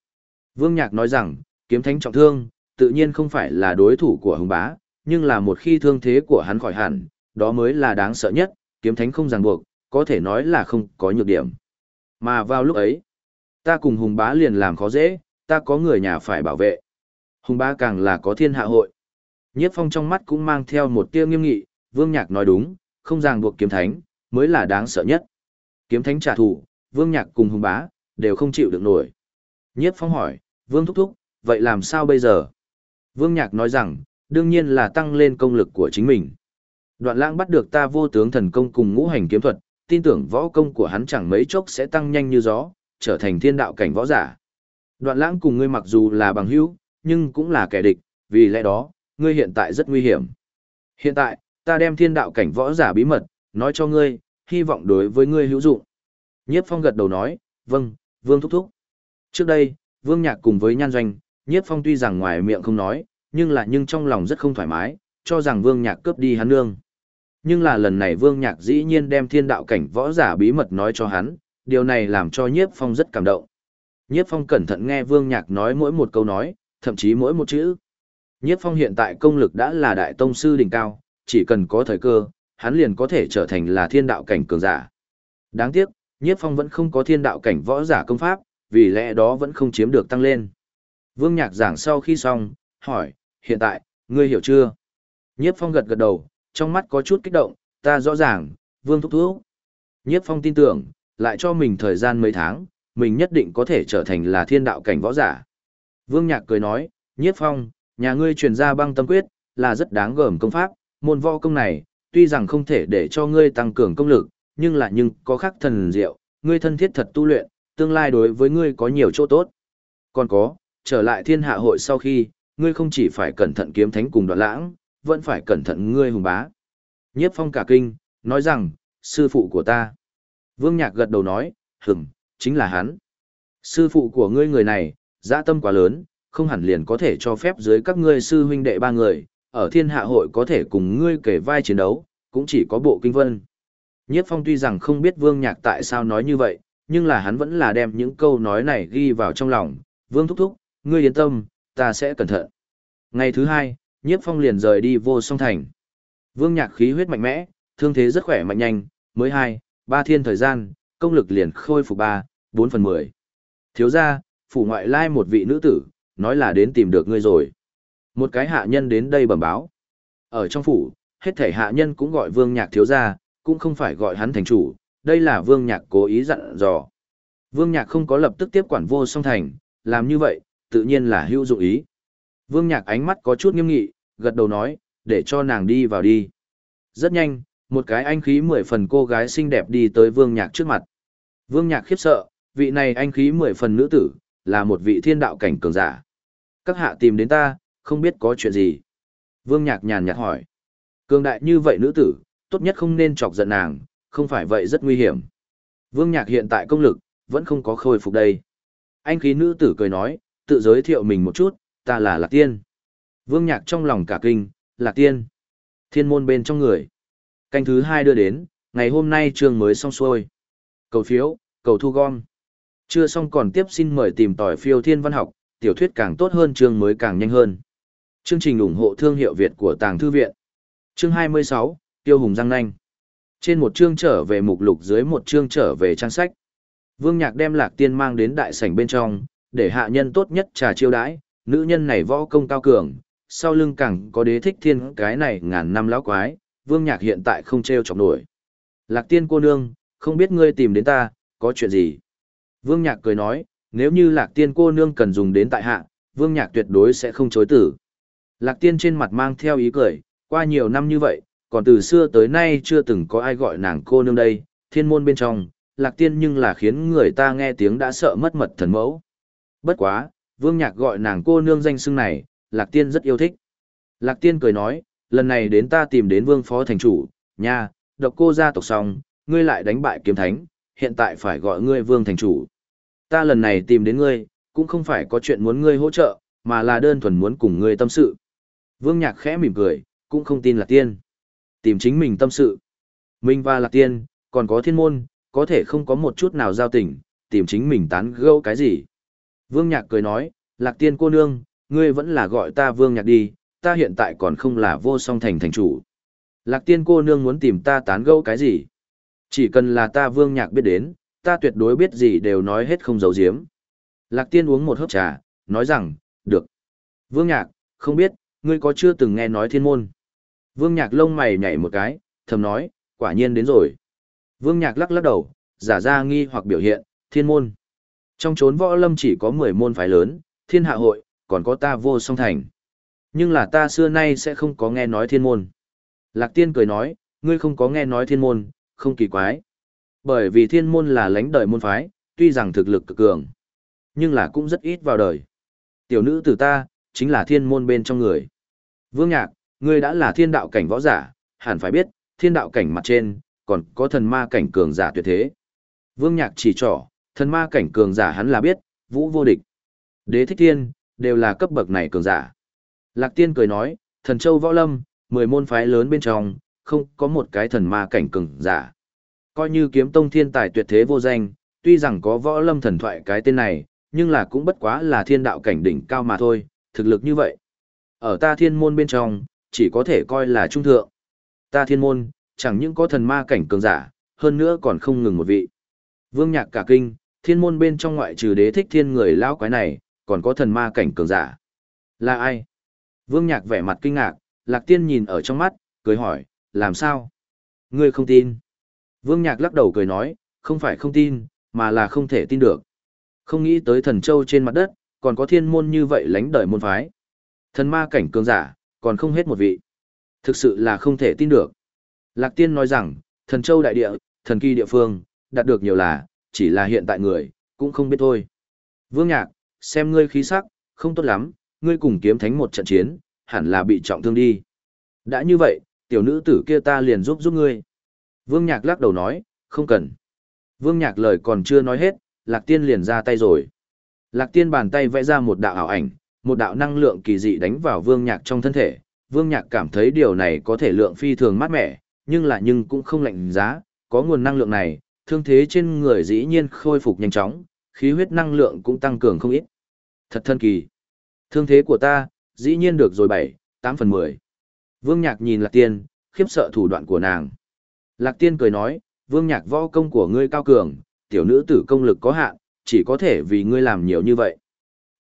Vương Nhạc nói rằng, kiếm thánh trọng thương, tự nhiên không phải là đối thủ của hùng bá, nhưng là một khi thương thế của hắn khỏi hẳn, đó mới là đáng sợ nhất, kiếm thánh không ràng buộc, có thể nói là không có nhược điểm. Mà vào lúc ấy, ta cùng hùng bá liền làm khó dễ, ta có người nhà phải bảo vệ. Hùng bá càng là có thiên hạ hội. Nhiếp phong trong mắt cũng mang theo một tia nghiêm nghị, vương nhạc nói đúng, không ràng buộc kiếm thánh, mới là đáng sợ nhất. Kiếm thánh trả thù, vương nhạc cùng hùng bá, đều không chịu được nổi. Nhiếp phong hỏi, vương thúc thúc, vậy làm sao bây giờ? Vương nhạc nói rằng, đương nhiên là tăng lên công lực của chính mình. Đoạn lãng bắt được ta vô tướng thần công cùng ngũ hành kiếm thuật, tin tưởng võ công của hắn chẳng mấy chốc sẽ tăng nhanh như gió, trở thành thiên đạo cảnh võ giả. Đoạn lãng cùng ngươi mặc dù là bằng hữu, nhưng cũng là kẻ địch, vì lẽ đó, ngươi hiện tại rất nguy hiểm. Hiện tại, ta đem thiên đạo cảnh võ giả bí mật, nói cho ngươi, hy vọng đối với ngươi hữu dụng. Nhiếp phong gật đầu nói, vâng, vương thúc thúc. Trước đây, vương nhạc cùng với nhan doanh, nhiếp phong tuy rằng ngoài miệng không nói, nhưng là nhưng trong lòng rất không thoải mái, cho rằng vương nhạc cướp đi hắn nương. Nhưng là lần này vương nhạc dĩ nhiên đem thiên đạo cảnh võ giả bí mật nói cho hắn, điều này làm cho nhiếp phong rất cảm động. Nhiếp phong cẩn thận nghe vương nhạc nói mỗi một câu nói, thậm chí mỗi một chữ. Nhiếp phong hiện tại công lực đã là đại tông sư đỉnh cao, chỉ cần có thời cơ, hắn liền có thể trở thành là thiên đạo cảnh cường giả. Đáng tiếc, Nhiếp Phong vẫn không có thiên đạo cảnh võ giả công pháp, vì lẽ đó vẫn không chiếm được tăng lên. Vương Nhạc giảng sau khi xong, hỏi, hiện tại, ngươi hiểu chưa? Nhiếp Phong gật gật đầu, trong mắt có chút kích động, ta rõ ràng, Vương thúc thúc. Nhiếp Phong tin tưởng, lại cho mình thời gian mấy tháng, mình nhất định có thể trở thành là thiên đạo cảnh võ giả. Vương Nhạc cười nói, Nhiếp Phong, nhà ngươi truyền ra băng tâm quyết, là rất đáng gờm công pháp, môn võ công này, tuy rằng không thể để cho ngươi tăng cường công lực, nhưng là nhưng có khác thần diệu, ngươi thân thiết thật tu luyện, tương lai đối với ngươi có nhiều chỗ tốt. Còn có, trở lại thiên hạ hội sau khi, ngươi không chỉ phải cẩn thận kiếm thánh cùng đoạn lãng, vẫn phải cẩn thận ngươi hùng bá. Nhiếp phong cả kinh, nói rằng, sư phụ của ta. Vương Nhạc gật đầu nói, hửm, chính là hắn. Sư phụ của ngươi người này, dã tâm quá lớn, không hẳn liền có thể cho phép dưới các ngươi sư huynh đệ ba người, ở thiên hạ hội có thể cùng ngươi kể vai chiến đấu, cũng chỉ có bộ kinh vân. Nhiếp phong tuy rằng không biết vương nhạc tại sao nói như vậy, nhưng là hắn vẫn là đem những câu nói này ghi vào trong lòng, vương thúc thúc, ngươi yên tâm, ta sẽ cẩn thận. Ngày thứ hai, nhiếp phong liền rời đi vô song thành. Vương nhạc khí huyết mạnh mẽ, thương thế rất khỏe mạnh nhanh, mới hai, ba thiên thời gian, công lực liền khôi phục ba, bốn phần mười. Thiếu ra, phủ ngoại lai một vị nữ tử, nói là đến tìm được ngươi rồi. Một cái hạ nhân đến đây bẩm báo. Ở trong phủ, hết thể hạ nhân cũng gọi vương nhạc thiếu ra, cũng không phải gọi hắn thành chủ, đây là vương nhạc cố ý dặn dò. Vương nhạc không có lập tức tiếp quản vô song thành, làm như vậy, tự nhiên là hữu dụng ý. Vương nhạc ánh mắt có chút nghiêm nghị, gật đầu nói, để cho nàng đi vào đi. Rất nhanh, một cái anh khí mười phần cô gái xinh đẹp đi tới vương nhạc trước mặt. Vương nhạc khiếp sợ, vị này anh khí mười phần nữ tử, là một vị thiên đạo cảnh cường giả. Các hạ tìm đến ta, không biết có chuyện gì. Vương nhạc nhàn nhạt hỏi. Cường đại như vậy nữ tử, tốt nhất không nên chọc giận nàng, không phải vậy rất nguy hiểm. Vương nhạc hiện tại công lực, vẫn không có khôi phục đây. Anh khí nữ tử cười nói, tự giới thiệu mình một chút, ta là Lạc Tiên. Vương nhạc trong lòng cả kinh, Lạc Tiên. Thiên môn bên trong người. Canh thứ hai đưa đến, ngày hôm nay trường mới xong xuôi. Cầu phiếu, cầu thu gom. Chưa xong còn tiếp xin mời tìm tỏi phiêu thiên văn học, tiểu thuyết càng tốt hơn trường mới càng nhanh hơn. Chương trình ủng hộ thương hiệu Việt của Tàng Thư Viện. Chương 26, Tiêu Hùng răng Nanh. Trên một chương trở về mục lục dưới một chương trở về trang sách. Vương Nhạc đem Lạc Tiên mang đến đại sảnh bên trong, để hạ nhân tốt nhất trà chiêu đãi, nữ nhân này võ công cao cường, sau lưng càng có đế thích thiên cái này ngàn năm lão quái, Vương Nhạc hiện tại không treo chọc nổi. Lạc Tiên cô nương, không biết ngươi tìm đến ta, có chuyện gì? Vương Nhạc cười nói, nếu như Lạc Tiên cô nương cần dùng đến tại hạ, Vương Nhạc tuyệt đối sẽ không chối tử. Lạc Tiên trên mặt mang theo ý cười, qua nhiều năm như vậy, còn từ xưa tới nay chưa từng có ai gọi nàng cô nương đây, thiên môn bên trong, Lạc Tiên nhưng là khiến người ta nghe tiếng đã sợ mất mật thần mẫu. Bất quá, Vương Nhạc gọi nàng cô nương danh xưng này, Lạc Tiên rất yêu thích. Lạc Tiên cười nói, lần này đến ta tìm đến Vương Phó Thành Chủ, nha, độc cô gia tộc xong, ngươi lại đánh bại kiếm thánh, hiện tại phải gọi ngươi Vương Thành Chủ. Ta lần này tìm đến ngươi, cũng không phải có chuyện muốn ngươi hỗ trợ, mà là đơn thuần muốn cùng ngươi tâm sự. Vương Nhạc khẽ mỉm cười, cũng không tin Lạc Tiên. Tìm chính mình tâm sự. Minh và Lạc Tiên, còn có thiên môn, có thể không có một chút nào giao tình, tìm chính mình tán gẫu cái gì. Vương Nhạc cười nói, Lạc Tiên cô nương, ngươi vẫn là gọi ta Vương Nhạc đi, ta hiện tại còn không là vô song thành thành chủ. Lạc Tiên cô nương muốn tìm ta tán gẫu cái gì? Chỉ cần là ta Vương Nhạc biết đến, ta tuyệt đối biết gì đều nói hết không giấu giếm. Lạc Tiên uống một hớp trà, nói rằng, được. Vương Nhạc, không biết, ngươi có chưa từng nghe nói thiên môn? Vương Nhạc lông mày nhảy một cái, thầm nói, quả nhiên đến rồi. Vương Nhạc lắc lắc đầu, giả ra nghi hoặc biểu hiện, thiên môn. Trong chốn võ lâm chỉ có 10 môn phái lớn, thiên hạ hội, còn có ta vô song thành. Nhưng là ta xưa nay sẽ không có nghe nói thiên môn. Lạc tiên cười nói, ngươi không có nghe nói thiên môn, không kỳ quái. Bởi vì thiên môn là lãnh đời môn phái, tuy rằng thực lực cực cường, nhưng là cũng rất ít vào đời. Tiểu nữ từ ta, chính là thiên môn bên trong người. Vương Nhạc, ngươi đã là thiên đạo cảnh võ giả, hẳn phải biết, thiên đạo cảnh mặt trên, còn có thần ma cảnh cường giả tuyệt thế. Vương Nhạc chỉ trỏ, thần ma cảnh cường giả hắn là biết, vũ vô địch. Đế thích thiên, đều là cấp bậc này cường giả. Lạc tiên cười nói, thần châu võ lâm, mười môn phái lớn bên trong, không có một cái thần ma cảnh cường giả. Coi như kiếm tông thiên tài tuyệt thế vô danh, tuy rằng có võ lâm thần thoại cái tên này, nhưng là cũng bất quá là thiên đạo cảnh đỉnh cao mà thôi, thực lực như vậy. Ở ta thiên môn bên trong, chỉ có thể coi là trung thượng. Ta thiên môn, chẳng những có thần ma cảnh cường giả, hơn nữa còn không ngừng một vị. Vương nhạc cả kinh, thiên môn bên trong ngoại trừ đế thích thiên người lão quái này, còn có thần ma cảnh cường giả. Là ai? Vương nhạc vẻ mặt kinh ngạc, lạc tiên nhìn ở trong mắt, cười hỏi, làm sao? Ngươi không tin. Vương nhạc lắc đầu cười nói, không phải không tin, mà là không thể tin được. Không nghĩ tới thần châu trên mặt đất, còn có thiên môn như vậy lánh đời môn phái. Thần ma cảnh cường giả, còn không hết một vị. Thực sự là không thể tin được. Lạc tiên nói rằng, thần châu đại địa, thần kỳ địa phương, đạt được nhiều là, chỉ là hiện tại người, cũng không biết thôi. Vương Nhạc, xem ngươi khí sắc, không tốt lắm, ngươi cùng kiếm thánh một trận chiến, hẳn là bị trọng thương đi. Đã như vậy, tiểu nữ tử kia ta liền giúp giúp ngươi. Vương Nhạc lắc đầu nói, không cần. Vương Nhạc lời còn chưa nói hết, Lạc Tiên liền ra tay rồi. Lạc Tiên bàn tay vẽ ra một đạo ảo ảnh, một đạo năng lượng kỳ dị đánh vào Vương Nhạc trong thân thể. Vương Nhạc cảm thấy điều này có thể lượng phi thường mát mẻ, nhưng là nhưng cũng không lạnh giá, có nguồn năng lượng này, thương thế trên người dĩ nhiên khôi phục nhanh chóng, khí huyết năng lượng cũng tăng cường không ít. Thật thân kỳ. Thương thế của ta, dĩ nhiên được rồi 7, 8 phần 10. Vương Nhạc nhìn Lạc Tiên, khiếp sợ thủ đoạn của nàng. Lạc Tiên cười nói, Vương Nhạc võ công của ngươi cao cường, tiểu nữ tử công lực có hạn, chỉ có thể vì ngươi làm nhiều như vậy.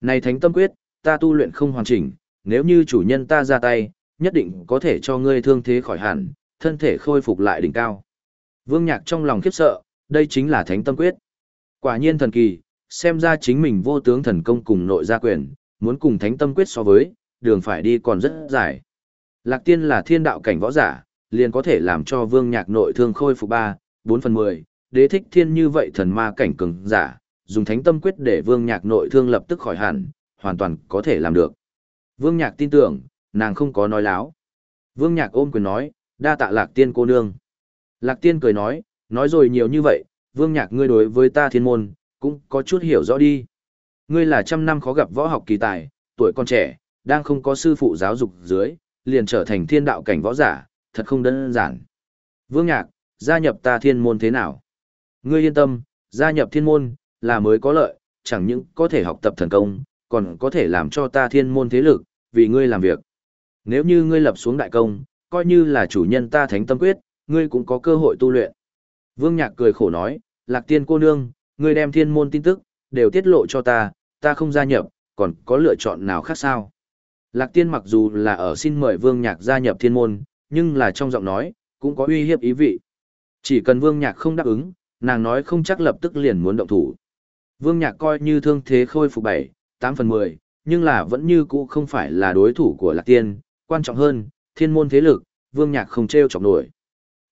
Này thánh tâm quyết, ta tu luyện không hoàn chỉnh, nếu như chủ nhân ta ra tay, nhất định có thể cho ngươi thương thế khỏi hẳn, thân thể khôi phục lại đỉnh cao. Vương Nhạc trong lòng khiếp sợ, đây chính là thánh tâm quyết. Quả nhiên thần kỳ, xem ra chính mình vô tướng thần công cùng nội gia quyền, muốn cùng thánh tâm quyết so với, đường phải đi còn rất dài. Lạc tiên là thiên đạo cảnh võ giả, liền có thể làm cho vương nhạc nội thương khôi phục 3, 4 phần 10, đế thích thiên như vậy thần ma cảnh cường giả, dùng thánh tâm quyết để vương nhạc nội thương lập tức khỏi hẳn, hoàn toàn có thể làm được. Vương nhạc tin tưởng, nàng không có nói láo. Vương nhạc ôm quyền nói, đa tạ lạc tiên cô nương. Lạc tiên cười nói, nói rồi nhiều như vậy, vương nhạc ngươi đối với ta thiên môn, cũng có chút hiểu rõ đi. Ngươi là trăm năm khó gặp võ học kỳ tài, tuổi con trẻ, đang không có sư phụ giáo dục dưới, liền trở thành thiên đạo cảnh võ giả, thật không đơn giản. Vương Nhạc, gia nhập ta thiên môn thế nào? Ngươi yên tâm, gia nhập thiên môn, là mới có lợi, chẳng những có thể học tập thần công, còn có thể làm cho ta thiên môn thế lực, vì ngươi làm việc. Nếu như ngươi lập xuống đại công, coi như là chủ nhân ta thánh tâm quyết, ngươi cũng có cơ hội tu luyện. Vương Nhạc cười khổ nói, Lạc Tiên cô nương, ngươi đem thiên môn tin tức, đều tiết lộ cho ta, ta không gia nhập, còn có lựa chọn nào khác sao? Lạc Tiên mặc dù là ở xin mời Vương Nhạc gia nhập thiên môn, nhưng là trong giọng nói, cũng có uy hiếp ý vị. Chỉ cần Vương Nhạc không đáp ứng, nàng nói không chắc lập tức liền muốn động thủ. Vương Nhạc coi như thương thế khôi phục bảy 8 phần 10, nhưng là vẫn như cũ không phải là đối thủ của Lạc Tiên, quan trọng hơn, thiên môn thế lực, Vương Nhạc không treo chọc nổi.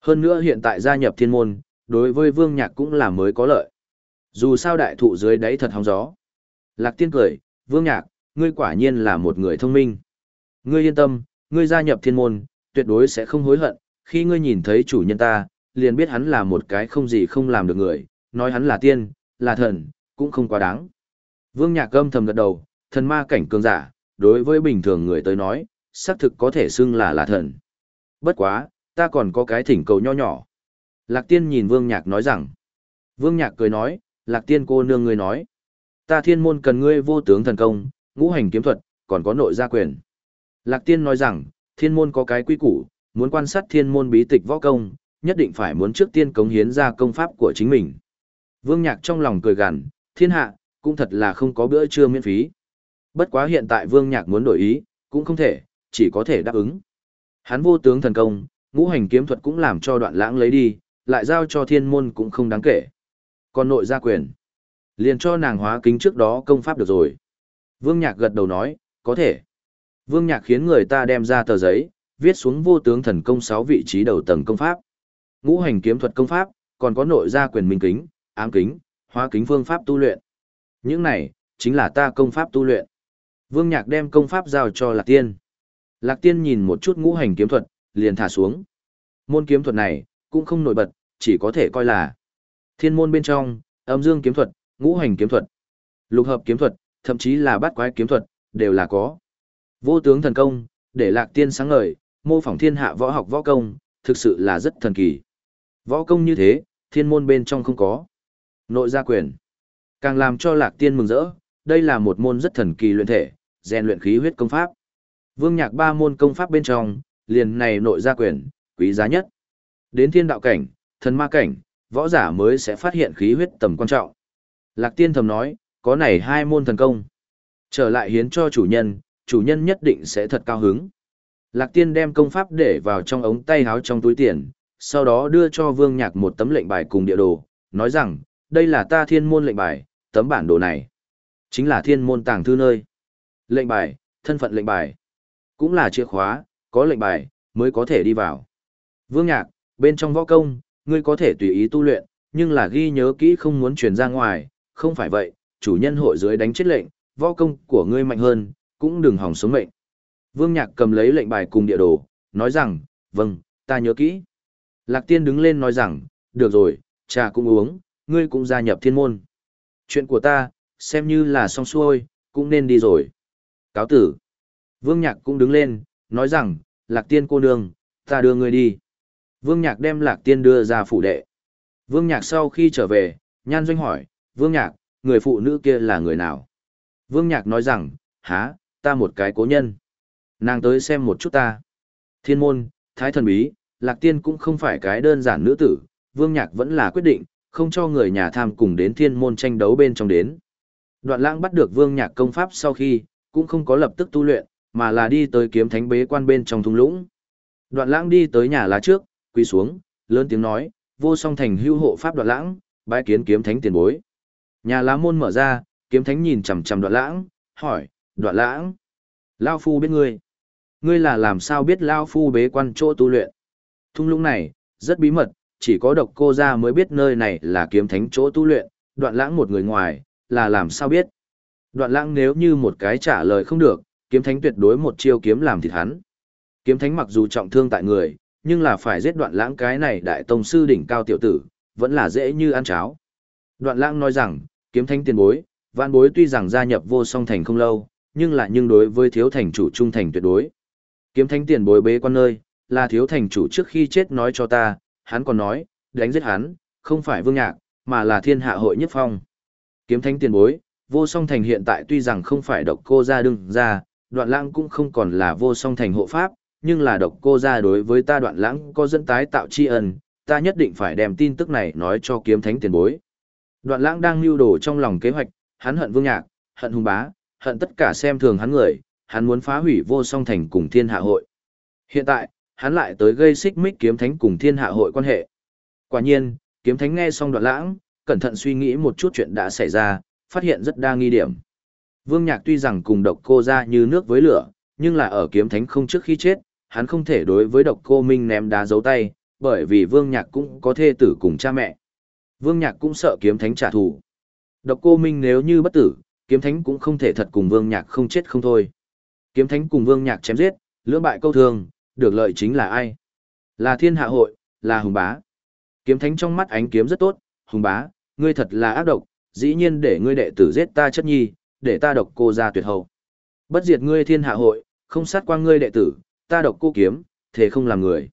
Hơn nữa hiện tại gia nhập thiên môn, đối với Vương Nhạc cũng là mới có lợi. Dù sao đại thụ dưới đáy thật hóng gió. Lạc Tiên cười, Vương Nhạc, ngươi quả nhiên là một người thông minh. Ngươi yên tâm, ngươi gia nhập thiên môn, tuyệt đối sẽ không hối hận, khi ngươi nhìn thấy chủ nhân ta, liền biết hắn là một cái không gì không làm được người, nói hắn là tiên, là thần, cũng không quá đáng. Vương Nhạc âm thầm gật đầu, thần ma cảnh cường giả, đối với bình thường người tới nói, xác thực có thể xưng là là thần. Bất quá, ta còn có cái thỉnh cầu nho nhỏ. Lạc Tiên nhìn Vương Nhạc nói rằng. Vương Nhạc cười nói, Lạc Tiên cô nương ngươi nói. Ta thiên môn cần ngươi vô tướng thần công, ngũ hành kiếm thuật, còn có nội gia quyền. Lạc Tiên nói rằng, thiên môn có cái quy củ, muốn quan sát thiên môn bí tịch võ công, nhất định phải muốn trước tiên cống hiến ra công pháp của chính mình. Vương Nhạc trong lòng cười gằn, thiên hạ, cũng thật là không có bữa trưa miễn phí. Bất quá hiện tại Vương Nhạc muốn đổi ý, cũng không thể, chỉ có thể đáp ứng. Hắn vô tướng thần công, ngũ hành kiếm thuật cũng làm cho đoạn lãng lấy đi, lại giao cho thiên môn cũng không đáng kể. Còn nội gia quyền, liền cho nàng hóa kính trước đó công pháp được rồi. Vương Nhạc gật đầu nói, có thể. Vương Nhạc khiến người ta đem ra tờ giấy, viết xuống vô tướng thần công 6 vị trí đầu tầng công pháp. Ngũ hành kiếm thuật công pháp, còn có nội gia quyền minh kính, ám kính, hóa kính phương pháp tu luyện. Những này, chính là ta công pháp tu luyện. Vương Nhạc đem công pháp giao cho Lạc Tiên. Lạc Tiên nhìn một chút ngũ hành kiếm thuật, liền thả xuống. Môn kiếm thuật này, cũng không nổi bật, chỉ có thể coi là thiên môn bên trong, âm dương kiếm thuật, ngũ hành kiếm thuật, lục hợp kiếm thuật, thậm chí là bát quái kiếm thuật, đều là có. Vô tướng thần công, để lạc tiên sáng ngời, mô phỏng thiên hạ võ học võ công, thực sự là rất thần kỳ. Võ công như thế, thiên môn bên trong không có. Nội gia quyền. Càng làm cho lạc tiên mừng rỡ, đây là một môn rất thần kỳ luyện thể, rèn luyện khí huyết công pháp. Vương nhạc ba môn công pháp bên trong, liền này nội gia quyền, quý giá nhất. Đến thiên đạo cảnh, thần ma cảnh, võ giả mới sẽ phát hiện khí huyết tầm quan trọng. Lạc tiên thầm nói, có này hai môn thần công. Trở lại hiến cho chủ nhân, chủ nhân nhất định sẽ thật cao hứng. Lạc tiên đem công pháp để vào trong ống tay háo trong túi tiền, sau đó đưa cho vương nhạc một tấm lệnh bài cùng địa đồ, nói rằng, đây là ta thiên môn lệnh bài, tấm bản đồ này. Chính là thiên môn tàng thư nơi. Lệnh bài, thân phận lệnh bài. Cũng là chìa khóa, có lệnh bài, mới có thể đi vào. Vương nhạc, bên trong võ công, ngươi có thể tùy ý tu luyện, nhưng là ghi nhớ kỹ không muốn truyền ra ngoài, không phải vậy, chủ nhân hội dưới đánh chết lệnh, võ công của ngươi mạnh hơn, cũng đừng hỏng sống mệnh. Vương Nhạc cầm lấy lệnh bài cùng địa đồ, nói rằng, vâng, ta nhớ kỹ. Lạc Tiên đứng lên nói rằng, được rồi, trà cũng uống, ngươi cũng gia nhập thiên môn. Chuyện của ta, xem như là xong xuôi, cũng nên đi rồi. Cáo tử. Vương Nhạc cũng đứng lên, nói rằng, Lạc Tiên cô nương, ta đưa ngươi đi. Vương Nhạc đem Lạc Tiên đưa ra phủ đệ. Vương Nhạc sau khi trở về, Nhan Doanh hỏi, Vương Nhạc, người phụ nữ kia là người nào? Vương Nhạc nói rằng, há, ta một cái cố nhân. Nàng tới xem một chút ta. Thiên môn, thái thần bí, lạc tiên cũng không phải cái đơn giản nữ tử, Vương Nhạc vẫn là quyết định, không cho người nhà tham cùng đến thiên môn tranh đấu bên trong đến. Đoạn lãng bắt được Vương Nhạc công pháp sau khi, cũng không có lập tức tu luyện, mà là đi tới kiếm thánh bế quan bên trong thung lũng. Đoạn lãng đi tới nhà lá trước, quỳ xuống, lớn tiếng nói, vô song thành hưu hộ pháp đoạn lãng, bái kiến kiếm thánh tiền bối. Nhà lá môn mở ra, kiếm thánh nhìn chằm chằm đoạn lãng, hỏi, đoạn lãng, Lao Phu biết ngươi. Ngươi là làm sao biết Lao Phu bế quan chỗ tu luyện. Thung lũng này, rất bí mật, chỉ có độc cô ra mới biết nơi này là kiếm thánh chỗ tu luyện, đoạn lãng một người ngoài, là làm sao biết. Đoạn lãng nếu như một cái trả lời không được, kiếm thánh tuyệt đối một chiêu kiếm làm thịt hắn. Kiếm thánh mặc dù trọng thương tại người, nhưng là phải giết đoạn lãng cái này đại tông sư đỉnh cao tiểu tử, vẫn là dễ như ăn cháo. Đoạn lãng nói rằng, kiếm thánh tiền bối, vạn bối tuy rằng gia nhập vô song thành không lâu, nhưng là nhưng đối với thiếu thành chủ trung thành tuyệt đối. Kiếm thánh tiền bối bế quan nơi, là thiếu thành chủ trước khi chết nói cho ta, hắn còn nói, đánh giết hắn, không phải vương nhạc, mà là thiên hạ hội nhất phong. Kiếm thánh tiền bối, vô song thành hiện tại tuy rằng không phải độc cô ra đương ra, đoạn lãng cũng không còn là vô song thành hộ pháp, nhưng là độc cô ra đối với ta đoạn lãng có dẫn tái tạo tri ân, ta nhất định phải đem tin tức này nói cho kiếm thánh tiền bối. Đoạn lãng đang lưu đồ trong lòng kế hoạch, hắn hận vương nhạc, hận hùng bá, hận tất cả xem thường hắn người, hắn muốn phá hủy vô song thành cùng thiên hạ hội. Hiện tại, hắn lại tới gây xích mích kiếm thánh cùng thiên hạ hội quan hệ. Quả nhiên, kiếm thánh nghe xong đoạn lãng, cẩn thận suy nghĩ một chút chuyện đã xảy ra, phát hiện rất đa nghi điểm. Vương Nhạc tuy rằng cùng độc cô ra như nước với lửa, nhưng là ở kiếm thánh không trước khi chết, hắn không thể đối với độc cô Minh ném đá dấu tay, bởi vì Vương Nhạc cũng có thê tử cùng cha mẹ. Vương Nhạc cũng sợ kiếm thánh trả thù. Độc cô Minh nếu như bất tử, kiếm thánh cũng không thể thật cùng Vương Nhạc không chết không thôi. Kiếm thánh cùng Vương Nhạc chém giết, lưỡng bại câu thường được lợi chính là ai? Là thiên hạ hội, là hùng bá. Kiếm thánh trong mắt ánh kiếm rất tốt, hùng bá, ngươi thật là ác độc, dĩ nhiên để ngươi đệ tử giết ta chất nhi, để ta độc cô ra tuyệt hậu. Bất diệt ngươi thiên hạ hội, không sát qua ngươi đệ tử, ta độc cô kiếm, thế không làm người.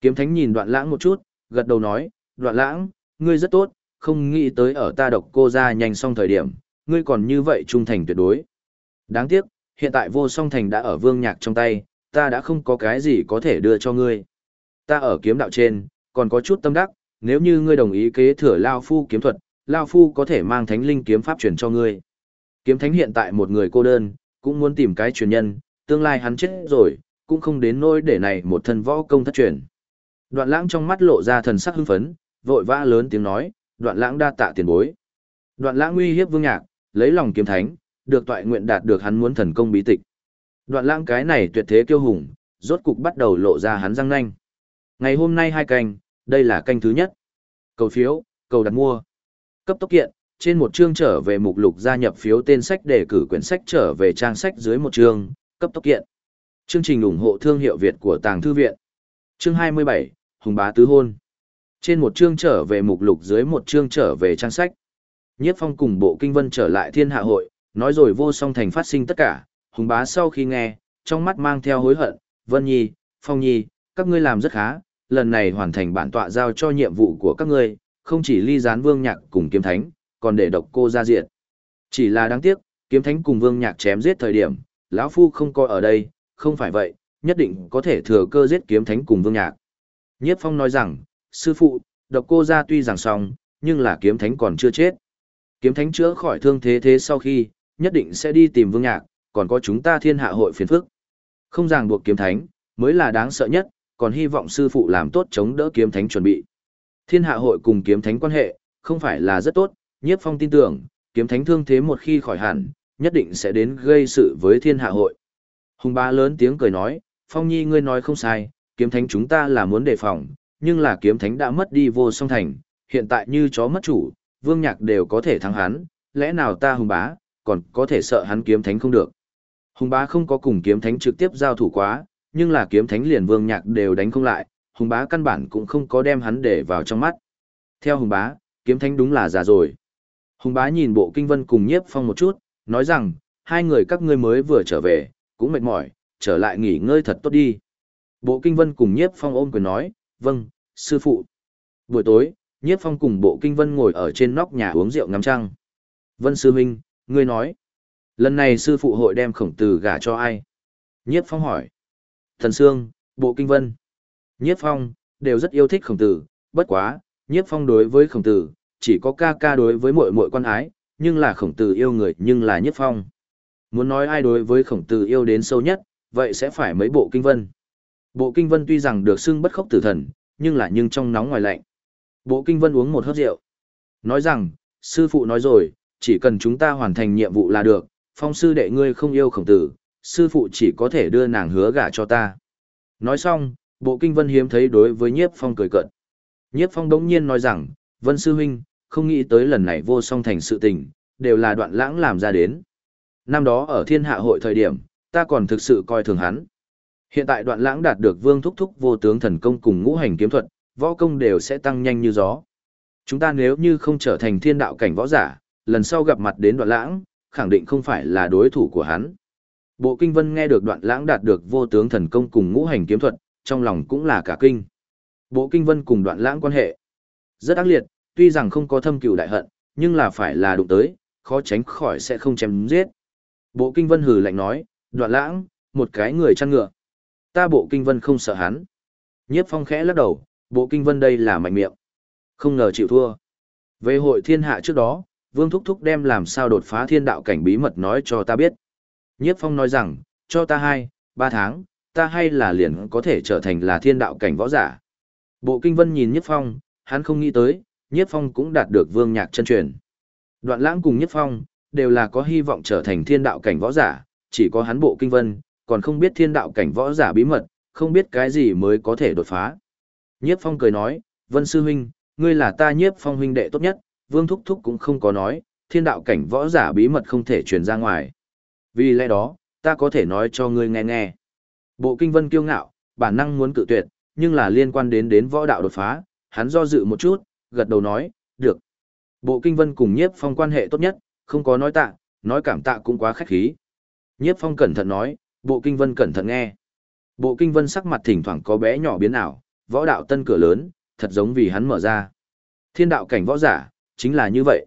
Kiếm thánh nhìn đoạn lãng một chút, gật đầu nói, đoạn lãng, ngươi rất tốt, không nghĩ tới ở ta độc cô ra nhanh xong thời điểm, ngươi còn như vậy trung thành tuyệt đối. Đáng tiếc, hiện tại vô song thành đã ở vương nhạc trong tay, ta đã không có cái gì có thể đưa cho ngươi. Ta ở kiếm đạo trên, còn có chút tâm đắc, nếu như ngươi đồng ý kế thừa Lao Phu kiếm thuật, Lao Phu có thể mang thánh linh kiếm pháp truyền cho ngươi. Kiếm thánh hiện tại một người cô đơn, cũng muốn tìm cái truyền nhân, tương lai hắn chết rồi, cũng không đến nỗi để này một thân võ công thất truyền. Đoạn lãng trong mắt lộ ra thần sắc hưng phấn, vội vã lớn tiếng nói, đoạn lãng đa tạ tiền bối. Đoạn lãng uy hiếp vương nhạc, lấy lòng kiếm thánh, được toại nguyện đạt được hắn muốn thần công bí tịch. Đoạn lãng cái này tuyệt thế kiêu hùng, rốt cục bắt đầu lộ ra hắn răng nanh. Ngày hôm nay hai canh, đây là canh thứ nhất. Cầu phiếu, cầu đặt mua. Cấp tốc kiện, trên một chương trở về mục lục gia nhập phiếu tên sách để cử quyển sách trở về trang sách dưới một chương, cấp tốc kiện. Chương trình ủng hộ thương hiệu Việt của Tàng Thư Viện. Chương 27, Hùng Bá Tứ Hôn. Trên một chương trở về mục lục dưới một chương trở về trang sách. Nhiếp phong cùng bộ kinh vân trở lại thiên hạ hội, nói rồi vô song thành phát sinh tất cả, Hùng Bá sau khi nghe, trong mắt mang theo hối hận, Vân Nhi, Phong Nhi, các ngươi làm rất khá, lần này hoàn thành bản tọa giao cho nhiệm vụ của các ngươi, không chỉ ly gián vương nhạc cùng kiếm thánh, còn để độc cô ra diện. Chỉ là đáng tiếc, kiếm thánh cùng vương nhạc chém giết thời điểm, lão phu không coi ở đây, không phải vậy, nhất định có thể thừa cơ giết kiếm thánh cùng vương nhạc. Nhiếp phong nói rằng, sư phụ, độc cô ra tuy rằng xong, nhưng là kiếm thánh còn chưa chết. Kiếm thánh chữa khỏi thương thế thế sau khi, nhất định sẽ đi tìm vương nhạc, còn có chúng ta thiên hạ hội phiền phức. Không ràng buộc kiếm thánh, mới là đáng sợ nhất, còn hy vọng sư phụ làm tốt chống đỡ kiếm thánh chuẩn bị. Thiên hạ hội cùng kiếm thánh quan hệ, không phải là rất tốt, nhiếp phong tin tưởng, kiếm thánh thương thế một khi khỏi hẳn, nhất định sẽ đến gây sự với thiên hạ hội. Hùng bá lớn tiếng cười nói, phong nhi ngươi nói không sai, kiếm thánh chúng ta là muốn đề phòng, nhưng là kiếm thánh đã mất đi vô song thành, hiện tại như chó mất chủ, vương nhạc đều có thể thắng hắn, lẽ nào ta hùng bá, còn có thể sợ hắn kiếm thánh không được. Hùng bá không có cùng kiếm thánh trực tiếp giao thủ quá, nhưng là kiếm thánh liền vương nhạc đều đánh không lại, hùng bá căn bản cũng không có đem hắn để vào trong mắt. Theo hùng bá, kiếm thánh đúng là già rồi. Hùng bá nhìn bộ kinh vân cùng nhiếp phong một chút, nói rằng, hai người các ngươi mới vừa trở về, cũng mệt mỏi, trở lại nghỉ ngơi thật tốt đi. Bộ kinh vân cùng nhiếp phong ôm quyền nói, vâng, sư phụ. Buổi tối, Nhiếp Phong cùng Bộ Kinh Vân ngồi ở trên nóc nhà uống rượu ngắm trăng. Vân Sư Minh, ngươi nói. Lần này sư phụ hội đem khổng tử gả cho ai? Nhiếp Phong hỏi. Thần Sương, Bộ Kinh Vân. Nhiếp Phong, đều rất yêu thích khổng tử, bất quá, Nhiếp Phong đối với khổng tử, chỉ có ca ca đối với muội muội quan ái, nhưng là khổng tử yêu người nhưng là Nhiếp Phong. Muốn nói ai đối với khổng tử yêu đến sâu nhất, vậy sẽ phải mấy bộ kinh vân. Bộ kinh vân tuy rằng được xưng bất khốc tử thần, nhưng là nhưng trong nóng ngoài lạnh. Bộ kinh vân uống một hớp rượu. Nói rằng, sư phụ nói rồi, chỉ cần chúng ta hoàn thành nhiệm vụ là được, phong sư đệ ngươi không yêu khổng tử, sư phụ chỉ có thể đưa nàng hứa gả cho ta. Nói xong, bộ kinh vân hiếm thấy đối với nhiếp phong cười cợt. Nhiếp phong đống nhiên nói rằng, vân sư huynh, không nghĩ tới lần này vô song thành sự tình, đều là đoạn lãng làm ra đến. Năm đó ở thiên hạ hội thời điểm, ta còn thực sự coi thường hắn. Hiện tại đoạn lãng đạt được vương thúc thúc vô tướng thần công cùng ngũ hành kiếm thuật, võ công đều sẽ tăng nhanh như gió. Chúng ta nếu như không trở thành thiên đạo cảnh võ giả, lần sau gặp mặt đến đoạn lãng, khẳng định không phải là đối thủ của hắn. Bộ kinh vân nghe được đoạn lãng đạt được vô tướng thần công cùng ngũ hành kiếm thuật, trong lòng cũng là cả kinh. Bộ kinh vân cùng đoạn lãng quan hệ rất ác liệt, tuy rằng không có thâm cừu đại hận, nhưng là phải là đụng tới, khó tránh khỏi sẽ không chém giết. Bộ kinh vân hừ lạnh nói, đoạn lãng, một cái người chăn ngựa. Ta bộ kinh vân không sợ hắn. Nhiếp phong khẽ lắc đầu, bộ kinh vân đây là mạnh miệng. Không ngờ chịu thua. Về hội thiên hạ trước đó, Vương Thúc Thúc đem làm sao đột phá thiên đạo cảnh bí mật nói cho ta biết. Nhiếp phong nói rằng, cho ta hai, ba tháng, ta hay là liền có thể trở thành là thiên đạo cảnh võ giả. Bộ kinh vân nhìn Nhiếp phong, hắn không nghĩ tới, Nhiếp phong cũng đạt được vương nhạc chân truyền. Đoạn lãng cùng Nhiếp phong, đều là có hy vọng trở thành thiên đạo cảnh võ giả, chỉ có hắn bộ kinh vân, còn không biết thiên đạo cảnh võ giả bí mật, không biết cái gì mới có thể đột phá. Nhiếp phong cười nói, vân sư huynh, ngươi là ta nhiếp phong huynh đệ tốt nhất, vương thúc thúc cũng không có nói, thiên đạo cảnh võ giả bí mật không thể truyền ra ngoài. Vì lẽ đó, ta có thể nói cho ngươi nghe nghe. Bộ kinh vân kiêu ngạo, bản năng muốn cự tuyệt, nhưng là liên quan đến đến võ đạo đột phá, hắn do dự một chút, gật đầu nói, được. Bộ kinh vân cùng nhiếp phong quan hệ tốt nhất, không có nói tạ, nói cảm tạ cũng quá khách khí. Nhiếp phong cẩn thận nói, bộ kinh vân cẩn thận nghe. Bộ kinh vân sắc mặt thỉnh thoảng có bé nhỏ biến ảo, võ đạo tân cửa lớn, thật giống vì hắn mở ra. Thiên đạo cảnh võ giả, chính là như vậy.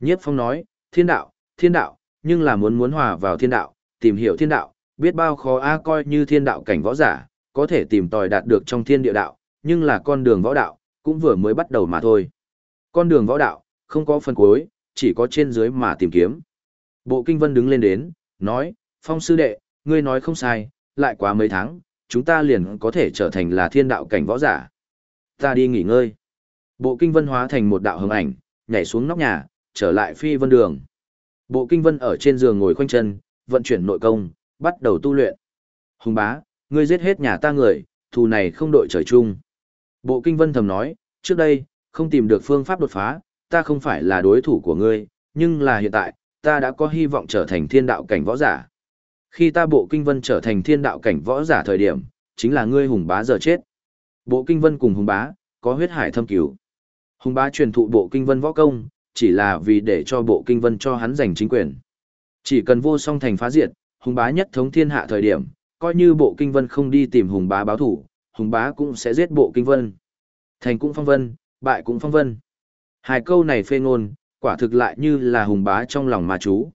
Nhiếp phong nói, thiên đạo, thiên đạo, nhưng là muốn muốn hòa vào thiên đạo, tìm hiểu thiên đạo, biết bao khó a coi như thiên đạo cảnh võ giả, có thể tìm tòi đạt được trong thiên địa đạo, nhưng là con đường võ đạo, cũng vừa mới bắt đầu mà thôi. Con đường võ đạo, không có phần cuối, chỉ có trên dưới mà tìm kiếm. Bộ kinh vân đứng lên đến, nói, phong sư đệ, ngươi nói không sai, lại quá mấy tháng, chúng ta liền có thể trở thành là thiên đạo cảnh võ giả. Ta đi nghỉ ngơi. Bộ kinh vân hóa thành một đạo hồng ảnh, nhảy xuống nóc nhà, trở lại phi vân đường. Bộ kinh vân ở trên giường ngồi khoanh chân, vận chuyển nội công, bắt đầu tu luyện. Hùng bá, ngươi giết hết nhà ta người, thù này không đội trời chung. Bộ kinh vân thầm nói, trước đây, không tìm được phương pháp đột phá, ta không phải là đối thủ của ngươi, nhưng là hiện tại, ta đã có hy vọng trở thành thiên đạo cảnh võ giả. Khi ta bộ kinh vân trở thành thiên đạo cảnh võ giả thời điểm, chính là ngươi hùng bá giờ chết. Bộ kinh vân cùng hùng bá, có huyết hải thâm cứu. Hùng bá truyền thụ bộ kinh vân võ công, chỉ là vì để cho bộ kinh vân cho hắn giành chính quyền. Chỉ cần vô song thành phá diệt, hùng bá nhất thống thiên hạ thời điểm, coi như bộ kinh vân không đi tìm hùng bá báo thủ, hùng bá cũng sẽ giết bộ kinh vân. Thành cũng phong vân, bại cũng phong vân. Hai câu này phê ngôn, quả thực lại như là hùng bá trong lòng mà chú.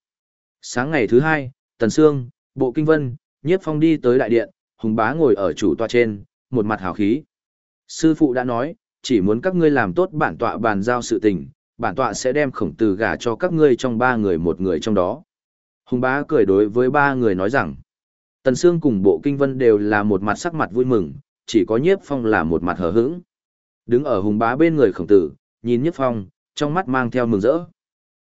Sáng ngày thứ hai, Tần Sương, Bộ Kinh Vân, Nhiếp Phong đi tới đại điện, hùng bá ngồi ở chủ tòa trên, một mặt hào khí. Sư phụ đã nói, chỉ muốn các ngươi làm tốt bản tọa bàn giao sự tình, bản tọa sẽ đem khổng tử gả cho các ngươi trong ba người một người trong đó. Hùng bá cười đối với ba người nói rằng, Tần Sương cùng Bộ Kinh Vân đều là một mặt sắc mặt vui mừng, chỉ có Nhiếp Phong là một mặt hờ hững. Đứng ở hùng bá bên người khổng tử, nhìn Nhiếp Phong, trong mắt mang theo mừng rỡ.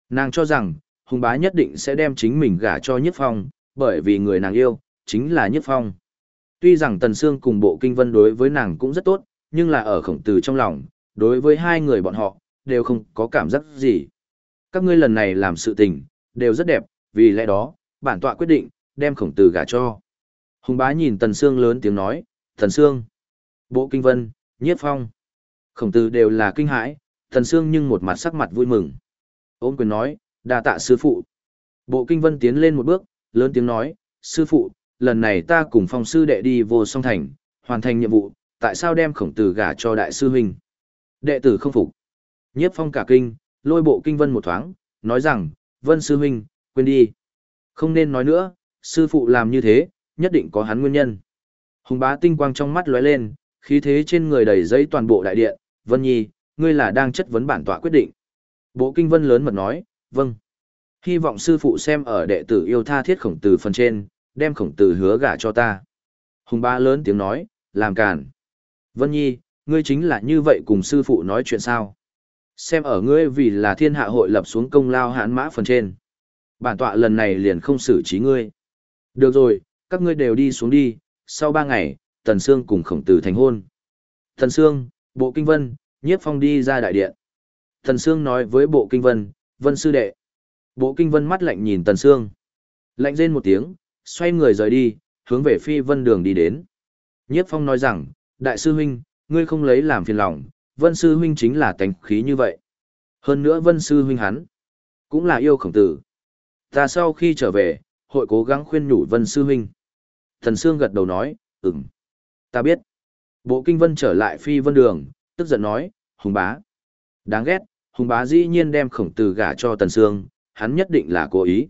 Nàng cho rằng, hùng bá nhất định sẽ đem chính mình gả cho Nhiếp Phong, bởi vì người nàng yêu, chính là Nhiếp Phong. Tuy rằng Tần Sương cùng bộ kinh vân đối với nàng cũng rất tốt, nhưng là ở khổng tử trong lòng, đối với hai người bọn họ, đều không có cảm giác gì. Các ngươi lần này làm sự tình, đều rất đẹp, vì lẽ đó, bản tọa quyết định, đem khổng tử gả cho. Hùng bá nhìn Tần Sương lớn tiếng nói, Tần Sương, bộ kinh vân, Nhiếp Phong. Khổng tử đều là kinh hãi, Tần Sương nhưng một mặt sắc mặt vui mừng. Ôm quyền nói, đa tạ sư phụ. Bộ kinh vân tiến lên một bước, lớn tiếng nói, sư phụ, lần này ta cùng phong sư đệ đi vô song thành, hoàn thành nhiệm vụ, tại sao đem khổng tử gả cho đại sư huynh? Đệ tử không phục. Nhiếp phong cả kinh, lôi bộ kinh vân một thoáng, nói rằng, vân sư huynh, quên đi. Không nên nói nữa, sư phụ làm như thế, nhất định có hắn nguyên nhân. Hùng bá tinh quang trong mắt lóe lên, khí thế trên người đầy giấy toàn bộ đại điện, vân nhi, ngươi là đang chất vấn bản tọa quyết định. Bộ kinh vân lớn mật nói, vâng. Hy vọng sư phụ xem ở đệ tử yêu tha thiết khổng tử phần trên, đem khổng tử hứa gả cho ta. Hùng bá lớn tiếng nói, làm càn. Vân nhi, ngươi chính là như vậy cùng sư phụ nói chuyện sao? Xem ở ngươi vì là thiên hạ hội lập xuống công lao hãn mã phần trên. Bản tọa lần này liền không xử trí ngươi. Được rồi, các ngươi đều đi xuống đi, sau ba ngày, Tần Sương cùng khổng tử thành hôn. Tần Sương, Bộ Kinh Vân, Nhiếp Phong đi ra đại điện. Tần Sương nói với Bộ Kinh Vân, Vân sư đệ. Bộ Kinh Vân mắt lạnh nhìn Tần Sương. Lạnh rên một tiếng, xoay người rời đi, hướng về phi vân đường đi đến. Nhiếp Phong nói rằng, Đại sư huynh, ngươi không lấy làm phiền lòng, Vân sư huynh chính là tánh khí như vậy. Hơn nữa Vân sư huynh hắn, cũng là yêu khổng tử. Ta sau khi trở về, hội cố gắng khuyên nhủ Vân sư huynh. Thần Sương gật đầu nói, ừm, ta biết. Bộ kinh vân trở lại phi vân đường, tức giận nói, hùng bá. Đáng ghét, hùng bá dĩ nhiên đem khổng tử gả cho Tần Sương, hắn nhất định là cố ý.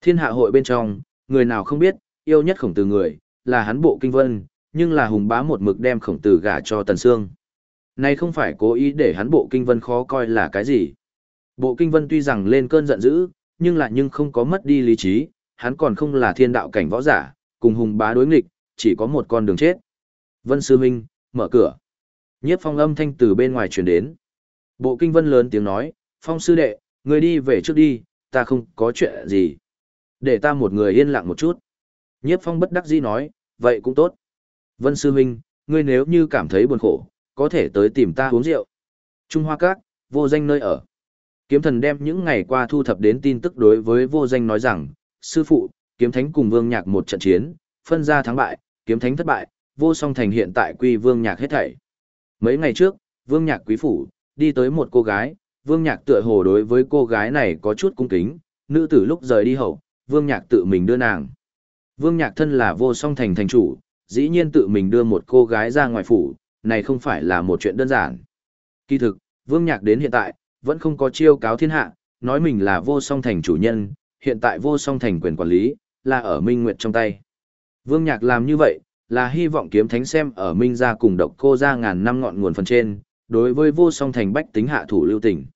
Thiên hạ hội bên trong, người nào không biết, yêu nhất khổng tử người, là hắn bộ kinh vân, nhưng là hùng bá một mực đem khổng tử gả cho Tần Sương. nay không phải cố ý để hắn bộ kinh vân khó coi là cái gì. Bộ kinh vân tuy rằng lên cơn giận dữ, nhưng lại nhưng không có mất đi lý trí, hắn còn không là thiên đạo cảnh võ giả, cùng hùng bá đối nghịch, chỉ có một con đường chết. Vân Sư Minh, mở cửa. Nhiếp phong âm thanh từ bên ngoài truyền đến. Bộ kinh vân lớn tiếng nói, phong sư đệ, người đi về trước đi, ta không có chuyện gì. Để ta một người yên lặng một chút. Nhiếp phong bất đắc dĩ nói, vậy cũng tốt. Vân Sư Minh, ngươi nếu như cảm thấy buồn khổ, có thể tới tìm ta uống rượu. Trung Hoa Các, vô danh nơi ở. Kiếm thần đem những ngày qua thu thập đến tin tức đối với vô danh nói rằng, sư phụ, kiếm thánh cùng vương nhạc một trận chiến, phân ra thắng bại, kiếm thánh thất bại, vô song thành hiện tại quy vương nhạc hết thảy. Mấy ngày trước, vương nhạc quý phủ, đi tới một cô gái, vương nhạc tựa hồ đối với cô gái này có chút cung kính, nữ tử lúc rời đi hậu, vương nhạc tự mình đưa nàng. Vương nhạc thân là vô song thành thành chủ, dĩ nhiên tự mình đưa một cô gái ra ngoài phủ, này không phải là một chuyện đơn giản. Kỳ thực, vương nhạc đến hiện tại, vẫn không có chiêu cáo thiên hạ, nói mình là vô song thành chủ nhân, hiện tại vô song thành quyền quản lý, là ở Minh Nguyệt trong tay. Vương Nhạc làm như vậy, là hy vọng kiếm thánh xem ở Minh gia cùng độc cô ra ngàn năm ngọn nguồn phần trên, đối với vô song thành bách tính hạ thủ lưu tình.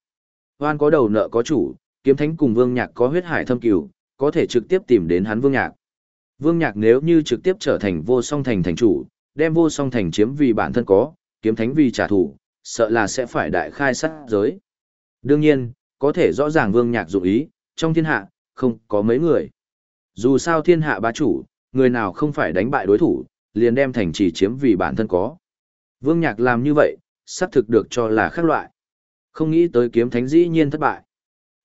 Hoan có đầu nợ có chủ, kiếm thánh cùng Vương Nhạc có huyết hải thâm cửu, có thể trực tiếp tìm đến hắn Vương Nhạc. Vương Nhạc nếu như trực tiếp trở thành vô song thành thành chủ, đem vô song thành chiếm vì bản thân có, kiếm thánh vì trả thù, sợ là sẽ phải đại khai sát giới. Đương nhiên, có thể rõ ràng Vương Nhạc dụng ý, trong thiên hạ, không có mấy người. Dù sao thiên hạ bá chủ, người nào không phải đánh bại đối thủ, liền đem thành trì chiếm vì bản thân có. Vương Nhạc làm như vậy, sắp thực được cho là khác loại. Không nghĩ tới kiếm thánh dĩ nhiên thất bại.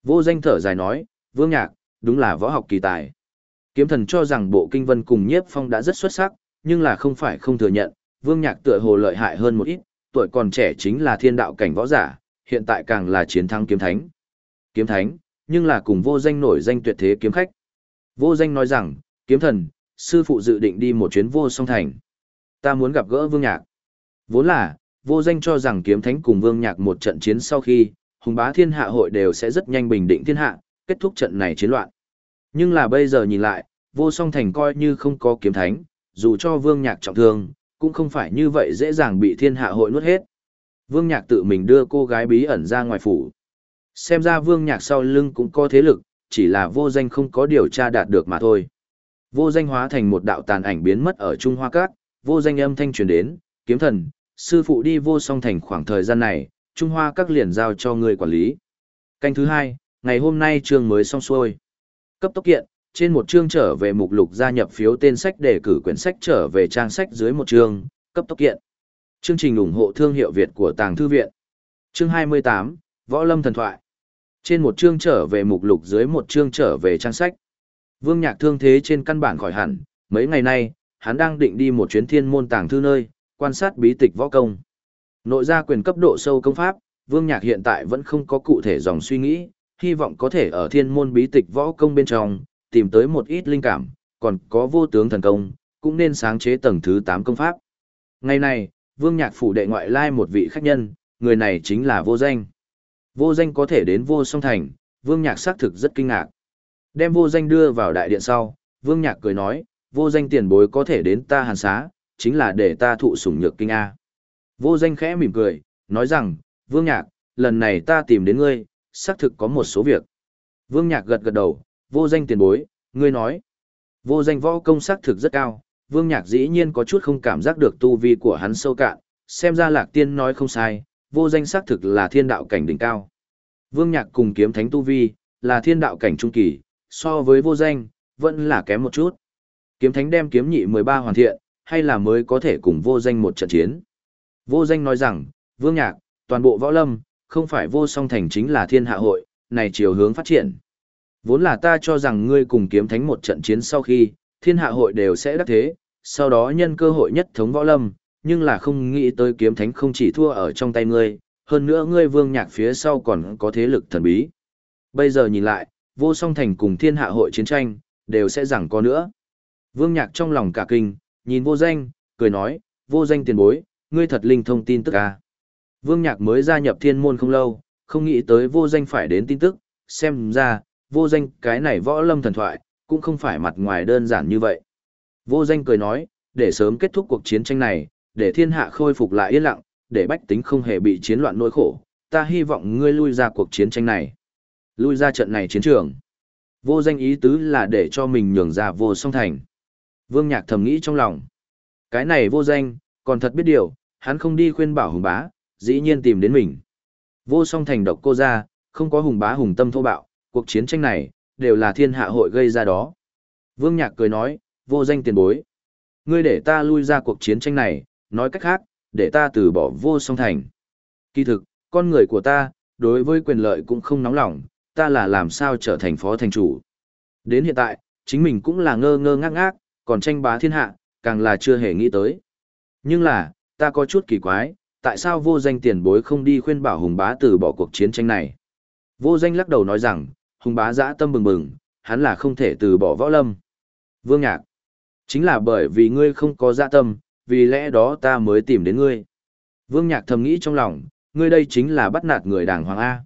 Vô danh thở dài nói, Vương Nhạc, đúng là võ học kỳ tài. Kiếm thần cho rằng bộ kinh vân cùng nhiếp phong đã rất xuất sắc, nhưng là không phải không thừa nhận, Vương Nhạc tựa hồ lợi hại hơn một ít, tuổi còn trẻ chính là thiên đạo cảnh võ giả, hiện tại càng là chiến thắng kiếm thánh. Kiếm thánh, nhưng là cùng vô danh nổi danh tuyệt thế kiếm khách. Vô danh nói rằng, kiếm thần, sư phụ dự định đi một chuyến vô song thành. Ta muốn gặp gỡ vương nhạc. Vốn là, vô danh cho rằng kiếm thánh cùng vương nhạc một trận chiến sau khi, hùng bá thiên hạ hội đều sẽ rất nhanh bình định thiên hạ, kết thúc trận này chiến loạn. Nhưng là bây giờ nhìn lại, vô song thành coi như không có kiếm thánh, dù cho vương nhạc trọng thương, cũng không phải như vậy dễ dàng bị thiên hạ hội nuốt hết. Vương nhạc tự mình đưa cô gái bí ẩn ra ngoài phủ. Xem ra vương nhạc sau lưng cũng có thế lực, chỉ là vô danh không có điều tra đạt được mà thôi. Vô danh hóa thành một đạo tàn ảnh biến mất ở Trung Hoa Cát, vô danh âm thanh truyền đến, kiếm thần, sư phụ đi vô song thành khoảng thời gian này, Trung Hoa Các liền giao cho người quản lý. Canh thứ hai, ngày hôm nay trường mới xong xuôi. Cấp tốc kiện, trên một chương trở về mục lục gia nhập phiếu tên sách đề cử quyển sách trở về trang sách dưới một chương, cấp tốc kiện. Chương trình ủng hộ thương hiệu Việt của Tàng Thư Viện. Chương 28, Võ Lâm Thần Thoại. Trên một chương trở về mục lục dưới một chương trở về trang sách. Vương Nhạc thương thế trên căn bản khỏi hẳn, mấy ngày nay, hắn đang định đi một chuyến thiên môn tàng thư nơi, quan sát bí tịch võ công. Nội gia quyền cấp độ sâu công pháp, Vương Nhạc hiện tại vẫn không có cụ thể dòng suy nghĩ, hy vọng có thể ở thiên môn bí tịch võ công bên trong, tìm tới một ít linh cảm, còn có vô tướng thần công, cũng nên sáng chế tầng thứ 8 công pháp. Ngày này, Vương Nhạc phủ đệ ngoại lai một vị khách nhân, người này chính là vô danh. Vô danh có thể đến vô song thành, vương nhạc xác thực rất kinh ngạc. Đem vô danh đưa vào đại điện sau, vương nhạc cười nói, vô danh tiền bối có thể đến ta hàn xá, chính là để ta thụ sủng nhược kinh A. Vô danh khẽ mỉm cười, nói rằng, vương nhạc, lần này ta tìm đến ngươi, xác thực có một số việc. Vương nhạc gật gật đầu, vô danh tiền bối, ngươi nói. Vô danh võ công xác thực rất cao, vương nhạc dĩ nhiên có chút không cảm giác được tu vi của hắn sâu cạn, xem ra lạc tiên nói không sai, vô danh xác thực là thiên đạo cảnh đỉnh cao. Vương nhạc cùng kiếm thánh tu vi, là thiên đạo cảnh trung kỳ, so với vô danh, vẫn là kém một chút. Kiếm thánh đem kiếm nhị 13 hoàn thiện, hay là mới có thể cùng vô danh một trận chiến. Vô danh nói rằng, vương nhạc, toàn bộ võ lâm, không phải vô song thành chính là thiên hạ hội, này chiều hướng phát triển. Vốn là ta cho rằng ngươi cùng kiếm thánh một trận chiến sau khi, thiên hạ hội đều sẽ đắc thế, sau đó nhân cơ hội nhất thống võ lâm, nhưng là không nghĩ tới kiếm thánh không chỉ thua ở trong tay ngươi, hơn nữa ngươi vương nhạc phía sau còn có thế lực thần bí. Bây giờ nhìn lại, vô song thành cùng thiên hạ hội chiến tranh, đều sẽ rằng có nữa. Vương nhạc trong lòng cả kinh, nhìn vô danh, cười nói, vô danh tiền bối, ngươi thật linh thông tin tức à. Vương nhạc mới gia nhập thiên môn không lâu, không nghĩ tới vô danh phải đến tin tức, xem ra, vô danh cái này võ lâm thần thoại, cũng không phải mặt ngoài đơn giản như vậy. Vô danh cười nói, để sớm kết thúc cuộc chiến tranh này, để thiên hạ khôi phục lại yên lặng, để bách tính không hề bị chiến loạn nỗi khổ, ta hy vọng ngươi lui ra cuộc chiến tranh này. Lui ra trận này chiến trường. Vô danh ý tứ là để cho mình nhường ra vô song thành. Vương Nhạc thầm nghĩ trong lòng. Cái này vô danh, còn thật biết điều, hắn không đi khuyên bảo hùng bá, dĩ nhiên tìm đến mình. Vô song thành độc cô ra, không có hùng bá hùng tâm thô bạo, cuộc chiến tranh này, đều là thiên hạ hội gây ra đó. Vương Nhạc cười nói, vô danh tiền bối. Ngươi để ta lui ra cuộc chiến tranh này, nói cách khác, để ta từ bỏ vô song thành. Kỳ thực, con người của ta, đối với quyền lợi cũng không nóng lòng, ta là làm sao trở thành phó thành chủ. Đến hiện tại, chính mình cũng là ngơ ngơ ngác ngác, còn tranh bá thiên hạ, càng là chưa hề nghĩ tới. Nhưng là, ta có chút kỳ quái, tại sao vô danh tiền bối không đi khuyên bảo hùng bá từ bỏ cuộc chiến tranh này. Vô danh lắc đầu nói rằng, hùng bá dã tâm bừng bừng, hắn là không thể từ bỏ võ lâm. Vương Nhạc, chính là bởi vì ngươi không có dã tâm, vì lẽ đó ta mới tìm đến ngươi. Vương Nhạc thầm nghĩ trong lòng, ngươi đây chính là bắt nạt người đàng hoàng A.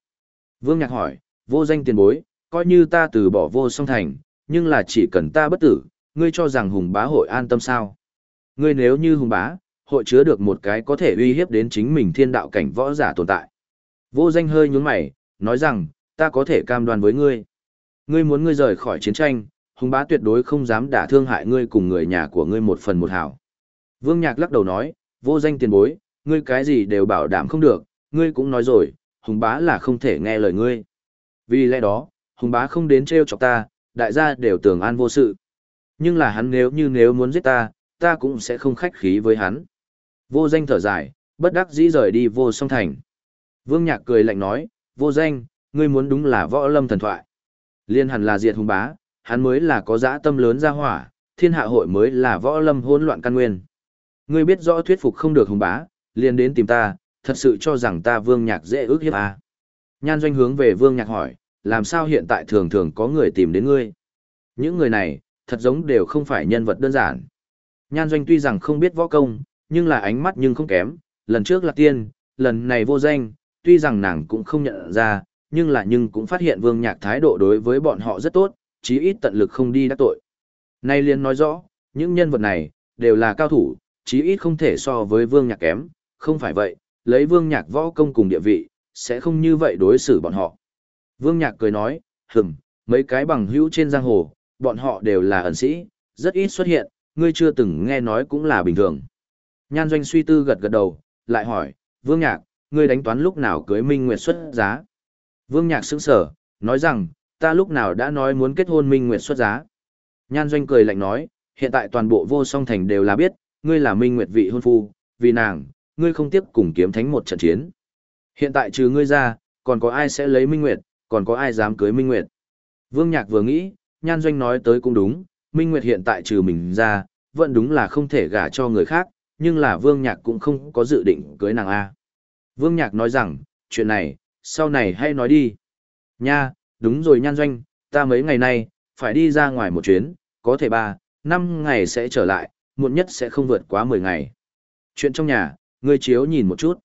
Vương Nhạc hỏi, vô danh tiền bối, coi như ta từ bỏ vô song thành, nhưng là chỉ cần ta bất tử, ngươi cho rằng hùng bá hội an tâm sao. Ngươi nếu như hùng bá, hội chứa được một cái có thể uy hiếp đến chính mình thiên đạo cảnh võ giả tồn tại. Vô danh hơi nhún mày, nói rằng, ta có thể cam đoan với ngươi. Ngươi muốn ngươi rời khỏi chiến tranh, hùng bá tuyệt đối không dám đả thương hại ngươi cùng người nhà của ngươi một phần một hảo. Vương Nhạc lắc đầu nói, vô danh tiền bối, ngươi cái gì đều bảo đảm không được, ngươi cũng nói rồi, hùng bá là không thể nghe lời ngươi. Vì lẽ đó, hùng bá không đến trêu chọc ta, đại gia đều tưởng an vô sự. Nhưng là hắn nếu như nếu muốn giết ta, ta cũng sẽ không khách khí với hắn. Vô danh thở dài, bất đắc dĩ rời đi vô song thành. Vương Nhạc cười lạnh nói, vô danh, ngươi muốn đúng là võ lâm thần thoại. Liên hẳn là diệt hùng bá, hắn mới là có dã tâm lớn ra hỏa, thiên hạ hội mới là võ lâm hỗn loạn căn nguyên. Ngươi biết rõ thuyết phục không được hùng bá, liền đến tìm ta, thật sự cho rằng ta vương nhạc dễ ước hiếp à. Nhan doanh hướng về vương nhạc hỏi, làm sao hiện tại thường thường có người tìm đến ngươi? Những người này, thật giống đều không phải nhân vật đơn giản. Nhan doanh tuy rằng không biết võ công, nhưng là ánh mắt nhưng không kém, lần trước là tiên, lần này vô danh, tuy rằng nàng cũng không nhận ra, nhưng là nhưng cũng phát hiện vương nhạc thái độ đối với bọn họ rất tốt, chí ít tận lực không đi đắc tội. Nay liền nói rõ, những nhân vật này, đều là cao thủ, chí ít không thể so với vương nhạc kém, không phải vậy, lấy vương nhạc võ công cùng địa vị, sẽ không như vậy đối xử bọn họ. Vương nhạc cười nói, hừm, mấy cái bằng hữu trên giang hồ, bọn họ đều là ẩn sĩ, rất ít xuất hiện, ngươi chưa từng nghe nói cũng là bình thường. Nhan doanh suy tư gật gật đầu, lại hỏi, Vương Nhạc, ngươi đánh toán lúc nào cưới Minh Nguyệt xuất giá? Vương Nhạc sững sở, nói rằng, ta lúc nào đã nói muốn kết hôn Minh Nguyệt xuất giá? Nhan doanh cười lạnh nói, hiện tại toàn bộ vô song thành đều là biết, ngươi là Minh Nguyệt vị hôn phu, vì nàng, ngươi không tiếp cùng kiếm thánh một trận chiến. Hiện tại trừ ngươi ra, còn có ai sẽ lấy Minh Nguyệt, còn có ai dám cưới Minh Nguyệt? Vương Nhạc vừa nghĩ, Nhan Doanh nói tới cũng đúng, Minh Nguyệt hiện tại trừ mình ra, vẫn đúng là không thể gả cho người khác, nhưng là Vương Nhạc cũng không có dự định cưới nàng A. Vương Nhạc nói rằng, chuyện này, sau này hay nói đi. Nha, đúng rồi Nhan Doanh, ta mấy ngày nay, phải đi ra ngoài một chuyến, có thể ba, năm ngày sẽ trở lại, muộn nhất sẽ không vượt quá 10 ngày. Chuyện trong nhà, ngươi chiếu nhìn một chút.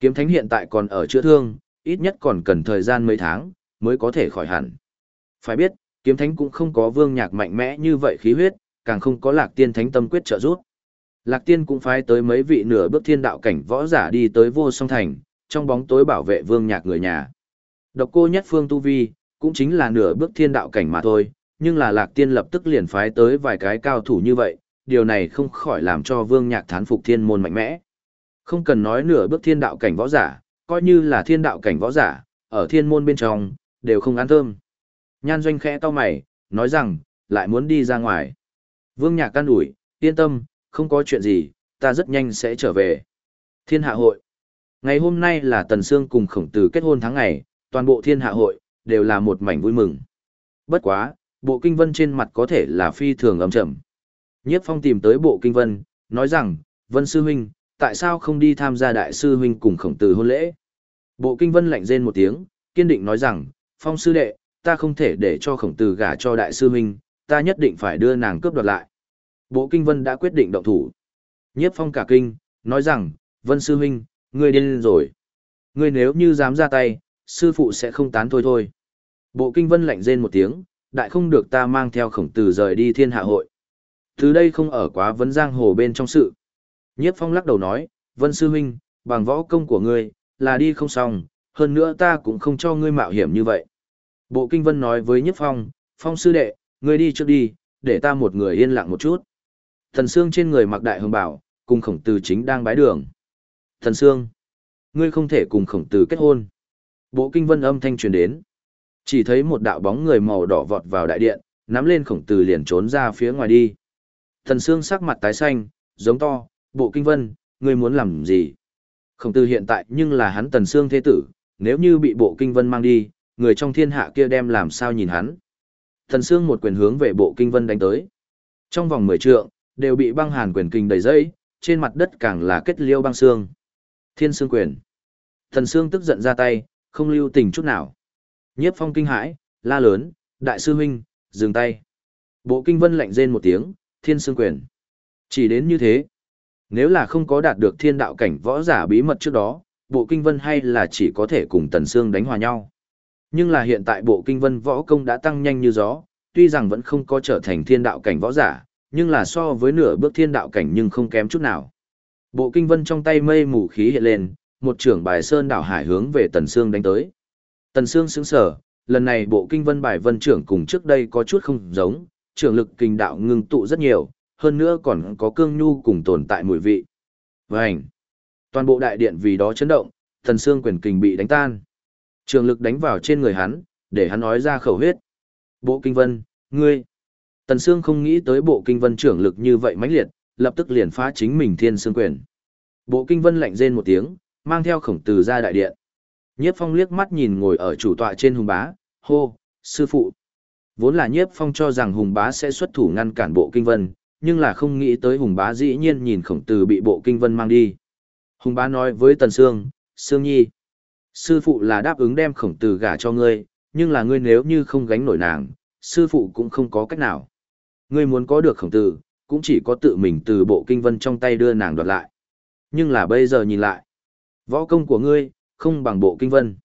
Kiếm Thánh hiện tại còn ở chữa thương, ít nhất còn cần thời gian mấy tháng, mới có thể khỏi hẳn. Phải biết, kiếm thánh cũng không có vương nhạc mạnh mẽ như vậy khí huyết, càng không có lạc tiên thánh tâm quyết trợ giúp. Lạc tiên cũng phái tới mấy vị nửa bước thiên đạo cảnh võ giả đi tới vô song thành, trong bóng tối bảo vệ vương nhạc người nhà. Độc cô nhất phương tu vi, cũng chính là nửa bước thiên đạo cảnh mà thôi, nhưng là lạc tiên lập tức liền phái tới vài cái cao thủ như vậy, điều này không khỏi làm cho vương nhạc thán phục thiên môn mạnh mẽ. Không cần nói nửa bước thiên đạo cảnh võ giả, coi như là thiên đạo cảnh võ giả, ở thiên môn bên trong, đều không ăn thơm. Nhan doanh khẽ to mày, nói rằng, lại muốn đi ra ngoài. Vương nhạc can ủi, yên tâm, không có chuyện gì, ta rất nhanh sẽ trở về. Thiên hạ hội. Ngày hôm nay là Tần Sương cùng khổng tử kết hôn tháng ngày, toàn bộ thiên hạ hội, đều là một mảnh vui mừng. Bất quá, bộ kinh vân trên mặt có thể là phi thường ấm chậm. Nhiếp phong tìm tới bộ kinh vân, nói rằng, Vân Sư Huynh, tại sao không đi tham gia đại sư huynh cùng khổng tử hôn lễ? Bộ kinh vân lạnh rên một tiếng, kiên định nói rằng, Phong sư đệ, ta không thể để cho khổng tử gả cho đại sư huynh, ta nhất định phải đưa nàng cướp đoạt lại. Bộ kinh vân đã quyết định động thủ. Nhiếp phong cả kinh, nói rằng, Vân sư huynh, ngươi điên rồi. Ngươi nếu như dám ra tay, sư phụ sẽ không tán thôi thôi. Bộ kinh vân lạnh rên một tiếng, đại không được ta mang theo khổng tử rời đi thiên hạ hội. Từ đây không ở quá vấn giang hồ bên trong sự. Nhiếp phong lắc đầu nói, Vân sư huynh, bằng võ công của ngươi, là đi không xong, hơn nữa ta cũng không cho ngươi mạo hiểm như vậy. Bộ kinh vân nói với Nhiếp phong, phong sư đệ, ngươi đi trước đi, để ta một người yên lặng một chút. Thần Sương trên người mặc đại hồng bảo, cùng khổng tử chính đang bái đường. Thần Sương, ngươi không thể cùng khổng tử kết hôn. Bộ kinh vân âm thanh truyền đến. Chỉ thấy một đạo bóng người màu đỏ vọt vào đại điện, nắm lên khổng tử liền trốn ra phía ngoài đi. Thần Sương sắc mặt tái xanh, giống to, bộ kinh vân, ngươi muốn làm gì? Khổng tử hiện tại nhưng là hắn Tần Sương thế tử, nếu như bị bộ kinh vân mang đi, người trong thiên hạ kia đem làm sao nhìn hắn? Thần Sương một quyền hướng về bộ kinh vân đánh tới. Trong vòng mười trượng, đều bị băng hàn quyền kinh đầy dây, trên mặt đất càng là kết liêu băng xương. Thiên xương quyền. Thần xương tức giận ra tay, không lưu tình chút nào. Nhiếp phong kinh hãi, la lớn, đại sư huynh, dừng tay. Bộ kinh vân lạnh rên một tiếng, thiên xương quyền. Chỉ đến như thế. Nếu là không có đạt được thiên đạo cảnh võ giả bí mật trước đó, bộ kinh vân hay là chỉ có thể cùng tần xương đánh hòa nhau. Nhưng là hiện tại bộ kinh vân võ công đã tăng nhanh như gió, tuy rằng vẫn không có trở thành thiên đạo cảnh võ giả, nhưng là so với nửa bước thiên đạo cảnh nhưng không kém chút nào. Bộ kinh vân trong tay mây mù khí hiện lên, một trưởng bài sơn đảo hải hướng về Tần Sương đánh tới. Tần Sương sững sờ, lần này bộ kinh vân bài vân trưởng cùng trước đây có chút không giống, trưởng lực kinh đạo ngưng tụ rất nhiều, hơn nữa còn có cương nhu cùng tồn tại mùi vị. Vành! Toàn bộ đại điện vì đó chấn động, Tần Sương quyền kình bị đánh tan. Trường lực đánh vào trên người hắn, để hắn nói ra khẩu huyết. Bộ kinh vân, ngươi! Tần Sương không nghĩ tới bộ kinh vân trưởng lực như vậy mãnh liệt, lập tức liền phá chính mình thiên sương quyền. Bộ kinh vân lạnh rên một tiếng, mang theo khổng tử ra đại điện. Nhiếp phong liếc mắt nhìn ngồi ở chủ tọa trên hùng bá, hô, sư phụ. Vốn là nhiếp phong cho rằng hùng bá sẽ xuất thủ ngăn cản bộ kinh vân, nhưng là không nghĩ tới hùng bá dĩ nhiên nhìn khổng tử bị bộ kinh vân mang đi. Hùng bá nói với tần sương, sương nhi. Sư phụ là đáp ứng đem khổng tử gả cho ngươi, nhưng là ngươi nếu như không gánh nổi nàng, sư phụ cũng không có cách nào. Ngươi muốn có được khổng tử, cũng chỉ có tự mình từ bộ kinh vân trong tay đưa nàng đoạt lại. Nhưng là bây giờ nhìn lại, Võ công của ngươi, không bằng bộ kinh vân.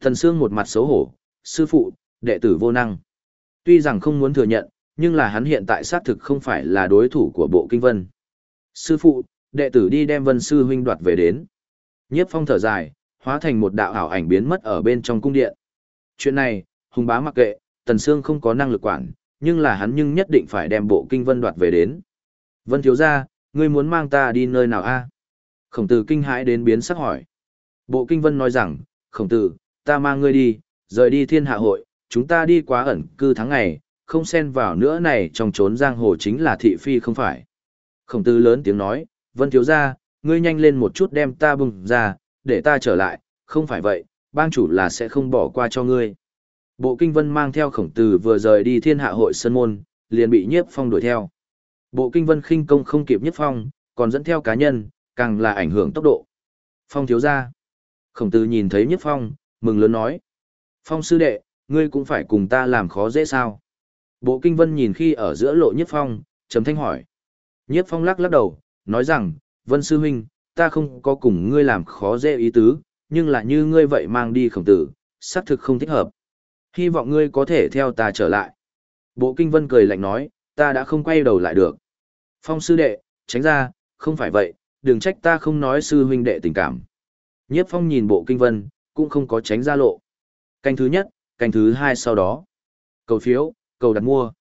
Thần Sương một mặt xấu hổ, sư phụ, đệ tử vô năng. Tuy rằng không muốn thừa nhận, nhưng là hắn hiện tại xác thực không phải là đối thủ của bộ kinh vân. Sư phụ, đệ tử đi đem vân sư huynh đoạt về đến. Nhiếp phong thở dài, hóa thành một đạo ảo ảnh biến mất ở bên trong cung điện. Chuyện này, hùng bá mặc kệ, Tần Sương không có năng lực quản, nhưng là hắn nhưng nhất định phải đem bộ kinh vân đoạt về đến. Vân thiếu ra, ngươi muốn mang ta đi nơi nào a? Khổng tử kinh hãi đến biến sắc hỏi. Bộ kinh vân nói rằng, khổng tử, ta mang ngươi đi, rời đi thiên hạ hội, chúng ta đi quá ẩn cư tháng ngày, không xen vào nữa này trong trốn giang hồ chính là thị phi không phải. Khổng tử lớn tiếng nói, vân thiếu ra, ngươi nhanh lên một chút đem ta bùng ra, để ta trở lại, không phải vậy, bang chủ là sẽ không bỏ qua cho ngươi. Bộ kinh vân mang theo khổng tử vừa rời đi thiên hạ hội sân môn, liền bị nhiếp phong đuổi theo. Bộ kinh vân khinh công không kịp nhiếp phong, còn dẫn theo cá nhân, càng là ảnh hưởng tốc độ. Phong thiếu ra. Khổng tử nhìn thấy Nhất Phong, mừng lớn nói. Phong sư đệ, ngươi cũng phải cùng ta làm khó dễ sao. Bộ kinh vân nhìn khi ở giữa lộ Nhất Phong, trầm thanh hỏi. Nhất Phong lắc lắc đầu, nói rằng, vân sư huynh, ta không có cùng ngươi làm khó dễ ý tứ, nhưng là như ngươi vậy mang đi khổng tử, xác thực không thích hợp. Hy vọng ngươi có thể theo ta trở lại. Bộ kinh vân cười lạnh nói, ta đã không quay đầu lại được. Phong sư đệ, tránh ra, không phải vậy, đừng trách ta không nói sư huynh đệ tình cảm. Nhiếp phong nhìn bộ kinh vân, cũng không có tránh ra lộ. Canh thứ nhất, canh thứ hai sau đó. Cầu phiếu, cầu đặt mua.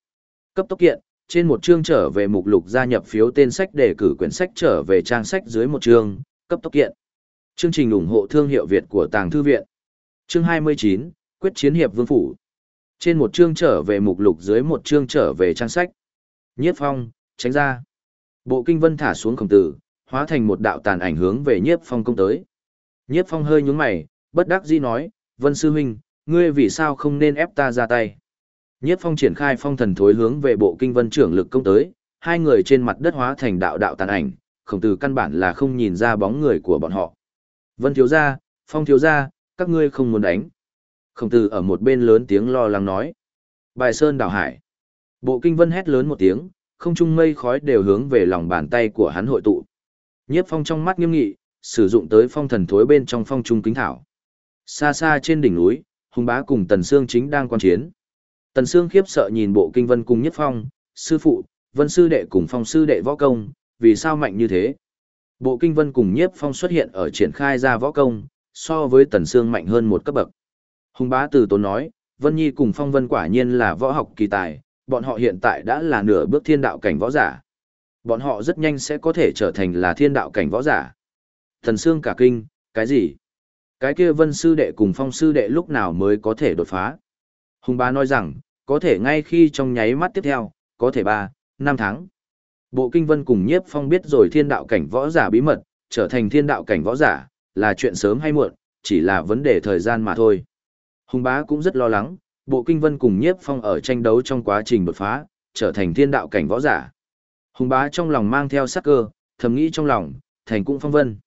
Cấp tốc kiện, trên một chương trở về mục lục gia nhập phiếu tên sách để cử quyển sách trở về trang sách dưới một chương, cấp tốc kiện. Chương trình ủng hộ thương hiệu Việt của Tàng Thư Viện. Chương 29, Quyết chiến hiệp vương phủ. Trên một chương trở về mục lục dưới một chương trở về trang sách. Nhiếp phong, tránh ra. Bộ kinh vân thả xuống khổng tử, hóa thành một đạo tàn ảnh hướng về nhiếp phong công tới. Nhiếp phong hơi nhúng mày, bất đắc dĩ nói, vân sư huynh, ngươi vì sao không nên ép ta ra tay. Nhiếp phong triển khai phong thần thối hướng về bộ kinh vân trưởng lực công tới, hai người trên mặt đất hóa thành đạo đạo tàn ảnh, khổng tử căn bản là không nhìn ra bóng người của bọn họ. Vân thiếu gia, phong thiếu gia, các ngươi không muốn đánh. Khổng tử ở một bên lớn tiếng lo lắng nói. Bài sơn đảo hải. Bộ kinh vân hét lớn một tiếng, không trung mây khói đều hướng về lòng bàn tay của hắn hội tụ. Nhiếp phong trong mắt nghiêm nghị, sử dụng tới phong thần thối bên trong phong trung kính thảo. Xa xa trên đỉnh núi, hùng bá cùng tần sương chính đang quan chiến. Tần sương khiếp sợ nhìn bộ kinh vân cùng nhất phong, sư phụ, vân sư đệ cùng phong sư đệ võ công, vì sao mạnh như thế? Bộ kinh vân cùng nhiếp phong xuất hiện ở triển khai ra võ công, so với tần sương mạnh hơn một cấp bậc. Hùng bá từ tốn nói, Vân Nhi cùng phong vân quả nhiên là võ học kỳ tài, bọn họ hiện tại đã là nửa bước thiên đạo cảnh võ giả. Bọn họ rất nhanh sẽ có thể trở thành là thiên đạo cảnh võ giả. Thần Sương cả kinh, cái gì? Cái kia vân sư đệ cùng phong sư đệ lúc nào mới có thể đột phá? Hùng bá nói rằng, có thể ngay khi trong nháy mắt tiếp theo, có thể 3, 5 tháng. Bộ kinh vân cùng nhiếp phong biết rồi thiên đạo cảnh võ giả bí mật, trở thành thiên đạo cảnh võ giả, là chuyện sớm hay muộn, chỉ là vấn đề thời gian mà thôi. Hùng bá cũng rất lo lắng, bộ kinh vân cùng nhiếp phong ở tranh đấu trong quá trình đột phá, trở thành thiên đạo cảnh võ giả. Hùng bá trong lòng mang theo sắc cơ, thầm nghĩ trong lòng, thành cũng phong vân.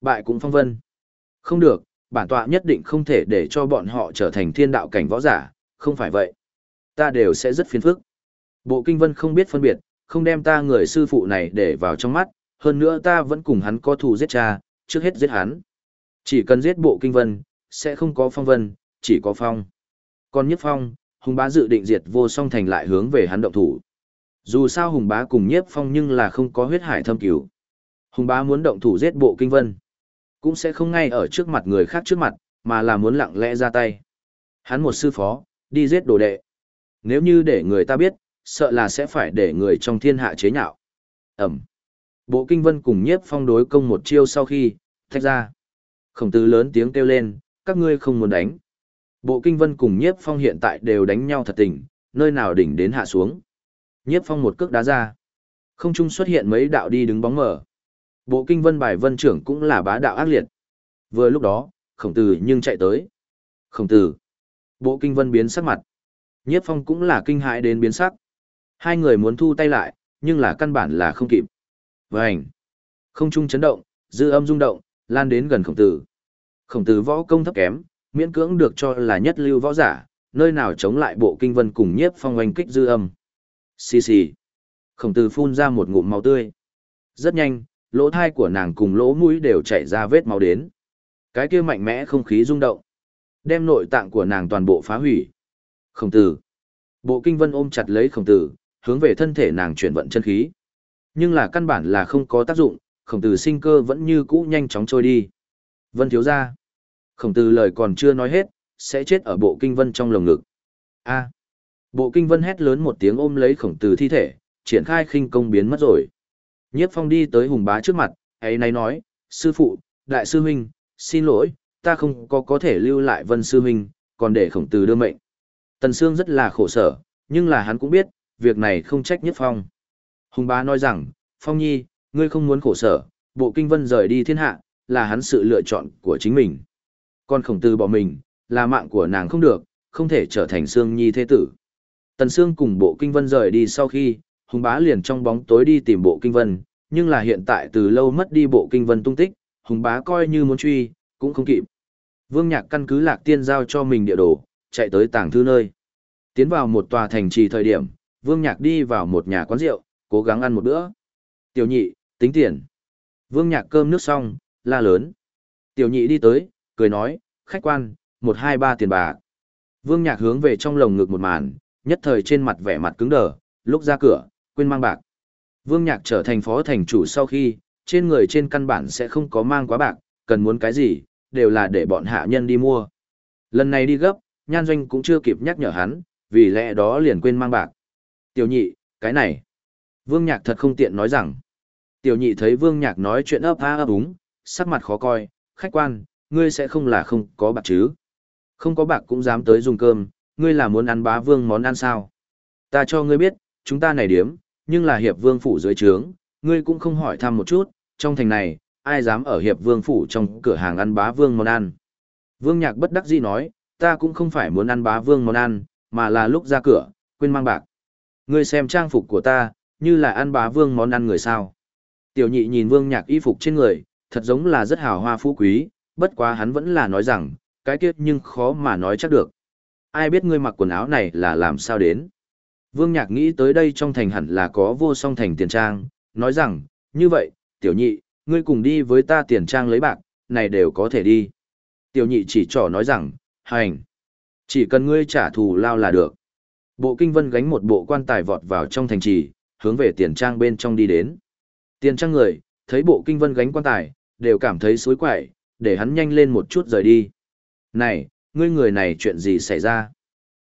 Bại cũng phong vân. Không được, bản tọa nhất định không thể để cho bọn họ trở thành thiên đạo cảnh võ giả, không phải vậy. Ta đều sẽ rất phiền phức. Bộ kinh vân không biết phân biệt, không đem ta người sư phụ này để vào trong mắt, hơn nữa ta vẫn cùng hắn có thù giết cha, trước hết giết hắn. Chỉ cần giết bộ kinh vân, sẽ không có phong vân, chỉ có phong. Còn nhất phong, hùng bá dự định diệt vô song thành lại hướng về hắn động thủ. Dù sao hùng bá cùng nhiếp phong nhưng là không có huyết hải thâm cứu. Hùng bá muốn động thủ giết bộ kinh vân. Cũng sẽ không ngay ở trước mặt người khác trước mặt, mà là muốn lặng lẽ ra tay. Hắn một sư phó, đi giết đồ đệ. Nếu như để người ta biết, sợ là sẽ phải để người trong thiên hạ chế nhạo. Ẩm. Bộ kinh vân cùng nhiếp phong đối công một chiêu sau khi, thách ra. Khổng tử lớn tiếng kêu lên, các ngươi không muốn đánh. Bộ kinh vân cùng nhiếp phong hiện tại đều đánh nhau thật tình, nơi nào đỉnh đến hạ xuống. Nhiếp phong một cước đá ra. Không trung xuất hiện mấy đạo đi đứng bóng mở. Bộ kinh vân bài vân trưởng cũng là bá đạo ác liệt. Vừa lúc đó, khổng tử nhưng chạy tới. Khổng tử. Bộ kinh vân biến sắc mặt. Nhiếp phong cũng là kinh hãi đến biến sắc. Hai người muốn thu tay lại, nhưng là căn bản là không kịp. Vânh. Không trung chấn động, dư âm rung động, lan đến gần khổng tử. Khổng tử võ công thấp kém, miễn cưỡng được cho là nhất lưu võ giả, nơi nào chống lại bộ kinh vân cùng nhiếp phong oanh kích dư âm. Xì xì. Khổng tử phun ra một ngụm máu tươi. Rất nhanh, lỗ thai của nàng cùng lỗ mũi đều chảy ra vết máu đến. Cái kia mạnh mẽ không khí rung động. Đem nội tạng của nàng toàn bộ phá hủy. Khổng tử. Bộ kinh vân ôm chặt lấy khổng tử, hướng về thân thể nàng chuyển vận chân khí. Nhưng là căn bản là không có tác dụng, khổng tử sinh cơ vẫn như cũ nhanh chóng trôi đi. Vân thiếu ra. Khổng tử lời còn chưa nói hết, sẽ chết ở bộ kinh vân trong lồng ngực. A. Bộ kinh vân hét lớn một tiếng ôm lấy khổng tử thi thể, triển khai khinh công biến mất rồi. Nhiếp phong đi tới hùng bá trước mặt, ấy nay nói, sư phụ, đại sư huynh, xin lỗi, ta không có có thể lưu lại vân sư huynh, còn để khổng tử đưa mệnh. Tần Sương rất là khổ sở, nhưng là hắn cũng biết, việc này không trách Nhất Phong. Hùng bá nói rằng, Phong Nhi, ngươi không muốn khổ sở, bộ kinh vân rời đi thiên hạ, là hắn sự lựa chọn của chính mình. Còn khổng tử bỏ mình, là mạng của nàng không được, không thể trở thành Sương Nhi thế tử. Tần Sương cùng bộ kinh vân rời đi sau khi, Hùng bá liền trong bóng tối đi tìm bộ kinh vân, nhưng là hiện tại từ lâu mất đi bộ kinh vân tung tích, Hùng bá coi như muốn truy, cũng không kịp. Vương Nhạc căn cứ lạc tiên giao cho mình địa đồ, chạy tới tàng thư nơi. Tiến vào một tòa thành trì thời điểm, Vương Nhạc đi vào một nhà quán rượu, cố gắng ăn một bữa. Tiểu nhị, tính tiền. Vương Nhạc cơm nước xong, la lớn. Tiểu nhị đi tới, cười nói, khách quan, một hai ba tiền bạc. Vương Nhạc hướng về trong lồng ngực một màn, nhất thời trên mặt vẻ mặt cứng đờ, lúc ra cửa, quên mang bạc. Vương Nhạc trở thành phó thành chủ sau khi, trên người trên căn bản sẽ không có mang quá bạc, cần muốn cái gì, đều là để bọn hạ nhân đi mua. Lần này đi gấp, nhan doanh cũng chưa kịp nhắc nhở hắn, vì lẽ đó liền quên mang bạc. Tiểu nhị, cái này. Vương Nhạc thật không tiện nói rằng. Tiểu nhị thấy Vương Nhạc nói chuyện ấp a ấp úng, sắc mặt khó coi, khách quan, ngươi sẽ không là không có bạc chứ. Không có bạc cũng dám tới dùng cơm, ngươi là muốn ăn bá vương món ăn sao. Ta cho ngươi biết, chúng ta này điếm, nhưng là hiệp vương phủ dưới trướng, ngươi cũng không hỏi thăm một chút, trong thành này, ai dám ở hiệp vương phủ trong cửa hàng ăn bá vương món ăn. Vương Nhạc bất đắc dĩ nói, ta cũng không phải muốn ăn bá vương món ăn, mà là lúc ra cửa, quên mang bạc. Ngươi xem trang phục của ta, như là ăn bá vương món ăn người sao. Tiểu nhị nhìn Vương Nhạc y phục trên người, thật giống là rất hào hoa phú quý, bất quá hắn vẫn là nói rằng, cái kia nhưng khó mà nói chắc được. Ai biết ngươi mặc quần áo này là làm sao đến. Vương Nhạc nghĩ tới đây trong thành hẳn là có vô song thành tiền trang, nói rằng, như vậy, tiểu nhị, ngươi cùng đi với ta tiền trang lấy bạc, này đều có thể đi. Tiểu nhị chỉ trỏ nói rằng, hành. Chỉ cần ngươi trả thù lao là được. Bộ kinh vân gánh một bộ quan tài vọt vào trong thành trì, hướng về tiền trang bên trong đi đến. Tiền trang người, thấy bộ kinh vân gánh quan tài, đều cảm thấy suối quậy, để hắn nhanh lên một chút rời đi. Này, ngươi người này chuyện gì xảy ra?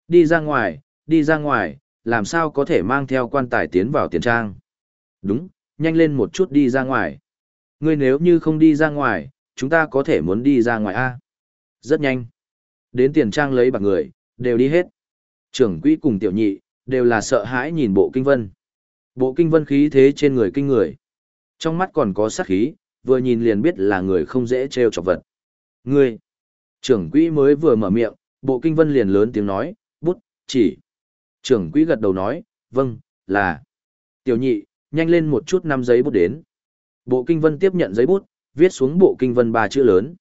Đi ra ngoài, đi ra ngoài, làm sao có thể mang theo quan tài tiến vào tiền trang? Đúng, nhanh lên một chút đi ra ngoài. Ngươi nếu như không đi ra ngoài, chúng ta có thể muốn đi ra ngoài a Rất nhanh. Đến tiền trang lấy bạc người, đều đi hết. Trưởng quỹ cùng tiểu nhị, đều là sợ hãi nhìn bộ kinh vân. Bộ kinh vân khí thế trên người kinh người. Trong mắt còn có sát khí, vừa nhìn liền biết là người không dễ trêu chọc vật. Ngươi, trưởng quỹ mới vừa mở miệng, bộ kinh vân liền lớn tiếng nói, bút, chỉ. Trưởng quỹ gật đầu nói, vâng, là. Tiểu nhị, nhanh lên một chút năm giấy bút đến. Bộ kinh vân tiếp nhận giấy bút, viết xuống bộ kinh vân ba chữ lớn.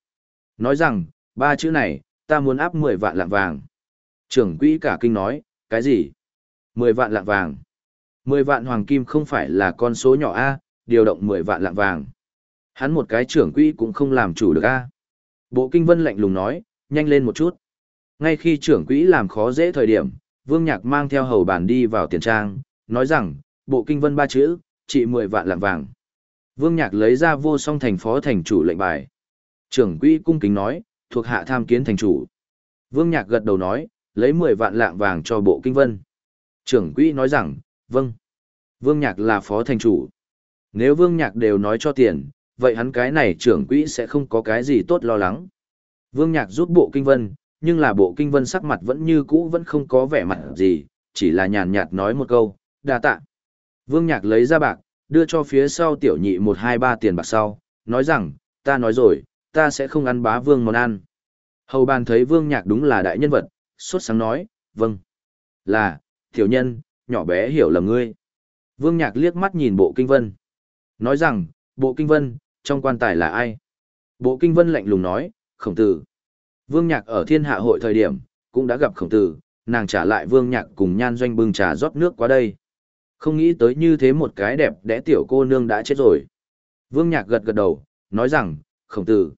Nói rằng, ba chữ này, ta muốn áp 10 vạn lạng vàng. Trưởng quỹ cả kinh nói, cái gì? 10 vạn lạng vàng. 10 vạn hoàng kim không phải là con số nhỏ A, điều động 10 vạn lạng vàng. Hắn một cái trưởng quỹ cũng không làm chủ được A. Bộ kinh vân lạnh lùng nói, nhanh lên một chút. Ngay khi trưởng quỹ làm khó dễ thời điểm, Vương Nhạc mang theo hầu bàn đi vào tiền trang, nói rằng, bộ kinh vân ba chữ, trị 10 vạn lạng vàng. Vương Nhạc lấy ra vô song thành phó thành chủ lệnh bài. Trưởng quỹ cung kính nói, thuộc hạ tham kiến thành chủ. Vương Nhạc gật đầu nói, lấy 10 vạn lạng vàng cho bộ kinh vân. Trưởng quỹ nói rằng, vâng. Vương Nhạc là phó thành chủ. Nếu Vương Nhạc đều nói cho tiền, vậy hắn cái này trưởng quỹ sẽ không có cái gì tốt lo lắng. Vương Nhạc giúp bộ kinh vân, nhưng là bộ kinh vân sắc mặt vẫn như cũ vẫn không có vẻ mặt gì, chỉ là nhàn nhạt nói một câu, đa tạ. Vương Nhạc lấy ra bạc, đưa cho phía sau tiểu nhị một hai ba tiền bạc sau, nói rằng, ta nói rồi, ta sẽ không ăn bá vương món ăn. Hầu bàn thấy vương nhạc đúng là đại nhân vật, suốt sáng nói, vâng. Là, tiểu nhân, nhỏ bé hiểu lầm ngươi. Vương nhạc liếc mắt nhìn bộ kinh vân. Nói rằng, bộ kinh vân, trong quan tài là ai? Bộ kinh vân lạnh lùng nói, khổng tử. Vương nhạc ở thiên hạ hội thời điểm, cũng đã gặp khổng tử, nàng trả lại vương nhạc cùng nhan doanh bưng trà rót nước qua đây. Không nghĩ tới như thế một cái đẹp đẽ tiểu cô nương đã chết rồi. Vương nhạc gật gật đầu, nói rằng, khổng tử.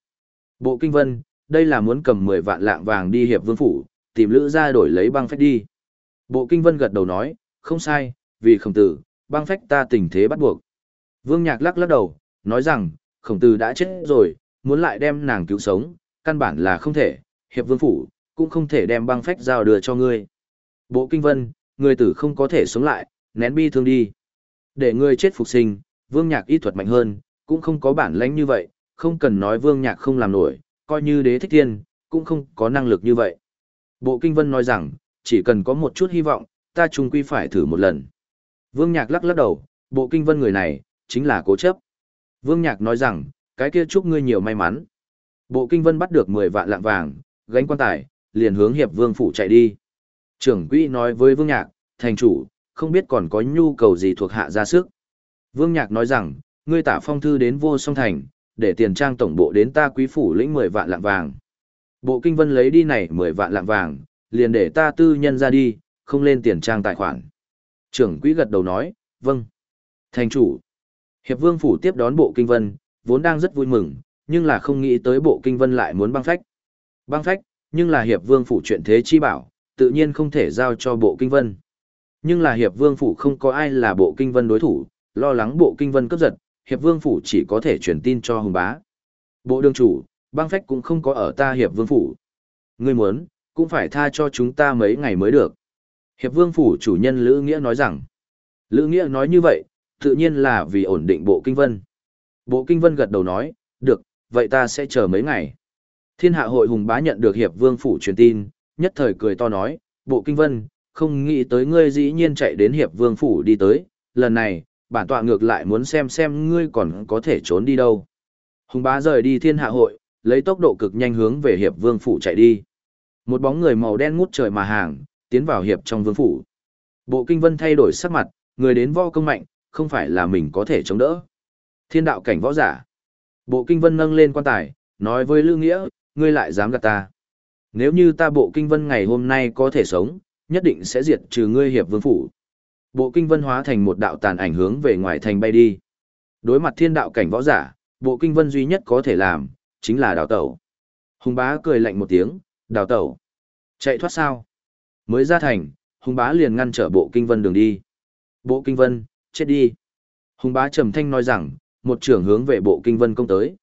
Bộ kinh vân, đây là muốn cầm 10 vạn lạng vàng đi hiệp vương phủ, tìm lữ ra đổi lấy băng phách đi. Bộ kinh vân gật đầu nói, không sai, vì khổng tử, băng phách ta tình thế bắt buộc. Vương nhạc lắc lắc đầu, nói rằng, khổng tử đã chết rồi, muốn lại đem nàng cứu sống, căn bản là không thể, hiệp vương phủ, cũng không thể đem băng phách giao đưa cho ngươi. Bộ kinh vân, người tử không có thể sống lại, nén bi thương đi. Để ngươi chết phục sinh, vương nhạc y thuật mạnh hơn, cũng không có bản lãnh như vậy, không cần nói vương nhạc không làm nổi, coi như đế thích thiên, cũng không có năng lực như vậy. Bộ Kinh Vân nói rằng, chỉ cần có một chút hy vọng, ta chung quy phải thử một lần. Vương Nhạc lắc lắc đầu, bộ Kinh Vân người này, chính là cố chấp. Vương Nhạc nói rằng, cái kia chúc ngươi nhiều may mắn. Bộ Kinh Vân bắt được 10 vạn lạng vàng, gánh quan tài, liền hướng hiệp vương phủ chạy đi. Trưởng quỹ nói với Vương Nhạc, thành chủ, không biết còn có nhu cầu gì thuộc hạ ra sức. Vương Nhạc nói rằng, ngươi tả phong thư đến vô song thành, để tiền trang tổng bộ đến ta quý phủ lĩnh 10 vạn lạng vàng. Bộ kinh vân lấy đi này 10 vạn lạng vàng, liền để ta tư nhân ra đi, không lên tiền trang tài khoản. Trưởng quỹ gật đầu nói, vâng. Thành chủ. Hiệp vương phủ tiếp đón bộ kinh vân, vốn đang rất vui mừng, nhưng là không nghĩ tới bộ kinh vân lại muốn băng phách. Băng phách, nhưng là hiệp vương phủ chuyện thế chi bảo, tự nhiên không thể giao cho bộ kinh vân. Nhưng là hiệp vương phủ không có ai là bộ kinh vân đối thủ, lo lắng bộ kinh vân cấp giật, hiệp vương phủ chỉ có thể truyền tin cho hùng bá. Bộ đương chủ, băng phách cũng không có ở ta hiệp vương phủ. Ngươi muốn, cũng phải tha cho chúng ta mấy ngày mới được. Hiệp vương phủ chủ nhân Lữ Nghĩa nói rằng, Lữ Nghĩa nói như vậy, tự nhiên là vì ổn định bộ kinh vân. Bộ kinh vân gật đầu nói, được, vậy ta sẽ chờ mấy ngày. Thiên hạ hội hùng bá nhận được hiệp vương phủ truyền tin, nhất thời cười to nói, bộ kinh vân, không nghĩ tới ngươi dĩ nhiên chạy đến hiệp vương phủ đi tới, lần này, bản tọa ngược lại muốn xem xem ngươi còn có thể trốn đi đâu. Hùng bá rời đi thiên hạ hội, lấy tốc độ cực nhanh hướng về hiệp vương phủ chạy đi. Một bóng người màu đen ngút trời mà hàng, tiến vào hiệp trong vương phủ. Bộ kinh vân thay đổi sắc mặt, người đến vo công mạnh, không phải là mình có thể chống đỡ. Thiên đạo cảnh võ giả. Bộ kinh vân nâng lên quan tài, nói với Lư Nghĩa, ngươi lại dám gạt ta. Nếu như ta bộ kinh vân ngày hôm nay có thể sống, nhất định sẽ diệt trừ ngươi hiệp vương phủ. Bộ kinh vân hóa thành một đạo tàn ảnh hướng về ngoài thành bay đi. Đối mặt thiên đạo cảnh võ giả, bộ kinh vân duy nhất có thể làm, chính là đào tẩu. Hùng bá cười lạnh một tiếng, đào tẩu. Chạy thoát sao? Mới ra thành, hùng bá liền ngăn trở bộ kinh vân đường đi. Bộ kinh vân, chết đi. Hùng bá trầm thanh nói rằng, một trưởng hướng về bộ kinh vân công tới.